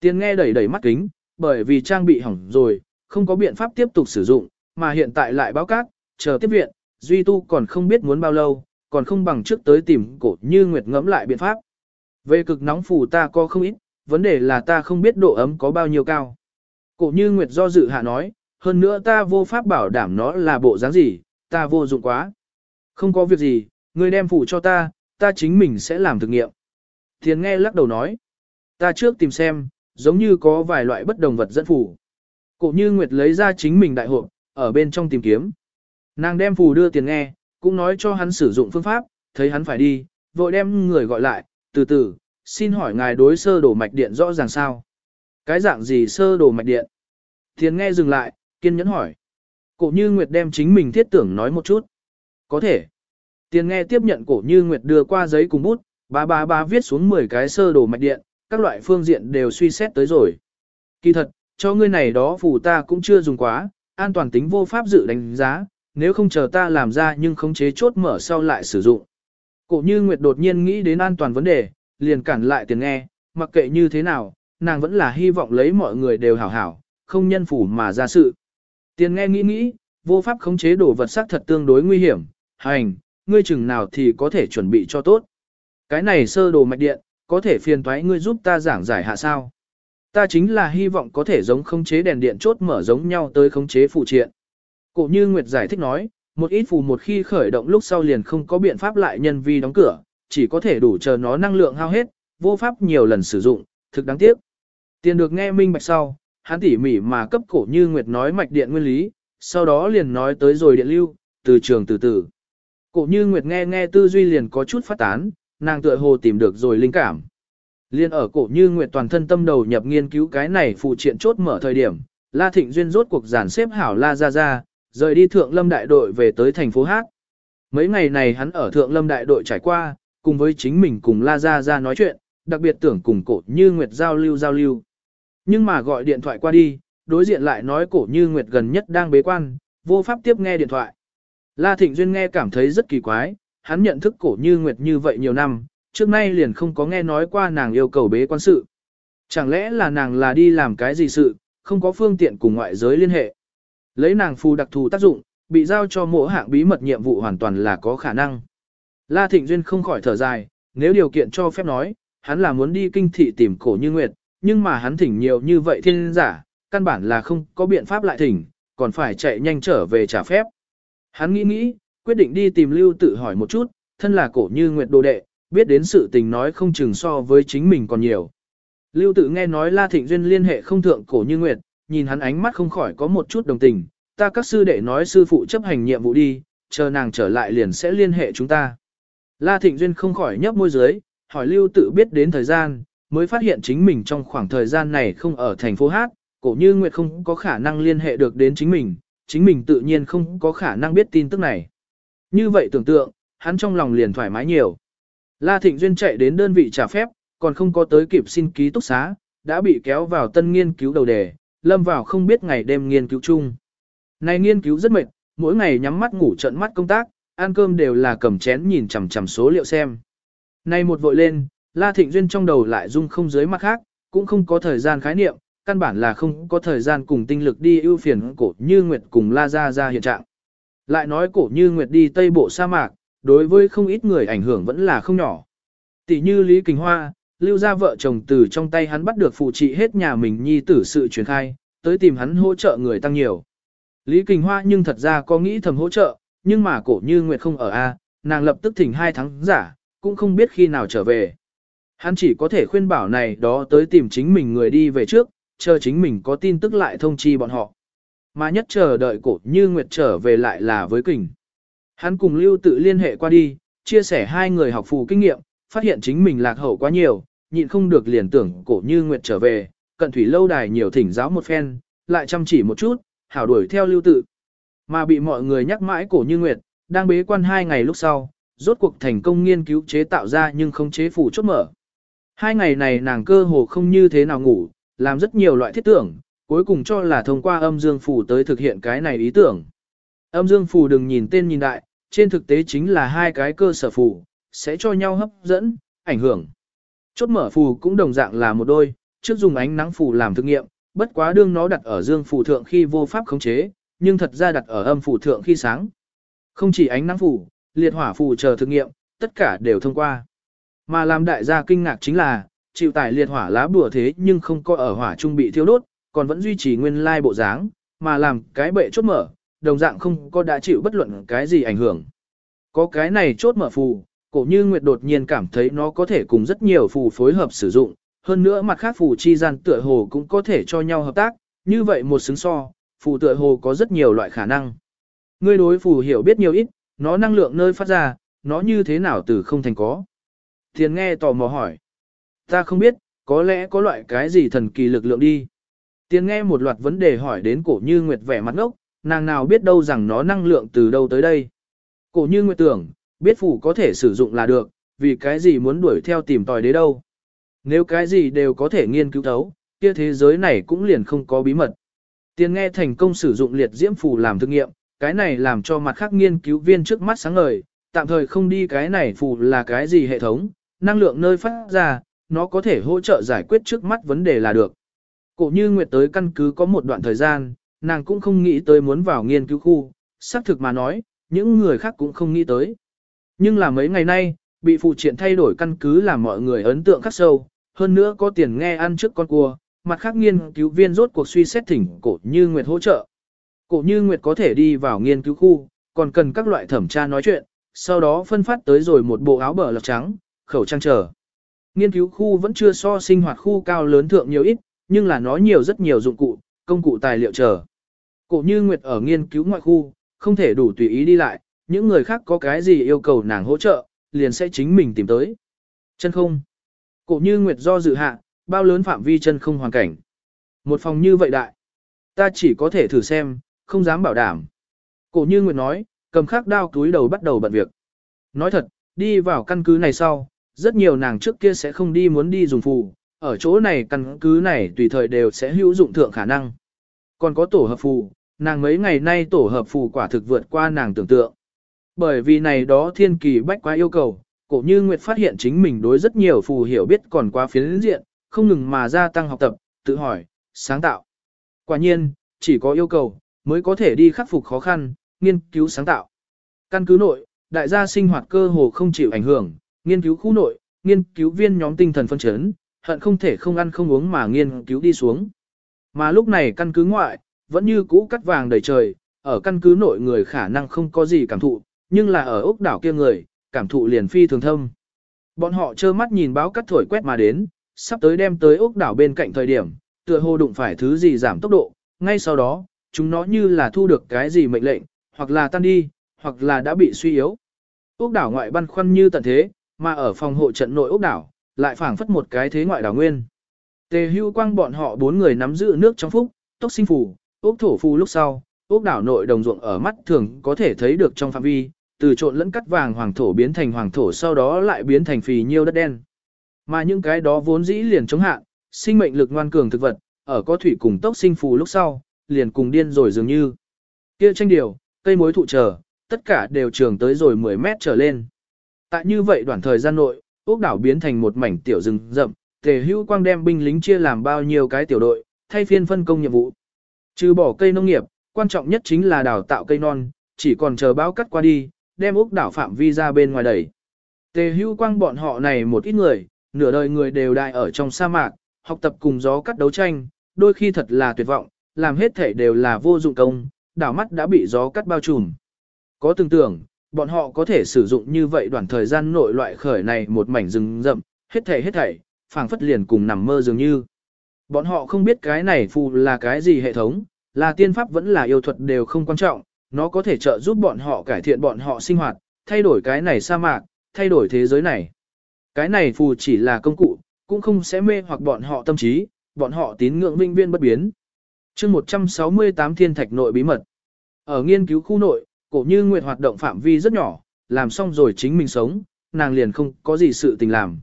Tiên nghe đẩy đẩy mắt kính, bởi vì trang bị hỏng rồi, không có biện pháp tiếp tục sử dụng, mà hiện tại lại báo cát, chờ tiếp viện, Duy Tu còn không biết muốn bao lâu, còn không bằng trước tới tìm cổ như Nguyệt ngẫm lại biện pháp. Về cực nóng phủ ta có không ít, vấn đề là ta không biết độ ấm có bao nhiêu cao. Cổ như Nguyệt do dự hạ nói, hơn nữa ta vô pháp bảo đảm nó là bộ dáng gì, ta vô dụng quá. Không có việc gì, ngươi đem phủ cho ta, ta chính mình sẽ làm thực nghiệm. Thiền nghe lắc đầu nói, ta trước tìm xem, giống như có vài loại bất đồng vật dẫn phủ. Cổ như Nguyệt lấy ra chính mình đại hộp, ở bên trong tìm kiếm. Nàng đem phù đưa tiền nghe, cũng nói cho hắn sử dụng phương pháp, thấy hắn phải đi, vội đem người gọi lại, từ từ, xin hỏi ngài đối sơ đồ mạch điện rõ ràng sao? Cái dạng gì sơ đồ mạch điện? Thiền nghe dừng lại, kiên nhẫn hỏi. Cổ như Nguyệt đem chính mình thiết tưởng nói một chút. Có thể. Tiền nghe tiếp nhận cổ như Nguyệt đưa qua giấy cùng bút, ba ba ba viết xuống 10 cái sơ đồ mạch điện, các loại phương diện đều suy xét tới rồi. Kỳ thật, cho ngươi này đó phù ta cũng chưa dùng quá, an toàn tính vô pháp dự đánh giá, nếu không chờ ta làm ra nhưng khống chế chốt mở sau lại sử dụng. Cổ như Nguyệt đột nhiên nghĩ đến an toàn vấn đề, liền cản lại tiền nghe, mặc kệ như thế nào, nàng vẫn là hy vọng lấy mọi người đều hảo hảo, không nhân phủ mà ra sự. Tiền nghe nghĩ nghĩ, vô pháp khống chế đồ vật sắc thật tương đối nguy hiểm, hành, ngươi chừng nào thì có thể chuẩn bị cho tốt. Cái này sơ đồ mạch điện, có thể phiền toái ngươi giúp ta giảng giải hạ sao. Ta chính là hy vọng có thể giống khống chế đèn điện chốt mở giống nhau tới khống chế phụ triện. Cổ như Nguyệt giải thích nói, một ít phù một khi khởi động lúc sau liền không có biện pháp lại nhân vi đóng cửa, chỉ có thể đủ chờ nó năng lượng hao hết, vô pháp nhiều lần sử dụng, thực đáng tiếc. Tiền được nghe minh bạch sau, hắn tỉ mỉ mà cấp cổ như Nguyệt nói mạch điện nguyên lý, sau đó liền nói tới rồi điện lưu, từ trường từ từ. Cổ như Nguyệt nghe nghe tư duy liền có chút phát tán, nàng tựa hồ tìm được rồi linh cảm. Liên ở cổ như Nguyệt toàn thân tâm đầu nhập nghiên cứu cái này phụ triện chốt mở thời điểm, La Thịnh Duyên rốt cuộc giản xếp hảo La Gia Gia, rời đi Thượng Lâm đại đội về tới thành phố Hát. Mấy ngày này hắn ở Thượng Lâm đại đội trải qua, cùng với chính mình cùng La Gia Gia nói chuyện, đặc biệt tưởng cùng cổ như Nguyệt giao lưu giao lưu. Nhưng mà gọi điện thoại qua đi, đối diện lại nói cổ như Nguyệt gần nhất đang bế quan, vô pháp tiếp nghe điện thoại. La Thịnh Duyên nghe cảm thấy rất kỳ quái, hắn nhận thức cổ như Nguyệt như vậy nhiều năm, trước nay liền không có nghe nói qua nàng yêu cầu bế quan sự. Chẳng lẽ là nàng là đi làm cái gì sự, không có phương tiện cùng ngoại giới liên hệ. Lấy nàng phù đặc thù tác dụng, bị giao cho mỗi hạng bí mật nhiệm vụ hoàn toàn là có khả năng. La Thịnh Duyên không khỏi thở dài, nếu điều kiện cho phép nói, hắn là muốn đi kinh thị tìm cổ như Nguyệt, nhưng mà hắn thỉnh nhiều như vậy thiên giả, căn bản là không có biện pháp lại thỉnh, còn phải chạy nhanh trở về trả phép. Hắn nghĩ nghĩ, quyết định đi tìm Lưu tự hỏi một chút, thân là cổ như Nguyệt đồ đệ, biết đến sự tình nói không chừng so với chính mình còn nhiều. Lưu tự nghe nói La Thịnh Duyên liên hệ không thượng cổ như Nguyệt, nhìn hắn ánh mắt không khỏi có một chút đồng tình, ta các sư đệ nói sư phụ chấp hành nhiệm vụ đi, chờ nàng trở lại liền sẽ liên hệ chúng ta. La Thịnh Duyên không khỏi nhấp môi dưới, hỏi Lưu tự biết đến thời gian, mới phát hiện chính mình trong khoảng thời gian này không ở thành phố Hát, cổ như Nguyệt không có khả năng liên hệ được đến chính mình, chính mình tự nhiên không có khả năng biết tin tức này. Như vậy tưởng tượng, hắn trong lòng liền thoải mái nhiều. La Thịnh Duyên chạy đến đơn vị trả phép, còn không có tới kịp xin ký túc xá, đã bị kéo vào tân nghiên cứu đầu đề, lâm vào không biết ngày đêm nghiên cứu chung. Này nghiên cứu rất mệt, mỗi ngày nhắm mắt ngủ trận mắt công tác, ăn cơm đều là cầm chén nhìn chằm chằm số liệu xem. Này một vội lên, La Thịnh Duyên trong đầu lại rung không dưới mắt khác, cũng không có thời gian khái niệm, căn bản là không có thời gian cùng tinh lực đi ưu phiền cổ như Nguyệt cùng La Gia Gia hiện trạng. Lại nói cổ như Nguyệt đi Tây Bộ sa mạc, đối với không ít người ảnh hưởng vẫn là không nhỏ. Tỷ như Lý Kình Hoa, lưu ra vợ chồng từ trong tay hắn bắt được phụ trị hết nhà mình nhi tử sự truyền khai, tới tìm hắn hỗ trợ người tăng nhiều. Lý Kình Hoa nhưng thật ra có nghĩ thầm hỗ trợ, nhưng mà cổ như Nguyệt không ở A, nàng lập tức thỉnh hai tháng giả, cũng không biết khi nào trở về. Hắn chỉ có thể khuyên bảo này đó tới tìm chính mình người đi về trước, chờ chính mình có tin tức lại thông chi bọn họ. Mà nhất chờ đợi cổ như Nguyệt trở về lại là với kình. Hắn cùng Lưu tự liên hệ qua đi, chia sẻ hai người học phù kinh nghiệm, phát hiện chính mình lạc hậu quá nhiều, nhịn không được liền tưởng cổ như Nguyệt trở về, cận thủy lâu đài nhiều thỉnh giáo một phen, lại chăm chỉ một chút, hảo đuổi theo Lưu tự. Mà bị mọi người nhắc mãi cổ như Nguyệt, đang bế quan hai ngày lúc sau, rốt cuộc thành công nghiên cứu chế tạo ra nhưng không chế phủ chốt mở. Hai ngày này nàng cơ hồ không như thế nào ngủ, làm rất nhiều loại thiết tưởng, cuối cùng cho là thông qua âm dương phủ tới thực hiện cái này ý tưởng. Âm dương phủ đừng nhìn tên nhìn đại, trên thực tế chính là hai cái cơ sở phù, sẽ cho nhau hấp dẫn, ảnh hưởng. Chốt mở phù cũng đồng dạng là một đôi, trước dùng ánh nắng phù làm thực nghiệm, bất quá đương nó đặt ở dương phù thượng khi vô pháp khống chế, nhưng thật ra đặt ở âm phù thượng khi sáng. Không chỉ ánh nắng phù, liệt hỏa phù chờ thực nghiệm, tất cả đều thông qua. Mà làm đại gia kinh ngạc chính là, chịu tải liệt hỏa lá bùa thế nhưng không có ở hỏa trung bị thiêu đốt, còn vẫn duy trì nguyên lai bộ dáng, mà làm cái bệ chốt mở, đồng dạng không có đã chịu bất luận cái gì ảnh hưởng. Có cái này chốt mở phù, cổ như Nguyệt đột nhiên cảm thấy nó có thể cùng rất nhiều phù phối hợp sử dụng, hơn nữa mặt khác phù chi gian tựa hồ cũng có thể cho nhau hợp tác, như vậy một xứng so, phù tựa hồ có rất nhiều loại khả năng. Ngươi đối phù hiểu biết nhiều ít, nó năng lượng nơi phát ra, nó như thế nào từ không thành có. Thiền nghe tò mò hỏi. Ta không biết, có lẽ có loại cái gì thần kỳ lực lượng đi. Tiền nghe một loạt vấn đề hỏi đến cổ như Nguyệt vẻ mặt ngốc, nàng nào biết đâu rằng nó năng lượng từ đâu tới đây. Cổ như Nguyệt tưởng, biết phủ có thể sử dụng là được, vì cái gì muốn đuổi theo tìm tòi đấy đâu. Nếu cái gì đều có thể nghiên cứu thấu, kia thế giới này cũng liền không có bí mật. Tiền nghe thành công sử dụng liệt diễm phủ làm thực nghiệm, cái này làm cho mặt khác nghiên cứu viên trước mắt sáng ngời, tạm thời không đi cái này phủ là cái gì hệ thống, năng lượng nơi phát ra, nó có thể hỗ trợ giải quyết trước mắt vấn đề là được. Cổ như Nguyệt tới căn cứ có một đoạn thời gian, nàng cũng không nghĩ tới muốn vào nghiên cứu khu, xác thực mà nói, những người khác cũng không nghĩ tới. Nhưng là mấy ngày nay, bị phụ triện thay đổi căn cứ làm mọi người ấn tượng khắc sâu, hơn nữa có tiền nghe ăn trước con cua, mặt khác nghiên cứu viên rốt cuộc suy xét thỉnh cổ như Nguyệt hỗ trợ. Cổ như Nguyệt có thể đi vào nghiên cứu khu, còn cần các loại thẩm tra nói chuyện, sau đó phân phát tới rồi một bộ áo bờ lọc trắng, khẩu trang trở. Nghiên cứu khu vẫn chưa so sinh hoạt khu cao lớn thượng nhiều ít, nhưng là nó nhiều rất nhiều dụng cụ, công cụ tài liệu chờ. Cổ như Nguyệt ở nghiên cứu ngoại khu, không thể đủ tùy ý đi lại, những người khác có cái gì yêu cầu nàng hỗ trợ, liền sẽ chính mình tìm tới. Chân không. Cổ như Nguyệt do dự hạ, bao lớn phạm vi chân không hoàn cảnh. Một phòng như vậy đại. Ta chỉ có thể thử xem, không dám bảo đảm. Cổ như Nguyệt nói, cầm khắc đao túi đầu bắt đầu bận việc. Nói thật, đi vào căn cứ này sau, rất nhiều nàng trước kia sẽ không đi muốn đi dùng phù, ở chỗ này căn cứ này tùy thời đều sẽ hữu dụng thượng khả năng. Còn có tổ hợp phù, nàng mấy ngày nay tổ hợp phù quả thực vượt qua nàng tưởng tượng. Bởi vì này đó thiên kỳ bách quá yêu cầu, cổ như Nguyệt phát hiện chính mình đối rất nhiều phù hiểu biết còn quá phiến diện, không ngừng mà gia tăng học tập, tự hỏi, sáng tạo. Quả nhiên, chỉ có yêu cầu, mới có thể đi khắc phục khó khăn, nghiên cứu sáng tạo. Căn cứ nội, đại gia sinh hoạt cơ hồ không chịu ảnh hưởng, nghiên cứu khu nội, nghiên cứu viên nhóm tinh thần phân chấn, hận không thể không ăn không uống mà nghiên cứu đi xuống. Mà lúc này căn cứ ngoại, vẫn như cũ cắt vàng đầy trời, ở căn cứ nội người khả năng không có gì cảm thụ, nhưng là ở ốc đảo kia người, cảm thụ liền phi thường thâm. Bọn họ trơ mắt nhìn báo cắt thổi quét mà đến, sắp tới đem tới ốc đảo bên cạnh thời điểm, tựa hồ đụng phải thứ gì giảm tốc độ, ngay sau đó, chúng nó như là thu được cái gì mệnh lệnh, hoặc là tan đi, hoặc là đã bị suy yếu. Úc đảo ngoại băn khoăn như tận thế, mà ở phòng hộ trận nội Úc đảo, lại phảng phất một cái thế ngoại đảo nguyên. Tề hưu quang bọn họ bốn người nắm giữ nước trong phúc, tốc sinh phủ, Úc thổ phù lúc sau, Úc đảo nội đồng ruộng ở mắt thường có thể thấy được trong phạm vi, từ trộn lẫn cắt vàng hoàng thổ biến thành hoàng thổ sau đó lại biến thành phì nhiêu đất đen. Mà những cái đó vốn dĩ liền chống hạn, sinh mệnh lực ngoan cường thực vật, ở có thủy cùng tốc sinh phù lúc sau, liền cùng điên rồi dường như. Kia tranh điều, cây mối thụ trở, tất cả đều trường tới rồi 10 mét trở lên. Tại như vậy đoạn thời gian nội, ốc đảo biến thành một mảnh tiểu rừng rậm, tề hữu quang đem binh lính chia làm bao nhiêu cái tiểu đội, thay phiên phân công nhiệm vụ. Trừ bỏ cây nông nghiệp, quan trọng nhất chính là đào tạo cây non, chỉ còn chờ bão cắt qua đi, đem úc đảo phạm vi ra bên ngoài đẩy. Tề hưu quang bọn họ này một ít người, nửa đời người đều đại ở trong sa mạc, học tập cùng gió cắt đấu tranh, đôi khi thật là tuyệt vọng, làm hết thể đều là vô dụng công, đảo mắt đã bị gió cắt bao trùm. Có tưởng tượng, bọn họ có thể sử dụng như vậy đoạn thời gian nội loại khởi này một mảnh rừng rậm, hết thảy hết thảy, phảng phất liền cùng nằm mơ dường như. Bọn họ không biết cái này phù là cái gì hệ thống, là tiên pháp vẫn là yêu thuật đều không quan trọng, nó có thể trợ giúp bọn họ cải thiện bọn họ sinh hoạt, thay đổi cái này sa mạc, thay đổi thế giới này. Cái này phù chỉ là công cụ, cũng không sẽ mê hoặc bọn họ tâm trí, bọn họ tín ngưỡng vinh viên bất biến. chương 168 thiên thạch nội bí mật. Ở nghiên cứu khu nội, cổ như nguyệt hoạt động phạm vi rất nhỏ, làm xong rồi chính mình sống, nàng liền không có gì sự tình làm.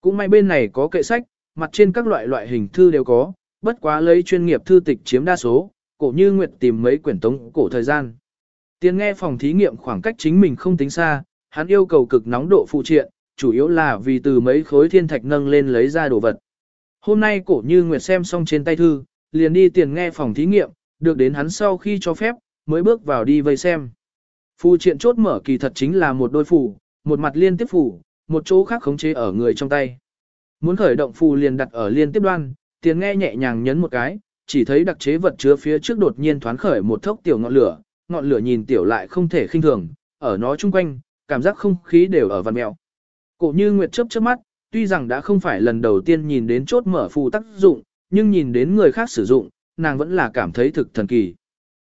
Cũng may bên này có kệ sách, mặt trên các loại loại hình thư đều có, bất quá lấy chuyên nghiệp thư tịch chiếm đa số, cổ như nguyệt tìm mấy quyển tống cổ thời gian. Tiền nghe phòng thí nghiệm khoảng cách chính mình không tính xa, hắn yêu cầu cực nóng độ phụ triện, chủ yếu là vì từ mấy khối thiên thạch nâng lên lấy ra đồ vật. Hôm nay cổ như Nguyệt xem xong trên tay thư, liền đi tiền nghe phòng thí nghiệm, được đến hắn sau khi cho phép, mới bước vào đi vây xem. Phù triện chốt mở kỳ thật chính là một đôi phù, một mặt liên tiếp phù, một chỗ khác khống chế ở người trong tay. Muốn khởi động phù liền đặt ở liên tiếp đoan, tiền nghe nhẹ nhàng nhấn một cái, chỉ thấy đặc chế vật chứa phía trước đột nhiên thoáng khởi một thốc tiểu ngọn lửa, ngọn lửa nhìn tiểu lại không thể khinh thường, ở nó chung quanh, cảm giác không khí đều ở vằn mèo. Cổ như Nguyệt chớp chớp mắt, tuy rằng đã không phải lần đầu tiên nhìn đến chốt mở phù tác dụng, nhưng nhìn đến người khác sử dụng, nàng vẫn là cảm thấy thực thần kỳ.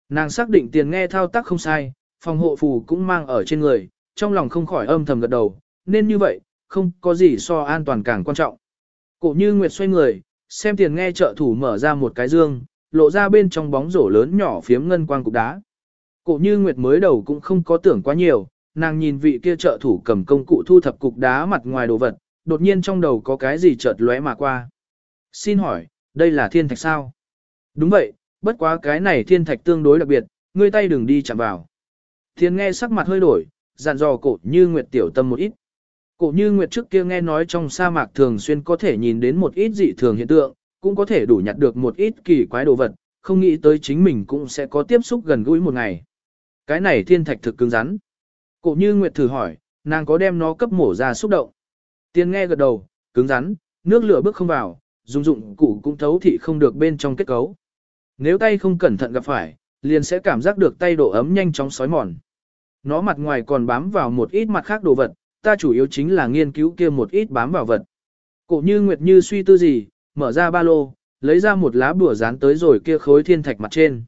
Nàng xác định tiền nghe thao tác không sai, phòng hộ phù cũng mang ở trên người, trong lòng không khỏi âm thầm gật đầu, nên như vậy, không có gì so an toàn càng quan trọng. Cổ như Nguyệt xoay người, xem tiền nghe trợ thủ mở ra một cái dương, lộ ra bên trong bóng rổ lớn nhỏ phiếm ngân quang cục đá. Cổ như Nguyệt mới đầu cũng không có tưởng quá nhiều, nàng nhìn vị kia trợ thủ cầm công cụ thu thập cục đá mặt ngoài đồ vật, đột nhiên trong đầu có cái gì chợt lóe mà qua. Xin hỏi, đây là thiên thạch sao? Đúng vậy, bất quá cái này thiên thạch tương đối đặc biệt, ngươi tay đừng đi chạm vào. Thiên nghe sắc mặt hơi đổi, dặn dò cổ như Nguyệt tiểu tâm một ít. Cổ như Nguyệt trước kia nghe nói trong sa mạc thường xuyên có thể nhìn đến một ít dị thường hiện tượng, cũng có thể đủ nhặt được một ít kỳ quái đồ vật, không nghĩ tới chính mình cũng sẽ có tiếp xúc gần gũi một ngày. Cái này thiên thạch thực cứng rắn. Cổ như Nguyệt thử hỏi, nàng có đem nó cấp mổ ra xúc động. Tiên nghe gật đầu, cứng rắn, nước lửa bước không vào, dùng dụng cụ cũng thấu thị không được bên trong kết cấu. Nếu tay không cẩn thận gặp phải, liền sẽ cảm giác được tay độ ấm nhanh chóng sói mòn. Nó mặt ngoài còn bám vào một ít mặt khác đồ vật, ta chủ yếu chính là nghiên cứu kia một ít bám vào vật. Cổ như Nguyệt như suy tư gì, mở ra ba lô, lấy ra một lá bùa dán tới rồi kia khối thiên thạch mặt trên.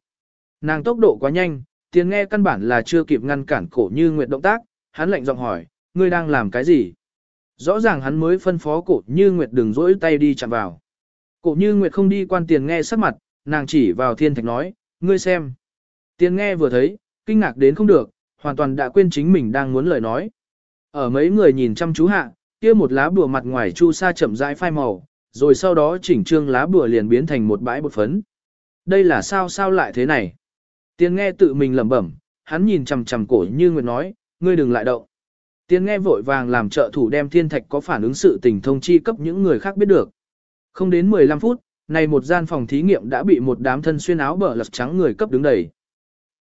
Nàng tốc độ quá nhanh, Tiền nghe căn bản là chưa kịp ngăn cản cổ như nguyệt động tác, hắn lạnh giọng hỏi, ngươi đang làm cái gì? Rõ ràng hắn mới phân phó cổ như nguyệt đừng rỗi tay đi chạm vào. Cổ như nguyệt không đi quan tiền nghe sắc mặt, nàng chỉ vào thiên thạch nói, ngươi xem. Tiền nghe vừa thấy, kinh ngạc đến không được, hoàn toàn đã quên chính mình đang muốn lời nói. Ở mấy người nhìn chăm chú hạ, kia một lá bùa mặt ngoài chu sa chậm rãi phai màu, rồi sau đó chỉnh trương lá bùa liền biến thành một bãi bột phấn. Đây là sao sao lại thế này? Tiên nghe tự mình lẩm bẩm, hắn nhìn chằm chằm cổ như nguyệt nói, ngươi đừng lại động. Tiên nghe vội vàng làm trợ thủ đem thiên thạch có phản ứng sự tình thông chi cấp những người khác biết được. Không đến 15 phút, này một gian phòng thí nghiệm đã bị một đám thân xuyên áo bờ lật trắng người cấp đứng đầy.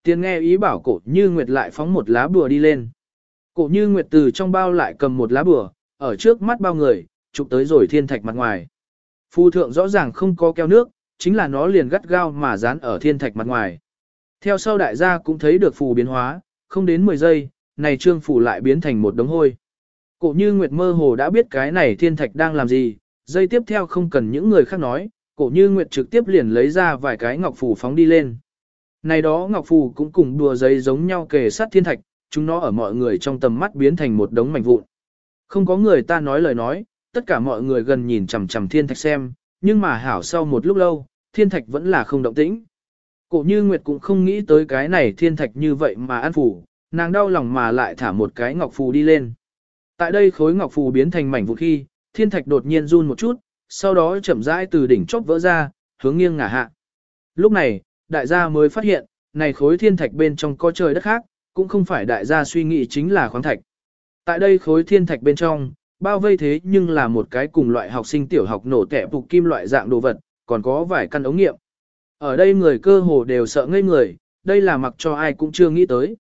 Tiên nghe ý bảo cổ như nguyệt lại phóng một lá bùa đi lên. Cổ như nguyệt từ trong bao lại cầm một lá bùa, ở trước mắt bao người, chụp tới rồi thiên thạch mặt ngoài. Phu thượng rõ ràng không có keo nước, chính là nó liền gắt gao mà dán ở thiên thạch mặt ngoài. Theo sau đại gia cũng thấy được phù biến hóa, không đến 10 giây, này trương phù lại biến thành một đống hôi. Cổ như Nguyệt mơ hồ đã biết cái này thiên thạch đang làm gì, giây tiếp theo không cần những người khác nói, cổ như Nguyệt trực tiếp liền lấy ra vài cái ngọc phù phóng đi lên. Này đó ngọc phù cũng cùng đùa giấy giống nhau kề sát thiên thạch, chúng nó ở mọi người trong tầm mắt biến thành một đống mảnh vụn. Không có người ta nói lời nói, tất cả mọi người gần nhìn chằm chằm thiên thạch xem, nhưng mà hảo sau một lúc lâu, thiên thạch vẫn là không động tĩnh. Cổ như Nguyệt cũng không nghĩ tới cái này thiên thạch như vậy mà ăn phủ, nàng đau lòng mà lại thả một cái ngọc phù đi lên. Tại đây khối ngọc phù biến thành mảnh vụn khi, thiên thạch đột nhiên run một chút, sau đó chậm rãi từ đỉnh chóp vỡ ra, hướng nghiêng ngả hạ. Lúc này, đại gia mới phát hiện, này khối thiên thạch bên trong có trời đất khác, cũng không phải đại gia suy nghĩ chính là khoáng thạch. Tại đây khối thiên thạch bên trong, bao vây thế nhưng là một cái cùng loại học sinh tiểu học nổ tẻ phục kim loại dạng đồ vật, còn có vài căn ống nghiệm. Ở đây người cơ hồ đều sợ ngây người, đây là mặc cho ai cũng chưa nghĩ tới.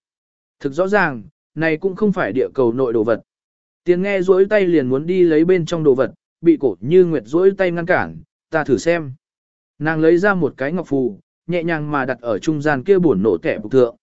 Thực rõ ràng, này cũng không phải địa cầu nội đồ vật. Tiền nghe duỗi tay liền muốn đi lấy bên trong đồ vật, bị cổ như nguyệt duỗi tay ngăn cản, ta thử xem. Nàng lấy ra một cái ngọc phù, nhẹ nhàng mà đặt ở trung gian kia buồn nổ tẻ bục thượng.